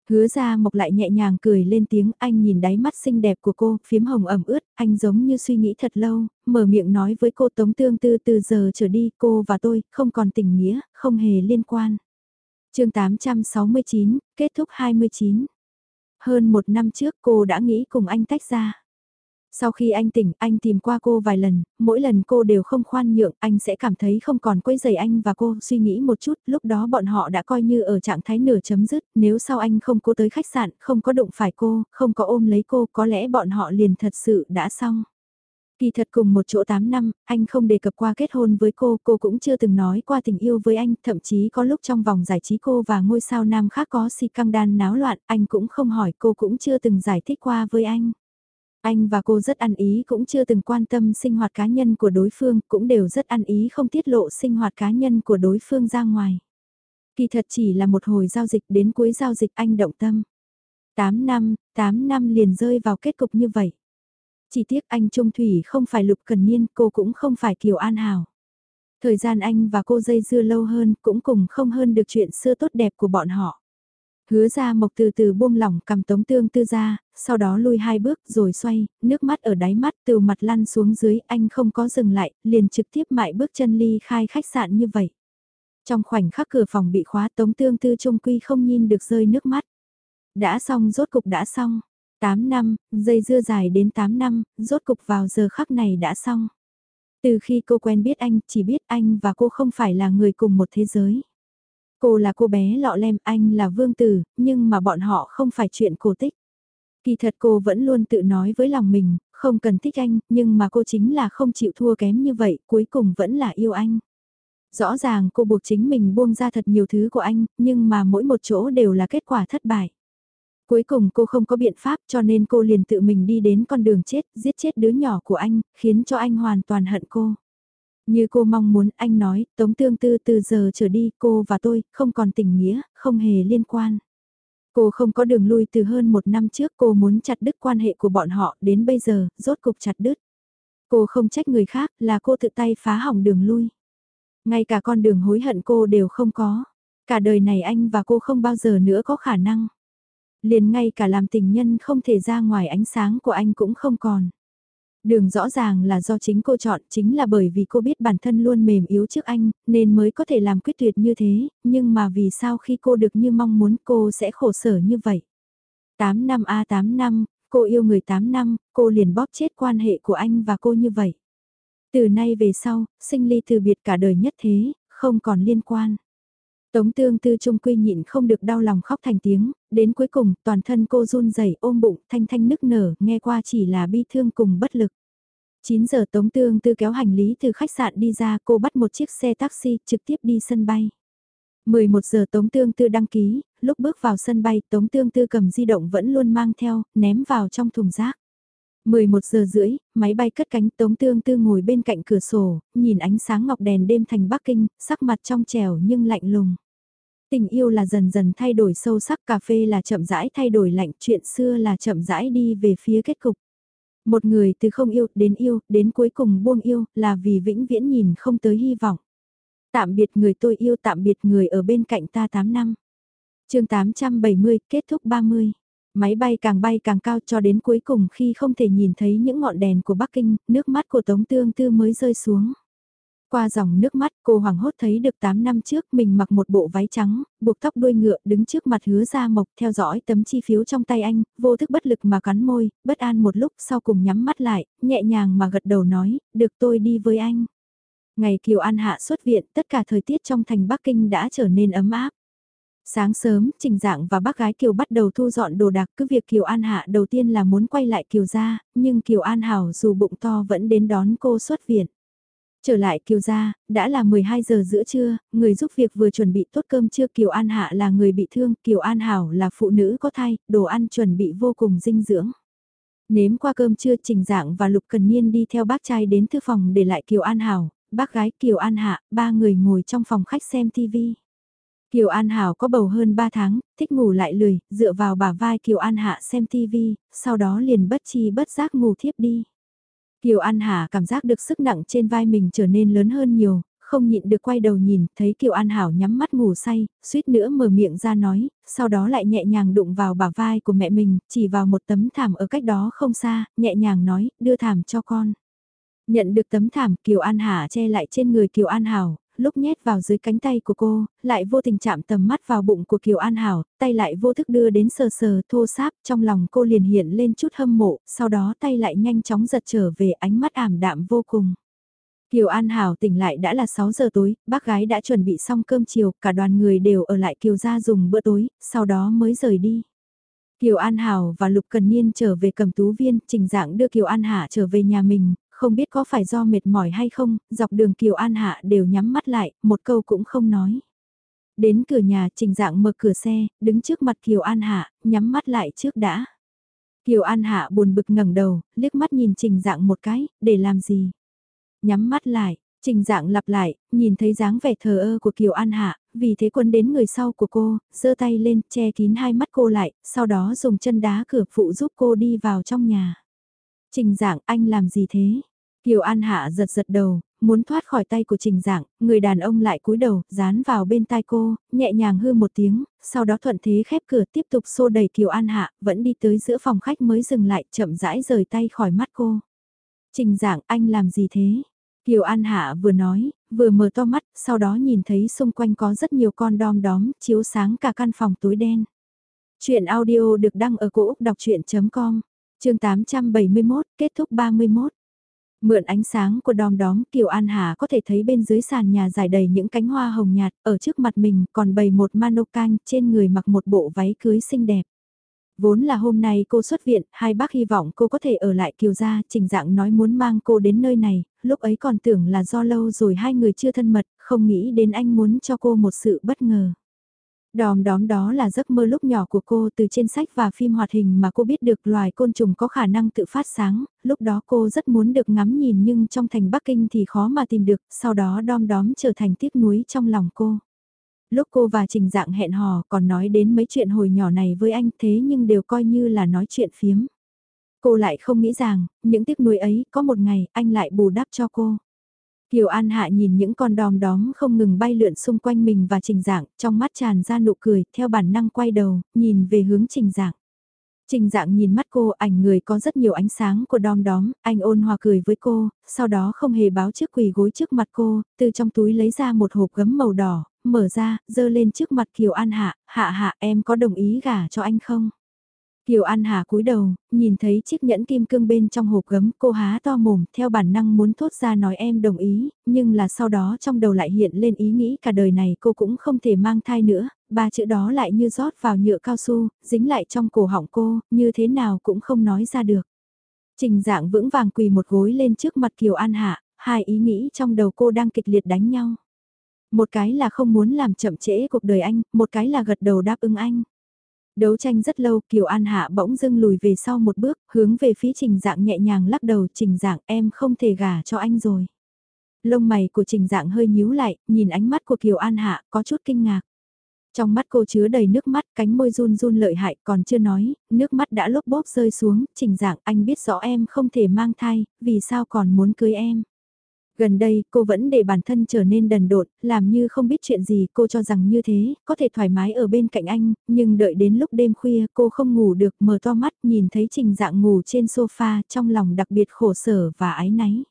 Hứa ra mộc lại nhẹ nhàng cười lên tiếng anh nhìn đáy mắt xinh đẹp của cô, phiếm hồng ẩm ướt, anh giống như suy nghĩ thật lâu, mở miệng nói với cô Tống Tương Tư từ giờ trở đi cô và tôi không còn tình nghĩa, không hề liên quan. chương 869, kết thúc 29. Hơn một năm trước cô đã nghĩ cùng anh tách ra. Sau khi anh tỉnh, anh tìm qua cô vài lần, mỗi lần cô đều không khoan nhượng, anh sẽ cảm thấy không còn quấy rầy anh và cô, suy nghĩ một chút, lúc đó bọn họ đã coi như ở trạng thái nửa chấm dứt, nếu sau anh không cố tới khách sạn, không có đụng phải cô, không có ôm lấy cô, có lẽ bọn họ liền thật sự đã xong. Kỳ thật cùng một chỗ 8 năm, anh không đề cập qua kết hôn với cô, cô cũng chưa từng nói qua tình yêu với anh, thậm chí có lúc trong vòng giải trí cô và ngôi sao nam khác có si căng đan náo loạn, anh cũng không hỏi cô cũng chưa từng giải thích qua với anh. Anh và cô rất ăn ý cũng chưa từng quan tâm sinh hoạt cá nhân của đối phương, cũng đều rất ăn ý không tiết lộ sinh hoạt cá nhân của đối phương ra ngoài. Kỳ thật chỉ là một hồi giao dịch đến cuối giao dịch anh động tâm. 8 năm, 8 năm liền rơi vào kết cục như vậy. Chỉ tiếc anh Trung Thủy không phải Lục Cần Niên, cô cũng không phải Kiều An Hảo. Thời gian anh và cô dây dưa lâu hơn cũng cùng không hơn được chuyện xưa tốt đẹp của bọn họ. Hứa ra mộc từ từ buông lỏng cầm tống tương tư ra, sau đó lui hai bước rồi xoay, nước mắt ở đáy mắt từ mặt lăn xuống dưới anh không có dừng lại, liền trực tiếp mại bước chân ly khai khách sạn như vậy. Trong khoảnh khắc cửa phòng bị khóa tống tương tư trung quy không nhìn được rơi nước mắt. Đã xong rốt cục đã xong. 8 năm, dây dưa dài đến 8 năm, rốt cục vào giờ khắc này đã xong. Từ khi cô quen biết anh, chỉ biết anh và cô không phải là người cùng một thế giới. Cô là cô bé lọ lem, anh là vương tử, nhưng mà bọn họ không phải chuyện cổ tích. Kỳ thật cô vẫn luôn tự nói với lòng mình, không cần thích anh, nhưng mà cô chính là không chịu thua kém như vậy, cuối cùng vẫn là yêu anh. Rõ ràng cô buộc chính mình buông ra thật nhiều thứ của anh, nhưng mà mỗi một chỗ đều là kết quả thất bại. Cuối cùng cô không có biện pháp cho nên cô liền tự mình đi đến con đường chết, giết chết đứa nhỏ của anh, khiến cho anh hoàn toàn hận cô. Như cô mong muốn anh nói, Tống Tương Tư từ giờ trở đi cô và tôi không còn tình nghĩa, không hề liên quan. Cô không có đường lui từ hơn một năm trước cô muốn chặt đứt quan hệ của bọn họ đến bây giờ, rốt cục chặt đứt. Cô không trách người khác là cô tự tay phá hỏng đường lui. Ngay cả con đường hối hận cô đều không có. Cả đời này anh và cô không bao giờ nữa có khả năng. Liền ngay cả làm tình nhân không thể ra ngoài ánh sáng của anh cũng không còn. Đường rõ ràng là do chính cô chọn, chính là bởi vì cô biết bản thân luôn mềm yếu trước anh, nên mới có thể làm quyết tuyệt như thế, nhưng mà vì sao khi cô được như mong muốn cô sẽ khổ sở như vậy? 8 năm a 8 năm, cô yêu người 8 năm, cô liền bóp chết quan hệ của anh và cô như vậy. Từ nay về sau, sinh ly từ biệt cả đời nhất thế, không còn liên quan. Tống tương tư trung quy nhịn không được đau lòng khóc thành tiếng, đến cuối cùng toàn thân cô run rẩy ôm bụng thanh thanh nức nở nghe qua chỉ là bi thương cùng bất lực. 9 giờ Tống Tương Tư kéo hành lý từ khách sạn đi ra cô bắt một chiếc xe taxi trực tiếp đi sân bay. 11 giờ Tống Tương Tư đăng ký, lúc bước vào sân bay Tống Tương Tư cầm di động vẫn luôn mang theo, ném vào trong thùng rác. 11 giờ rưỡi, máy bay cất cánh Tống Tương Tư ngồi bên cạnh cửa sổ, nhìn ánh sáng ngọc đèn đêm thành Bắc Kinh, sắc mặt trong trẻo nhưng lạnh lùng. Tình yêu là dần dần thay đổi sâu sắc, cà phê là chậm rãi thay đổi lạnh, chuyện xưa là chậm rãi đi về phía kết cục. Một người từ không yêu đến yêu, đến cuối cùng buông yêu, là vì vĩnh viễn nhìn không tới hy vọng. Tạm biệt người tôi yêu, tạm biệt người ở bên cạnh ta 8 năm. chương 870, kết thúc 30. Máy bay càng bay càng cao cho đến cuối cùng khi không thể nhìn thấy những ngọn đèn của Bắc Kinh, nước mắt của Tống Tương Tư mới rơi xuống. Qua dòng nước mắt cô hoảng hốt thấy được 8 năm trước mình mặc một bộ váy trắng, buộc tóc đuôi ngựa đứng trước mặt hứa ra mộc theo dõi tấm chi phiếu trong tay anh, vô thức bất lực mà cắn môi, bất an một lúc sau cùng nhắm mắt lại, nhẹ nhàng mà gật đầu nói, được tôi đi với anh. Ngày Kiều An Hạ xuất viện tất cả thời tiết trong thành Bắc Kinh đã trở nên ấm áp. Sáng sớm, Trình Dạng và bác gái Kiều bắt đầu thu dọn đồ đạc cứ việc Kiều An Hạ đầu tiên là muốn quay lại Kiều gia, nhưng Kiều An Hảo dù bụng to vẫn đến đón cô xuất viện. Trở lại Kiều gia, đã là 12 giờ giữa trưa, người giúp việc vừa chuẩn bị tốt cơm trưa Kiều An Hạ là người bị thương, Kiều An Hảo là phụ nữ có thai, đồ ăn chuẩn bị vô cùng dinh dưỡng. Nếm qua cơm trưa Trình Dạng và Lục Cần Niên đi theo bác trai đến thư phòng để lại Kiều An Hảo, bác gái Kiều An Hạ, ba người ngồi trong phòng khách xem TV. Kiều An Hảo có bầu hơn 3 tháng, thích ngủ lại lười, dựa vào bả vai Kiều An Hạ xem TV, sau đó liền bất chi bất giác ngủ thiếp đi. Kiều An Hà cảm giác được sức nặng trên vai mình trở nên lớn hơn nhiều, không nhịn được quay đầu nhìn, thấy Kiều An Hảo nhắm mắt ngủ say, suýt nữa mở miệng ra nói, sau đó lại nhẹ nhàng đụng vào bả vai của mẹ mình, chỉ vào một tấm thảm ở cách đó không xa, nhẹ nhàng nói, đưa thảm cho con. Nhận được tấm thảm Kiều An Hà che lại trên người Kiều An Hảo, lúc nhét vào dưới cánh tay của cô, lại vô tình chạm tầm mắt vào bụng của Kiều An Hảo, tay lại vô thức đưa đến sờ sờ thô sáp, trong lòng cô liền hiện lên chút hâm mộ, sau đó tay lại nhanh chóng giật trở về ánh mắt ảm đạm vô cùng. Kiều An Hảo tỉnh lại đã là 6 giờ tối, bác gái đã chuẩn bị xong cơm chiều, cả đoàn người đều ở lại Kiều gia dùng bữa tối, sau đó mới rời đi. Kiều An Hảo và Lục Cần Niên trở về cầm tú viên, trình dạng đưa Kiều An Hạ trở về nhà mình, không biết có phải do mệt mỏi hay không, dọc đường Kiều An Hạ đều nhắm mắt lại, một câu cũng không nói. Đến cửa nhà trình dạng mở cửa xe, đứng trước mặt Kiều An Hạ, nhắm mắt lại trước đã. Kiều An Hạ buồn bực ngẩng đầu, liếc mắt nhìn trình dạng một cái, để làm gì? Nhắm mắt lại, Trình dạng lặp lại, nhìn thấy dáng vẻ thờ ơ của Kiều An Hạ, vì thế quân đến người sau của cô, giơ tay lên, che kín hai mắt cô lại, sau đó dùng chân đá cửa phụ giúp cô đi vào trong nhà. Trình dạng, anh làm gì thế? Kiều An Hạ giật giật đầu, muốn thoát khỏi tay của trình dạng, người đàn ông lại cúi đầu, dán vào bên tai cô, nhẹ nhàng hư một tiếng, sau đó thuận thế khép cửa tiếp tục xô đẩy Kiều An Hạ, vẫn đi tới giữa phòng khách mới dừng lại, chậm rãi rời tay khỏi mắt cô. Trình dạng, anh làm gì thế? Kiều An Hạ vừa nói, vừa mở to mắt, sau đó nhìn thấy xung quanh có rất nhiều con đom đóm, chiếu sáng cả căn phòng tối đen. Chuyện audio được đăng ở cổ Úc đọc chuyện.com, chương 871, kết thúc 31. Mượn ánh sáng của đom đóm Kiều An Hà có thể thấy bên dưới sàn nhà dài đầy những cánh hoa hồng nhạt, ở trước mặt mình còn bày một mano canh trên người mặc một bộ váy cưới xinh đẹp. Vốn là hôm nay cô xuất viện, hai bác hy vọng cô có thể ở lại kiều gia, trình dạng nói muốn mang cô đến nơi này, lúc ấy còn tưởng là do lâu rồi hai người chưa thân mật, không nghĩ đến anh muốn cho cô một sự bất ngờ. Đòm đóm đó là giấc mơ lúc nhỏ của cô từ trên sách và phim hoạt hình mà cô biết được loài côn trùng có khả năng tự phát sáng, lúc đó cô rất muốn được ngắm nhìn nhưng trong thành Bắc Kinh thì khó mà tìm được, sau đó đom đóm trở thành tiếc nuối trong lòng cô lúc cô và Trình Dạng hẹn hò còn nói đến mấy chuyện hồi nhỏ này với anh thế nhưng đều coi như là nói chuyện phiếm. Cô lại không nghĩ rằng, những tiếc nuối ấy có một ngày anh lại bù đắp cho cô. Kiều An Hạ nhìn những con đom đóm không ngừng bay lượn xung quanh mình và Trình Dạng, trong mắt tràn ra nụ cười, theo bản năng quay đầu, nhìn về hướng Trình Dạng. Trình dạng nhìn mắt cô, ảnh người có rất nhiều ánh sáng của đom đóm, anh ôn hòa cười với cô, sau đó không hề báo trước quỳ gối trước mặt cô, từ trong túi lấy ra một hộp gấm màu đỏ, mở ra, dơ lên trước mặt Kiều An Hạ, hạ hạ em có đồng ý gả cho anh không? Kiều An Hà cúi đầu, nhìn thấy chiếc nhẫn kim cương bên trong hộp gấm, cô há to mồm, theo bản năng muốn thốt ra nói em đồng ý, nhưng là sau đó trong đầu lại hiện lên ý nghĩ cả đời này cô cũng không thể mang thai nữa, ba chữ đó lại như rót vào nhựa cao su, dính lại trong cổ họng cô, như thế nào cũng không nói ra được. Trình dạng vững vàng quỳ một gối lên trước mặt Kiều An Hạ, hai ý nghĩ trong đầu cô đang kịch liệt đánh nhau. Một cái là không muốn làm chậm trễ cuộc đời anh, một cái là gật đầu đáp ứng anh. Đấu tranh rất lâu Kiều An Hạ bỗng dưng lùi về sau một bước, hướng về phía trình dạng nhẹ nhàng lắc đầu trình dạng em không thể gả cho anh rồi. Lông mày của trình dạng hơi nhíu lại, nhìn ánh mắt của Kiều An Hạ có chút kinh ngạc. Trong mắt cô chứa đầy nước mắt, cánh môi run run lợi hại còn chưa nói, nước mắt đã lốp bốp rơi xuống, trình dạng anh biết rõ em không thể mang thai, vì sao còn muốn cưới em. Gần đây, cô vẫn để bản thân trở nên đần độn, làm như không biết chuyện gì, cô cho rằng như thế, có thể thoải mái ở bên cạnh anh, nhưng đợi đến lúc đêm khuya, cô không ngủ được, mở to mắt, nhìn thấy trình dạng ngủ trên sofa, trong lòng đặc biệt khổ sở và ái náy.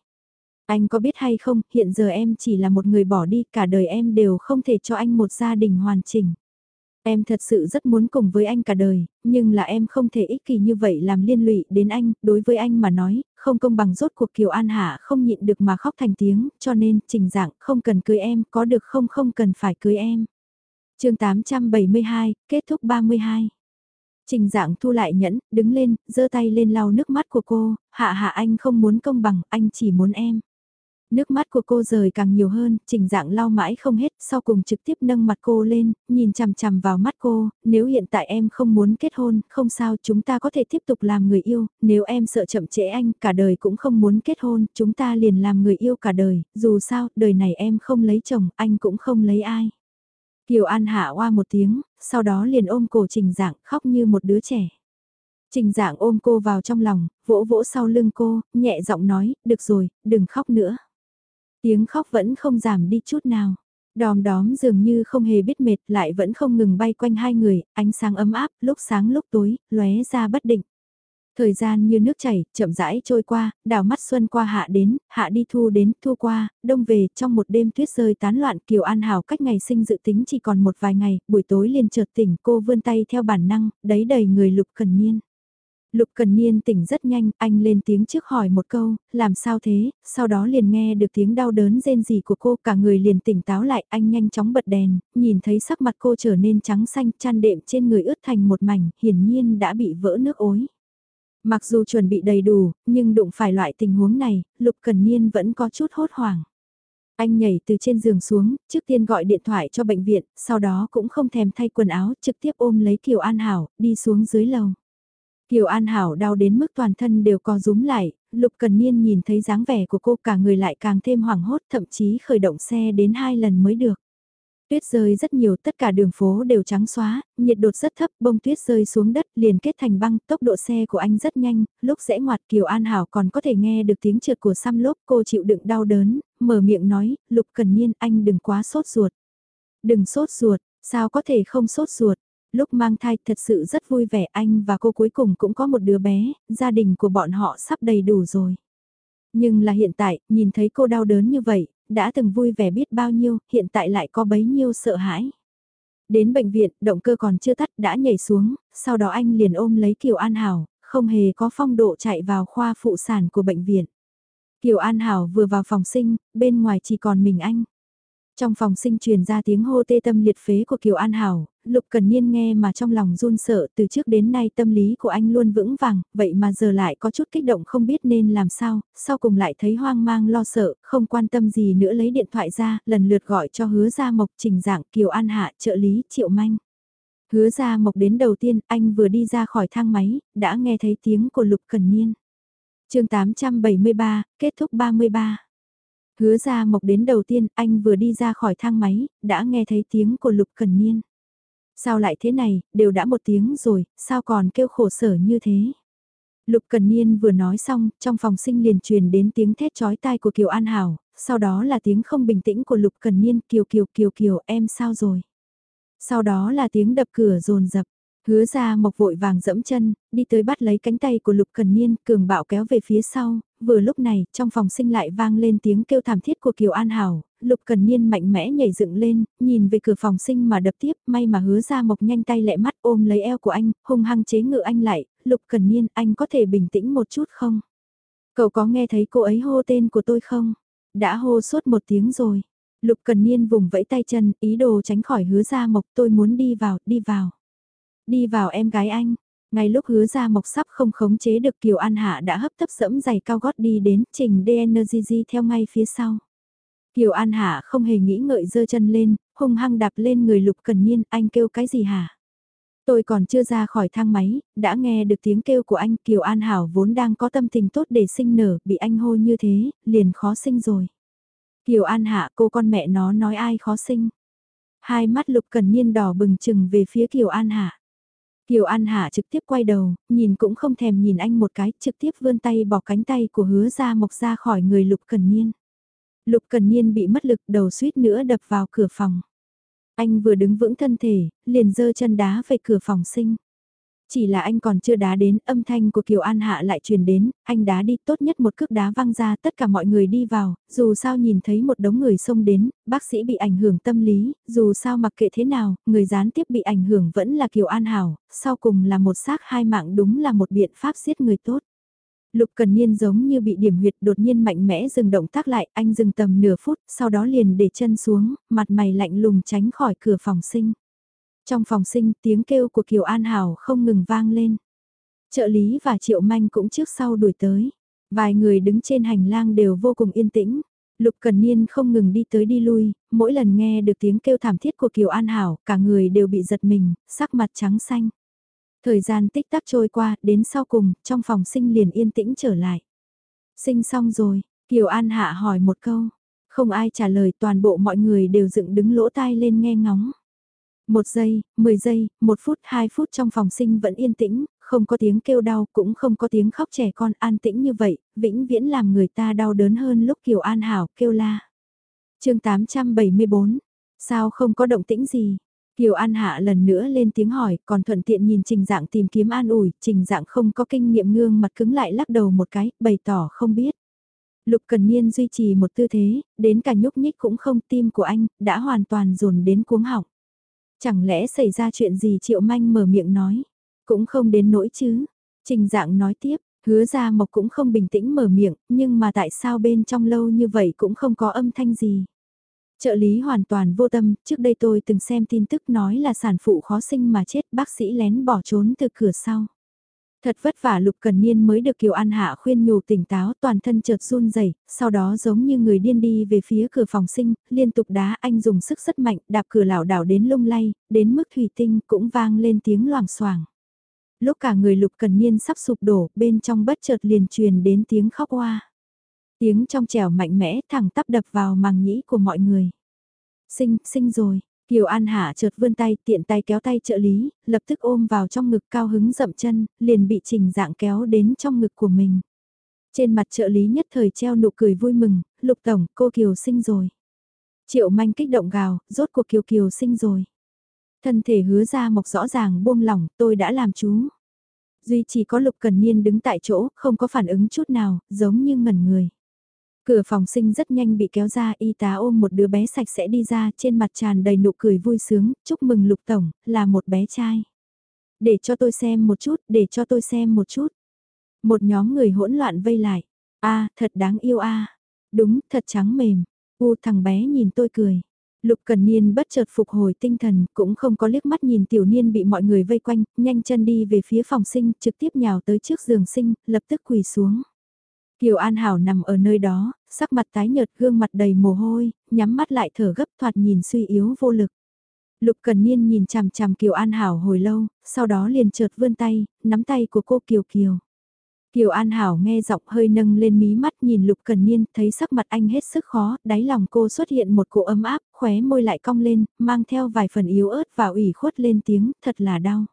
Anh có biết hay không, hiện giờ em chỉ là một người bỏ đi, cả đời em đều không thể cho anh một gia đình hoàn chỉnh. Em thật sự rất muốn cùng với anh cả đời, nhưng là em không thể ích kỷ như vậy làm liên lụy đến anh, đối với anh mà nói, không công bằng rốt cuộc Kiều An Hạ không nhịn được mà khóc thành tiếng, cho nên trình dạng không cần cưới em, có được không không cần phải cưới em. chương 872, kết thúc 32. Trình dạng thu lại nhẫn, đứng lên, giơ tay lên lau nước mắt của cô, hạ hạ anh không muốn công bằng, anh chỉ muốn em. Nước mắt của cô rời càng nhiều hơn, trình dạng lau mãi không hết, sau cùng trực tiếp nâng mặt cô lên, nhìn chằm chằm vào mắt cô, nếu hiện tại em không muốn kết hôn, không sao, chúng ta có thể tiếp tục làm người yêu, nếu em sợ chậm trễ anh, cả đời cũng không muốn kết hôn, chúng ta liền làm người yêu cả đời, dù sao, đời này em không lấy chồng, anh cũng không lấy ai. Kiều An hạ oa một tiếng, sau đó liền ôm cổ trình dạng khóc như một đứa trẻ. Trình dạng ôm cô vào trong lòng, vỗ vỗ sau lưng cô, nhẹ giọng nói, được rồi, đừng khóc nữa. Tiếng khóc vẫn không giảm đi chút nào. Đòm đóm dường như không hề biết mệt lại vẫn không ngừng bay quanh hai người, ánh sáng ấm áp, lúc sáng lúc tối, lóe ra bất định. Thời gian như nước chảy, chậm rãi trôi qua, đào mắt xuân qua hạ đến, hạ đi thu đến, thu qua, đông về, trong một đêm tuyết rơi tán loạn Kiều An Hảo cách ngày sinh dự tính chỉ còn một vài ngày, buổi tối liền chợt tỉnh cô vươn tay theo bản năng, đấy đầy người lục cần niên. Lục Cần Niên tỉnh rất nhanh, anh lên tiếng trước hỏi một câu, làm sao thế, sau đó liền nghe được tiếng đau đớn rên rỉ của cô, cả người liền tỉnh táo lại, anh nhanh chóng bật đèn, nhìn thấy sắc mặt cô trở nên trắng xanh, chăn đệm trên người ướt thành một mảnh, hiển nhiên đã bị vỡ nước ối. Mặc dù chuẩn bị đầy đủ, nhưng đụng phải loại tình huống này, Lục Cần Niên vẫn có chút hốt hoảng. Anh nhảy từ trên giường xuống, trước tiên gọi điện thoại cho bệnh viện, sau đó cũng không thèm thay quần áo, trực tiếp ôm lấy Kiều An Hảo, đi xuống dưới lầu. Kiều An Hảo đau đến mức toàn thân đều co rúm lại, Lục Cần Niên nhìn thấy dáng vẻ của cô cả người lại càng thêm hoảng hốt thậm chí khởi động xe đến hai lần mới được. Tuyết rơi rất nhiều tất cả đường phố đều trắng xóa, nhiệt độ rất thấp bông tuyết rơi xuống đất liền kết thành băng tốc độ xe của anh rất nhanh, lúc rẽ ngoặt Kiều An Hảo còn có thể nghe được tiếng trượt của xăm lốp cô chịu đựng đau đớn, mở miệng nói, Lục Cần Niên anh đừng quá sốt ruột. Đừng sốt ruột, sao có thể không sốt ruột, Lúc mang thai thật sự rất vui vẻ anh và cô cuối cùng cũng có một đứa bé, gia đình của bọn họ sắp đầy đủ rồi. Nhưng là hiện tại, nhìn thấy cô đau đớn như vậy, đã từng vui vẻ biết bao nhiêu, hiện tại lại có bấy nhiêu sợ hãi. Đến bệnh viện, động cơ còn chưa tắt đã nhảy xuống, sau đó anh liền ôm lấy Kiều An Hảo, không hề có phong độ chạy vào khoa phụ sản của bệnh viện. Kiều An Hảo vừa vào phòng sinh, bên ngoài chỉ còn mình anh. Trong phòng sinh truyền ra tiếng hô tê tâm liệt phế của Kiều An Hảo, Lục Cần Niên nghe mà trong lòng run sợ từ trước đến nay tâm lý của anh luôn vững vàng, vậy mà giờ lại có chút kích động không biết nên làm sao, sau cùng lại thấy hoang mang lo sợ, không quan tâm gì nữa lấy điện thoại ra, lần lượt gọi cho hứa ra mộc trình dạng Kiều An Hạ trợ lý Triệu Manh. Hứa ra mộc đến đầu tiên, anh vừa đi ra khỏi thang máy, đã nghe thấy tiếng của Lục Cần Niên. chương 873, kết thúc 33. Hứa ra mộc đến đầu tiên, anh vừa đi ra khỏi thang máy, đã nghe thấy tiếng của Lục Cần Niên. Sao lại thế này, đều đã một tiếng rồi, sao còn kêu khổ sở như thế? Lục Cần Niên vừa nói xong, trong phòng sinh liền truyền đến tiếng thét chói tai của Kiều An Hảo, sau đó là tiếng không bình tĩnh của Lục Cần Niên, Kiều Kiều Kiều Kiều em sao rồi? Sau đó là tiếng đập cửa rồn rập. Hứa ra mộc vội vàng dẫm chân, đi tới bắt lấy cánh tay của Lục Cần Niên, cường bạo kéo về phía sau, vừa lúc này, trong phòng sinh lại vang lên tiếng kêu thảm thiết của Kiều An Hảo, Lục Cần Niên mạnh mẽ nhảy dựng lên, nhìn về cửa phòng sinh mà đập tiếp, may mà hứa ra mộc nhanh tay lẹ mắt ôm lấy eo của anh, hung hăng chế ngự anh lại, Lục Cần Niên anh có thể bình tĩnh một chút không? Cậu có nghe thấy cô ấy hô tên của tôi không? Đã hô suốt một tiếng rồi. Lục Cần Niên vùng vẫy tay chân, ý đồ tránh khỏi hứa ra mộc tôi muốn đi vào, đi vào. Đi vào em gái anh. Ngay lúc hứa ra mộc sắp không khống chế được Kiều An Hạ đã hấp tấp sẫm giày cao gót đi đến trình DNGG theo ngay phía sau. Kiều An Hạ không hề nghĩ ngợi dơ chân lên, hung hăng đạp lên người Lục Cần Niên, anh kêu cái gì hả? Tôi còn chưa ra khỏi thang máy, đã nghe được tiếng kêu của anh Kiều An Hảo vốn đang có tâm tình tốt để sinh nở, bị anh hô như thế, liền khó sinh rồi. Kiều An Hạ cô con mẹ nó nói ai khó sinh. Hai mắt Lục Cần Niên đỏ bừng chừng về phía Kiều An Hạ. Kiều An Hạ trực tiếp quay đầu, nhìn cũng không thèm nhìn anh một cái, trực tiếp vươn tay bỏ cánh tay của hứa ra mộc ra khỏi người Lục Cần Niên. Lục Cần Niên bị mất lực đầu suýt nữa đập vào cửa phòng. Anh vừa đứng vững thân thể, liền giơ chân đá về cửa phòng sinh. Chỉ là anh còn chưa đá đến, âm thanh của Kiều An Hạ lại truyền đến, anh đá đi tốt nhất một cước đá văng ra tất cả mọi người đi vào, dù sao nhìn thấy một đống người xông đến, bác sĩ bị ảnh hưởng tâm lý, dù sao mặc kệ thế nào, người gián tiếp bị ảnh hưởng vẫn là Kiều An Hảo, sau cùng là một xác hai mạng đúng là một biện pháp giết người tốt. Lục Cần Niên giống như bị điểm huyệt đột nhiên mạnh mẽ dừng động tác lại, anh dừng tầm nửa phút, sau đó liền để chân xuống, mặt mày lạnh lùng tránh khỏi cửa phòng sinh. Trong phòng sinh tiếng kêu của Kiều An Hảo không ngừng vang lên. Trợ lý và Triệu Manh cũng trước sau đuổi tới. Vài người đứng trên hành lang đều vô cùng yên tĩnh. Lục Cần Niên không ngừng đi tới đi lui, mỗi lần nghe được tiếng kêu thảm thiết của Kiều An Hảo, cả người đều bị giật mình, sắc mặt trắng xanh. Thời gian tích tắc trôi qua, đến sau cùng, trong phòng sinh liền yên tĩnh trở lại. Sinh xong rồi, Kiều An Hạ hỏi một câu. Không ai trả lời toàn bộ mọi người đều dựng đứng lỗ tai lên nghe ngóng. Một giây, mười giây, một phút, hai phút trong phòng sinh vẫn yên tĩnh, không có tiếng kêu đau cũng không có tiếng khóc trẻ con an tĩnh như vậy, vĩnh viễn làm người ta đau đớn hơn lúc Kiều An Hảo kêu la. chương 874, sao không có động tĩnh gì? Kiều An Hạ lần nữa lên tiếng hỏi, còn thuận tiện nhìn Trình Dạng tìm kiếm an ủi, Trình Dạng không có kinh nghiệm ngương mặt cứng lại lắc đầu một cái, bày tỏ không biết. Lục Cần Niên duy trì một tư thế, đến cả nhúc nhích cũng không tim của anh, đã hoàn toàn dồn đến cuống họng. Chẳng lẽ xảy ra chuyện gì Triệu Manh mở miệng nói, cũng không đến nỗi chứ. Trình Dạng nói tiếp, hứa ra mộc cũng không bình tĩnh mở miệng, nhưng mà tại sao bên trong lâu như vậy cũng không có âm thanh gì. Trợ lý hoàn toàn vô tâm, trước đây tôi từng xem tin tức nói là sản phụ khó sinh mà chết bác sĩ lén bỏ trốn từ cửa sau. Thật vất vả Lục Cần Niên mới được Kiều An Hạ khuyên nhủ tỉnh táo toàn thân chợt run rẩy, sau đó giống như người điên đi về phía cửa phòng sinh, liên tục đá anh dùng sức rất mạnh, đạp cửa lảo đảo đến lung lay, đến mức thủy tinh cũng vang lên tiếng loảng xoảng. Lúc cả người Lục Cần Niên sắp sụp đổ, bên trong bất chợt liền truyền đến tiếng khóc hoa. Tiếng trong trẻo mạnh mẽ thẳng tắp đập vào màng nhĩ của mọi người. Sinh, sinh rồi. Kiều An Hạ chợt vươn tay tiện tay kéo tay trợ lý, lập tức ôm vào trong ngực cao hứng dậm chân, liền bị trình dạng kéo đến trong ngực của mình. Trên mặt trợ lý nhất thời treo nụ cười vui mừng, lục tổng, cô Kiều sinh rồi. Triệu manh kích động gào, rốt cuộc Kiều Kiều sinh rồi. Thân thể hứa ra mộc rõ ràng buông lỏng, tôi đã làm chú. Duy chỉ có lục cần niên đứng tại chỗ, không có phản ứng chút nào, giống như ngẩn người. Cửa phòng sinh rất nhanh bị kéo ra, y tá ôm một đứa bé sạch sẽ đi ra, trên mặt tràn đầy nụ cười vui sướng, chúc mừng Lục Tổng, là một bé trai. Để cho tôi xem một chút, để cho tôi xem một chút. Một nhóm người hỗn loạn vây lại. a thật đáng yêu a Đúng, thật trắng mềm. U thằng bé nhìn tôi cười. Lục Cần Niên bất chợt phục hồi tinh thần, cũng không có liếc mắt nhìn tiểu niên bị mọi người vây quanh, nhanh chân đi về phía phòng sinh, trực tiếp nhào tới trước giường sinh, lập tức quỳ xuống. Kiều An Hảo nằm ở nơi đó, sắc mặt tái nhợt gương mặt đầy mồ hôi, nhắm mắt lại thở gấp thoạt nhìn suy yếu vô lực. Lục Cần Niên nhìn chằm chằm Kiều An Hảo hồi lâu, sau đó liền chợt vươn tay, nắm tay của cô Kiều Kiều. Kiều An Hảo nghe giọng hơi nâng lên mí mắt nhìn Lục Cần Niên, thấy sắc mặt anh hết sức khó, đáy lòng cô xuất hiện một cỗ ấm áp, khóe môi lại cong lên, mang theo vài phần yếu ớt và ủy khuất lên tiếng, thật là đau.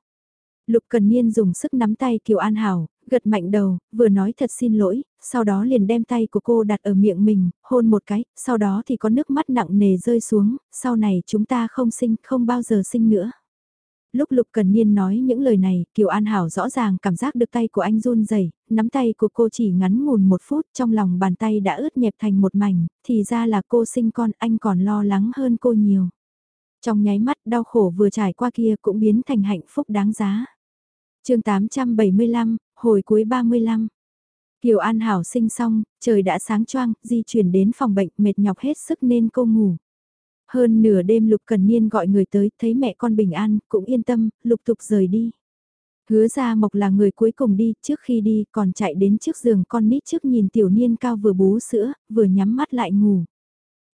Lục Cần Niên dùng sức nắm tay Kiều An Hảo, gật mạnh đầu, vừa nói thật xin lỗi, sau đó liền đem tay của cô đặt ở miệng mình, hôn một cái, sau đó thì có nước mắt nặng nề rơi xuống, sau này chúng ta không sinh, không bao giờ sinh nữa. Lúc Lục Cần Niên nói những lời này, Kiều An Hảo rõ ràng cảm giác được tay của anh run rẩy, nắm tay của cô chỉ ngắn ngủn một phút, trong lòng bàn tay đã ướt nhẹp thành một mảnh, thì ra là cô sinh con, anh còn lo lắng hơn cô nhiều. Trong nháy mắt đau khổ vừa trải qua kia cũng biến thành hạnh phúc đáng giá chương 875, hồi cuối 35. Kiều An Hảo sinh xong, trời đã sáng choang, di chuyển đến phòng bệnh mệt nhọc hết sức nên cô ngủ. Hơn nửa đêm Lục Cần Niên gọi người tới, thấy mẹ con bình an, cũng yên tâm, lục tục rời đi. Hứa ra mộc là người cuối cùng đi, trước khi đi còn chạy đến trước giường con nít trước nhìn tiểu niên cao vừa bú sữa, vừa nhắm mắt lại ngủ.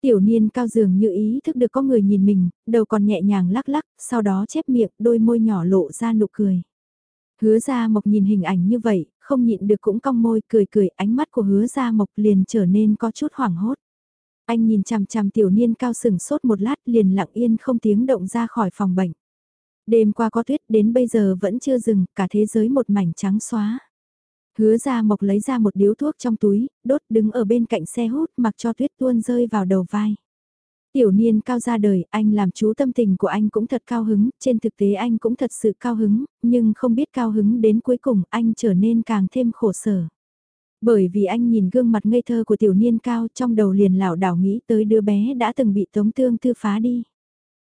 Tiểu niên cao giường như ý thức được có người nhìn mình, đầu còn nhẹ nhàng lắc lắc, sau đó chép miệng, đôi môi nhỏ lộ ra nụ cười. Hứa Gia Mộc nhìn hình ảnh như vậy, không nhịn được cũng cong môi cười cười ánh mắt của hứa Gia Mộc liền trở nên có chút hoảng hốt. Anh nhìn chằm chằm tiểu niên cao sừng sốt một lát liền lặng yên không tiếng động ra khỏi phòng bệnh. Đêm qua có tuyết đến bây giờ vẫn chưa dừng, cả thế giới một mảnh trắng xóa. Hứa Gia Mộc lấy ra một điếu thuốc trong túi, đốt đứng ở bên cạnh xe hút mặc cho tuyết tuôn rơi vào đầu vai. Tiểu niên cao ra đời, anh làm chú tâm tình của anh cũng thật cao hứng, trên thực tế anh cũng thật sự cao hứng, nhưng không biết cao hứng đến cuối cùng anh trở nên càng thêm khổ sở. Bởi vì anh nhìn gương mặt ngây thơ của tiểu niên cao trong đầu liền lảo đảo nghĩ tới đứa bé đã từng bị tống tương tư phá đi.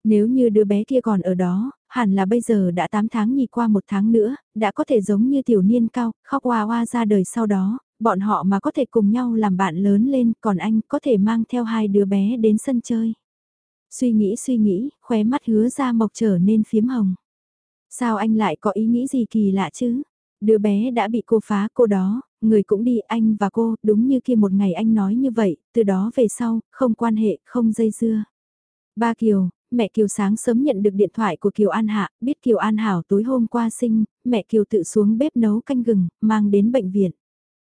Nếu như đứa bé kia còn ở đó, hẳn là bây giờ đã 8 tháng nhì qua một tháng nữa, đã có thể giống như tiểu niên cao, khóc hoa hoa ra đời sau đó, bọn họ mà có thể cùng nhau làm bạn lớn lên, còn anh có thể mang theo hai đứa bé đến sân chơi. Suy nghĩ suy nghĩ, khóe mắt hứa ra mộc trở nên phiếm hồng. Sao anh lại có ý nghĩ gì kỳ lạ chứ? Đứa bé đã bị cô phá cô đó, người cũng đi anh và cô, đúng như kia một ngày anh nói như vậy, từ đó về sau, không quan hệ, không dây dưa. Ba Kiều, mẹ Kiều sáng sớm nhận được điện thoại của Kiều An Hạ, biết Kiều An Hảo tối hôm qua sinh, mẹ Kiều tự xuống bếp nấu canh gừng, mang đến bệnh viện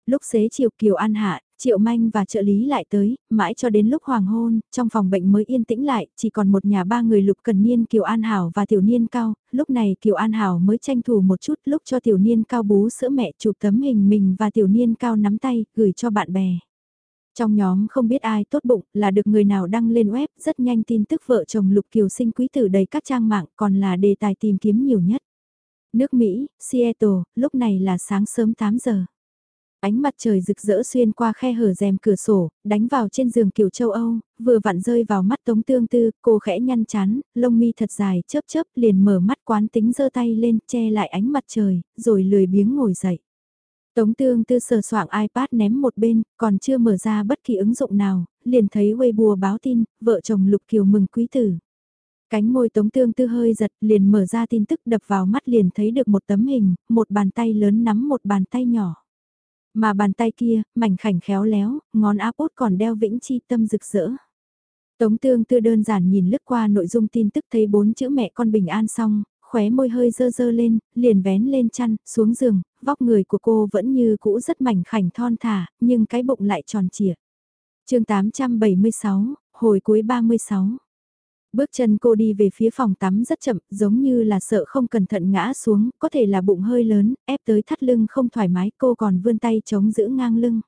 lúc xế chiều Kiều An Hạ, Triệu Manh và trợ lý lại tới, mãi cho đến lúc hoàng hôn, trong phòng bệnh mới yên tĩnh lại, chỉ còn một nhà ba người Lục Cần Niên Kiều An Hảo và Tiểu Niên Cao, lúc này Kiều An Hảo mới tranh thủ một chút lúc cho Tiểu Niên Cao bú sữa mẹ chụp tấm hình mình và Tiểu Niên Cao nắm tay, gửi cho bạn bè. Trong nhóm không biết ai tốt bụng là được người nào đăng lên web rất nhanh tin tức vợ chồng Lục Kiều sinh quý tử đầy các trang mạng còn là đề tài tìm kiếm nhiều nhất. Nước Mỹ, Seattle, lúc này là sáng sớm 8 giờ. Ánh mặt trời rực rỡ xuyên qua khe hở rèm cửa sổ, đánh vào trên giường kiểu châu Âu, vừa vặn rơi vào mắt tống tương tư, cô khẽ nhăn chán, lông mi thật dài, chớp chớp liền mở mắt quán tính giơ tay lên che lại ánh mặt trời, rồi lười biếng ngồi dậy. Tống tương tư sờ soạng iPad ném một bên, còn chưa mở ra bất kỳ ứng dụng nào, liền thấy Weibo báo tin, vợ chồng Lục Kiều mừng quý tử. Cánh môi tống tương tư hơi giật, liền mở ra tin tức đập vào mắt liền thấy được một tấm hình, một bàn tay lớn nắm một bàn tay nhỏ. Mà bàn tay kia, mảnh khảnh khéo léo, ngón áp út còn đeo vĩnh chi tâm rực rỡ. Tống tương tư đơn giản nhìn lướt qua nội dung tin tức thấy bốn chữ mẹ con bình an xong, khóe môi hơi dơ dơ lên, liền vén lên chăn, xuống giường, vóc người của cô vẫn như cũ rất mảnh khảnh thon thả, nhưng cái bụng lại tròn trịa. chương 876, hồi cuối 36. Bước chân cô đi về phía phòng tắm rất chậm, giống như là sợ không cẩn thận ngã xuống, có thể là bụng hơi lớn, ép tới thắt lưng không thoải mái, cô còn vươn tay chống giữ ngang lưng.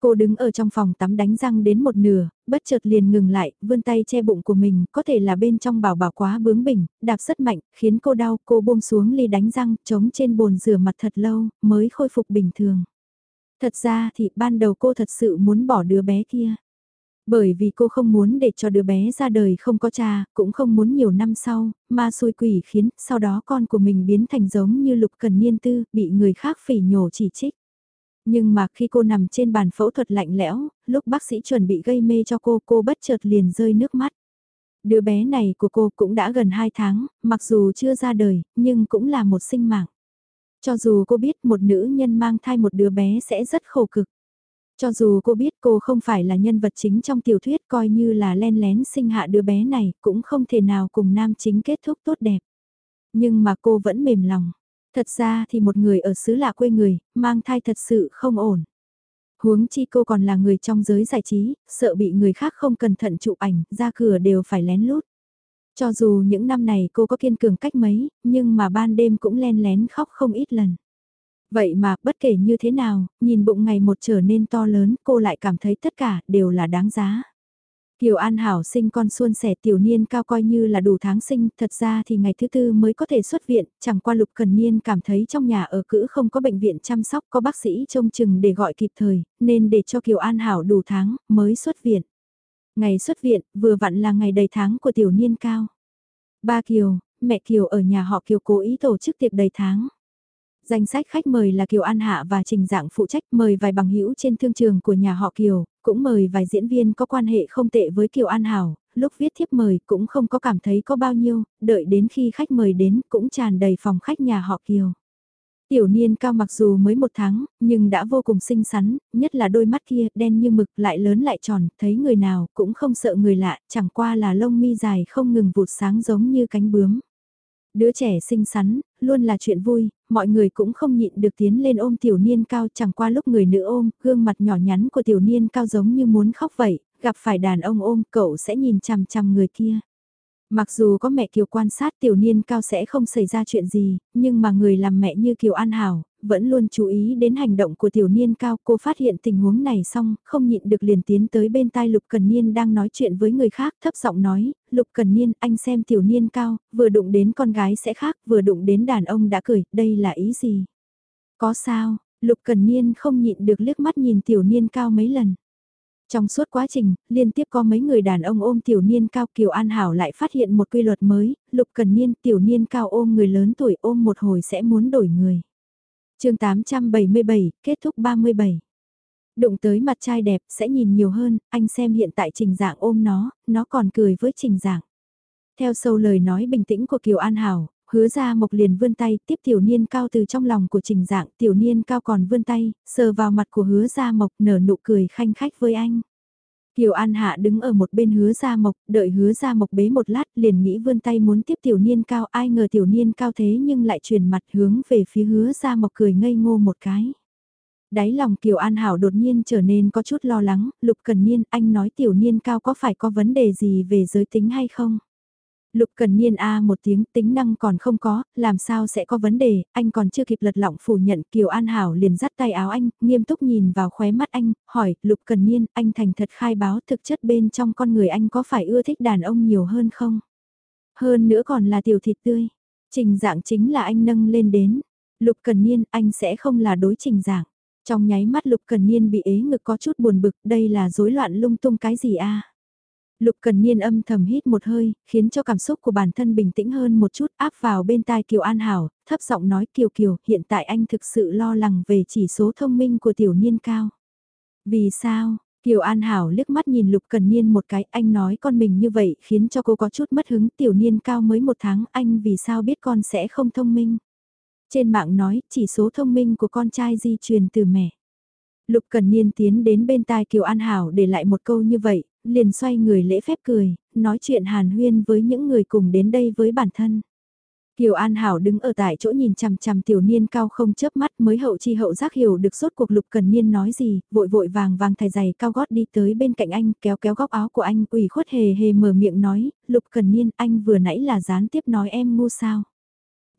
Cô đứng ở trong phòng tắm đánh răng đến một nửa, bất chợt liền ngừng lại, vươn tay che bụng của mình, có thể là bên trong bảo bảo quá bướng bỉnh, đạp rất mạnh, khiến cô đau, cô buông xuống ly đánh răng, chống trên bồn rửa mặt thật lâu, mới khôi phục bình thường. Thật ra thì ban đầu cô thật sự muốn bỏ đứa bé kia. Bởi vì cô không muốn để cho đứa bé ra đời không có cha, cũng không muốn nhiều năm sau, ma xui quỷ khiến, sau đó con của mình biến thành giống như lục cần niên tư, bị người khác phỉ nhổ chỉ trích. Nhưng mà khi cô nằm trên bàn phẫu thuật lạnh lẽo, lúc bác sĩ chuẩn bị gây mê cho cô, cô bất chợt liền rơi nước mắt. Đứa bé này của cô cũng đã gần 2 tháng, mặc dù chưa ra đời, nhưng cũng là một sinh mạng. Cho dù cô biết một nữ nhân mang thai một đứa bé sẽ rất khổ cực. Cho dù cô biết cô không phải là nhân vật chính trong tiểu thuyết coi như là len lén sinh hạ đứa bé này cũng không thể nào cùng nam chính kết thúc tốt đẹp. Nhưng mà cô vẫn mềm lòng. Thật ra thì một người ở xứ lạ quê người, mang thai thật sự không ổn. Huống chi cô còn là người trong giới giải trí, sợ bị người khác không cẩn thận chụp ảnh, ra cửa đều phải lén lút. Cho dù những năm này cô có kiên cường cách mấy, nhưng mà ban đêm cũng len lén khóc không ít lần. Vậy mà, bất kể như thế nào, nhìn bụng ngày một trở nên to lớn, cô lại cảm thấy tất cả đều là đáng giá. Kiều An Hảo sinh con xuân sẻ tiểu niên cao coi như là đủ tháng sinh, thật ra thì ngày thứ tư mới có thể xuất viện, chẳng qua Lục Cần Niên cảm thấy trong nhà ở cữ không có bệnh viện chăm sóc, có bác sĩ trông chừng để gọi kịp thời, nên để cho Kiều An Hảo đủ tháng, mới xuất viện. Ngày xuất viện, vừa vặn là ngày đầy tháng của tiểu niên cao. Ba Kiều, mẹ Kiều ở nhà họ Kiều cố ý tổ chức tiệc đầy tháng. Danh sách khách mời là Kiều An Hạ và Trình Dạng phụ trách mời vài bằng hữu trên thương trường của nhà họ Kiều, cũng mời vài diễn viên có quan hệ không tệ với Kiều An Hảo, lúc viết thiếp mời cũng không có cảm thấy có bao nhiêu, đợi đến khi khách mời đến cũng tràn đầy phòng khách nhà họ Kiều. Tiểu niên cao mặc dù mới một tháng, nhưng đã vô cùng xinh xắn, nhất là đôi mắt kia đen như mực lại lớn lại tròn, thấy người nào cũng không sợ người lạ, chẳng qua là lông mi dài không ngừng vụt sáng giống như cánh bướm. Đứa trẻ xinh xắn, luôn là chuyện vui, mọi người cũng không nhịn được tiến lên ôm tiểu niên cao chẳng qua lúc người nữ ôm, gương mặt nhỏ nhắn của tiểu niên cao giống như muốn khóc vậy, gặp phải đàn ông ôm cậu sẽ nhìn chằm chằm người kia. Mặc dù có mẹ Kiều quan sát tiểu niên cao sẽ không xảy ra chuyện gì, nhưng mà người làm mẹ như Kiều An Hảo, vẫn luôn chú ý đến hành động của tiểu niên cao. Cô phát hiện tình huống này xong, không nhịn được liền tiến tới bên tai Lục Cần Niên đang nói chuyện với người khác, thấp giọng nói, Lục Cần Niên, anh xem tiểu niên cao, vừa đụng đến con gái sẽ khác, vừa đụng đến đàn ông đã cười, đây là ý gì? Có sao, Lục Cần Niên không nhịn được liếc mắt nhìn tiểu niên cao mấy lần. Trong suốt quá trình, liên tiếp có mấy người đàn ông ôm tiểu niên cao Kiều An Hảo lại phát hiện một quy luật mới, lục cần niên tiểu niên cao ôm người lớn tuổi ôm một hồi sẽ muốn đổi người chương 877, kết thúc 37. Đụng tới mặt trai đẹp sẽ nhìn nhiều hơn, anh xem hiện tại trình dạng ôm nó, nó còn cười với trình dạng. Theo sâu lời nói bình tĩnh của Kiều An Hảo, hứa ra mộc liền vươn tay tiếp tiểu niên cao từ trong lòng của trình dạng tiểu niên cao còn vươn tay, sờ vào mặt của hứa ra mộc nở nụ cười khanh khách với anh. Kiều An Hạ đứng ở một bên hứa ra mộc, đợi hứa ra mộc bế một lát liền nghĩ vươn tay muốn tiếp tiểu niên cao ai ngờ tiểu niên cao thế nhưng lại chuyển mặt hướng về phía hứa ra mộc cười ngây ngô một cái. Đáy lòng Kiều An Hảo đột nhiên trở nên có chút lo lắng, lục cần niên anh nói tiểu niên cao có phải có vấn đề gì về giới tính hay không? Lục Cần Niên A một tiếng tính năng còn không có, làm sao sẽ có vấn đề, anh còn chưa kịp lật lọng phủ nhận Kiều An Hảo liền dắt tay áo anh, nghiêm túc nhìn vào khóe mắt anh, hỏi, Lục Cần Niên, anh thành thật khai báo thực chất bên trong con người anh có phải ưa thích đàn ông nhiều hơn không? Hơn nữa còn là tiểu thịt tươi. Trình dạng chính là anh nâng lên đến. Lục Cần Niên, anh sẽ không là đối trình dạng. Trong nháy mắt Lục Cần Niên bị ế ngực có chút buồn bực, đây là rối loạn lung tung cái gì a? Lục Cần Niên âm thầm hít một hơi, khiến cho cảm xúc của bản thân bình tĩnh hơn một chút áp vào bên tai Kiều An Hảo, thấp giọng nói Kiều Kiều, hiện tại anh thực sự lo lắng về chỉ số thông minh của tiểu niên cao. Vì sao? Kiều An Hảo liếc mắt nhìn Lục Cần Niên một cái, anh nói con mình như vậy khiến cho cô có chút mất hứng tiểu niên cao mới một tháng, anh vì sao biết con sẽ không thông minh. Trên mạng nói, chỉ số thông minh của con trai di truyền từ mẹ. Lục Cần Niên tiến đến bên tai Kiều An Hảo để lại một câu như vậy, liền xoay người lễ phép cười, nói chuyện hàn huyên với những người cùng đến đây với bản thân. Kiều An Hảo đứng ở tại chỗ nhìn chằm chằm tiểu niên cao không chớp mắt mới hậu chi hậu giác hiểu được suốt cuộc lục cần niên nói gì, vội vội vàng vàng thải giày cao gót đi tới bên cạnh anh, kéo kéo góc áo của anh, ủy khuất hề hề mở miệng nói, lục cần niên anh vừa nãy là gián tiếp nói em ngu sao.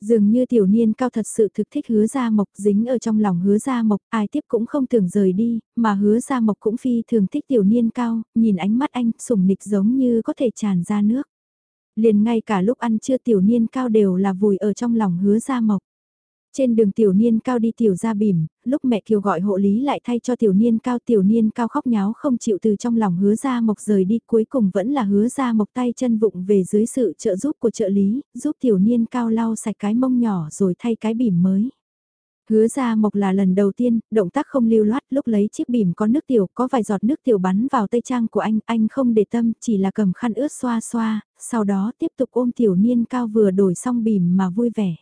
Dường như tiểu niên cao thật sự thực thích hứa gia mộc dính ở trong lòng hứa gia mộc, ai tiếp cũng không thường rời đi, mà hứa gia mộc cũng phi thường thích tiểu niên cao, nhìn ánh mắt anh sủng nịch giống như có thể tràn ra nước. Liền ngay cả lúc ăn trưa tiểu niên cao đều là vùi ở trong lòng hứa gia mộc. Trên đường tiểu niên cao đi tiểu ra bìm, lúc mẹ Kiều gọi hộ lý lại thay cho tiểu niên cao tiểu niên cao khóc nháo không chịu từ trong lòng hứa ra mộc rời đi cuối cùng vẫn là hứa ra mộc tay chân vụng về dưới sự trợ giúp của trợ lý, giúp tiểu niên cao lau sạch cái mông nhỏ rồi thay cái bìm mới. Hứa ra mộc là lần đầu tiên, động tác không lưu loát lúc lấy chiếc bìm có nước tiểu, có vài giọt nước tiểu bắn vào tay trang của anh, anh không để tâm, chỉ là cầm khăn ướt xoa xoa, sau đó tiếp tục ôm tiểu niên cao vừa đổi xong bìm mà vui vẻ.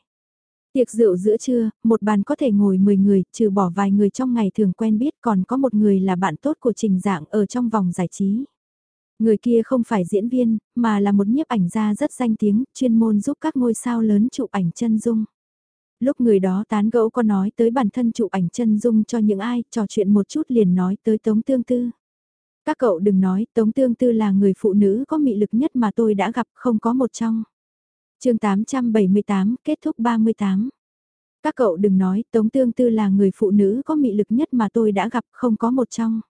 Tiệc rượu giữa trưa, một bàn có thể ngồi 10 người, trừ bỏ vài người trong ngày thường quen biết còn có một người là bạn tốt của trình dạng ở trong vòng giải trí. Người kia không phải diễn viên, mà là một nhiếp ảnh gia rất danh tiếng, chuyên môn giúp các ngôi sao lớn chụp ảnh chân dung. Lúc người đó tán gẫu có nói tới bản thân chụp ảnh chân dung cho những ai, trò chuyện một chút liền nói tới Tống Tương Tư. Các cậu đừng nói, Tống Tương Tư là người phụ nữ có mị lực nhất mà tôi đã gặp, không có một trong chương 878, kết thúc 38. Các cậu đừng nói, Tống Tương Tư là người phụ nữ có mị lực nhất mà tôi đã gặp, không có một trong.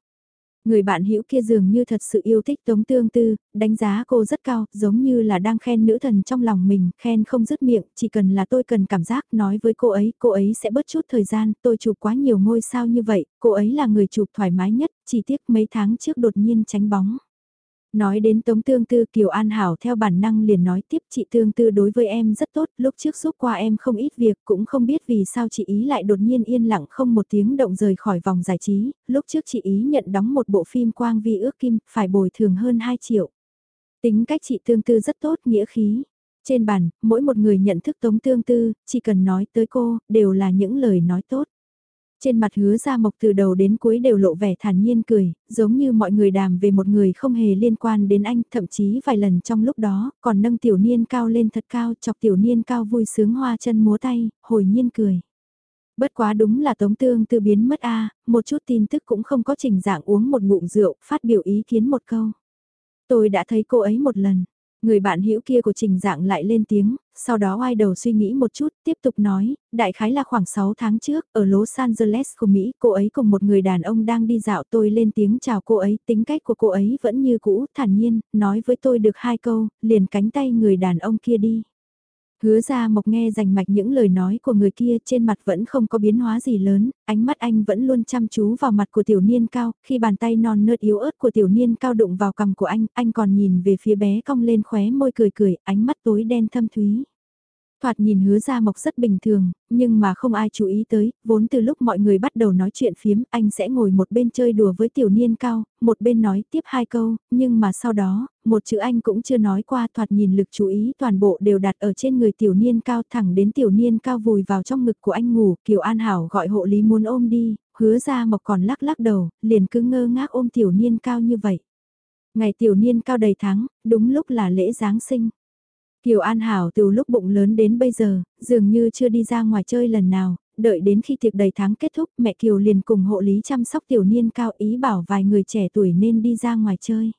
Người bạn hữu kia dường như thật sự yêu thích Tống Tương Tư, đánh giá cô rất cao, giống như là đang khen nữ thần trong lòng mình, khen không dứt miệng, chỉ cần là tôi cần cảm giác nói với cô ấy, cô ấy sẽ bớt chút thời gian, tôi chụp quá nhiều ngôi sao như vậy, cô ấy là người chụp thoải mái nhất, chỉ tiếc mấy tháng trước đột nhiên tránh bóng. Nói đến Tống Tương Tư Kiều An Hảo theo bản năng liền nói tiếp chị Tương Tư đối với em rất tốt, lúc trước giúp qua em không ít việc cũng không biết vì sao chị ý lại đột nhiên yên lặng không một tiếng động rời khỏi vòng giải trí, lúc trước chị ý nhận đóng một bộ phim quang vi ước kim, phải bồi thường hơn 2 triệu. Tính cách chị Tương Tư rất tốt, nghĩa khí. Trên bàn, mỗi một người nhận thức Tống Tương Tư, chỉ cần nói tới cô, đều là những lời nói tốt. Trên mặt hứa ra mộc từ đầu đến cuối đều lộ vẻ thản nhiên cười, giống như mọi người đàm về một người không hề liên quan đến anh, thậm chí vài lần trong lúc đó, còn nâng tiểu niên cao lên thật cao, chọc tiểu niên cao vui sướng hoa chân múa tay, hồi nhiên cười. Bất quá đúng là tống tương tư biến mất a một chút tin tức cũng không có trình dạng uống một ngụm rượu, phát biểu ý kiến một câu. Tôi đã thấy cô ấy một lần, Người bạn hữu kia của trình dạng lại lên tiếng, sau đó oai đầu suy nghĩ một chút, tiếp tục nói, đại khái là khoảng 6 tháng trước, ở Los Angeles của Mỹ, cô ấy cùng một người đàn ông đang đi dạo tôi lên tiếng chào cô ấy, tính cách của cô ấy vẫn như cũ, thản nhiên, nói với tôi được hai câu, liền cánh tay người đàn ông kia đi. Hứa ra mộc nghe rành mạch những lời nói của người kia trên mặt vẫn không có biến hóa gì lớn, ánh mắt anh vẫn luôn chăm chú vào mặt của tiểu niên cao, khi bàn tay non nớt yếu ớt của tiểu niên cao đụng vào cằm của anh, anh còn nhìn về phía bé cong lên khóe môi cười cười, ánh mắt tối đen thâm thúy. Thoạt nhìn hứa ra mộc rất bình thường, nhưng mà không ai chú ý tới, vốn từ lúc mọi người bắt đầu nói chuyện phiếm, anh sẽ ngồi một bên chơi đùa với tiểu niên cao, một bên nói tiếp hai câu, nhưng mà sau đó, một chữ anh cũng chưa nói qua thoạt nhìn lực chú ý toàn bộ đều đặt ở trên người tiểu niên cao thẳng đến tiểu niên cao vùi vào trong ngực của anh ngủ, Kiều An Hảo gọi hộ lý muốn ôm đi, hứa ra mộc còn lắc lắc đầu, liền cứ ngơ ngác ôm tiểu niên cao như vậy. Ngày tiểu niên cao đầy tháng, đúng lúc là lễ Giáng sinh. Kiều An Hảo từ lúc bụng lớn đến bây giờ, dường như chưa đi ra ngoài chơi lần nào, đợi đến khi tiệc đầy tháng kết thúc mẹ Kiều liền cùng hộ lý chăm sóc tiểu niên cao ý bảo vài người trẻ tuổi nên đi ra ngoài chơi.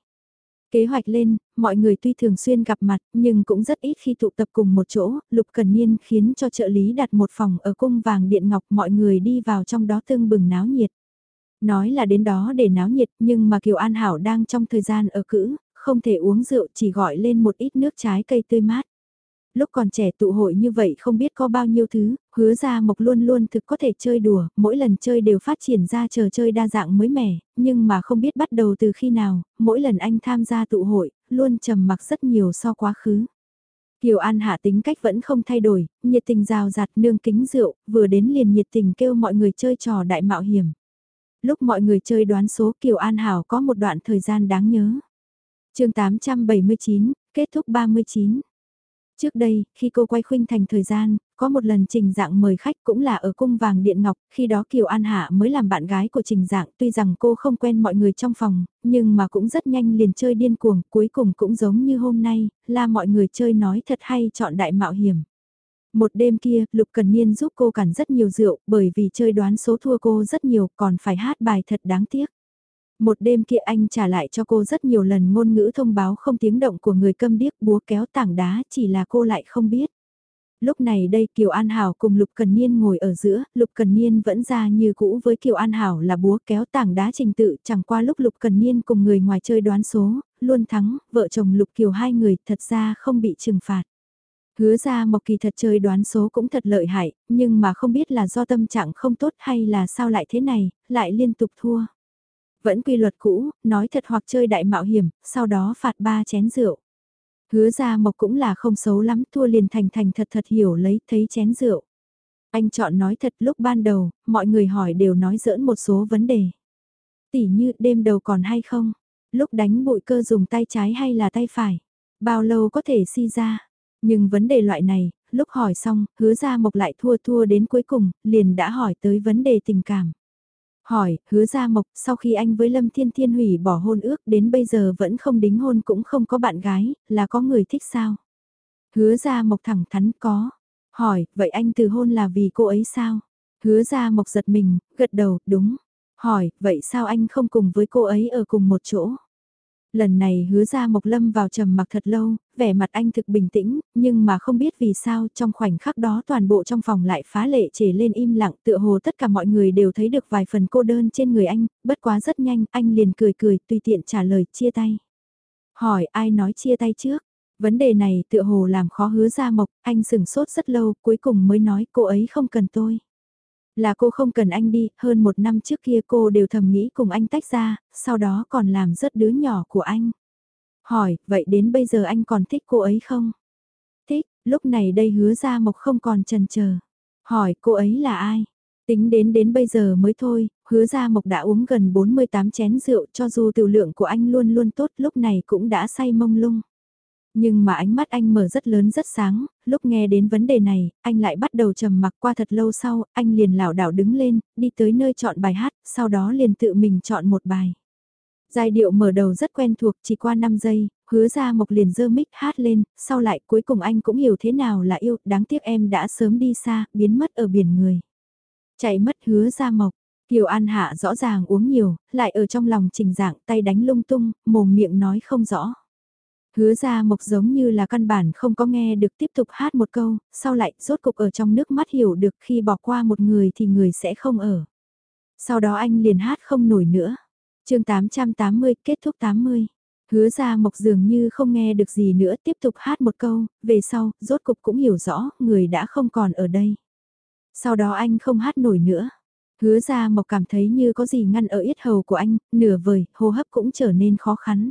Kế hoạch lên, mọi người tuy thường xuyên gặp mặt nhưng cũng rất ít khi tụ tập cùng một chỗ, Lục Cần Niên khiến cho trợ lý đặt một phòng ở cung vàng điện ngọc mọi người đi vào trong đó tương bừng náo nhiệt. Nói là đến đó để náo nhiệt nhưng mà Kiều An Hảo đang trong thời gian ở cữ, không thể uống rượu chỉ gọi lên một ít nước trái cây tươi mát. Lúc còn trẻ tụ hội như vậy không biết có bao nhiêu thứ, hứa ra mộc luôn luôn thực có thể chơi đùa, mỗi lần chơi đều phát triển ra trò chơi đa dạng mới mẻ, nhưng mà không biết bắt đầu từ khi nào, mỗi lần anh tham gia tụ hội, luôn trầm mặc rất nhiều so quá khứ. Kiều An Hạ tính cách vẫn không thay đổi, nhiệt tình rào rạt nương kính rượu, vừa đến liền nhiệt tình kêu mọi người chơi trò đại mạo hiểm. Lúc mọi người chơi đoán số Kiều An Hảo có một đoạn thời gian đáng nhớ chương 879, kết thúc 39. Trước đây, khi cô quay khuynh thành thời gian, có một lần Trình Dạng mời khách cũng là ở cung vàng Điện Ngọc, khi đó Kiều An Hạ mới làm bạn gái của Trình Dạng, tuy rằng cô không quen mọi người trong phòng, nhưng mà cũng rất nhanh liền chơi điên cuồng, cuối cùng cũng giống như hôm nay, là mọi người chơi nói thật hay chọn đại mạo hiểm. Một đêm kia, Lục Cần Niên giúp cô cản rất nhiều rượu, bởi vì chơi đoán số thua cô rất nhiều, còn phải hát bài thật đáng tiếc. Một đêm kia anh trả lại cho cô rất nhiều lần ngôn ngữ thông báo không tiếng động của người câm điếc búa kéo tảng đá chỉ là cô lại không biết. Lúc này đây Kiều An Hảo cùng Lục Cần Niên ngồi ở giữa, Lục Cần Niên vẫn ra như cũ với Kiều An Hảo là búa kéo tảng đá trình tự chẳng qua lúc Lục Cần Niên cùng người ngoài chơi đoán số, luôn thắng, vợ chồng Lục Kiều hai người thật ra không bị trừng phạt. Hứa ra Mộc Kỳ thật chơi đoán số cũng thật lợi hại, nhưng mà không biết là do tâm trạng không tốt hay là sao lại thế này, lại liên tục thua. Vẫn quy luật cũ, nói thật hoặc chơi đại mạo hiểm, sau đó phạt ba chén rượu. Hứa ra mộc cũng là không xấu lắm, thua liền thành thành thật thật hiểu lấy thấy chén rượu. Anh chọn nói thật lúc ban đầu, mọi người hỏi đều nói giỡn một số vấn đề. Tỉ như đêm đầu còn hay không? Lúc đánh bụi cơ dùng tay trái hay là tay phải? Bao lâu có thể si ra? Nhưng vấn đề loại này, lúc hỏi xong, hứa ra mộc lại thua thua đến cuối cùng, liền đã hỏi tới vấn đề tình cảm. Hỏi, hứa ra mộc, sau khi anh với Lâm Thiên Thiên hủy bỏ hôn ước đến bây giờ vẫn không đính hôn cũng không có bạn gái, là có người thích sao? Hứa ra mộc thẳng thắn có. Hỏi, vậy anh từ hôn là vì cô ấy sao? Hứa ra mộc giật mình, gật đầu, đúng. Hỏi, vậy sao anh không cùng với cô ấy ở cùng một chỗ? Lần này hứa ra Mộc Lâm vào trầm mặc thật lâu, vẻ mặt anh thực bình tĩnh, nhưng mà không biết vì sao trong khoảnh khắc đó toàn bộ trong phòng lại phá lệ trề lên im lặng tựa hồ tất cả mọi người đều thấy được vài phần cô đơn trên người anh, bất quá rất nhanh, anh liền cười cười tùy tiện trả lời chia tay. Hỏi ai nói chia tay trước? Vấn đề này tựa hồ làm khó hứa ra Mộc, anh sừng sốt rất lâu cuối cùng mới nói cô ấy không cần tôi. Là cô không cần anh đi, hơn một năm trước kia cô đều thầm nghĩ cùng anh tách ra, sau đó còn làm rớt đứa nhỏ của anh. Hỏi, vậy đến bây giờ anh còn thích cô ấy không? Thích, lúc này đây hứa ra mộc không còn chần chờ. Hỏi, cô ấy là ai? Tính đến đến bây giờ mới thôi, hứa ra mộc đã uống gần 48 chén rượu cho dù tiểu lượng của anh luôn luôn tốt lúc này cũng đã say mông lung. Nhưng mà ánh mắt anh mở rất lớn rất sáng, lúc nghe đến vấn đề này, anh lại bắt đầu trầm mặc qua thật lâu sau, anh liền lảo đảo đứng lên, đi tới nơi chọn bài hát, sau đó liền tự mình chọn một bài. Giai điệu mở đầu rất quen thuộc, chỉ qua 5 giây, hứa ra mộc liền dơ mic hát lên, sau lại cuối cùng anh cũng hiểu thế nào là yêu, đáng tiếc em đã sớm đi xa, biến mất ở biển người. Chạy mất hứa ra mộc, Kiều An Hạ rõ ràng uống nhiều, lại ở trong lòng trình dạng tay đánh lung tung, mồm miệng nói không rõ. Hứa ra mộc giống như là căn bản không có nghe được tiếp tục hát một câu, sau lại rốt cục ở trong nước mắt hiểu được khi bỏ qua một người thì người sẽ không ở. Sau đó anh liền hát không nổi nữa. chương 880 kết thúc 80. Hứa ra mộc dường như không nghe được gì nữa tiếp tục hát một câu, về sau, rốt cục cũng hiểu rõ, người đã không còn ở đây. Sau đó anh không hát nổi nữa. Hứa ra mộc cảm thấy như có gì ngăn ở yết hầu của anh, nửa vời, hô hấp cũng trở nên khó khăn.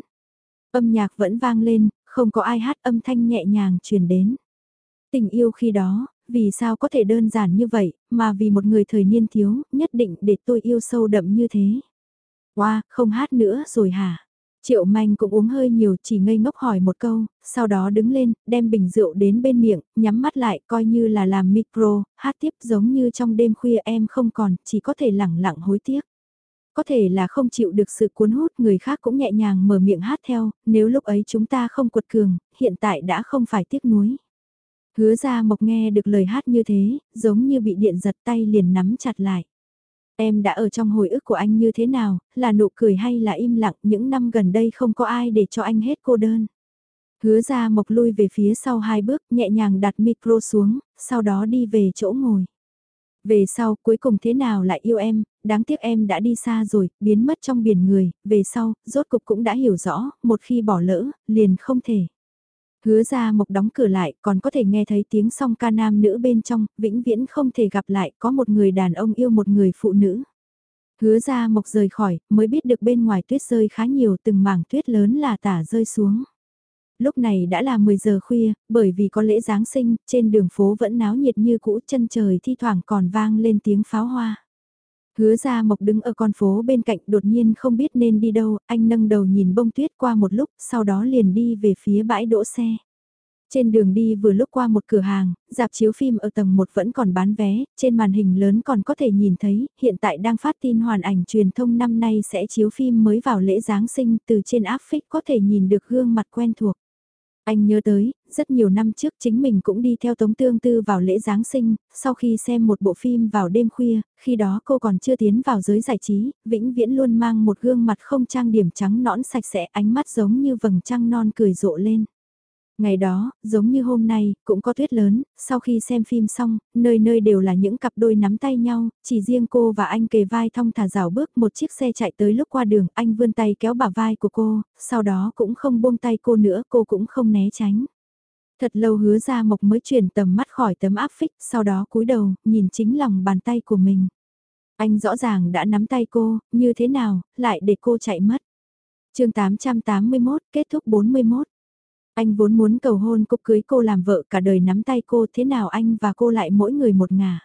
Âm nhạc vẫn vang lên, không có ai hát âm thanh nhẹ nhàng truyền đến. Tình yêu khi đó, vì sao có thể đơn giản như vậy, mà vì một người thời niên thiếu, nhất định để tôi yêu sâu đậm như thế. Wow, không hát nữa rồi hả? Triệu manh cũng uống hơi nhiều chỉ ngây ngốc hỏi một câu, sau đó đứng lên, đem bình rượu đến bên miệng, nhắm mắt lại coi như là làm micro, hát tiếp giống như trong đêm khuya em không còn, chỉ có thể lẳng lặng hối tiếc. Có thể là không chịu được sự cuốn hút người khác cũng nhẹ nhàng mở miệng hát theo, nếu lúc ấy chúng ta không quật cường, hiện tại đã không phải tiếc nuối. Hứa ra mộc nghe được lời hát như thế, giống như bị điện giật tay liền nắm chặt lại. Em đã ở trong hồi ức của anh như thế nào, là nụ cười hay là im lặng những năm gần đây không có ai để cho anh hết cô đơn. Hứa ra mộc lui về phía sau hai bước nhẹ nhàng đặt micro xuống, sau đó đi về chỗ ngồi. Về sau cuối cùng thế nào lại yêu em, đáng tiếc em đã đi xa rồi, biến mất trong biển người, về sau, rốt cục cũng đã hiểu rõ, một khi bỏ lỡ, liền không thể. Hứa ra mộc đóng cửa lại, còn có thể nghe thấy tiếng song ca nam nữ bên trong, vĩnh viễn không thể gặp lại, có một người đàn ông yêu một người phụ nữ. Hứa ra mộc rời khỏi, mới biết được bên ngoài tuyết rơi khá nhiều, từng mảng tuyết lớn là tả rơi xuống. Lúc này đã là 10 giờ khuya, bởi vì có lễ Giáng sinh, trên đường phố vẫn náo nhiệt như cũ chân trời thi thoảng còn vang lên tiếng pháo hoa. Hứa ra mộc đứng ở con phố bên cạnh đột nhiên không biết nên đi đâu, anh nâng đầu nhìn bông tuyết qua một lúc, sau đó liền đi về phía bãi đỗ xe. Trên đường đi vừa lúc qua một cửa hàng, dạp chiếu phim ở tầng 1 vẫn còn bán vé, trên màn hình lớn còn có thể nhìn thấy, hiện tại đang phát tin hoàn ảnh truyền thông năm nay sẽ chiếu phim mới vào lễ Giáng sinh từ trên áp phích có thể nhìn được gương mặt quen thuộc. Anh nhớ tới, rất nhiều năm trước chính mình cũng đi theo Tống Tương Tư vào lễ Giáng sinh, sau khi xem một bộ phim vào đêm khuya, khi đó cô còn chưa tiến vào giới giải trí, vĩnh viễn luôn mang một gương mặt không trang điểm trắng nõn sạch sẽ ánh mắt giống như vầng trăng non cười rộ lên. Ngày đó, giống như hôm nay, cũng có tuyết lớn, sau khi xem phim xong, nơi nơi đều là những cặp đôi nắm tay nhau, chỉ riêng cô và anh kề vai thong thả rào bước một chiếc xe chạy tới lúc qua đường, anh vươn tay kéo bả vai của cô, sau đó cũng không buông tay cô nữa, cô cũng không né tránh. Thật lâu hứa ra mộc mới chuyển tầm mắt khỏi tấm áp phích, sau đó cúi đầu, nhìn chính lòng bàn tay của mình. Anh rõ ràng đã nắm tay cô, như thế nào, lại để cô chạy mất. chương 881, kết thúc 41. Anh vốn muốn cầu hôn cô cưới cô làm vợ cả đời nắm tay cô thế nào anh và cô lại mỗi người một ngả.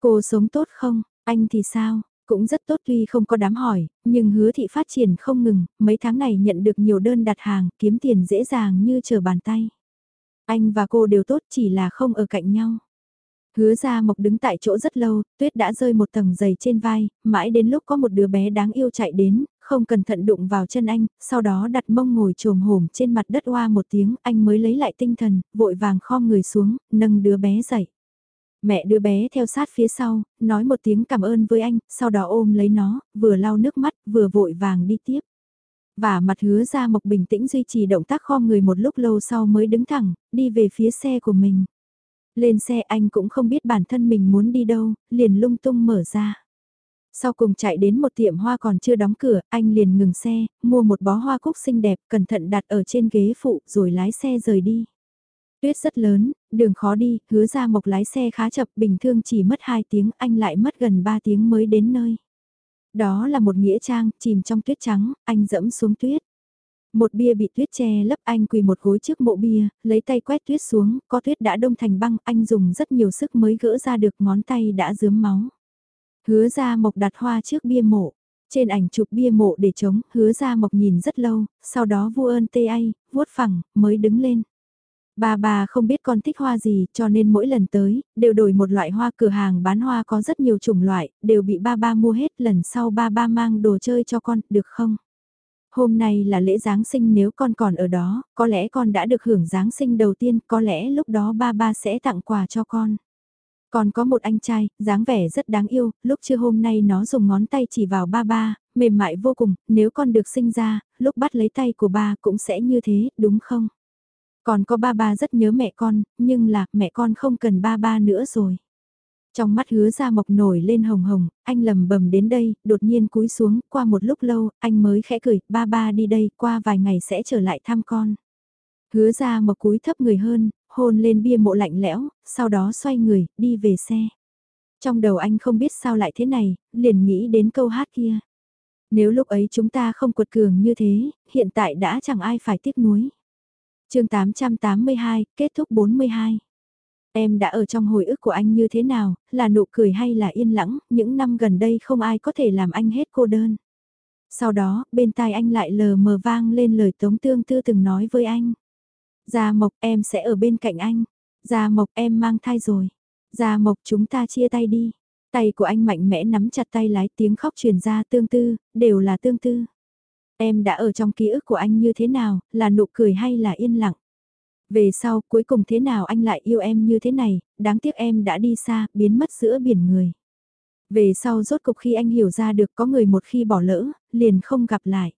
Cô sống tốt không, anh thì sao, cũng rất tốt tuy không có đám hỏi, nhưng hứa thị phát triển không ngừng, mấy tháng này nhận được nhiều đơn đặt hàng, kiếm tiền dễ dàng như chờ bàn tay. Anh và cô đều tốt chỉ là không ở cạnh nhau. Hứa ra mộc đứng tại chỗ rất lâu, tuyết đã rơi một tầng dày trên vai, mãi đến lúc có một đứa bé đáng yêu chạy đến, không cẩn thận đụng vào chân anh, sau đó đặt mông ngồi trồm hổm trên mặt đất hoa một tiếng, anh mới lấy lại tinh thần, vội vàng khom người xuống, nâng đứa bé dậy. Mẹ đứa bé theo sát phía sau, nói một tiếng cảm ơn với anh, sau đó ôm lấy nó, vừa lau nước mắt, vừa vội vàng đi tiếp. Và mặt hứa ra mộc bình tĩnh duy trì động tác khom người một lúc lâu sau mới đứng thẳng, đi về phía xe của mình. Lên xe anh cũng không biết bản thân mình muốn đi đâu, liền lung tung mở ra. Sau cùng chạy đến một tiệm hoa còn chưa đóng cửa, anh liền ngừng xe, mua một bó hoa cúc xinh đẹp, cẩn thận đặt ở trên ghế phụ rồi lái xe rời đi. Tuyết rất lớn, đường khó đi, hứa ra mộc lái xe khá chậm, bình thường chỉ mất 2 tiếng, anh lại mất gần 3 tiếng mới đến nơi. Đó là một nghĩa trang, chìm trong tuyết trắng, anh dẫm xuống tuyết. Một bia bị tuyết che lấp anh quỳ một gối trước mộ bia, lấy tay quét tuyết xuống, có tuyết đã đông thành băng, anh dùng rất nhiều sức mới gỡ ra được ngón tay đã dướm máu. Hứa ra mộc đặt hoa trước bia mộ. Trên ảnh chụp bia mộ để chống, hứa ra mộc nhìn rất lâu, sau đó vua ơn tê ai, vuốt phẳng, mới đứng lên. Bà bà không biết con thích hoa gì cho nên mỗi lần tới, đều đổi một loại hoa cửa hàng bán hoa có rất nhiều chủng loại, đều bị ba ba mua hết lần sau ba ba mang đồ chơi cho con, được không? Hôm nay là lễ Giáng sinh nếu con còn ở đó, có lẽ con đã được hưởng Giáng sinh đầu tiên, có lẽ lúc đó ba ba sẽ tặng quà cho con. Còn có một anh trai, dáng vẻ rất đáng yêu, lúc trưa hôm nay nó dùng ngón tay chỉ vào ba ba, mềm mại vô cùng, nếu con được sinh ra, lúc bắt lấy tay của ba cũng sẽ như thế, đúng không? Còn có ba ba rất nhớ mẹ con, nhưng là mẹ con không cần ba ba nữa rồi. Trong mắt hứa ra mộc nổi lên hồng hồng, anh lầm bầm đến đây, đột nhiên cúi xuống, qua một lúc lâu, anh mới khẽ cười, ba ba đi đây, qua vài ngày sẽ trở lại thăm con. Hứa ra mộc cúi thấp người hơn, hôn lên bia mộ lạnh lẽo, sau đó xoay người, đi về xe. Trong đầu anh không biết sao lại thế này, liền nghĩ đến câu hát kia. Nếu lúc ấy chúng ta không cuột cường như thế, hiện tại đã chẳng ai phải tiếc nuối. chương 882, kết thúc 42. Em đã ở trong hồi ức của anh như thế nào, là nụ cười hay là yên lặng, những năm gần đây không ai có thể làm anh hết cô đơn. Sau đó, bên tai anh lại lờ mờ vang lên lời Tống Tương Tư từng nói với anh. Gia Mộc em sẽ ở bên cạnh anh. Gia Mộc em mang thai rồi. Gia Mộc chúng ta chia tay đi. Tay của anh mạnh mẽ nắm chặt tay lái tiếng khóc truyền ra tương tư, đều là tương tư. Em đã ở trong ký ức của anh như thế nào, là nụ cười hay là yên lặng. Về sau, cuối cùng thế nào anh lại yêu em như thế này, đáng tiếc em đã đi xa, biến mất giữa biển người. Về sau rốt cục khi anh hiểu ra được có người một khi bỏ lỡ, liền không gặp lại.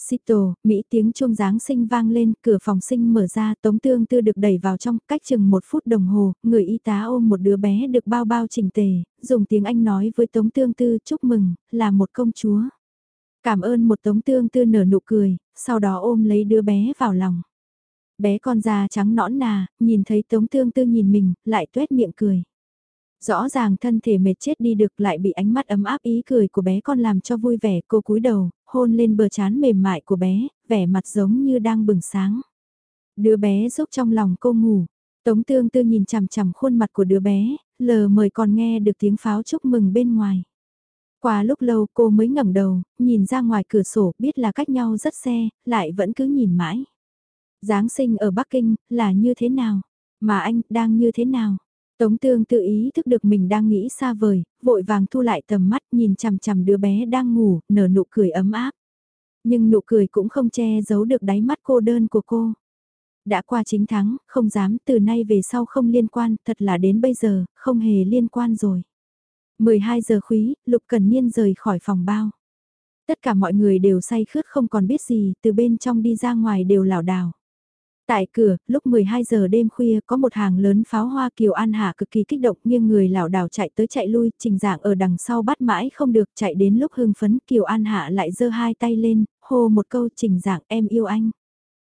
Sito, Mỹ tiếng chuông Giáng sinh vang lên, cửa phòng sinh mở ra, Tống Tương Tư được đẩy vào trong, cách chừng một phút đồng hồ, người y tá ôm một đứa bé được bao bao chỉnh tề, dùng tiếng Anh nói với Tống Tương Tư chúc mừng, là một công chúa. Cảm ơn một Tống Tương Tư nở nụ cười, sau đó ôm lấy đứa bé vào lòng. Bé con da trắng nõn nà, nhìn thấy Tống Tương Tư nhìn mình, lại tuét miệng cười. Rõ ràng thân thể mệt chết đi được lại bị ánh mắt ấm áp ý cười của bé con làm cho vui vẻ cô cúi đầu, hôn lên bờ trán mềm mại của bé, vẻ mặt giống như đang bừng sáng. Đứa bé giúp trong lòng cô ngủ, Tống tương tư nhìn chằm chằm khuôn mặt của đứa bé, lờ mời còn nghe được tiếng pháo chúc mừng bên ngoài. Qua lúc lâu cô mới ngẩng đầu, nhìn ra ngoài cửa sổ biết là cách nhau rất xe, lại vẫn cứ nhìn mãi. Giáng sinh ở Bắc Kinh là như thế nào? Mà anh đang như thế nào? Tống tương tự ý thức được mình đang nghĩ xa vời, vội vàng thu lại tầm mắt nhìn chằm chằm đứa bé đang ngủ, nở nụ cười ấm áp. Nhưng nụ cười cũng không che giấu được đáy mắt cô đơn của cô. Đã qua chính thắng, không dám từ nay về sau không liên quan, thật là đến bây giờ, không hề liên quan rồi. 12 giờ khuý, Lục Cần Niên rời khỏi phòng bao. Tất cả mọi người đều say khướt không còn biết gì, từ bên trong đi ra ngoài đều lảo đảo. Tại cửa, lúc 12 giờ đêm khuya có một hàng lớn pháo hoa Kiều An Hạ cực kỳ kích động nghiêng người lảo đảo chạy tới chạy lui, trình dạng ở đằng sau bắt mãi không được chạy đến lúc hưng phấn Kiều An Hạ lại giơ hai tay lên, hô một câu trình dạng em yêu anh.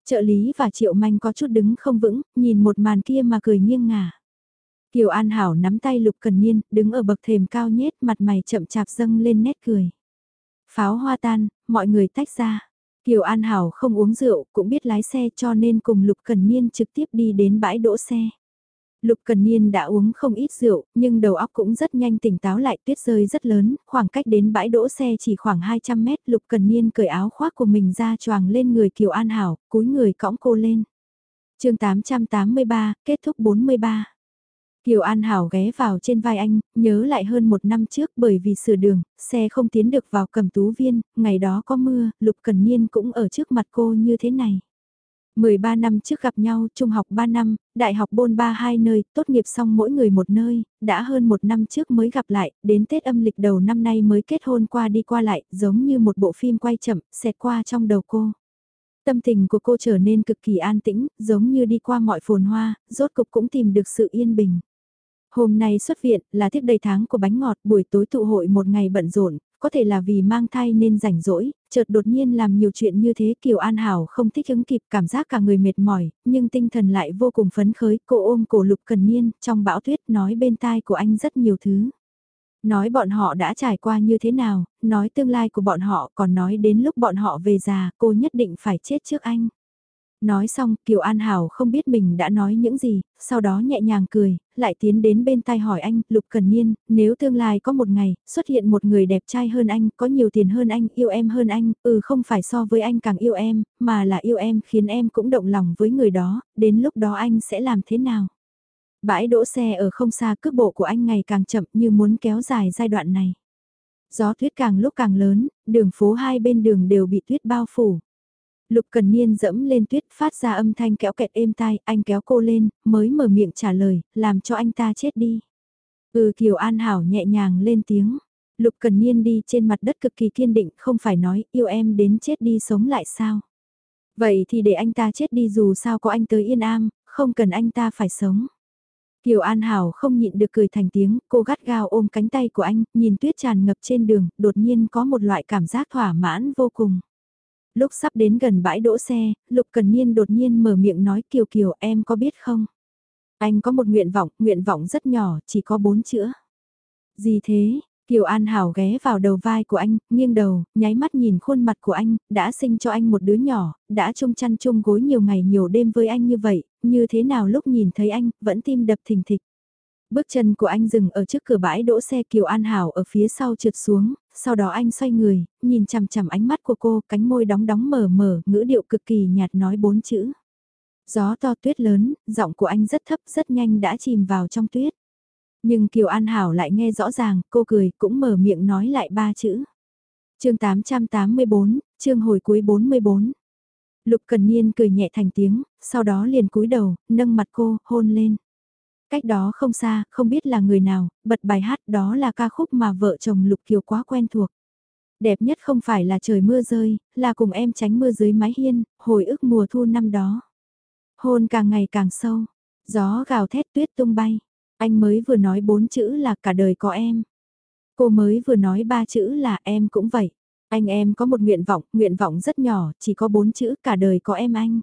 Trợ lý và Triệu Manh có chút đứng không vững, nhìn một màn kia mà cười nghiêng ngả. Kiều An Hảo nắm tay Lục Cần Niên, đứng ở bậc thềm cao nhết mặt mày chậm chạp dâng lên nét cười. Pháo hoa tan, mọi người tách ra. Kiều An Hảo không uống rượu, cũng biết lái xe cho nên cùng Lục Cần Niên trực tiếp đi đến bãi đỗ xe. Lục Cần Niên đã uống không ít rượu, nhưng đầu óc cũng rất nhanh tỉnh táo lại, tuyết rơi rất lớn, khoảng cách đến bãi đỗ xe chỉ khoảng 200 mét, Lục Cần Niên cởi áo khoác của mình ra choàng lên người Kiều An Hảo, cúi người cõng cô lên. chương 883, kết thúc 43. Kiều An Hảo ghé vào trên vai anh, nhớ lại hơn một năm trước bởi vì sửa đường, xe không tiến được vào cầm tú viên, ngày đó có mưa, Lục Cần Niên cũng ở trước mặt cô như thế này. 13 năm trước gặp nhau, trung học 3 năm, đại học bôn ba hai nơi, tốt nghiệp xong mỗi người một nơi, đã hơn một năm trước mới gặp lại, đến Tết âm lịch đầu năm nay mới kết hôn qua đi qua lại, giống như một bộ phim quay chậm, xẹt qua trong đầu cô. Tâm tình của cô trở nên cực kỳ an tĩnh, giống như đi qua mọi phồn hoa, rốt cục cũng tìm được sự yên bình. Hôm nay xuất viện là tiếp đầy tháng của bánh ngọt buổi tối tụ hội một ngày bận rộn, có thể là vì mang thai nên rảnh rỗi, chợt đột nhiên làm nhiều chuyện như thế Kiều An Hảo không thích ứng kịp cảm giác cả người mệt mỏi, nhưng tinh thần lại vô cùng phấn khởi, cô ôm cổ lục cần niên trong bão tuyết nói bên tai của anh rất nhiều thứ. Nói bọn họ đã trải qua như thế nào, nói tương lai của bọn họ còn nói đến lúc bọn họ về già cô nhất định phải chết trước anh. Nói xong, Kiều An Hảo không biết mình đã nói những gì, sau đó nhẹ nhàng cười, lại tiến đến bên tai hỏi anh, Lục Cần Niên, nếu tương lai có một ngày, xuất hiện một người đẹp trai hơn anh, có nhiều tiền hơn anh, yêu em hơn anh, ừ không phải so với anh càng yêu em, mà là yêu em khiến em cũng động lòng với người đó, đến lúc đó anh sẽ làm thế nào? Bãi đỗ xe ở không xa cước bộ của anh ngày càng chậm như muốn kéo dài giai đoạn này. Gió tuyết càng lúc càng lớn, đường phố hai bên đường đều bị tuyết bao phủ. Lục Cần Niên dẫm lên tuyết phát ra âm thanh kéo kẹt êm tai, anh kéo cô lên, mới mở miệng trả lời, làm cho anh ta chết đi. Ừ Kiều An Hảo nhẹ nhàng lên tiếng. Lục Cần Niên đi trên mặt đất cực kỳ kiên định, không phải nói yêu em đến chết đi sống lại sao. Vậy thì để anh ta chết đi dù sao có anh tới yên am, không cần anh ta phải sống. Kiều An Hảo không nhịn được cười thành tiếng, cô gắt gao ôm cánh tay của anh, nhìn tuyết tràn ngập trên đường, đột nhiên có một loại cảm giác thỏa mãn vô cùng. Lúc sắp đến gần bãi đỗ xe, Lục Cần Niên đột nhiên mở miệng nói Kiều Kiều em có biết không? Anh có một nguyện vọng, nguyện vọng rất nhỏ, chỉ có bốn chữ. Gì thế? Kiều An Hảo ghé vào đầu vai của anh, nghiêng đầu, nháy mắt nhìn khuôn mặt của anh, đã sinh cho anh một đứa nhỏ, đã chung chăn chung gối nhiều ngày nhiều đêm với anh như vậy, như thế nào lúc nhìn thấy anh, vẫn tim đập thình thịch. Bước chân của anh dừng ở trước cửa bãi đỗ xe Kiều An Hảo ở phía sau trượt xuống, sau đó anh xoay người, nhìn chằm chằm ánh mắt của cô, cánh môi đóng đóng mở mở, ngữ điệu cực kỳ nhạt nói bốn chữ. Gió to tuyết lớn, giọng của anh rất thấp rất nhanh đã chìm vào trong tuyết. Nhưng Kiều An Hảo lại nghe rõ ràng, cô cười cũng mở miệng nói lại ba chữ. chương 884, chương hồi cuối 44. Lục Cần Niên cười nhẹ thành tiếng, sau đó liền cúi đầu, nâng mặt cô, hôn lên. Cách đó không xa, không biết là người nào, bật bài hát đó là ca khúc mà vợ chồng Lục Kiều quá quen thuộc. Đẹp nhất không phải là trời mưa rơi, là cùng em tránh mưa dưới mái hiên, hồi ức mùa thu năm đó. Hôn càng ngày càng sâu, gió gào thét tuyết tung bay. Anh mới vừa nói bốn chữ là cả đời có em. Cô mới vừa nói ba chữ là em cũng vậy. Anh em có một nguyện vọng, nguyện vọng rất nhỏ, chỉ có bốn chữ cả đời có em anh.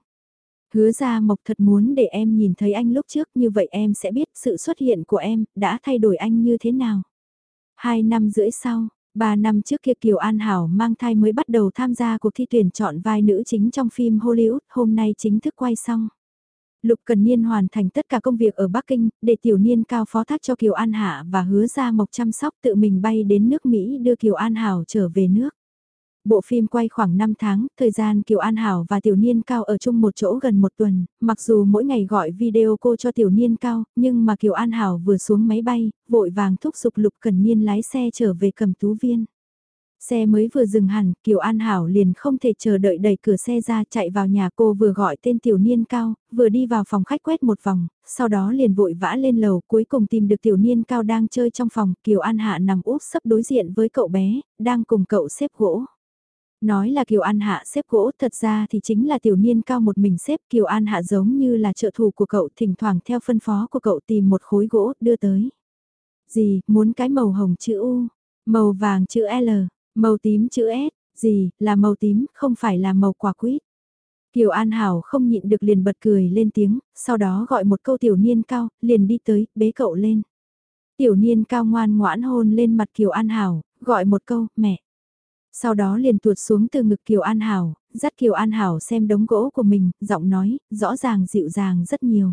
Hứa ra mộc thật muốn để em nhìn thấy anh lúc trước như vậy em sẽ biết sự xuất hiện của em đã thay đổi anh như thế nào. Hai năm rưỡi sau, ba năm trước kia Kiều An Hảo mang thai mới bắt đầu tham gia cuộc thi tuyển chọn vai nữ chính trong phim Hollywood, hôm nay chính thức quay xong. Lục Cần Niên hoàn thành tất cả công việc ở Bắc Kinh, để Tiểu Niên cao phó thác cho Kiều An Hạ và hứa ra mộc chăm sóc tự mình bay đến nước Mỹ đưa Kiều An Hảo trở về nước. Bộ phim quay khoảng 5 tháng, thời gian Kiều An Hảo và Tiểu Niên Cao ở chung một chỗ gần một tuần, mặc dù mỗi ngày gọi video cô cho Tiểu Niên Cao, nhưng mà Kiều An Hảo vừa xuống máy bay, vội vàng thúc giục Lục Cần Niên lái xe trở về cầm tú viên. Xe mới vừa dừng hẳn, Kiều An Hảo liền không thể chờ đợi đẩy cửa xe ra chạy vào nhà cô vừa gọi tên Tiểu Niên Cao, vừa đi vào phòng khách quét một vòng, sau đó liền vội vã lên lầu cuối cùng tìm được Tiểu Niên Cao đang chơi trong phòng, Kiều An Hạ nằm úp sấp đối diện với cậu bé, đang cùng cậu xếp gỗ. Nói là Kiều An Hạ xếp gỗ thật ra thì chính là tiểu niên cao một mình xếp Kiều An Hạ giống như là trợ thủ của cậu thỉnh thoảng theo phân phó của cậu tìm một khối gỗ đưa tới. Gì, muốn cái màu hồng chữ U, màu vàng chữ L, màu tím chữ S, gì, là màu tím, không phải là màu quả quýt. Kiều An Hảo không nhịn được liền bật cười lên tiếng, sau đó gọi một câu tiểu niên cao, liền đi tới, bế cậu lên. Tiểu niên cao ngoan ngoãn hôn lên mặt Kiều An Hảo, gọi một câu, mẹ. Sau đó liền tuột xuống từ ngực Kiều An Hảo, dắt Kiều An Hảo xem đống gỗ của mình, giọng nói, rõ ràng dịu dàng rất nhiều.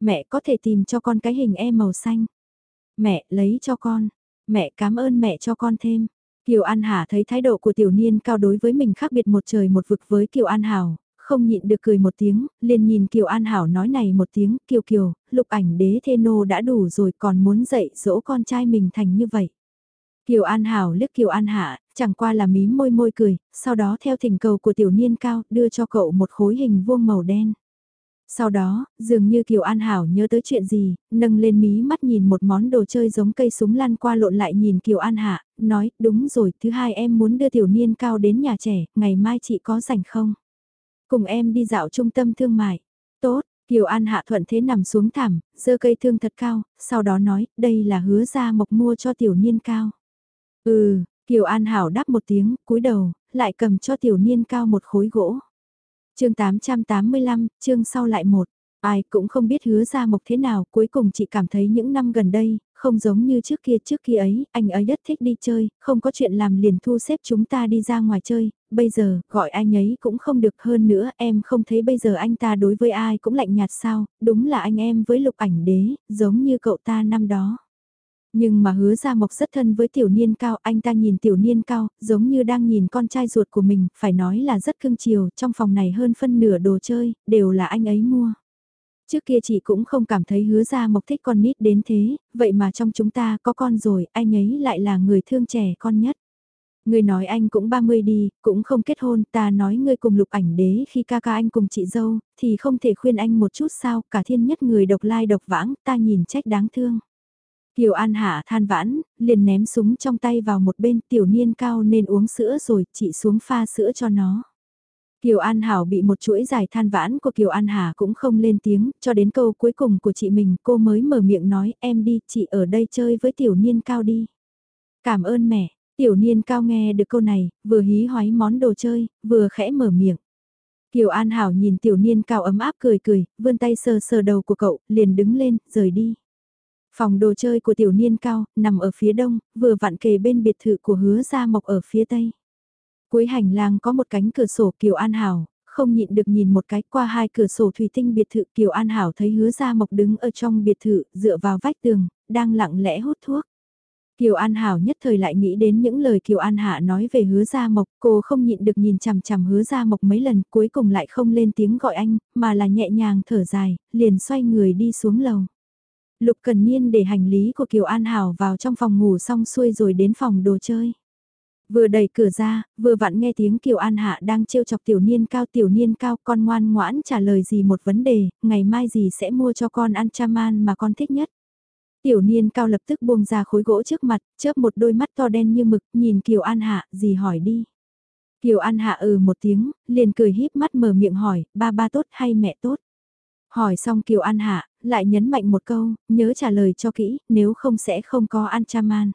Mẹ có thể tìm cho con cái hình em màu xanh. Mẹ lấy cho con. Mẹ cảm ơn mẹ cho con thêm. Kiều An Hà thấy thái độ của tiểu niên cao đối với mình khác biệt một trời một vực với Kiều An Hảo, không nhịn được cười một tiếng, liền nhìn Kiều An Hảo nói này một tiếng, Kiều Kiều, lục ảnh đế thê nô đã đủ rồi còn muốn dạy dỗ con trai mình thành như vậy. Kiều An Hảo liếc Kiều An Hạ, chẳng qua là mím môi môi cười, sau đó theo thỉnh cầu của tiểu niên cao, đưa cho cậu một khối hình vuông màu đen. Sau đó, dường như Kiều An Hảo nhớ tới chuyện gì, nâng lên mí mắt nhìn một món đồ chơi giống cây súng lăn qua lộn lại nhìn Kiều An Hạ, nói, đúng rồi, thứ hai em muốn đưa tiểu niên cao đến nhà trẻ, ngày mai chị có rảnh không? Cùng em đi dạo trung tâm thương mại. Tốt, Kiều An Hạ thuận thế nằm xuống thảm, giơ cây thương thật cao, sau đó nói, đây là hứa ra mộc mua cho tiểu niên cao. Ừ, Kiều An Hảo đáp một tiếng, cúi đầu, lại cầm cho tiểu niên cao một khối gỗ. chương 885, chương sau lại một. Ai cũng không biết hứa ra mộc thế nào, cuối cùng chị cảm thấy những năm gần đây, không giống như trước kia trước kia ấy, anh ấy rất thích đi chơi, không có chuyện làm liền thu xếp chúng ta đi ra ngoài chơi, bây giờ, gọi anh ấy cũng không được hơn nữa, em không thấy bây giờ anh ta đối với ai cũng lạnh nhạt sao, đúng là anh em với lục ảnh đế, giống như cậu ta năm đó. Nhưng mà hứa ra mộc rất thân với tiểu niên cao, anh ta nhìn tiểu niên cao, giống như đang nhìn con trai ruột của mình, phải nói là rất cưng chiều, trong phòng này hơn phân nửa đồ chơi, đều là anh ấy mua. Trước kia chị cũng không cảm thấy hứa ra mộc thích con nít đến thế, vậy mà trong chúng ta có con rồi, anh ấy lại là người thương trẻ con nhất. Người nói anh cũng 30 đi, cũng không kết hôn, ta nói ngươi cùng lục ảnh đế khi ca ca anh cùng chị dâu, thì không thể khuyên anh một chút sao, cả thiên nhất người độc lai độc vãng, ta nhìn trách đáng thương. Kiều An Hạ than vãn, liền ném súng trong tay vào một bên tiểu niên cao nên uống sữa rồi, chị xuống pha sữa cho nó. Kiều An Hảo bị một chuỗi dài than vãn của Kiều An Hà cũng không lên tiếng, cho đến câu cuối cùng của chị mình cô mới mở miệng nói em đi, chị ở đây chơi với tiểu niên cao đi. Cảm ơn mẹ, tiểu niên cao nghe được câu này, vừa hí hoái món đồ chơi, vừa khẽ mở miệng. Kiều An Hảo nhìn tiểu niên cao ấm áp cười cười, vươn tay sờ sờ đầu của cậu, liền đứng lên, rời đi. Phòng đồ chơi của tiểu niên cao, nằm ở phía đông, vừa vặn kề bên biệt thự của hứa gia mộc ở phía tây. Cuối hành lang có một cánh cửa sổ Kiều An Hảo, không nhịn được nhìn một cái qua hai cửa sổ thủy tinh biệt thự Kiều An Hảo thấy hứa gia mộc đứng ở trong biệt thự, dựa vào vách tường, đang lặng lẽ hút thuốc. Kiều An Hảo nhất thời lại nghĩ đến những lời Kiều An Hạ nói về hứa gia mộc, cô không nhịn được nhìn chằm chằm hứa gia mộc mấy lần, cuối cùng lại không lên tiếng gọi anh, mà là nhẹ nhàng thở dài, liền xoay người đi xuống lầu. Lục Cần Niên để hành lý của Kiều An Hảo vào trong phòng ngủ xong xuôi rồi đến phòng đồ chơi. Vừa đẩy cửa ra, vừa vặn nghe tiếng Kiều An Hạ đang trêu chọc tiểu niên cao tiểu niên cao con ngoan ngoãn trả lời gì một vấn đề, ngày mai gì sẽ mua cho con ăn chaman mà con thích nhất. Tiểu niên cao lập tức buông ra khối gỗ trước mặt, chớp một đôi mắt to đen như mực, nhìn Kiều An Hạ, gì hỏi đi. Kiều An Hạ ừ một tiếng, liền cười híp mắt mở miệng hỏi, ba ba tốt hay mẹ tốt. Hỏi xong Kiều An Hạ, lại nhấn mạnh một câu, nhớ trả lời cho kỹ, nếu không sẽ không có ăn chaman.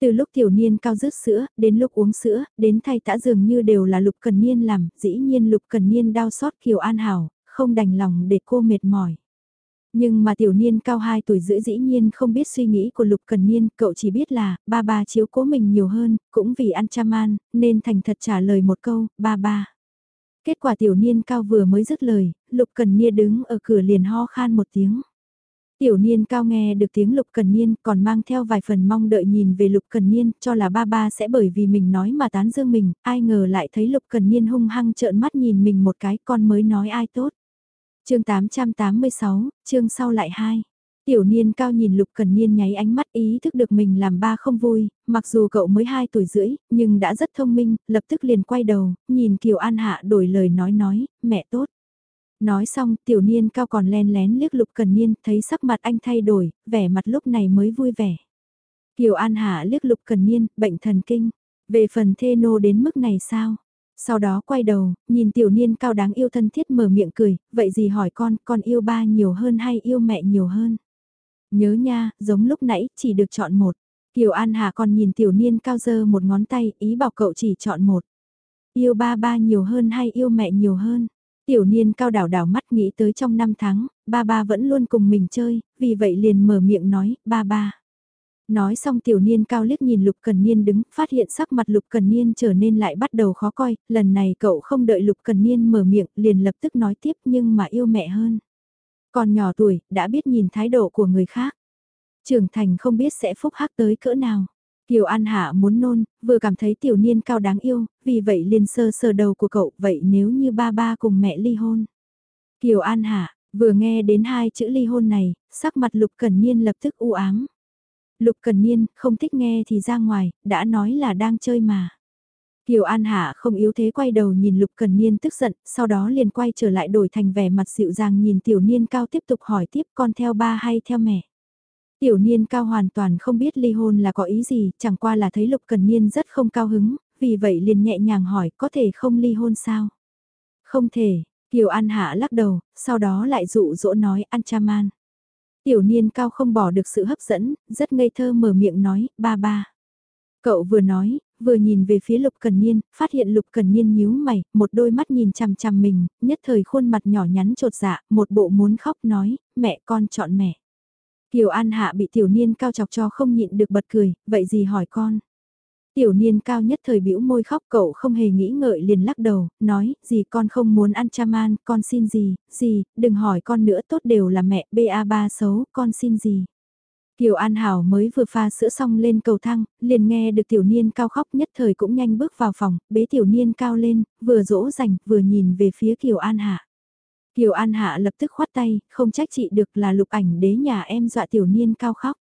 Từ lúc tiểu niên cao rứt sữa, đến lúc uống sữa, đến thay tã dường như đều là Lục Cần Niên làm, dĩ nhiên Lục Cần Niên đau xót Kiều An Hảo, không đành lòng để cô mệt mỏi. Nhưng mà tiểu niên cao 2 tuổi rưỡi dĩ nhiên không biết suy nghĩ của Lục Cần Niên, cậu chỉ biết là, ba ba chiếu cố mình nhiều hơn, cũng vì ăn chaman, nên thành thật trả lời một câu, ba ba. Kết quả tiểu niên cao vừa mới dứt lời, Lục Cần Niên đứng ở cửa liền ho khan một tiếng. Tiểu niên cao nghe được tiếng Lục Cần Niên còn mang theo vài phần mong đợi nhìn về Lục Cần Niên cho là ba ba sẽ bởi vì mình nói mà tán dương mình, ai ngờ lại thấy Lục Cần Niên hung hăng trợn mắt nhìn mình một cái con mới nói ai tốt. chương 886, chương sau lại hai. Tiểu niên cao nhìn Lục Cần Niên nháy ánh mắt ý thức được mình làm ba không vui, mặc dù cậu mới 2 tuổi rưỡi, nhưng đã rất thông minh, lập tức liền quay đầu, nhìn Kiều An Hạ đổi lời nói nói, mẹ tốt. Nói xong, tiểu niên cao còn len lén liếc Lục Cần Niên, thấy sắc mặt anh thay đổi, vẻ mặt lúc này mới vui vẻ. Kiều An Hạ liếc Lục Cần Niên, bệnh thần kinh, về phần thê nô đến mức này sao? Sau đó quay đầu, nhìn tiểu niên cao đáng yêu thân thiết mở miệng cười, vậy gì hỏi con, con yêu ba nhiều hơn hay yêu mẹ nhiều hơn? Nhớ nha, giống lúc nãy, chỉ được chọn một. Kiều An Hà còn nhìn tiểu niên cao dơ một ngón tay, ý bảo cậu chỉ chọn một. Yêu ba ba nhiều hơn hay yêu mẹ nhiều hơn? Tiểu niên cao đảo đảo mắt nghĩ tới trong năm tháng, ba ba vẫn luôn cùng mình chơi, vì vậy liền mở miệng nói, ba ba. Nói xong tiểu niên cao liếc nhìn Lục Cần Niên đứng, phát hiện sắc mặt Lục Cần Niên trở nên lại bắt đầu khó coi, lần này cậu không đợi Lục Cần Niên mở miệng, liền lập tức nói tiếp nhưng mà yêu mẹ hơn. Còn nhỏ tuổi, đã biết nhìn thái độ của người khác. Trưởng thành không biết sẽ phúc hắc tới cỡ nào. Kiều An Hạ muốn nôn, vừa cảm thấy tiểu niên cao đáng yêu, vì vậy liền sơ sờ đầu của cậu, vậy nếu như ba ba cùng mẹ ly hôn. Kiều An Hạ, vừa nghe đến hai chữ ly hôn này, sắc mặt Lục Cần Niên lập tức u ám. Lục Cần Niên, không thích nghe thì ra ngoài, đã nói là đang chơi mà. Kiều An Hạ không yếu thế quay đầu nhìn Lục Cần Niên tức giận, sau đó liền quay trở lại đổi thành vẻ mặt dịu dàng nhìn tiểu niên cao tiếp tục hỏi tiếp con theo ba hay theo mẹ. Tiểu niên cao hoàn toàn không biết ly hôn là có ý gì, chẳng qua là thấy Lục Cần Niên rất không cao hứng, vì vậy liền nhẹ nhàng hỏi có thể không ly hôn sao? Không thể, Kiều An Hạ lắc đầu, sau đó lại dụ dỗ nói ăn cha man. Tiểu niên cao không bỏ được sự hấp dẫn, rất ngây thơ mở miệng nói, ba ba. Cậu vừa nói, vừa nhìn về phía Lục Cần Niên, phát hiện Lục Cần Niên nhíu mày, một đôi mắt nhìn chằm chằm mình, nhất thời khuôn mặt nhỏ nhắn trột dạ, một bộ muốn khóc nói, mẹ con chọn mẹ. Kiều An Hạ bị tiểu niên cao chọc cho không nhịn được bật cười, vậy gì hỏi con? Tiểu niên cao nhất thời bĩu môi khóc cậu không hề nghĩ ngợi liền lắc đầu, nói, gì con không muốn ăn chaman, con xin gì, gì, đừng hỏi con nữa tốt đều là mẹ, ba ba xấu, con xin gì. Kiều An Hảo mới vừa pha sữa xong lên cầu thang, liền nghe được tiểu niên cao khóc nhất thời cũng nhanh bước vào phòng, bế tiểu niên cao lên, vừa dỗ dành, vừa nhìn về phía Kiều An Hạ. Kiều An Hạ lập tức khoát tay, không trách chị được là lục ảnh đế nhà em dọa tiểu niên cao khóc.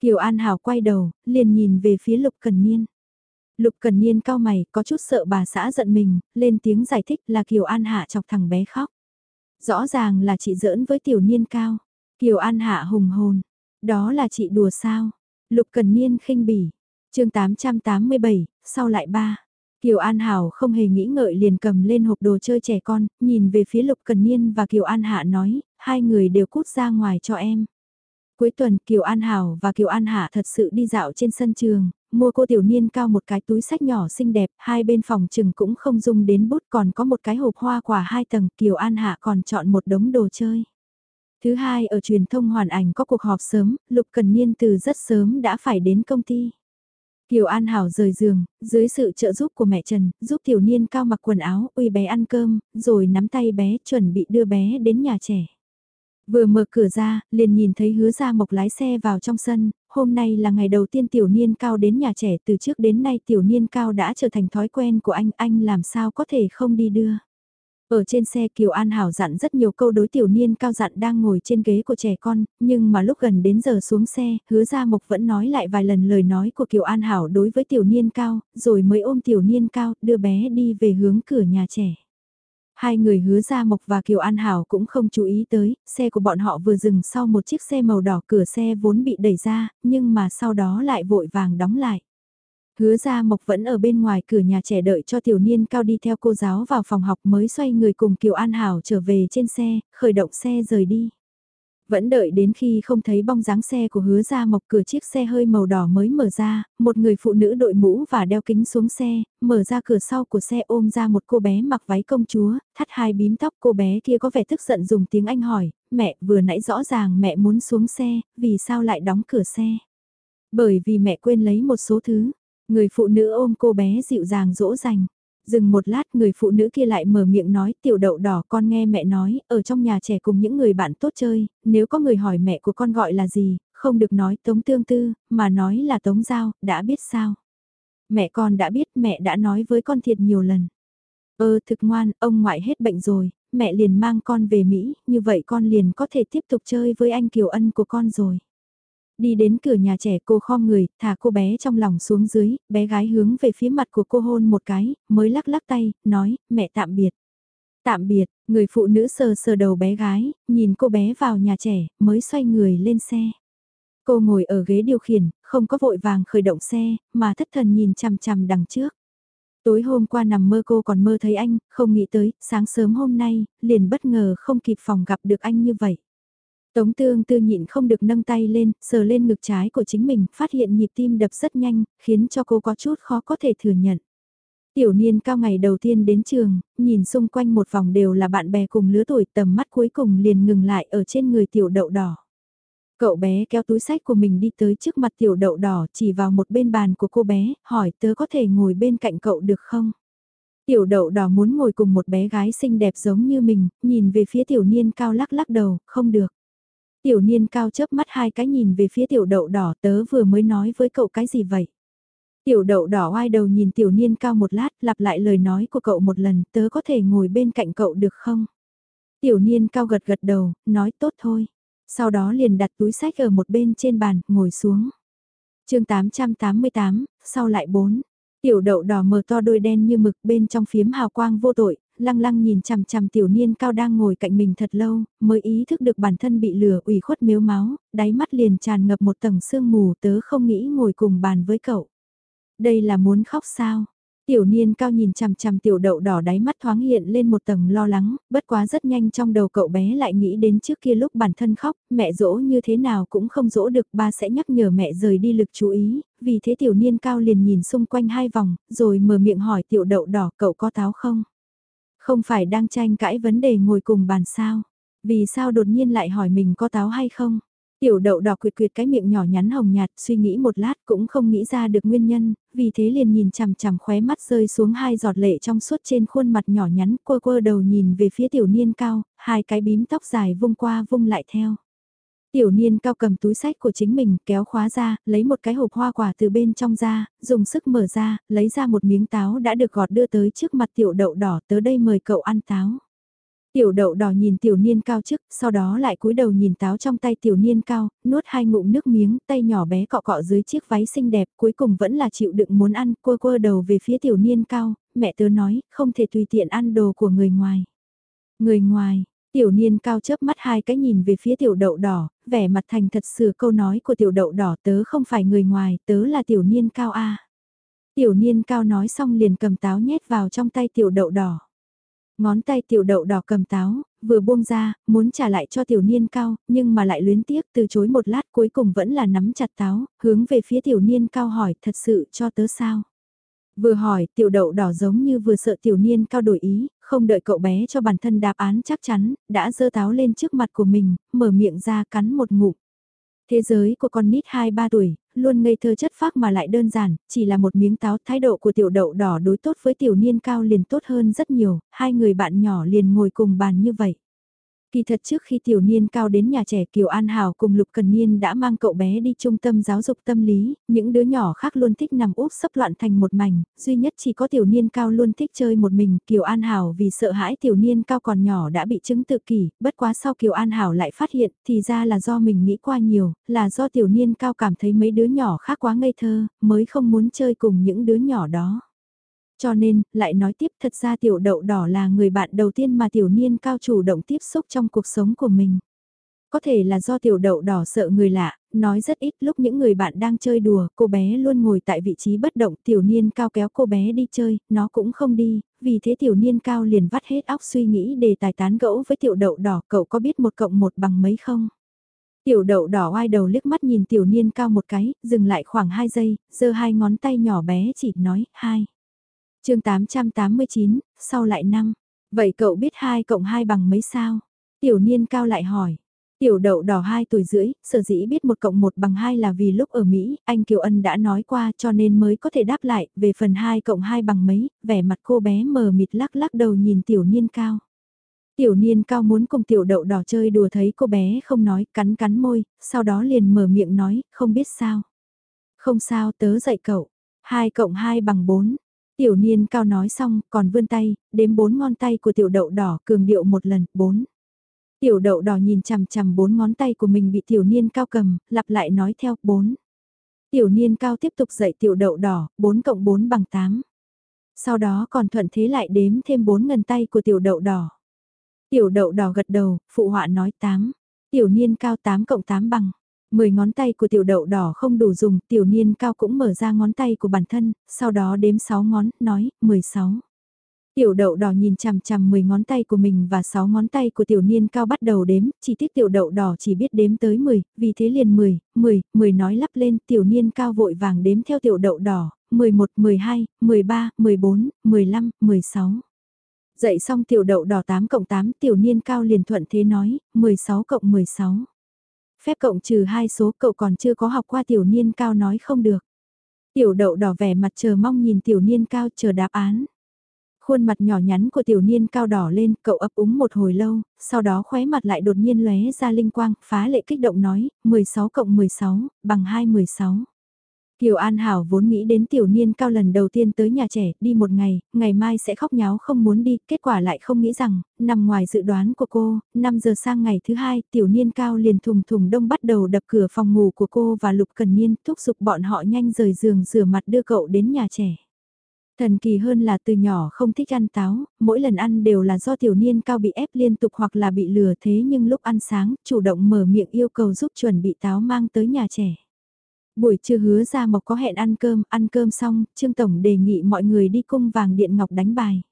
Kiều An Hảo quay đầu, liền nhìn về phía lục cần niên. Lục cần niên cao mày, có chút sợ bà xã giận mình, lên tiếng giải thích là Kiều An Hạ chọc thằng bé khóc. Rõ ràng là chị giỡn với tiểu niên cao. Kiều An Hạ hùng hồn, đó là chị đùa sao? Lục Cần Niên khinh bỉ. chương 887, sau lại ba. Kiều An Hảo không hề nghĩ ngợi liền cầm lên hộp đồ chơi trẻ con, nhìn về phía Lục Cần Niên và Kiều An Hạ nói, hai người đều cút ra ngoài cho em. Cuối tuần Kiều An Hảo và Kiều An Hạ thật sự đi dạo trên sân trường, mua cô tiểu niên cao một cái túi sách nhỏ xinh đẹp, hai bên phòng trường cũng không dùng đến bút còn có một cái hộp hoa quả hai tầng, Kiều An Hạ còn chọn một đống đồ chơi. Thứ hai ở truyền thông hoàn ảnh có cuộc họp sớm, Lục Cần Niên từ rất sớm đã phải đến công ty. Kiều An Hảo rời giường, dưới sự trợ giúp của mẹ Trần, giúp Tiểu Niên cao mặc quần áo, uy bé ăn cơm, rồi nắm tay bé chuẩn bị đưa bé đến nhà trẻ. Vừa mở cửa ra, liền nhìn thấy hứa ra mộc lái xe vào trong sân, hôm nay là ngày đầu tiên Tiểu Niên cao đến nhà trẻ từ trước đến nay Tiểu Niên cao đã trở thành thói quen của anh, anh làm sao có thể không đi đưa. Ở trên xe Kiều An Hảo dặn rất nhiều câu đối tiểu niên cao dặn đang ngồi trên ghế của trẻ con, nhưng mà lúc gần đến giờ xuống xe, hứa ra mộc vẫn nói lại vài lần lời nói của Kiều An Hảo đối với tiểu niên cao, rồi mới ôm tiểu niên cao, đưa bé đi về hướng cửa nhà trẻ. Hai người hứa ra Mộc và Kiều An Hảo cũng không chú ý tới, xe của bọn họ vừa dừng sau một chiếc xe màu đỏ cửa xe vốn bị đẩy ra, nhưng mà sau đó lại vội vàng đóng lại. Hứa ra Mộc vẫn ở bên ngoài cửa nhà trẻ đợi cho tiểu niên cao đi theo cô giáo vào phòng học mới xoay người cùng Kiều An Hảo trở về trên xe, khởi động xe rời đi. Vẫn đợi đến khi không thấy bong dáng xe của hứa ra mộc cửa chiếc xe hơi màu đỏ mới mở ra, một người phụ nữ đội mũ và đeo kính xuống xe, mở ra cửa sau của xe ôm ra một cô bé mặc váy công chúa, thắt hai bím tóc cô bé kia có vẻ tức giận dùng tiếng Anh hỏi, mẹ vừa nãy rõ ràng mẹ muốn xuống xe, vì sao lại đóng cửa xe? Bởi vì mẹ quên lấy một số thứ, người phụ nữ ôm cô bé dịu dàng dỗ dành. Dừng một lát người phụ nữ kia lại mở miệng nói tiểu đậu đỏ con nghe mẹ nói, ở trong nhà trẻ cùng những người bạn tốt chơi, nếu có người hỏi mẹ của con gọi là gì, không được nói tống tương tư, mà nói là tống giao, đã biết sao. Mẹ con đã biết mẹ đã nói với con thiệt nhiều lần. Ơ thực ngoan, ông ngoại hết bệnh rồi, mẹ liền mang con về Mỹ, như vậy con liền có thể tiếp tục chơi với anh Kiều Ân của con rồi. Đi đến cửa nhà trẻ cô khom người, thả cô bé trong lòng xuống dưới, bé gái hướng về phía mặt của cô hôn một cái, mới lắc lắc tay, nói, mẹ tạm biệt. Tạm biệt, người phụ nữ sờ sờ đầu bé gái, nhìn cô bé vào nhà trẻ, mới xoay người lên xe. Cô ngồi ở ghế điều khiển, không có vội vàng khởi động xe, mà thất thần nhìn chằm chằm đằng trước. Tối hôm qua nằm mơ cô còn mơ thấy anh, không nghĩ tới, sáng sớm hôm nay, liền bất ngờ không kịp phòng gặp được anh như vậy. Tống tương tư nhịn không được nâng tay lên, sờ lên ngực trái của chính mình, phát hiện nhịp tim đập rất nhanh, khiến cho cô có chút khó có thể thừa nhận. Tiểu niên cao ngày đầu tiên đến trường, nhìn xung quanh một vòng đều là bạn bè cùng lứa tuổi tầm mắt cuối cùng liền ngừng lại ở trên người tiểu đậu đỏ. Cậu bé kéo túi sách của mình đi tới trước mặt tiểu đậu đỏ chỉ vào một bên bàn của cô bé, hỏi tớ có thể ngồi bên cạnh cậu được không? Tiểu đậu đỏ muốn ngồi cùng một bé gái xinh đẹp giống như mình, nhìn về phía tiểu niên cao lắc lắc đầu, không được. Tiểu niên cao chớp mắt hai cái nhìn về phía tiểu đậu đỏ tớ vừa mới nói với cậu cái gì vậy? Tiểu đậu đỏ oai đầu nhìn tiểu niên cao một lát lặp lại lời nói của cậu một lần tớ có thể ngồi bên cạnh cậu được không? Tiểu niên cao gật gật đầu, nói tốt thôi. Sau đó liền đặt túi sách ở một bên trên bàn, ngồi xuống. chương 888, sau lại 4. Tiểu đậu đỏ mờ to đôi đen như mực bên trong phiếm hào quang vô tội, lăng lăng nhìn chằm chằm tiểu niên cao đang ngồi cạnh mình thật lâu, mới ý thức được bản thân bị lừa ủy khuất miếu máu, đáy mắt liền tràn ngập một tầng sương mù tớ không nghĩ ngồi cùng bàn với cậu. Đây là muốn khóc sao? Tiểu niên cao nhìn chằm chằm tiểu đậu đỏ đáy mắt thoáng hiện lên một tầng lo lắng, bất quá rất nhanh trong đầu cậu bé lại nghĩ đến trước kia lúc bản thân khóc, mẹ dỗ như thế nào cũng không dỗ được ba sẽ nhắc nhở mẹ rời đi lực chú ý, vì thế tiểu niên cao liền nhìn xung quanh hai vòng, rồi mở miệng hỏi tiểu đậu đỏ cậu có táo không? Không phải đang tranh cãi vấn đề ngồi cùng bàn sao? Vì sao đột nhiên lại hỏi mình có táo hay không? Tiểu đậu đỏ quyệt quyệt cái miệng nhỏ nhắn hồng nhạt suy nghĩ một lát cũng không nghĩ ra được nguyên nhân, vì thế liền nhìn chằm chằm khóe mắt rơi xuống hai giọt lệ trong suốt trên khuôn mặt nhỏ nhắn quơ quơ đầu nhìn về phía tiểu niên cao, hai cái bím tóc dài vung qua vung lại theo. Tiểu niên cao cầm túi sách của chính mình kéo khóa ra, lấy một cái hộp hoa quả từ bên trong ra, dùng sức mở ra, lấy ra một miếng táo đã được gọt đưa tới trước mặt tiểu đậu đỏ tới đây mời cậu ăn táo. Tiểu đậu đỏ nhìn tiểu niên cao trước, sau đó lại cúi đầu nhìn táo trong tay tiểu niên cao, nuốt hai ngụm nước miếng, tay nhỏ bé cọ cọ dưới chiếc váy xinh đẹp, cuối cùng vẫn là chịu đựng muốn ăn, quơ quơ đầu về phía tiểu niên cao, mẹ tớ nói, không thể tùy tiện ăn đồ của người ngoài. Người ngoài, tiểu niên cao chớp mắt hai cái nhìn về phía tiểu đậu đỏ, vẻ mặt thành thật sửa câu nói của tiểu đậu đỏ tớ không phải người ngoài, tớ là tiểu niên cao a. Tiểu niên cao nói xong liền cầm táo nhét vào trong tay tiểu đậu đỏ. Ngón tay tiểu đậu đỏ cầm táo, vừa buông ra, muốn trả lại cho tiểu niên cao, nhưng mà lại luyến tiếc từ chối một lát cuối cùng vẫn là nắm chặt táo, hướng về phía tiểu niên cao hỏi thật sự cho tớ sao. Vừa hỏi tiểu đậu đỏ giống như vừa sợ tiểu niên cao đổi ý, không đợi cậu bé cho bản thân đáp án chắc chắn, đã dơ táo lên trước mặt của mình, mở miệng ra cắn một ngụm. Thế giới của con nít 2-3 tuổi, luôn ngây thơ chất phác mà lại đơn giản, chỉ là một miếng táo thái độ của tiểu đậu đỏ đối tốt với tiểu niên cao liền tốt hơn rất nhiều, hai người bạn nhỏ liền ngồi cùng bàn như vậy. Kỳ thật trước khi tiểu niên cao đến nhà trẻ Kiều An Hảo cùng Lục Cần Niên đã mang cậu bé đi trung tâm giáo dục tâm lý, những đứa nhỏ khác luôn thích nằm úp sấp loạn thành một mảnh, duy nhất chỉ có tiểu niên cao luôn thích chơi một mình. Kiều An Hảo vì sợ hãi tiểu niên cao còn nhỏ đã bị chứng tự kỷ, bất quá sau Kiều An Hảo lại phát hiện thì ra là do mình nghĩ qua nhiều, là do tiểu niên cao cảm thấy mấy đứa nhỏ khác quá ngây thơ, mới không muốn chơi cùng những đứa nhỏ đó. Cho nên, lại nói tiếp thật ra tiểu đậu đỏ là người bạn đầu tiên mà tiểu niên cao chủ động tiếp xúc trong cuộc sống của mình. Có thể là do tiểu đậu đỏ sợ người lạ, nói rất ít lúc những người bạn đang chơi đùa, cô bé luôn ngồi tại vị trí bất động, tiểu niên cao kéo cô bé đi chơi, nó cũng không đi, vì thế tiểu niên cao liền vắt hết óc suy nghĩ để tài tán gẫu với tiểu đậu đỏ, cậu có biết một cộng một bằng mấy không? Tiểu đậu đỏ oai đầu liếc mắt nhìn tiểu niên cao một cái, dừng lại khoảng 2 giây, giơ hai ngón tay nhỏ bé chỉ nói, hai chương 889, sau lại năm. Vậy cậu biết 2 cộng 2 bằng mấy sao? Tiểu niên cao lại hỏi. Tiểu đậu đỏ 2 tuổi rưỡi, sở dĩ biết 1 cộng 1 bằng 2 là vì lúc ở Mỹ, anh Kiều Ân đã nói qua cho nên mới có thể đáp lại, về phần 2 cộng 2 bằng mấy, vẻ mặt cô bé mờ mịt lắc lắc đầu nhìn tiểu niên cao. Tiểu niên cao muốn cùng tiểu đậu đỏ chơi đùa thấy cô bé không nói, cắn cắn môi, sau đó liền mở miệng nói, không biết sao. Không sao, tớ dạy cậu. 2 cộng 2 bằng 4, Tiểu niên cao nói xong, còn vươn tay, đếm bốn ngón tay của tiểu đậu đỏ, cường điệu một lần, bốn. Tiểu đậu đỏ nhìn chằm chằm bốn ngón tay của mình bị tiểu niên cao cầm, lặp lại nói theo, bốn. Tiểu niên cao tiếp tục dạy tiểu đậu đỏ, 4 cộng 4 bằng 8. Sau đó còn thuận thế lại đếm thêm 4 ngần tay của tiểu đậu đỏ. Tiểu đậu đỏ gật đầu, phụ họa nói 8. Tiểu niên cao 8 cộng 8 bằng. Mười ngón tay của tiểu đậu đỏ không đủ dùng, tiểu niên cao cũng mở ra ngón tay của bản thân, sau đó đếm 6 ngón, nói, 16. Tiểu đậu đỏ nhìn chằm chằm 10 ngón tay của mình và 6 ngón tay của tiểu niên cao bắt đầu đếm, chỉ tiếc tiểu đậu đỏ chỉ biết đếm tới 10, vì thế liền 10, 10, 10 nói lắp lên, tiểu niên cao vội vàng đếm theo tiểu đậu đỏ, 11, 12, 13, 14, 15, 16. Dậy xong tiểu đậu đỏ 8 cộng 8 tiểu niên cao liền thuận thế nói, 16 cộng 16 phép cộng trừ hai số cậu còn chưa có học qua tiểu niên cao nói không được. Tiểu đậu đỏ vẻ mặt chờ mong nhìn tiểu niên cao chờ đáp án. Khuôn mặt nhỏ nhắn của tiểu niên cao đỏ lên, cậu ấp úng một hồi lâu, sau đó khóe mặt lại đột nhiên lóe ra linh quang, phá lệ kích động nói, 16 cộng 16, bằng 2 16. Kiều An Hảo vốn nghĩ đến tiểu niên cao lần đầu tiên tới nhà trẻ, đi một ngày, ngày mai sẽ khóc nháo không muốn đi, kết quả lại không nghĩ rằng, nằm ngoài dự đoán của cô, 5 giờ sang ngày thứ hai, tiểu niên cao liền thùng thùng đông bắt đầu đập cửa phòng ngủ của cô và Lục Cần Niên, thúc giục bọn họ nhanh rời giường rửa mặt đưa cậu đến nhà trẻ. Thần kỳ hơn là từ nhỏ không thích ăn táo, mỗi lần ăn đều là do tiểu niên cao bị ép liên tục hoặc là bị lừa thế nhưng lúc ăn sáng, chủ động mở miệng yêu cầu giúp chuẩn bị táo mang tới nhà trẻ. Buổi trưa hứa ra mộc có hẹn ăn cơm, ăn cơm xong, Trương Tổng đề nghị mọi người đi cung vàng điện ngọc đánh bài.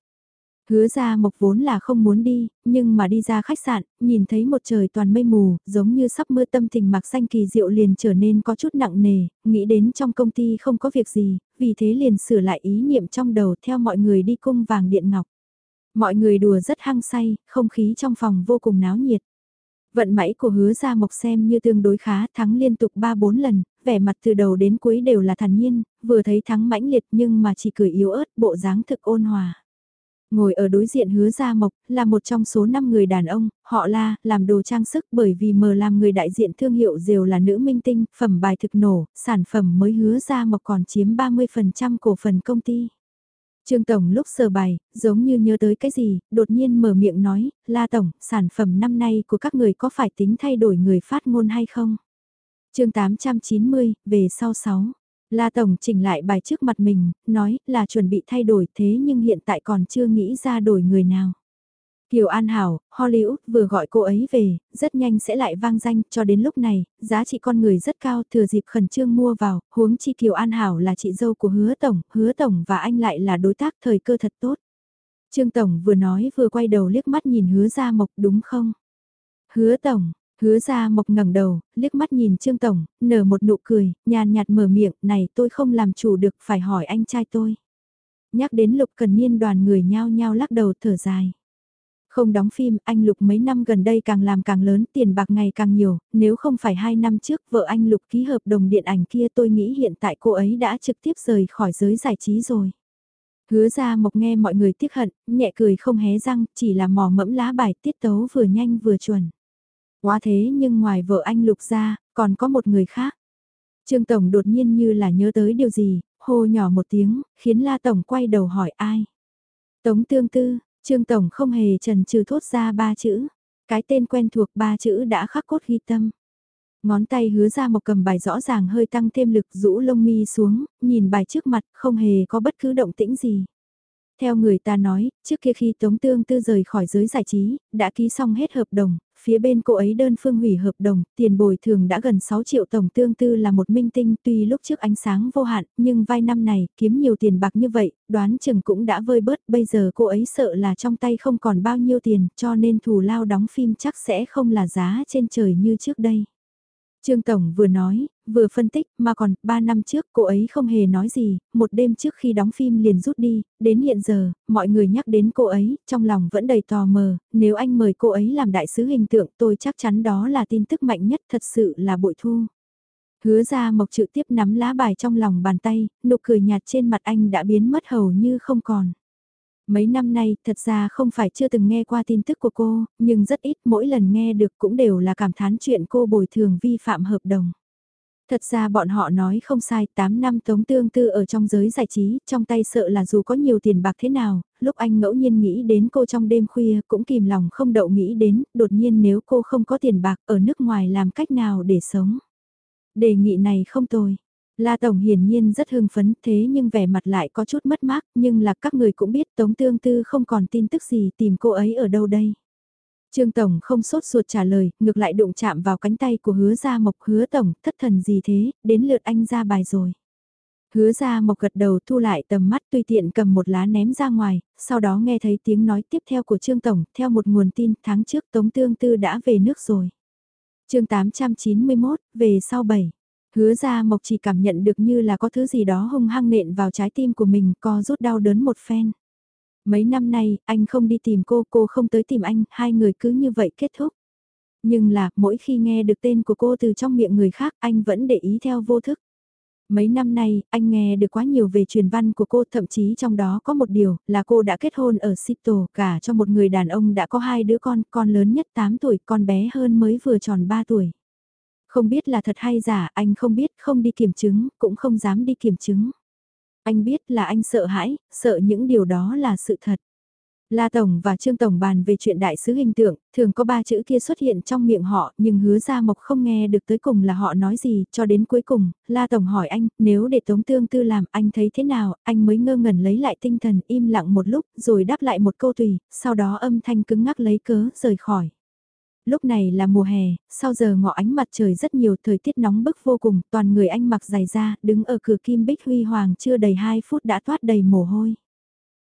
Hứa ra mộc vốn là không muốn đi, nhưng mà đi ra khách sạn, nhìn thấy một trời toàn mây mù, giống như sắp mưa tâm tình mặc xanh kỳ diệu liền trở nên có chút nặng nề, nghĩ đến trong công ty không có việc gì, vì thế liền sửa lại ý niệm trong đầu theo mọi người đi cung vàng điện ngọc. Mọi người đùa rất hăng say, không khí trong phòng vô cùng náo nhiệt. Vận mãi của hứa ra mộc xem như tương đối khá, thắng liên tục 3-4 lần, vẻ mặt từ đầu đến cuối đều là thản nhiên, vừa thấy thắng mãnh liệt nhưng mà chỉ cười yếu ớt, bộ dáng thực ôn hòa. Ngồi ở đối diện hứa gia mộc, là một trong số 5 người đàn ông, họ la, làm đồ trang sức bởi vì mờ làm người đại diện thương hiệu đều là nữ minh tinh, phẩm bài thực nổ, sản phẩm mới hứa gia mộc còn chiếm 30% cổ phần công ty. Trương Tổng lúc sờ bài, giống như nhớ tới cái gì, đột nhiên mở miệng nói, La Tổng, sản phẩm năm nay của các người có phải tính thay đổi người phát ngôn hay không? Chương 890, về sau 6. La Tổng chỉnh lại bài trước mặt mình, nói là chuẩn bị thay đổi thế nhưng hiện tại còn chưa nghĩ ra đổi người nào. Kiều An Hảo, Hollywood vừa gọi cô ấy về, rất nhanh sẽ lại vang danh, cho đến lúc này, giá trị con người rất cao, thừa dịp khẩn trương mua vào, huống chi Kiều An Hảo là chị dâu của Hứa Tổng, Hứa Tổng và anh lại là đối tác thời cơ thật tốt. Trương Tổng vừa nói vừa quay đầu liếc mắt nhìn Hứa Gia Mộc đúng không? Hứa Tổng, Hứa ra Mộc ngẩng đầu, liếc mắt nhìn Trương Tổng, nở một nụ cười, nhàn nhạt mở miệng, này tôi không làm chủ được, phải hỏi anh trai tôi. Nhắc đến Lục Cần Niên đoàn người nhao nhao lắc đầu thở dài. Không đóng phim, anh Lục mấy năm gần đây càng làm càng lớn, tiền bạc ngày càng nhiều, nếu không phải hai năm trước vợ anh Lục ký hợp đồng điện ảnh kia tôi nghĩ hiện tại cô ấy đã trực tiếp rời khỏi giới giải trí rồi. Hứa ra mộc nghe mọi người tiếc hận, nhẹ cười không hé răng, chỉ là mò mẫm lá bài tiết tấu vừa nhanh vừa chuẩn. Quá thế nhưng ngoài vợ anh lục ra, còn có một người khác. Trương Tổng đột nhiên như là nhớ tới điều gì, hô nhỏ một tiếng, khiến La Tổng quay đầu hỏi ai. Tống tương tư, Trương Tổng không hề trần trừ thốt ra ba chữ. Cái tên quen thuộc ba chữ đã khắc cốt ghi tâm. Ngón tay hứa ra một cầm bài rõ ràng hơi tăng thêm lực rũ lông mi xuống, nhìn bài trước mặt không hề có bất cứ động tĩnh gì. Theo người ta nói, trước kia khi Tống Tương Tư rời khỏi giới giải trí, đã ký xong hết hợp đồng, phía bên cô ấy đơn phương hủy hợp đồng, tiền bồi thường đã gần 6 triệu tổng tương tư là một minh tinh tuy lúc trước ánh sáng vô hạn, nhưng vai năm này kiếm nhiều tiền bạc như vậy, đoán chừng cũng đã vơi bớt, bây giờ cô ấy sợ là trong tay không còn bao nhiêu tiền, cho nên thù lao đóng phim chắc sẽ không là giá trên trời như trước đây. Trương Tổng vừa nói, vừa phân tích, mà còn, 3 năm trước cô ấy không hề nói gì, một đêm trước khi đóng phim liền rút đi, đến hiện giờ, mọi người nhắc đến cô ấy, trong lòng vẫn đầy tò mờ, nếu anh mời cô ấy làm đại sứ hình tượng tôi chắc chắn đó là tin tức mạnh nhất thật sự là bội thu. Hứa ra mộc trực tiếp nắm lá bài trong lòng bàn tay, nụ cười nhạt trên mặt anh đã biến mất hầu như không còn. Mấy năm nay, thật ra không phải chưa từng nghe qua tin tức của cô, nhưng rất ít mỗi lần nghe được cũng đều là cảm thán chuyện cô bồi thường vi phạm hợp đồng. Thật ra bọn họ nói không sai, 8 năm tống tương tư ở trong giới giải trí, trong tay sợ là dù có nhiều tiền bạc thế nào, lúc anh ngẫu nhiên nghĩ đến cô trong đêm khuya cũng kìm lòng không đậu nghĩ đến, đột nhiên nếu cô không có tiền bạc ở nước ngoài làm cách nào để sống. Đề nghị này không tồi. La Tổng hiển nhiên rất hưng phấn thế nhưng vẻ mặt lại có chút mất mát, nhưng là các người cũng biết Tống Tương Tư không còn tin tức gì tìm cô ấy ở đâu đây. Trương Tổng không sốt ruột trả lời, ngược lại đụng chạm vào cánh tay của hứa gia mộc hứa Tổng, thất thần gì thế, đến lượt anh ra bài rồi. Hứa gia mộc gật đầu thu lại tầm mắt tùy tiện cầm một lá ném ra ngoài, sau đó nghe thấy tiếng nói tiếp theo của Trương Tổng, theo một nguồn tin tháng trước Tống Tương Tư đã về nước rồi. chương 891, về sau 7. Hứa ra mộc chỉ cảm nhận được như là có thứ gì đó hung hăng nện vào trái tim của mình co rút đau đớn một phen. Mấy năm nay, anh không đi tìm cô, cô không tới tìm anh, hai người cứ như vậy kết thúc. Nhưng là, mỗi khi nghe được tên của cô từ trong miệng người khác, anh vẫn để ý theo vô thức. Mấy năm nay, anh nghe được quá nhiều về truyền văn của cô, thậm chí trong đó có một điều là cô đã kết hôn ở Sito cả cho một người đàn ông đã có hai đứa con, con lớn nhất 8 tuổi, con bé hơn mới vừa tròn 3 tuổi. Không biết là thật hay giả, anh không biết, không đi kiểm chứng, cũng không dám đi kiểm chứng. Anh biết là anh sợ hãi, sợ những điều đó là sự thật. La Tổng và Trương Tổng bàn về chuyện đại sứ hình tượng, thường có ba chữ kia xuất hiện trong miệng họ, nhưng hứa ra mộc không nghe được tới cùng là họ nói gì, cho đến cuối cùng, La Tổng hỏi anh, nếu để Tống Tương Tư làm, anh thấy thế nào, anh mới ngơ ngẩn lấy lại tinh thần, im lặng một lúc, rồi đáp lại một câu tùy, sau đó âm thanh cứng ngắc lấy cớ, rời khỏi lúc này là mùa hè, sau giờ ngọ ánh mặt trời rất nhiều thời tiết nóng bức vô cùng, toàn người anh mặc giày da, đứng ở cửa kim bích huy hoàng chưa đầy 2 phút đã toát đầy mồ hôi.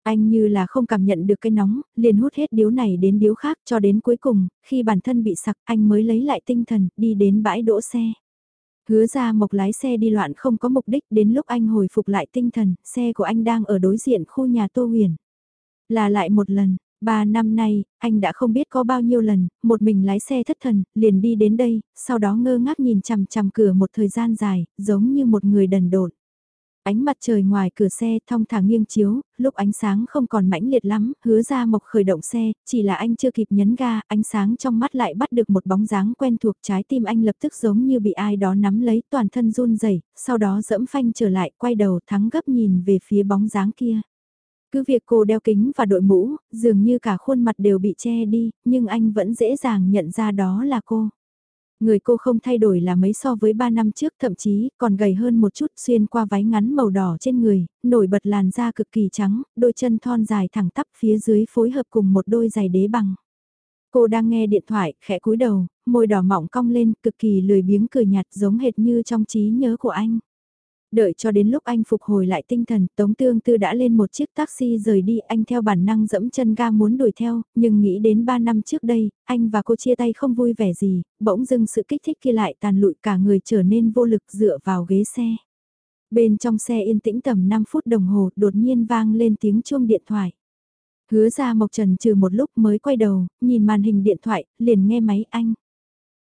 Anh như là không cảm nhận được cái nóng, liền hút hết điếu này đến điếu khác cho đến cuối cùng, khi bản thân bị sặc anh mới lấy lại tinh thần, đi đến bãi đỗ xe. Hứa ra mộc lái xe đi loạn không có mục đích đến lúc anh hồi phục lại tinh thần, xe của anh đang ở đối diện khu nhà Tô Huyền. Là lại một lần, Ba năm nay, anh đã không biết có bao nhiêu lần, một mình lái xe thất thần, liền đi đến đây, sau đó ngơ ngác nhìn chằm chằm cửa một thời gian dài, giống như một người đần độn. Ánh mặt trời ngoài cửa xe thong thả nghiêng chiếu, lúc ánh sáng không còn mãnh liệt lắm, hứa ra mộc khởi động xe, chỉ là anh chưa kịp nhấn ga, ánh sáng trong mắt lại bắt được một bóng dáng quen thuộc trái tim anh lập tức giống như bị ai đó nắm lấy toàn thân run rẩy sau đó dẫm phanh trở lại, quay đầu thắng gấp nhìn về phía bóng dáng kia. Cứ việc cô đeo kính và đội mũ, dường như cả khuôn mặt đều bị che đi, nhưng anh vẫn dễ dàng nhận ra đó là cô. Người cô không thay đổi là mấy so với 3 năm trước thậm chí còn gầy hơn một chút xuyên qua váy ngắn màu đỏ trên người, nổi bật làn da cực kỳ trắng, đôi chân thon dài thẳng tắp phía dưới phối hợp cùng một đôi giày đế bằng. Cô đang nghe điện thoại, khẽ cúi đầu, môi đỏ mỏng cong lên, cực kỳ lười biếng cười nhạt giống hệt như trong trí nhớ của anh. Đợi cho đến lúc anh phục hồi lại tinh thần, Tống Tương Tư đã lên một chiếc taxi rời đi, anh theo bản năng dẫm chân ga muốn đuổi theo, nhưng nghĩ đến 3 năm trước đây, anh và cô chia tay không vui vẻ gì, bỗng dưng sự kích thích kia lại tàn lụi cả người trở nên vô lực dựa vào ghế xe. Bên trong xe yên tĩnh tầm 5 phút đồng hồ, đột nhiên vang lên tiếng chuông điện thoại. Hứa ra Mộc Trần trừ một lúc mới quay đầu, nhìn màn hình điện thoại, liền nghe máy anh.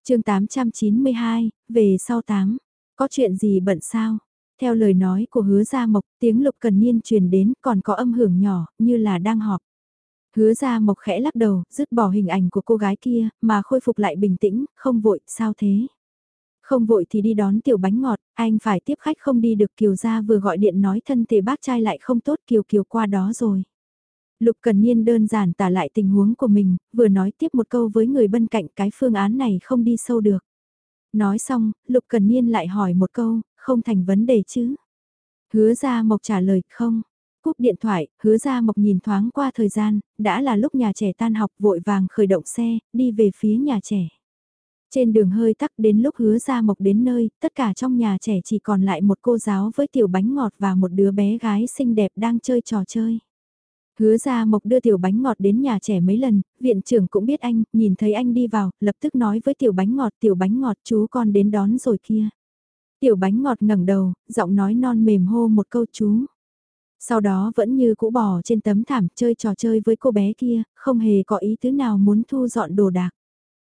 chương 892, về sau 8, có chuyện gì bận sao? Theo lời nói của hứa gia mộc, tiếng lục cần niên truyền đến còn có âm hưởng nhỏ, như là đang họp. Hứa gia mộc khẽ lắc đầu, dứt bỏ hình ảnh của cô gái kia, mà khôi phục lại bình tĩnh, không vội, sao thế? Không vội thì đi đón tiểu bánh ngọt, anh phải tiếp khách không đi được Kiều gia vừa gọi điện nói thân thể bác trai lại không tốt Kiều Kiều qua đó rồi. Lục Cần Niên đơn giản tả lại tình huống của mình, vừa nói tiếp một câu với người bên cạnh cái phương án này không đi sâu được. Nói xong, Lục Cần Niên lại hỏi một câu, không thành vấn đề chứ. Hứa ra Mộc trả lời không. Cúp điện thoại, hứa ra Mộc nhìn thoáng qua thời gian, đã là lúc nhà trẻ tan học vội vàng khởi động xe, đi về phía nhà trẻ. Trên đường hơi tắc đến lúc hứa ra Mộc đến nơi, tất cả trong nhà trẻ chỉ còn lại một cô giáo với tiểu bánh ngọt và một đứa bé gái xinh đẹp đang chơi trò chơi. Hứa ra mộc đưa tiểu bánh ngọt đến nhà trẻ mấy lần, viện trưởng cũng biết anh, nhìn thấy anh đi vào, lập tức nói với tiểu bánh ngọt, tiểu bánh ngọt chú con đến đón rồi kia. Tiểu bánh ngọt ngẩng đầu, giọng nói non mềm hô một câu chú. Sau đó vẫn như cũ bò trên tấm thảm chơi trò chơi với cô bé kia, không hề có ý tứ nào muốn thu dọn đồ đạc.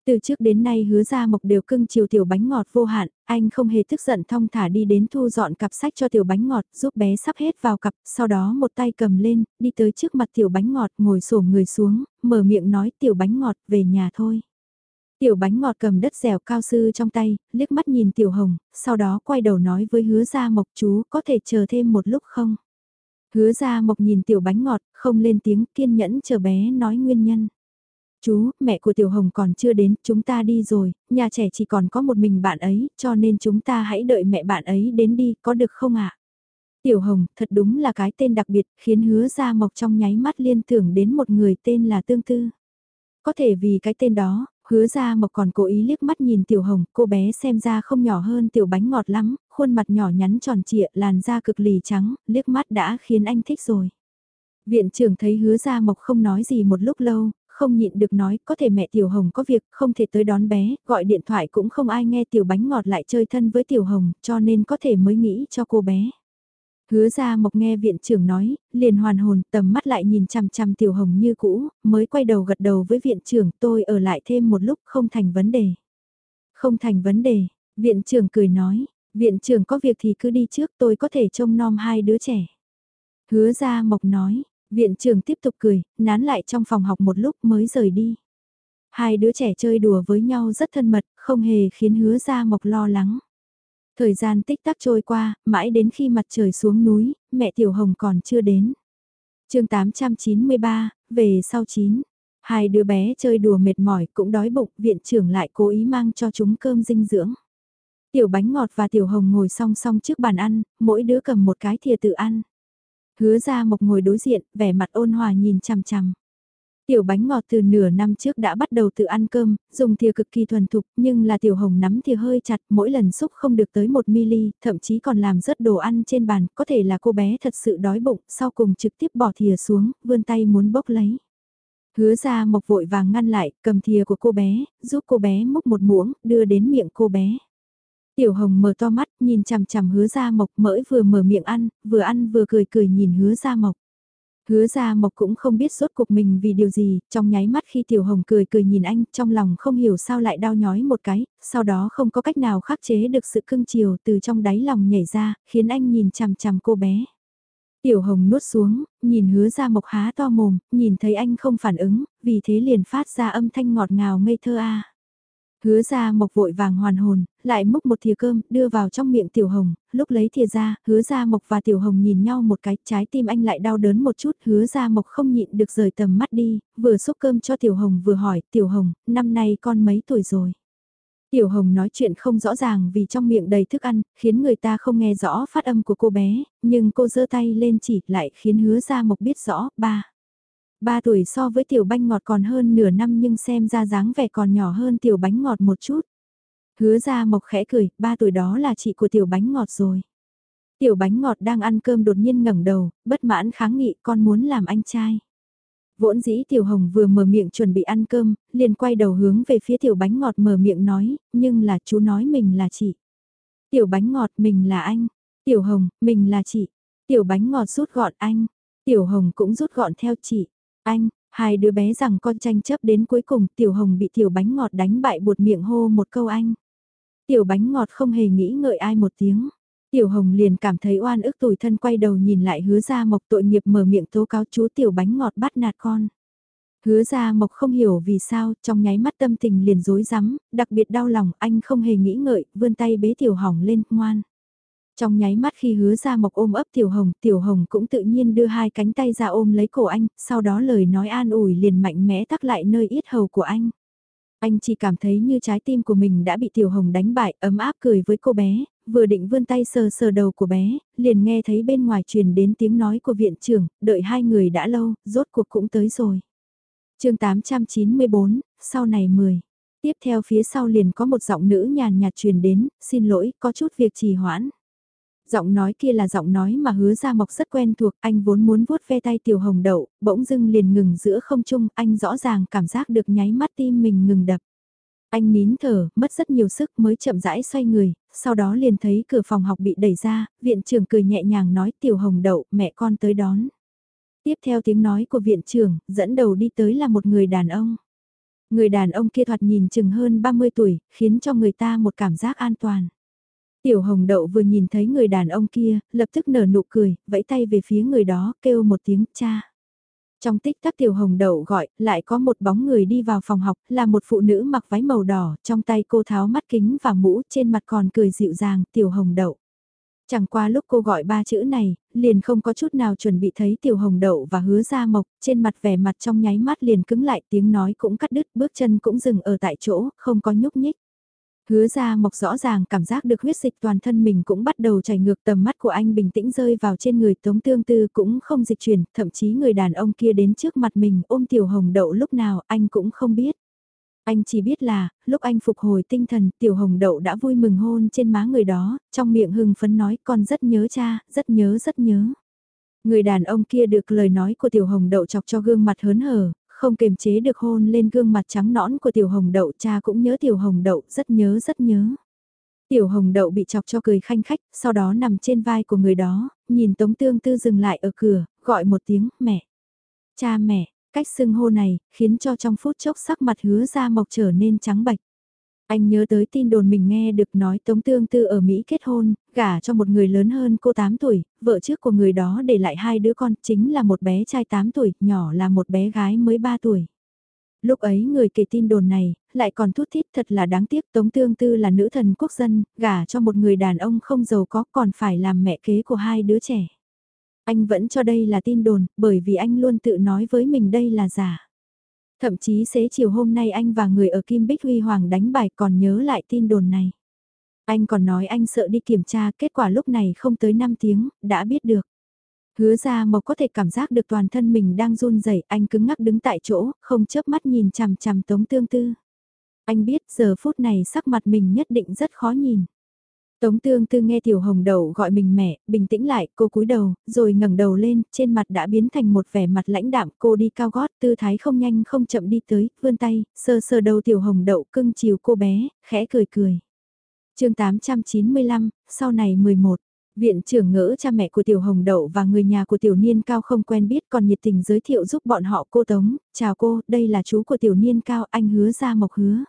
Từ trước đến nay hứa ra mộc đều cưng chiều tiểu bánh ngọt vô hạn, anh không hề tức giận thong thả đi đến thu dọn cặp sách cho tiểu bánh ngọt, giúp bé sắp hết vào cặp, sau đó một tay cầm lên, đi tới trước mặt tiểu bánh ngọt, ngồi xổm người xuống, mở miệng nói tiểu bánh ngọt về nhà thôi. Tiểu bánh ngọt cầm đất dẻo cao sư trong tay, liếc mắt nhìn tiểu hồng, sau đó quay đầu nói với hứa ra mộc chú có thể chờ thêm một lúc không? Hứa ra mộc nhìn tiểu bánh ngọt, không lên tiếng kiên nhẫn chờ bé nói nguyên nhân. Chú, mẹ của Tiểu Hồng còn chưa đến, chúng ta đi rồi, nhà trẻ chỉ còn có một mình bạn ấy, cho nên chúng ta hãy đợi mẹ bạn ấy đến đi, có được không ạ? Tiểu Hồng, thật đúng là cái tên đặc biệt, khiến hứa ra mộc trong nháy mắt liên tưởng đến một người tên là Tương Tư. Có thể vì cái tên đó, hứa ra mộc còn cố ý liếc mắt nhìn Tiểu Hồng, cô bé xem ra không nhỏ hơn Tiểu Bánh ngọt lắm, khuôn mặt nhỏ nhắn tròn trịa, làn da cực lì trắng, liếc mắt đã khiến anh thích rồi. Viện trưởng thấy hứa ra mộc không nói gì một lúc lâu, không nhịn được nói, có thể mẹ Tiểu Hồng có việc, không thể tới đón bé, gọi điện thoại cũng không ai nghe Tiểu Bánh Ngọt lại chơi thân với Tiểu Hồng, cho nên có thể mới nghĩ cho cô bé. Hứa ra mộc nghe viện trưởng nói, liền hoàn hồn, tầm mắt lại nhìn chằm chằm Tiểu Hồng như cũ, mới quay đầu gật đầu với viện trưởng, tôi ở lại thêm một lúc không thành vấn đề. Không thành vấn đề, viện trưởng cười nói, viện trưởng có việc thì cứ đi trước tôi có thể trông nom hai đứa trẻ. Hứa ra mộc nói, Viện trưởng tiếp tục cười, nán lại trong phòng học một lúc mới rời đi. Hai đứa trẻ chơi đùa với nhau rất thân mật, không hề khiến hứa ra mộc lo lắng. Thời gian tích tắc trôi qua, mãi đến khi mặt trời xuống núi, mẹ Tiểu Hồng còn chưa đến. chương 893, về sau 9. Hai đứa bé chơi đùa mệt mỏi cũng đói bụng, viện trưởng lại cố ý mang cho chúng cơm dinh dưỡng. Tiểu bánh ngọt và tiểu hồng ngồi song song trước bàn ăn, mỗi đứa cầm một cái thìa tự ăn. Hứa ra mộc ngồi đối diện, vẻ mặt ôn hòa nhìn chằm chằm. Tiểu bánh ngọt từ nửa năm trước đã bắt đầu tự ăn cơm, dùng thìa cực kỳ thuần thục nhưng là tiểu hồng nắm thìa hơi chặt mỗi lần xúc không được tới một mili, thậm chí còn làm rớt đồ ăn trên bàn, có thể là cô bé thật sự đói bụng, sau cùng trực tiếp bỏ thìa xuống, vươn tay muốn bốc lấy. Hứa ra mộc vội vàng ngăn lại, cầm thìa của cô bé, giúp cô bé múc một muỗng, đưa đến miệng cô bé. Tiểu Hồng mở to mắt, nhìn chằm chằm hứa ra mộc mỡi vừa mở miệng ăn, vừa ăn vừa cười cười nhìn hứa ra mộc. Hứa ra mộc cũng không biết rốt cuộc mình vì điều gì, trong nháy mắt khi Tiểu Hồng cười cười nhìn anh, trong lòng không hiểu sao lại đau nhói một cái, sau đó không có cách nào khắc chế được sự cưng chiều từ trong đáy lòng nhảy ra, khiến anh nhìn chằm chằm cô bé. Tiểu Hồng nuốt xuống, nhìn hứa ra mộc há to mồm, nhìn thấy anh không phản ứng, vì thế liền phát ra âm thanh ngọt ngào ngây thơ a. Hứa ra mộc vội vàng hoàn hồn, lại múc một thìa cơm, đưa vào trong miệng tiểu hồng, lúc lấy thìa ra, hứa ra mộc và tiểu hồng nhìn nhau một cái, trái tim anh lại đau đớn một chút, hứa ra mộc không nhịn được rời tầm mắt đi, vừa xúc cơm cho tiểu hồng vừa hỏi, tiểu hồng, năm nay con mấy tuổi rồi? Tiểu hồng nói chuyện không rõ ràng vì trong miệng đầy thức ăn, khiến người ta không nghe rõ phát âm của cô bé, nhưng cô giơ tay lên chỉ lại khiến hứa ra mộc biết rõ, ba. Ba tuổi so với tiểu bánh ngọt còn hơn nửa năm nhưng xem ra dáng vẻ còn nhỏ hơn tiểu bánh ngọt một chút. Hứa ra mộc khẽ cười, ba tuổi đó là chị của tiểu bánh ngọt rồi. Tiểu bánh ngọt đang ăn cơm đột nhiên ngẩng đầu, bất mãn kháng nghị con muốn làm anh trai. Vỗn dĩ tiểu hồng vừa mở miệng chuẩn bị ăn cơm, liền quay đầu hướng về phía tiểu bánh ngọt mở miệng nói, nhưng là chú nói mình là chị. Tiểu bánh ngọt mình là anh. Tiểu hồng, mình là chị. Tiểu bánh ngọt rút gọn anh. Tiểu hồng cũng rút gọn theo chị. Anh, hai đứa bé rằng con tranh chấp đến cuối cùng tiểu hồng bị tiểu bánh ngọt đánh bại buột miệng hô một câu anh. Tiểu bánh ngọt không hề nghĩ ngợi ai một tiếng. Tiểu Hồng liền cảm thấy oan ức tủi thân quay đầu nhìn lại hứa ra mộc tội nghiệp mở miệng tố cáo chú tiểu bánh ngọt bắt nạt con. Hứa ra mộc không hiểu vì sao, trong nháy mắt tâm tình liền rối rắm, đặc biệt đau lòng, anh không hề nghĩ ngợi, vươn tay bế tiểu hỏng lên, ngoan. Trong nháy mắt khi hứa ra mộc ôm ấp tiểu hồng, tiểu hồng cũng tự nhiên đưa hai cánh tay ra ôm lấy cổ anh, sau đó lời nói an ủi liền mạnh mẽ tắc lại nơi yết hầu của anh. Anh chỉ cảm thấy như trái tim của mình đã bị tiểu hồng đánh bại, ấm áp cười với cô bé, vừa định vươn tay sờ sờ đầu của bé, liền nghe thấy bên ngoài truyền đến tiếng nói của viện trưởng, đợi hai người đã lâu, rốt cuộc cũng tới rồi. chương 894, sau này 10. Tiếp theo phía sau liền có một giọng nữ nhàn nhạt truyền đến, xin lỗi, có chút việc trì hoãn. Giọng nói kia là giọng nói mà hứa ra mộc rất quen thuộc, anh vốn muốn vuốt ve tay tiểu hồng đậu, bỗng dưng liền ngừng giữa không trung, anh rõ ràng cảm giác được nháy mắt tim mình ngừng đập. Anh nín thở, mất rất nhiều sức mới chậm rãi xoay người, sau đó liền thấy cửa phòng học bị đẩy ra, viện trưởng cười nhẹ nhàng nói tiểu hồng đậu, mẹ con tới đón. Tiếp theo tiếng nói của viện trưởng, dẫn đầu đi tới là một người đàn ông. Người đàn ông kia thoạt nhìn chừng hơn 30 tuổi, khiến cho người ta một cảm giác an toàn. Tiểu hồng đậu vừa nhìn thấy người đàn ông kia, lập tức nở nụ cười, vẫy tay về phía người đó, kêu một tiếng cha. Trong tích tắc tiểu hồng đậu gọi, lại có một bóng người đi vào phòng học, là một phụ nữ mặc váy màu đỏ, trong tay cô tháo mắt kính và mũ, trên mặt còn cười dịu dàng, tiểu hồng đậu. Chẳng qua lúc cô gọi ba chữ này, liền không có chút nào chuẩn bị thấy tiểu hồng đậu và hứa ra mộc, trên mặt vẻ mặt trong nháy mắt liền cứng lại tiếng nói cũng cắt đứt, bước chân cũng dừng ở tại chỗ, không có nhúc nhích. Hứa ra mộc rõ ràng cảm giác được huyết dịch toàn thân mình cũng bắt đầu chảy ngược tầm mắt của anh bình tĩnh rơi vào trên người tống tương tư cũng không dịch chuyển, thậm chí người đàn ông kia đến trước mặt mình ôm tiểu hồng đậu lúc nào anh cũng không biết. Anh chỉ biết là, lúc anh phục hồi tinh thần, tiểu hồng đậu đã vui mừng hôn trên má người đó, trong miệng hưng phấn nói con rất nhớ cha, rất nhớ rất nhớ. Người đàn ông kia được lời nói của tiểu hồng đậu chọc cho gương mặt hớn hở, không kềm chế được hôn lên gương mặt trắng nõn của tiểu hồng đậu cha cũng nhớ tiểu hồng đậu rất nhớ rất nhớ. Tiểu hồng đậu bị chọc cho cười khanh khách, sau đó nằm trên vai của người đó, nhìn tống tương tư dừng lại ở cửa, gọi một tiếng mẹ. Cha mẹ, cách xưng hô này, khiến cho trong phút chốc sắc mặt hứa ra mộc trở nên trắng bạch. Anh nhớ tới tin đồn mình nghe được nói Tống Tương Tư ở Mỹ kết hôn, gả cho một người lớn hơn cô 8 tuổi, vợ trước của người đó để lại hai đứa con, chính là một bé trai 8 tuổi, nhỏ là một bé gái mới 3 tuổi. Lúc ấy người kể tin đồn này, lại còn thút thít thật là đáng tiếc Tống Tương Tư là nữ thần quốc dân, gả cho một người đàn ông không giàu có còn phải làm mẹ kế của hai đứa trẻ. Anh vẫn cho đây là tin đồn, bởi vì anh luôn tự nói với mình đây là giả. Thậm chí xế chiều hôm nay anh và người ở Kim Bích Huy Hoàng đánh bài còn nhớ lại tin đồn này. Anh còn nói anh sợ đi kiểm tra kết quả lúc này không tới 5 tiếng, đã biết được. Hứa ra mộc có thể cảm giác được toàn thân mình đang run rẩy anh cứng ngắc đứng tại chỗ, không chớp mắt nhìn chằm chằm tống tương tư. Anh biết giờ phút này sắc mặt mình nhất định rất khó nhìn. Tống tương tư nghe tiểu hồng đầu gọi mình mẹ, bình tĩnh lại, cô cúi đầu, rồi ngẩng đầu lên, trên mặt đã biến thành một vẻ mặt lãnh đạm, cô đi cao gót, tư thái không nhanh không chậm đi tới, vươn tay, sờ sờ đầu tiểu hồng đậu cưng chiều cô bé, khẽ cười cười. chương 895, sau này 11. Viện trưởng ngỡ cha mẹ của Tiểu Hồng Đậu và người nhà của Tiểu Niên Cao không quen biết còn nhiệt tình giới thiệu giúp bọn họ cô Tống, chào cô, đây là chú của Tiểu Niên Cao, anh hứa ra mộc hứa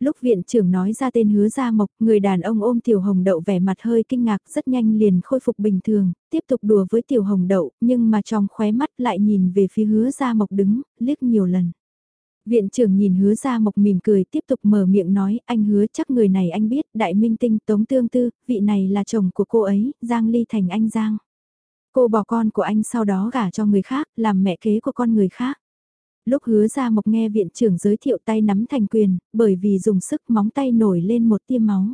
lúc viện trưởng nói ra tên hứa gia mộc, người đàn ông ôm tiểu hồng đậu vẻ mặt hơi kinh ngạc rất nhanh liền khôi phục bình thường, tiếp tục đùa với tiểu hồng đậu, nhưng mà trong khóe mắt lại nhìn về phía hứa gia mộc đứng, liếc nhiều lần. Viện trưởng nhìn hứa gia mộc mỉm cười tiếp tục mở miệng nói anh hứa chắc người này anh biết đại minh tinh tống tương tư, vị này là chồng của cô ấy, Giang Ly thành anh Giang. Cô bỏ con của anh sau đó gả cho người khác, làm mẹ kế của con người khác. Lúc hứa ra mộc nghe viện trưởng giới thiệu tay nắm thành quyền, bởi vì dùng sức móng tay nổi lên một tia máu.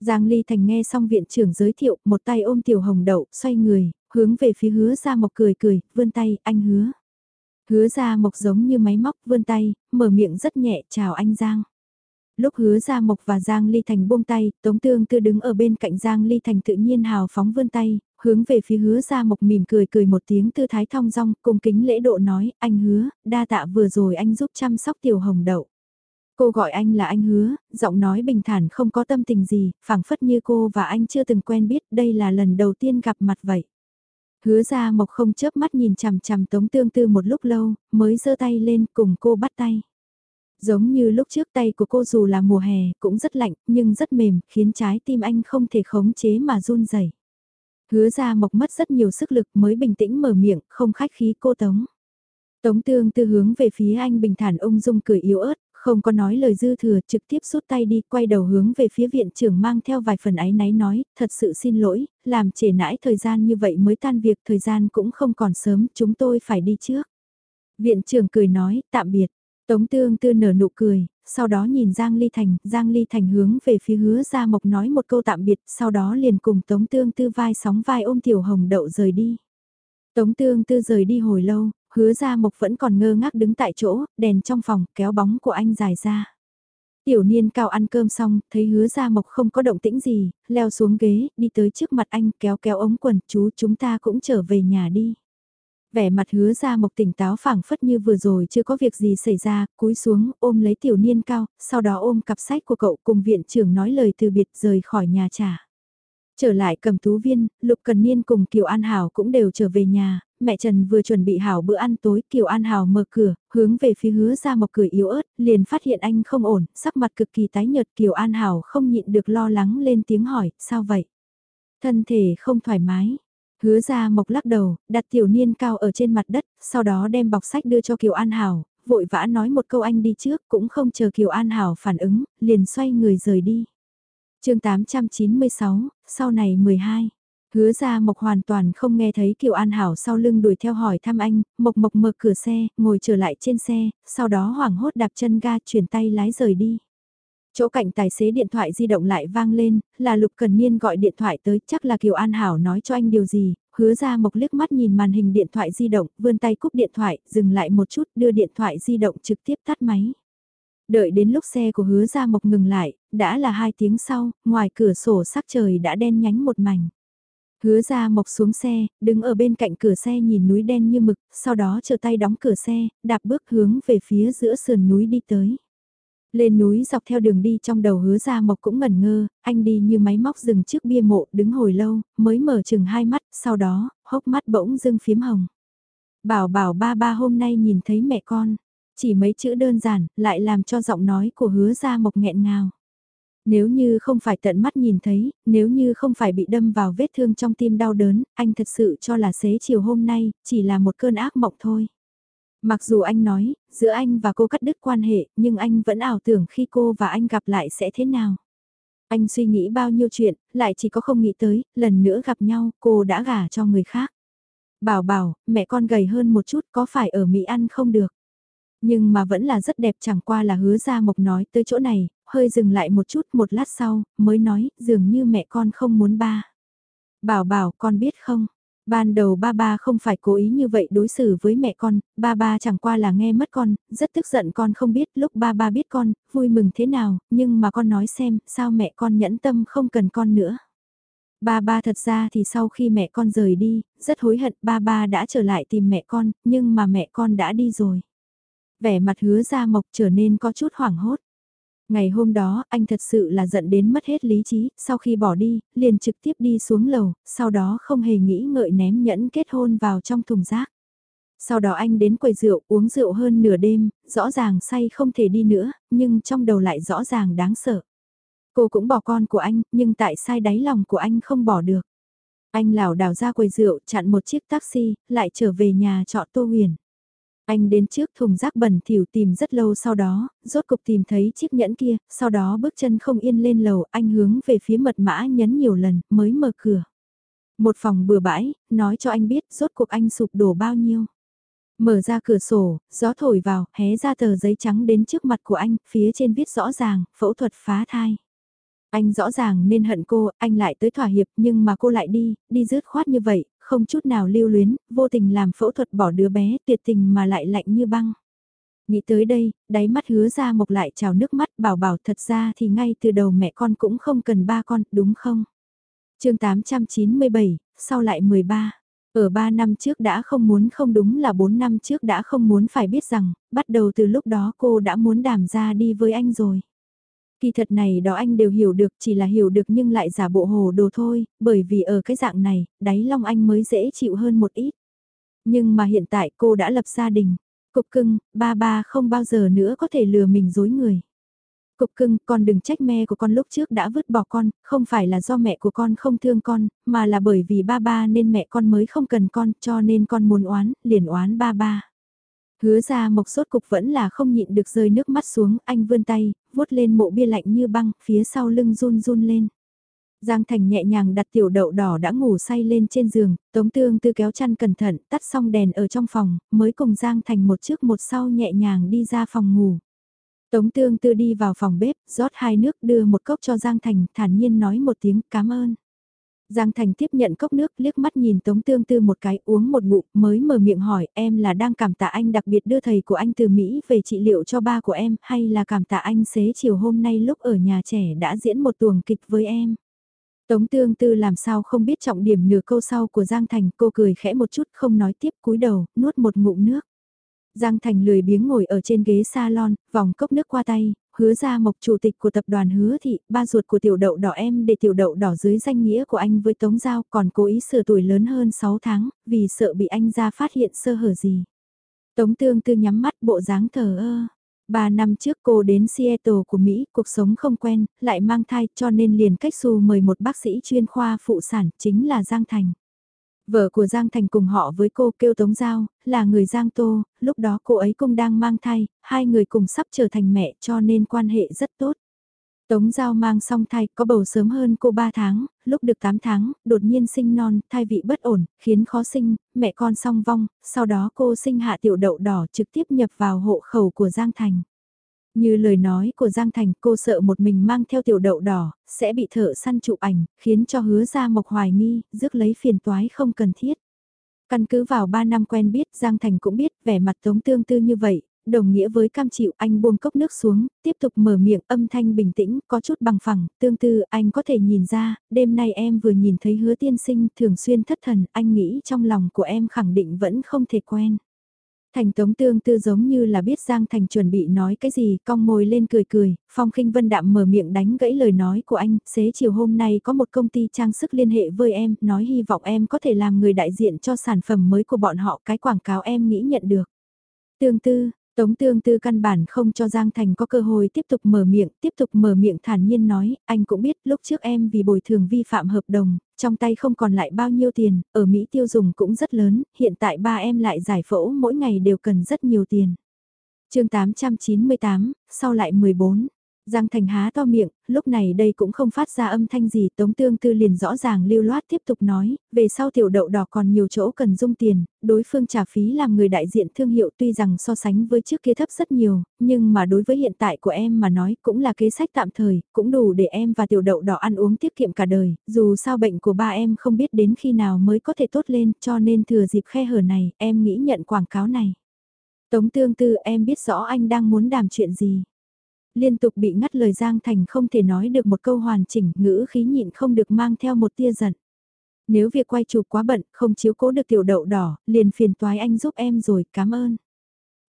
Giang Ly Thành nghe xong viện trưởng giới thiệu, một tay ôm tiểu hồng đậu, xoay người, hướng về phía hứa ra mộc cười cười, vươn tay, anh hứa. Hứa ra mộc giống như máy móc, vươn tay, mở miệng rất nhẹ, chào anh Giang. Lúc hứa ra mộc và Giang Ly Thành buông tay, Tống Tương Tư đứng ở bên cạnh Giang Ly Thành tự nhiên hào phóng vươn tay, hướng về phía hứa ra mộc mỉm cười cười một tiếng tư thái thong dong, cung kính lễ độ nói, anh hứa, đa tạ vừa rồi anh giúp chăm sóc tiểu hồng đậu. Cô gọi anh là anh hứa, giọng nói bình thản không có tâm tình gì, phảng phất như cô và anh chưa từng quen biết, đây là lần đầu tiên gặp mặt vậy. Hứa ra mộc không chớp mắt nhìn chằm chằm tống tương tư một lúc lâu, mới giơ tay lên cùng cô bắt tay. Giống như lúc trước tay của cô dù là mùa hè cũng rất lạnh nhưng rất mềm khiến trái tim anh không thể khống chế mà run rẩy. Hứa ra mộc mất rất nhiều sức lực mới bình tĩnh mở miệng không khách khí cô Tống. Tống tương tư hướng về phía anh bình thản ung dung cười yếu ớt, không có nói lời dư thừa trực tiếp rút tay đi quay đầu hướng về phía viện trưởng mang theo vài phần áy náy nói, thật sự xin lỗi, làm trễ nãi thời gian như vậy mới tan việc thời gian cũng không còn sớm, chúng tôi phải đi trước. Viện trưởng cười nói, tạm biệt, Tống tương tư nở nụ cười, sau đó nhìn Giang Ly Thành, Giang Ly Thành hướng về phía hứa Gia Mộc nói một câu tạm biệt, sau đó liền cùng Tống tương tư vai sóng vai ôm Tiểu Hồng đậu rời đi. Tống tương tư rời đi hồi lâu, hứa Gia Mộc vẫn còn ngơ ngác đứng tại chỗ, đèn trong phòng kéo bóng của anh dài ra. Tiểu niên cao ăn cơm xong, thấy hứa Gia Mộc không có động tĩnh gì, leo xuống ghế, đi tới trước mặt anh kéo kéo ống quần, chú chúng ta cũng trở về nhà đi vẻ mặt hứa ra mộc tỉnh táo phảng phất như vừa rồi chưa có việc gì xảy ra, cúi xuống ôm lấy tiểu niên cao, sau đó ôm cặp sách của cậu cùng viện trưởng nói lời từ biệt rời khỏi nhà trà. Trở lại cầm tú viên, Lục Cần Niên cùng Kiều An Hảo cũng đều trở về nhà, mẹ Trần vừa chuẩn bị hảo bữa ăn tối, Kiều An Hảo mở cửa, hướng về phía hứa ra mộc cười yếu ớt, liền phát hiện anh không ổn, sắc mặt cực kỳ tái nhợt Kiều An Hảo không nhịn được lo lắng lên tiếng hỏi, sao vậy? Thân thể không thoải mái, Hứa ra mộc lắc đầu, đặt tiểu niên cao ở trên mặt đất, sau đó đem bọc sách đưa cho Kiều An Hảo, vội vã nói một câu anh đi trước, cũng không chờ Kiều An Hảo phản ứng, liền xoay người rời đi. chương 896, sau này 12. Hứa ra Mộc hoàn toàn không nghe thấy Kiều An Hảo sau lưng đuổi theo hỏi thăm anh, Mộc Mộc mở cửa xe, ngồi trở lại trên xe, sau đó hoảng hốt đạp chân ga chuyển tay lái rời đi. Chỗ cạnh tài xế điện thoại di động lại vang lên, là Lục Cần Niên gọi điện thoại tới, chắc là Kiều An Hảo nói cho anh điều gì, hứa ra mộc liếc mắt nhìn màn hình điện thoại di động, vươn tay cúp điện thoại, dừng lại một chút, đưa điện thoại di động trực tiếp tắt máy. Đợi đến lúc xe của hứa ra mộc ngừng lại, đã là hai tiếng sau, ngoài cửa sổ sắc trời đã đen nhánh một mảnh. Hứa ra mộc xuống xe, đứng ở bên cạnh cửa xe nhìn núi đen như mực, sau đó chờ tay đóng cửa xe, đạp bước hướng về phía giữa sườn núi đi tới. Lên núi dọc theo đường đi trong đầu hứa ra mộc cũng ngẩn ngơ, anh đi như máy móc dừng trước bia mộ đứng hồi lâu, mới mở chừng hai mắt, sau đó, hốc mắt bỗng dưng phím hồng. Bảo bảo ba ba hôm nay nhìn thấy mẹ con, chỉ mấy chữ đơn giản, lại làm cho giọng nói của hứa ra mộc nghẹn ngào. Nếu như không phải tận mắt nhìn thấy, nếu như không phải bị đâm vào vết thương trong tim đau đớn, anh thật sự cho là xế chiều hôm nay, chỉ là một cơn ác mộng thôi. Mặc dù anh nói, giữa anh và cô cắt đứt quan hệ, nhưng anh vẫn ảo tưởng khi cô và anh gặp lại sẽ thế nào. Anh suy nghĩ bao nhiêu chuyện, lại chỉ có không nghĩ tới, lần nữa gặp nhau, cô đã gả cho người khác. Bảo bảo, mẹ con gầy hơn một chút có phải ở Mỹ ăn không được. Nhưng mà vẫn là rất đẹp chẳng qua là hứa ra mộc nói tới chỗ này, hơi dừng lại một chút một lát sau, mới nói, dường như mẹ con không muốn ba. Bảo bảo, con biết không, Ban đầu ba ba không phải cố ý như vậy đối xử với mẹ con, ba ba chẳng qua là nghe mất con, rất tức giận con không biết lúc ba ba biết con, vui mừng thế nào, nhưng mà con nói xem, sao mẹ con nhẫn tâm không cần con nữa. Ba ba thật ra thì sau khi mẹ con rời đi, rất hối hận ba ba đã trở lại tìm mẹ con, nhưng mà mẹ con đã đi rồi. Vẻ mặt hứa ra mộc trở nên có chút hoảng hốt. Ngày hôm đó, anh thật sự là giận đến mất hết lý trí, sau khi bỏ đi, liền trực tiếp đi xuống lầu, sau đó không hề nghĩ ngợi ném nhẫn kết hôn vào trong thùng rác. Sau đó anh đến quầy rượu uống rượu hơn nửa đêm, rõ ràng say không thể đi nữa, nhưng trong đầu lại rõ ràng đáng sợ. Cô cũng bỏ con của anh, nhưng tại sai đáy lòng của anh không bỏ được. Anh lảo đảo ra quầy rượu, chặn một chiếc taxi, lại trở về nhà trọ Tô Huyền. Anh đến trước thùng rác bẩn thỉu tìm rất lâu sau đó, rốt cục tìm thấy chiếc nhẫn kia, sau đó bước chân không yên lên lầu, anh hướng về phía mật mã nhấn nhiều lần, mới mở cửa. Một phòng bừa bãi, nói cho anh biết rốt cuộc anh sụp đổ bao nhiêu. Mở ra cửa sổ, gió thổi vào, hé ra tờ giấy trắng đến trước mặt của anh, phía trên viết rõ ràng, phẫu thuật phá thai. Anh rõ ràng nên hận cô, anh lại tới thỏa hiệp nhưng mà cô lại đi, đi rớt khoát như vậy, không chút nào lưu luyến, vô tình làm phẫu thuật bỏ đứa bé tuyệt tình mà lại lạnh như băng. Nghĩ tới đây, đáy mắt hứa ra mộc lại trào nước mắt bảo bảo thật ra thì ngay từ đầu mẹ con cũng không cần ba con, đúng không? chương 897, sau lại 13. Ở 3 năm trước đã không muốn không đúng là 4 năm trước đã không muốn phải biết rằng, bắt đầu từ lúc đó cô đã muốn đàm ra đi với anh rồi. Kỳ thật này đó anh đều hiểu được chỉ là hiểu được nhưng lại giả bộ hồ đồ thôi, bởi vì ở cái dạng này, đáy long anh mới dễ chịu hơn một ít. Nhưng mà hiện tại cô đã lập gia đình. Cục cưng, ba ba không bao giờ nữa có thể lừa mình dối người. Cục cưng, con đừng trách mẹ của con lúc trước đã vứt bỏ con, không phải là do mẹ của con không thương con, mà là bởi vì ba ba nên mẹ con mới không cần con, cho nên con muốn oán, liền oán ba ba. Hứa ra mộc sốt cục vẫn là không nhịn được rơi nước mắt xuống, anh vươn tay, vuốt lên mộ bia lạnh như băng, phía sau lưng run run lên. Giang Thành nhẹ nhàng đặt tiểu đậu đỏ đã ngủ say lên trên giường, Tống Tương Tư kéo chăn cẩn thận, tắt xong đèn ở trong phòng, mới cùng Giang Thành một trước một sau nhẹ nhàng đi ra phòng ngủ. Tống Tương Tư đi vào phòng bếp, rót hai nước đưa một cốc cho Giang Thành, thản nhiên nói một tiếng cảm ơn. Giang Thành tiếp nhận cốc nước liếc mắt nhìn Tống Tương Tư một cái uống một ngụm mới mở miệng hỏi em là đang cảm tạ anh đặc biệt đưa thầy của anh từ Mỹ về trị liệu cho ba của em hay là cảm tạ anh xế chiều hôm nay lúc ở nhà trẻ đã diễn một tuồng kịch với em. Tống Tương Tư làm sao không biết trọng điểm nửa câu sau của Giang Thành cô cười khẽ một chút không nói tiếp cúi đầu nuốt một ngụm nước. Giang Thành lười biếng ngồi ở trên ghế salon, vòng cốc nước qua tay, hứa ra mộc chủ tịch của tập đoàn hứa thị, ba ruột của tiểu đậu đỏ em để tiểu đậu đỏ dưới danh nghĩa của anh với Tống Giao còn cố ý sửa tuổi lớn hơn 6 tháng, vì sợ bị anh ra phát hiện sơ hở gì. Tống tương tư nhắm mắt bộ dáng thờ ơ. Ba năm trước cô đến Seattle của Mỹ, cuộc sống không quen, lại mang thai cho nên liền cách xù mời một bác sĩ chuyên khoa phụ sản, chính là Giang Thành. Vợ của Giang Thành cùng họ với cô kêu Tống Giao, là người Giang Tô, lúc đó cô ấy cũng đang mang thai, hai người cùng sắp trở thành mẹ cho nên quan hệ rất tốt. Tống Giao mang xong thai có bầu sớm hơn cô 3 tháng, lúc được 8 tháng, đột nhiên sinh non, thai vị bất ổn, khiến khó sinh, mẹ con song vong, sau đó cô sinh hạ tiểu đậu đỏ trực tiếp nhập vào hộ khẩu của Giang Thành. Như lời nói của Giang Thành cô sợ một mình mang theo tiểu đậu đỏ, sẽ bị thợ săn chụp ảnh, khiến cho hứa ra mộc hoài nghi, rước lấy phiền toái không cần thiết. Căn cứ vào 3 năm quen biết Giang Thành cũng biết vẻ mặt tống tương tư như vậy, đồng nghĩa với cam chịu anh buông cốc nước xuống, tiếp tục mở miệng âm thanh bình tĩnh, có chút bằng phẳng, tương tư anh có thể nhìn ra, đêm nay em vừa nhìn thấy hứa tiên sinh thường xuyên thất thần, anh nghĩ trong lòng của em khẳng định vẫn không thể quen. Thành Tống Tương Tư giống như là biết Giang Thành chuẩn bị nói cái gì, cong môi lên cười cười, Phong Khinh Vân đạm mở miệng đánh gãy lời nói của anh, xế chiều hôm nay có một công ty trang sức liên hệ với em, nói hy vọng em có thể làm người đại diện cho sản phẩm mới của bọn họ, cái quảng cáo em nghĩ nhận được. Tương Tư, Tống tương tư căn bản không cho Giang Thành có cơ hội tiếp tục mở miệng, tiếp tục mở miệng thản nhiên nói, anh cũng biết lúc trước em vì bồi thường vi phạm hợp đồng, trong tay không còn lại bao nhiêu tiền, ở Mỹ tiêu dùng cũng rất lớn, hiện tại ba em lại giải phẫu mỗi ngày đều cần rất nhiều tiền. chương 898, sau lại 14. Giang Thành há to miệng, lúc này đây cũng không phát ra âm thanh gì, Tống Tương Tư liền rõ ràng lưu loát tiếp tục nói, về sau tiểu đậu đỏ còn nhiều chỗ cần dung tiền, đối phương trả phí làm người đại diện thương hiệu tuy rằng so sánh với trước kia thấp rất nhiều, nhưng mà đối với hiện tại của em mà nói cũng là kế sách tạm thời, cũng đủ để em và tiểu đậu đỏ ăn uống tiết kiệm cả đời, dù sao bệnh của ba em không biết đến khi nào mới có thể tốt lên, cho nên thừa dịp khe hở này, em nghĩ nhận quảng cáo này. Tống Tương Tư em biết rõ anh đang muốn đàm chuyện gì liên tục bị ngắt lời Giang Thành không thể nói được một câu hoàn chỉnh, ngữ khí nhịn không được mang theo một tia giận. Nếu việc quay chụp quá bận, không chiếu cố được tiểu đậu đỏ, liền phiền toái anh giúp em rồi, cảm ơn.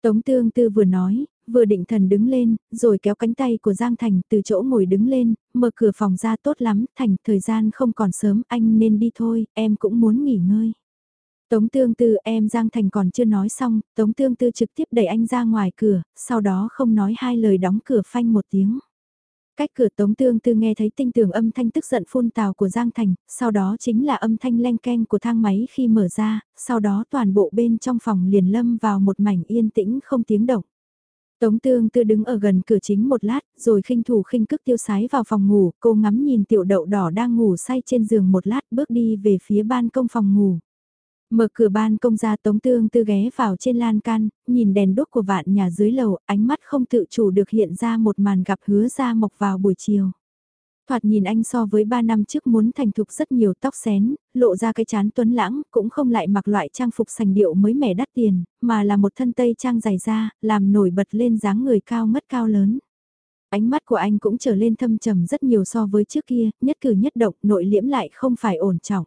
Tống tương tư vừa nói, vừa định thần đứng lên, rồi kéo cánh tay của Giang Thành từ chỗ ngồi đứng lên, mở cửa phòng ra tốt lắm, Thành, thời gian không còn sớm, anh nên đi thôi, em cũng muốn nghỉ ngơi. Tống tương tư em Giang Thành còn chưa nói xong, Tống tương tư trực tiếp đẩy anh ra ngoài cửa, sau đó không nói hai lời đóng cửa phanh một tiếng. Cách cửa Tống tương tư nghe thấy tinh tường âm thanh tức giận phun tào của Giang Thành, sau đó chính là âm thanh len keng của thang máy khi mở ra, sau đó toàn bộ bên trong phòng liền lâm vào một mảnh yên tĩnh không tiếng động. Tống tương tư đứng ở gần cửa chính một lát, rồi khinh thủ khinh cức tiêu sái vào phòng ngủ, cô ngắm nhìn tiểu đậu đỏ đang ngủ say trên giường một lát bước đi về phía ban công phòng ngủ. Mở cửa ban công ra tống tương tư ghé vào trên lan can, nhìn đèn đốt của vạn nhà dưới lầu, ánh mắt không tự chủ được hiện ra một màn gặp hứa ra mộc vào buổi chiều. Thoạt nhìn anh so với 3 năm trước muốn thành thục rất nhiều tóc xén, lộ ra cái chán tuấn lãng, cũng không lại mặc loại trang phục sành điệu mới mẻ đắt tiền, mà là một thân tây trang dày da, làm nổi bật lên dáng người cao ngất cao lớn. Ánh mắt của anh cũng trở lên thâm trầm rất nhiều so với trước kia, nhất cử nhất động nội liễm lại không phải ổn trọng.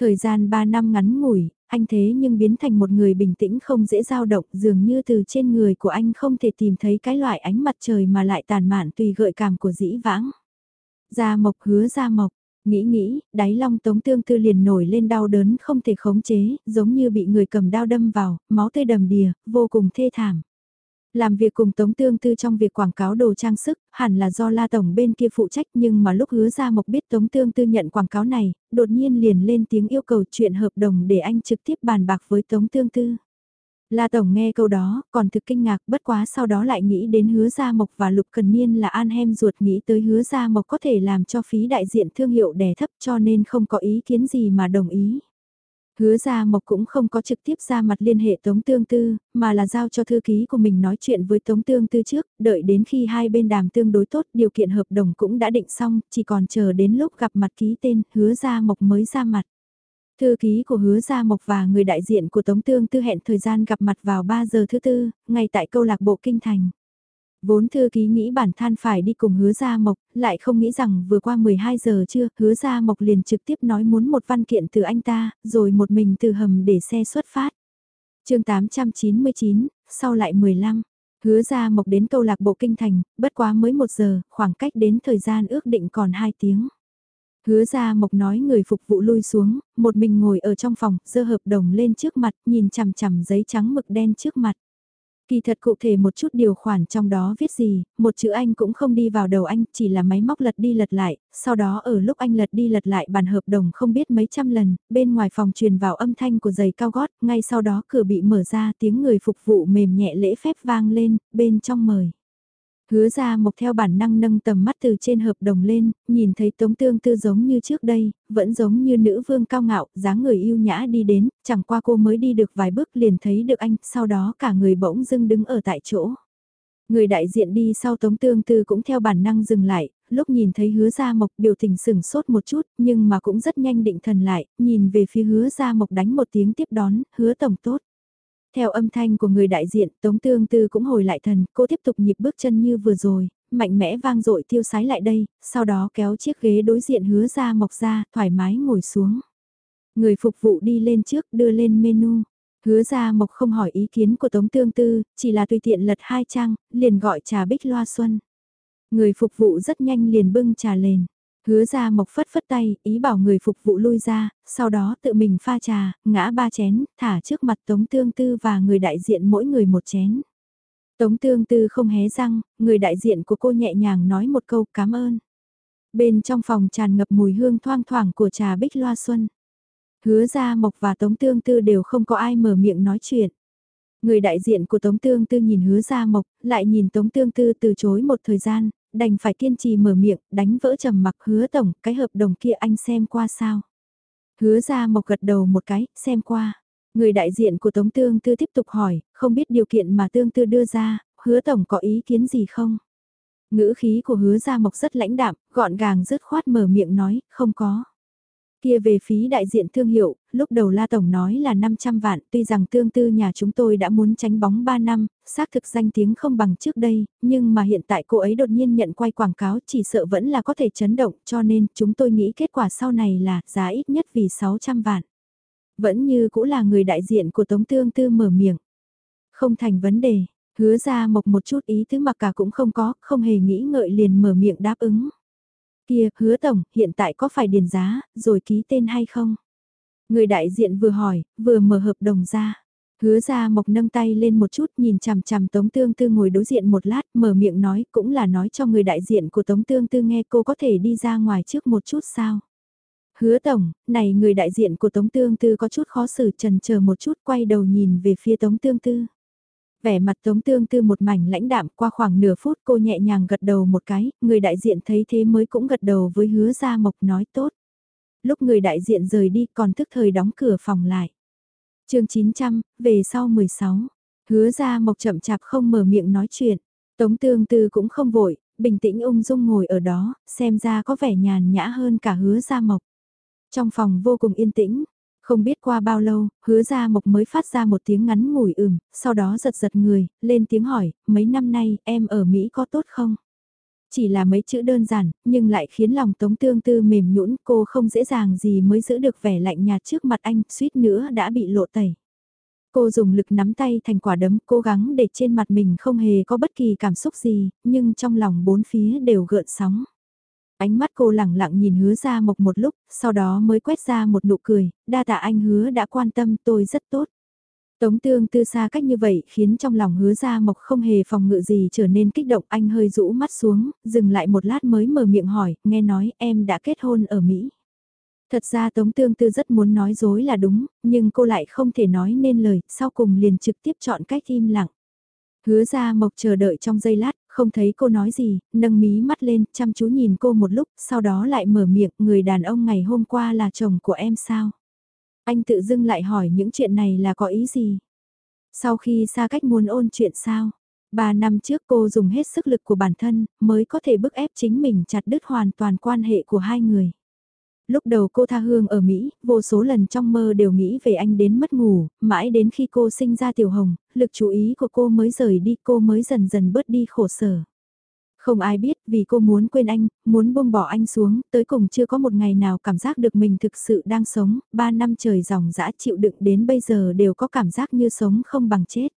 Thời gian 3 năm ngắn ngủi, anh thế nhưng biến thành một người bình tĩnh không dễ dao động dường như từ trên người của anh không thể tìm thấy cái loại ánh mặt trời mà lại tàn mạn tùy gợi cảm của dĩ vãng. Gia mộc hứa gia mộc, Nghĩ nghĩ, đáy long tống tương tư liền nổi lên đau đớn không thể khống chế, giống như bị người cầm đao đâm vào, máu tươi đầm đìa, vô cùng thê thảm. Làm việc cùng Tống Tương Tư trong việc quảng cáo đồ trang sức, hẳn là do La Tổng bên kia phụ trách nhưng mà lúc hứa ra mộc biết Tống Tương Tư nhận quảng cáo này, đột nhiên liền lên tiếng yêu cầu chuyện hợp đồng để anh trực tiếp bàn bạc với Tống Tương Tư. La Tổng nghe câu đó, còn thực kinh ngạc bất quá sau đó lại nghĩ đến hứa gia mộc và lục cần niên là an hem ruột nghĩ tới hứa gia mộc có thể làm cho phí đại diện thương hiệu đè thấp cho nên không có ý kiến gì mà đồng ý. Hứa ra mộc cũng không có trực tiếp ra mặt liên hệ Tống Tương Tư, mà là giao cho thư ký của mình nói chuyện với Tống Tương Tư trước, đợi đến khi hai bên đàm tương đối tốt điều kiện hợp đồng cũng đã định xong, chỉ còn chờ đến lúc gặp mặt ký tên, hứa ra mộc mới ra mặt. Thư ký của hứa Gia Mộc và người đại diện của Tống Tương Tư hẹn thời gian gặp mặt vào 3 giờ thứ tư, ngay tại câu lạc bộ Kinh Thành. Vốn thư ký nghĩ bản than phải đi cùng hứa Gia Mộc, lại không nghĩ rằng vừa qua 12 giờ chưa, hứa Gia Mộc liền trực tiếp nói muốn một văn kiện từ anh ta, rồi một mình từ hầm để xe xuất phát. chương 899, sau lại 15. Hứa Gia Mộc đến câu lạc bộ Kinh Thành, bất quá mới 1 giờ, khoảng cách đến thời gian ước định còn 2 tiếng. Hứa ra mộc nói người phục vụ lui xuống, một mình ngồi ở trong phòng, dơ hợp đồng lên trước mặt, nhìn chằm chằm giấy trắng mực đen trước mặt. Kỳ thật cụ thể một chút điều khoản trong đó viết gì, một chữ anh cũng không đi vào đầu anh, chỉ là máy móc lật đi lật lại, sau đó ở lúc anh lật đi lật lại bản hợp đồng không biết mấy trăm lần, bên ngoài phòng truyền vào âm thanh của giày cao gót, ngay sau đó cửa bị mở ra tiếng người phục vụ mềm nhẹ lễ phép vang lên, bên trong mời. Hứa ra mộc theo bản năng nâng tầm mắt từ trên hợp đồng lên, nhìn thấy tống tương tư giống như trước đây, vẫn giống như nữ vương cao ngạo, dáng người yêu nhã đi đến, chẳng qua cô mới đi được vài bước liền thấy được anh, sau đó cả người bỗng dưng đứng ở tại chỗ. Người đại diện đi sau tống tương tư cũng theo bản năng dừng lại, lúc nhìn thấy hứa ra mộc biểu tình sừng sốt một chút, nhưng mà cũng rất nhanh định thần lại, nhìn về phía hứa ra mộc đánh một tiếng tiếp đón, hứa tổng tốt. Theo âm thanh của người đại diện, Tống Tương Tư cũng hồi lại thần, cô tiếp tục nhịp bước chân như vừa rồi, mạnh mẽ vang dội tiêu sái lại đây, sau đó kéo chiếc ghế đối diện hứa ra mọc ra, thoải mái ngồi xuống. Người phục vụ đi lên trước đưa lên menu. Hứa ra mộc không hỏi ý kiến của Tống Tương Tư, chỉ là tùy tiện lật hai trang, liền gọi trà bích loa xuân. Người phục vụ rất nhanh liền bưng trà lên. Hứa ra mộc phất phất tay, ý bảo người phục vụ lui ra, sau đó tự mình pha trà, ngã ba chén, thả trước mặt Tống Tương Tư và người đại diện mỗi người một chén. Tống Tương Tư không hé răng, người đại diện của cô nhẹ nhàng nói một câu cảm ơn. Bên trong phòng tràn ngập mùi hương thoang thoảng của trà bích loa xuân. Hứa ra mộc và Tống Tương Tư đều không có ai mở miệng nói chuyện. Người đại diện của Tống Tương Tư nhìn hứa ra mộc, lại nhìn Tống Tương Tư từ chối một thời gian, đành phải kiên trì mở miệng, đánh vỡ trầm mặc hứa tổng, cái hợp đồng kia anh xem qua sao. Hứa ra mộc gật đầu một cái, xem qua. Người đại diện của Tống Tương Tư tiếp tục hỏi, không biết điều kiện mà Tương Tư đưa ra, hứa tổng có ý kiến gì không? Ngữ khí của hứa ra mộc rất lãnh đạm, gọn gàng dứt khoát mở miệng nói, không có. Kia về phí đại diện thương hiệu, lúc đầu La Tổng nói là 500 vạn, tuy rằng tương tư nhà chúng tôi đã muốn tránh bóng 3 năm, xác thực danh tiếng không bằng trước đây, nhưng mà hiện tại cô ấy đột nhiên nhận quay quảng cáo chỉ sợ vẫn là có thể chấn động cho nên chúng tôi nghĩ kết quả sau này là giá ít nhất vì 600 vạn. Vẫn như cũng là người đại diện của Tống Tương Tư mở miệng. Không thành vấn đề, hứa ra mộc một chút ý tứ mặc cả cũng không có, không hề nghĩ ngợi liền mở miệng đáp ứng. Kia, hứa tổng, hiện tại có phải điền giá, rồi ký tên hay không? Người đại diện vừa hỏi, vừa mở hợp đồng ra. Hứa ra mộc nâng tay lên một chút nhìn chằm chằm Tống Tương Tư ngồi đối diện một lát mở miệng nói cũng là nói cho người đại diện của Tống Tương Tư nghe cô có thể đi ra ngoài trước một chút sao. Hứa tổng, này người đại diện của Tống Tương Tư có chút khó xử trần chờ một chút quay đầu nhìn về phía Tống Tương Tư. Vẻ mặt Tống Tương Tư một mảnh lãnh đạm qua khoảng nửa phút cô nhẹ nhàng gật đầu một cái, người đại diện thấy thế mới cũng gật đầu với hứa gia mộc nói tốt. Lúc người đại diện rời đi còn thức thời đóng cửa phòng lại. chương 900, về sau 16, hứa gia mộc chậm chạp không mở miệng nói chuyện. Tống Tương Tư cũng không vội, bình tĩnh ung dung ngồi ở đó, xem ra có vẻ nhàn nhã hơn cả hứa gia mộc. Trong phòng vô cùng yên tĩnh, không biết qua bao lâu, hứa ra mộc mới phát ra một tiếng ngắn ngủi ửm, sau đó giật giật người, lên tiếng hỏi, mấy năm nay em ở Mỹ có tốt không? Chỉ là mấy chữ đơn giản, nhưng lại khiến lòng tống tương tư mềm nhũn cô không dễ dàng gì mới giữ được vẻ lạnh nhạt trước mặt anh, suýt nữa đã bị lộ tẩy. Cô dùng lực nắm tay thành quả đấm, cố gắng để trên mặt mình không hề có bất kỳ cảm xúc gì, nhưng trong lòng bốn phía đều gợn sóng. Ánh mắt cô lẳng lặng nhìn hứa ra mộc một lúc, sau đó mới quét ra một nụ cười, đa tạ anh hứa đã quan tâm tôi rất tốt. Tống tương tư xa cách như vậy khiến trong lòng hứa ra mộc không hề phòng ngự gì trở nên kích động anh hơi rũ mắt xuống, dừng lại một lát mới mở miệng hỏi, nghe nói em đã kết hôn ở Mỹ. Thật ra Tống Tương Tư rất muốn nói dối là đúng, nhưng cô lại không thể nói nên lời, sau cùng liền trực tiếp chọn cách im lặng. Hứa ra mộc chờ đợi trong giây lát, không thấy cô nói gì, nâng mí mắt lên, chăm chú nhìn cô một lúc, sau đó lại mở miệng, người đàn ông ngày hôm qua là chồng của em sao? Anh tự dưng lại hỏi những chuyện này là có ý gì? Sau khi xa cách muốn ôn chuyện sao? Ba năm trước cô dùng hết sức lực của bản thân, mới có thể bức ép chính mình chặt đứt hoàn toàn quan hệ của hai người. Lúc đầu cô tha hương ở Mỹ, vô số lần trong mơ đều nghĩ về anh đến mất ngủ, mãi đến khi cô sinh ra tiểu hồng, lực chú ý của cô mới rời đi cô mới dần dần bớt đi khổ sở. Không ai biết vì cô muốn quên anh, muốn buông bỏ anh xuống, tới cùng chưa có một ngày nào cảm giác được mình thực sự đang sống, ba năm trời dòng dã chịu đựng đến bây giờ đều có cảm giác như sống không bằng chết.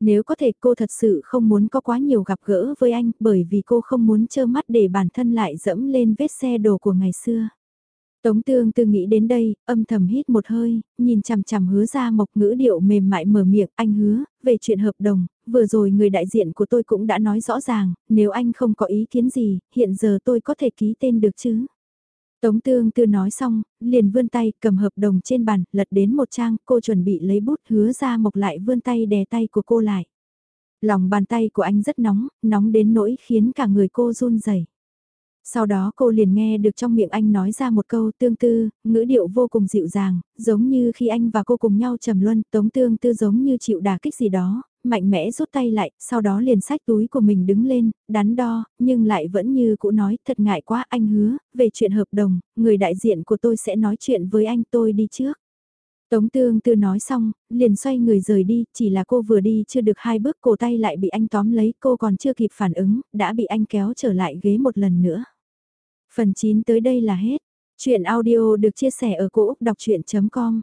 Nếu có thể cô thật sự không muốn có quá nhiều gặp gỡ với anh bởi vì cô không muốn trơ mắt để bản thân lại dẫm lên vết xe đồ của ngày xưa. Tống tương tư nghĩ đến đây, âm thầm hít một hơi, nhìn chằm chằm hứa ra mộc ngữ điệu mềm mại mở miệng, anh hứa, về chuyện hợp đồng, vừa rồi người đại diện của tôi cũng đã nói rõ ràng, nếu anh không có ý kiến gì, hiện giờ tôi có thể ký tên được chứ. Tống tương tư nói xong, liền vươn tay cầm hợp đồng trên bàn, lật đến một trang, cô chuẩn bị lấy bút hứa ra mộc lại vươn tay đè tay của cô lại. Lòng bàn tay của anh rất nóng, nóng đến nỗi khiến cả người cô run rẩy. Sau đó cô liền nghe được trong miệng anh nói ra một câu tương tư, ngữ điệu vô cùng dịu dàng, giống như khi anh và cô cùng nhau trầm luân, tống tương tư giống như chịu đả kích gì đó, mạnh mẽ rút tay lại, sau đó liền sách túi của mình đứng lên, đắn đo, nhưng lại vẫn như cũ nói, thật ngại quá anh hứa, về chuyện hợp đồng, người đại diện của tôi sẽ nói chuyện với anh tôi đi trước. Tống tương tư nói xong, liền xoay người rời đi, chỉ là cô vừa đi chưa được hai bước cổ tay lại bị anh tóm lấy, cô còn chưa kịp phản ứng, đã bị anh kéo trở lại ghế một lần nữa. Phần 9 tới đây là hết. Chuyện audio được chia sẻ ở cỗ đọc chuyện.com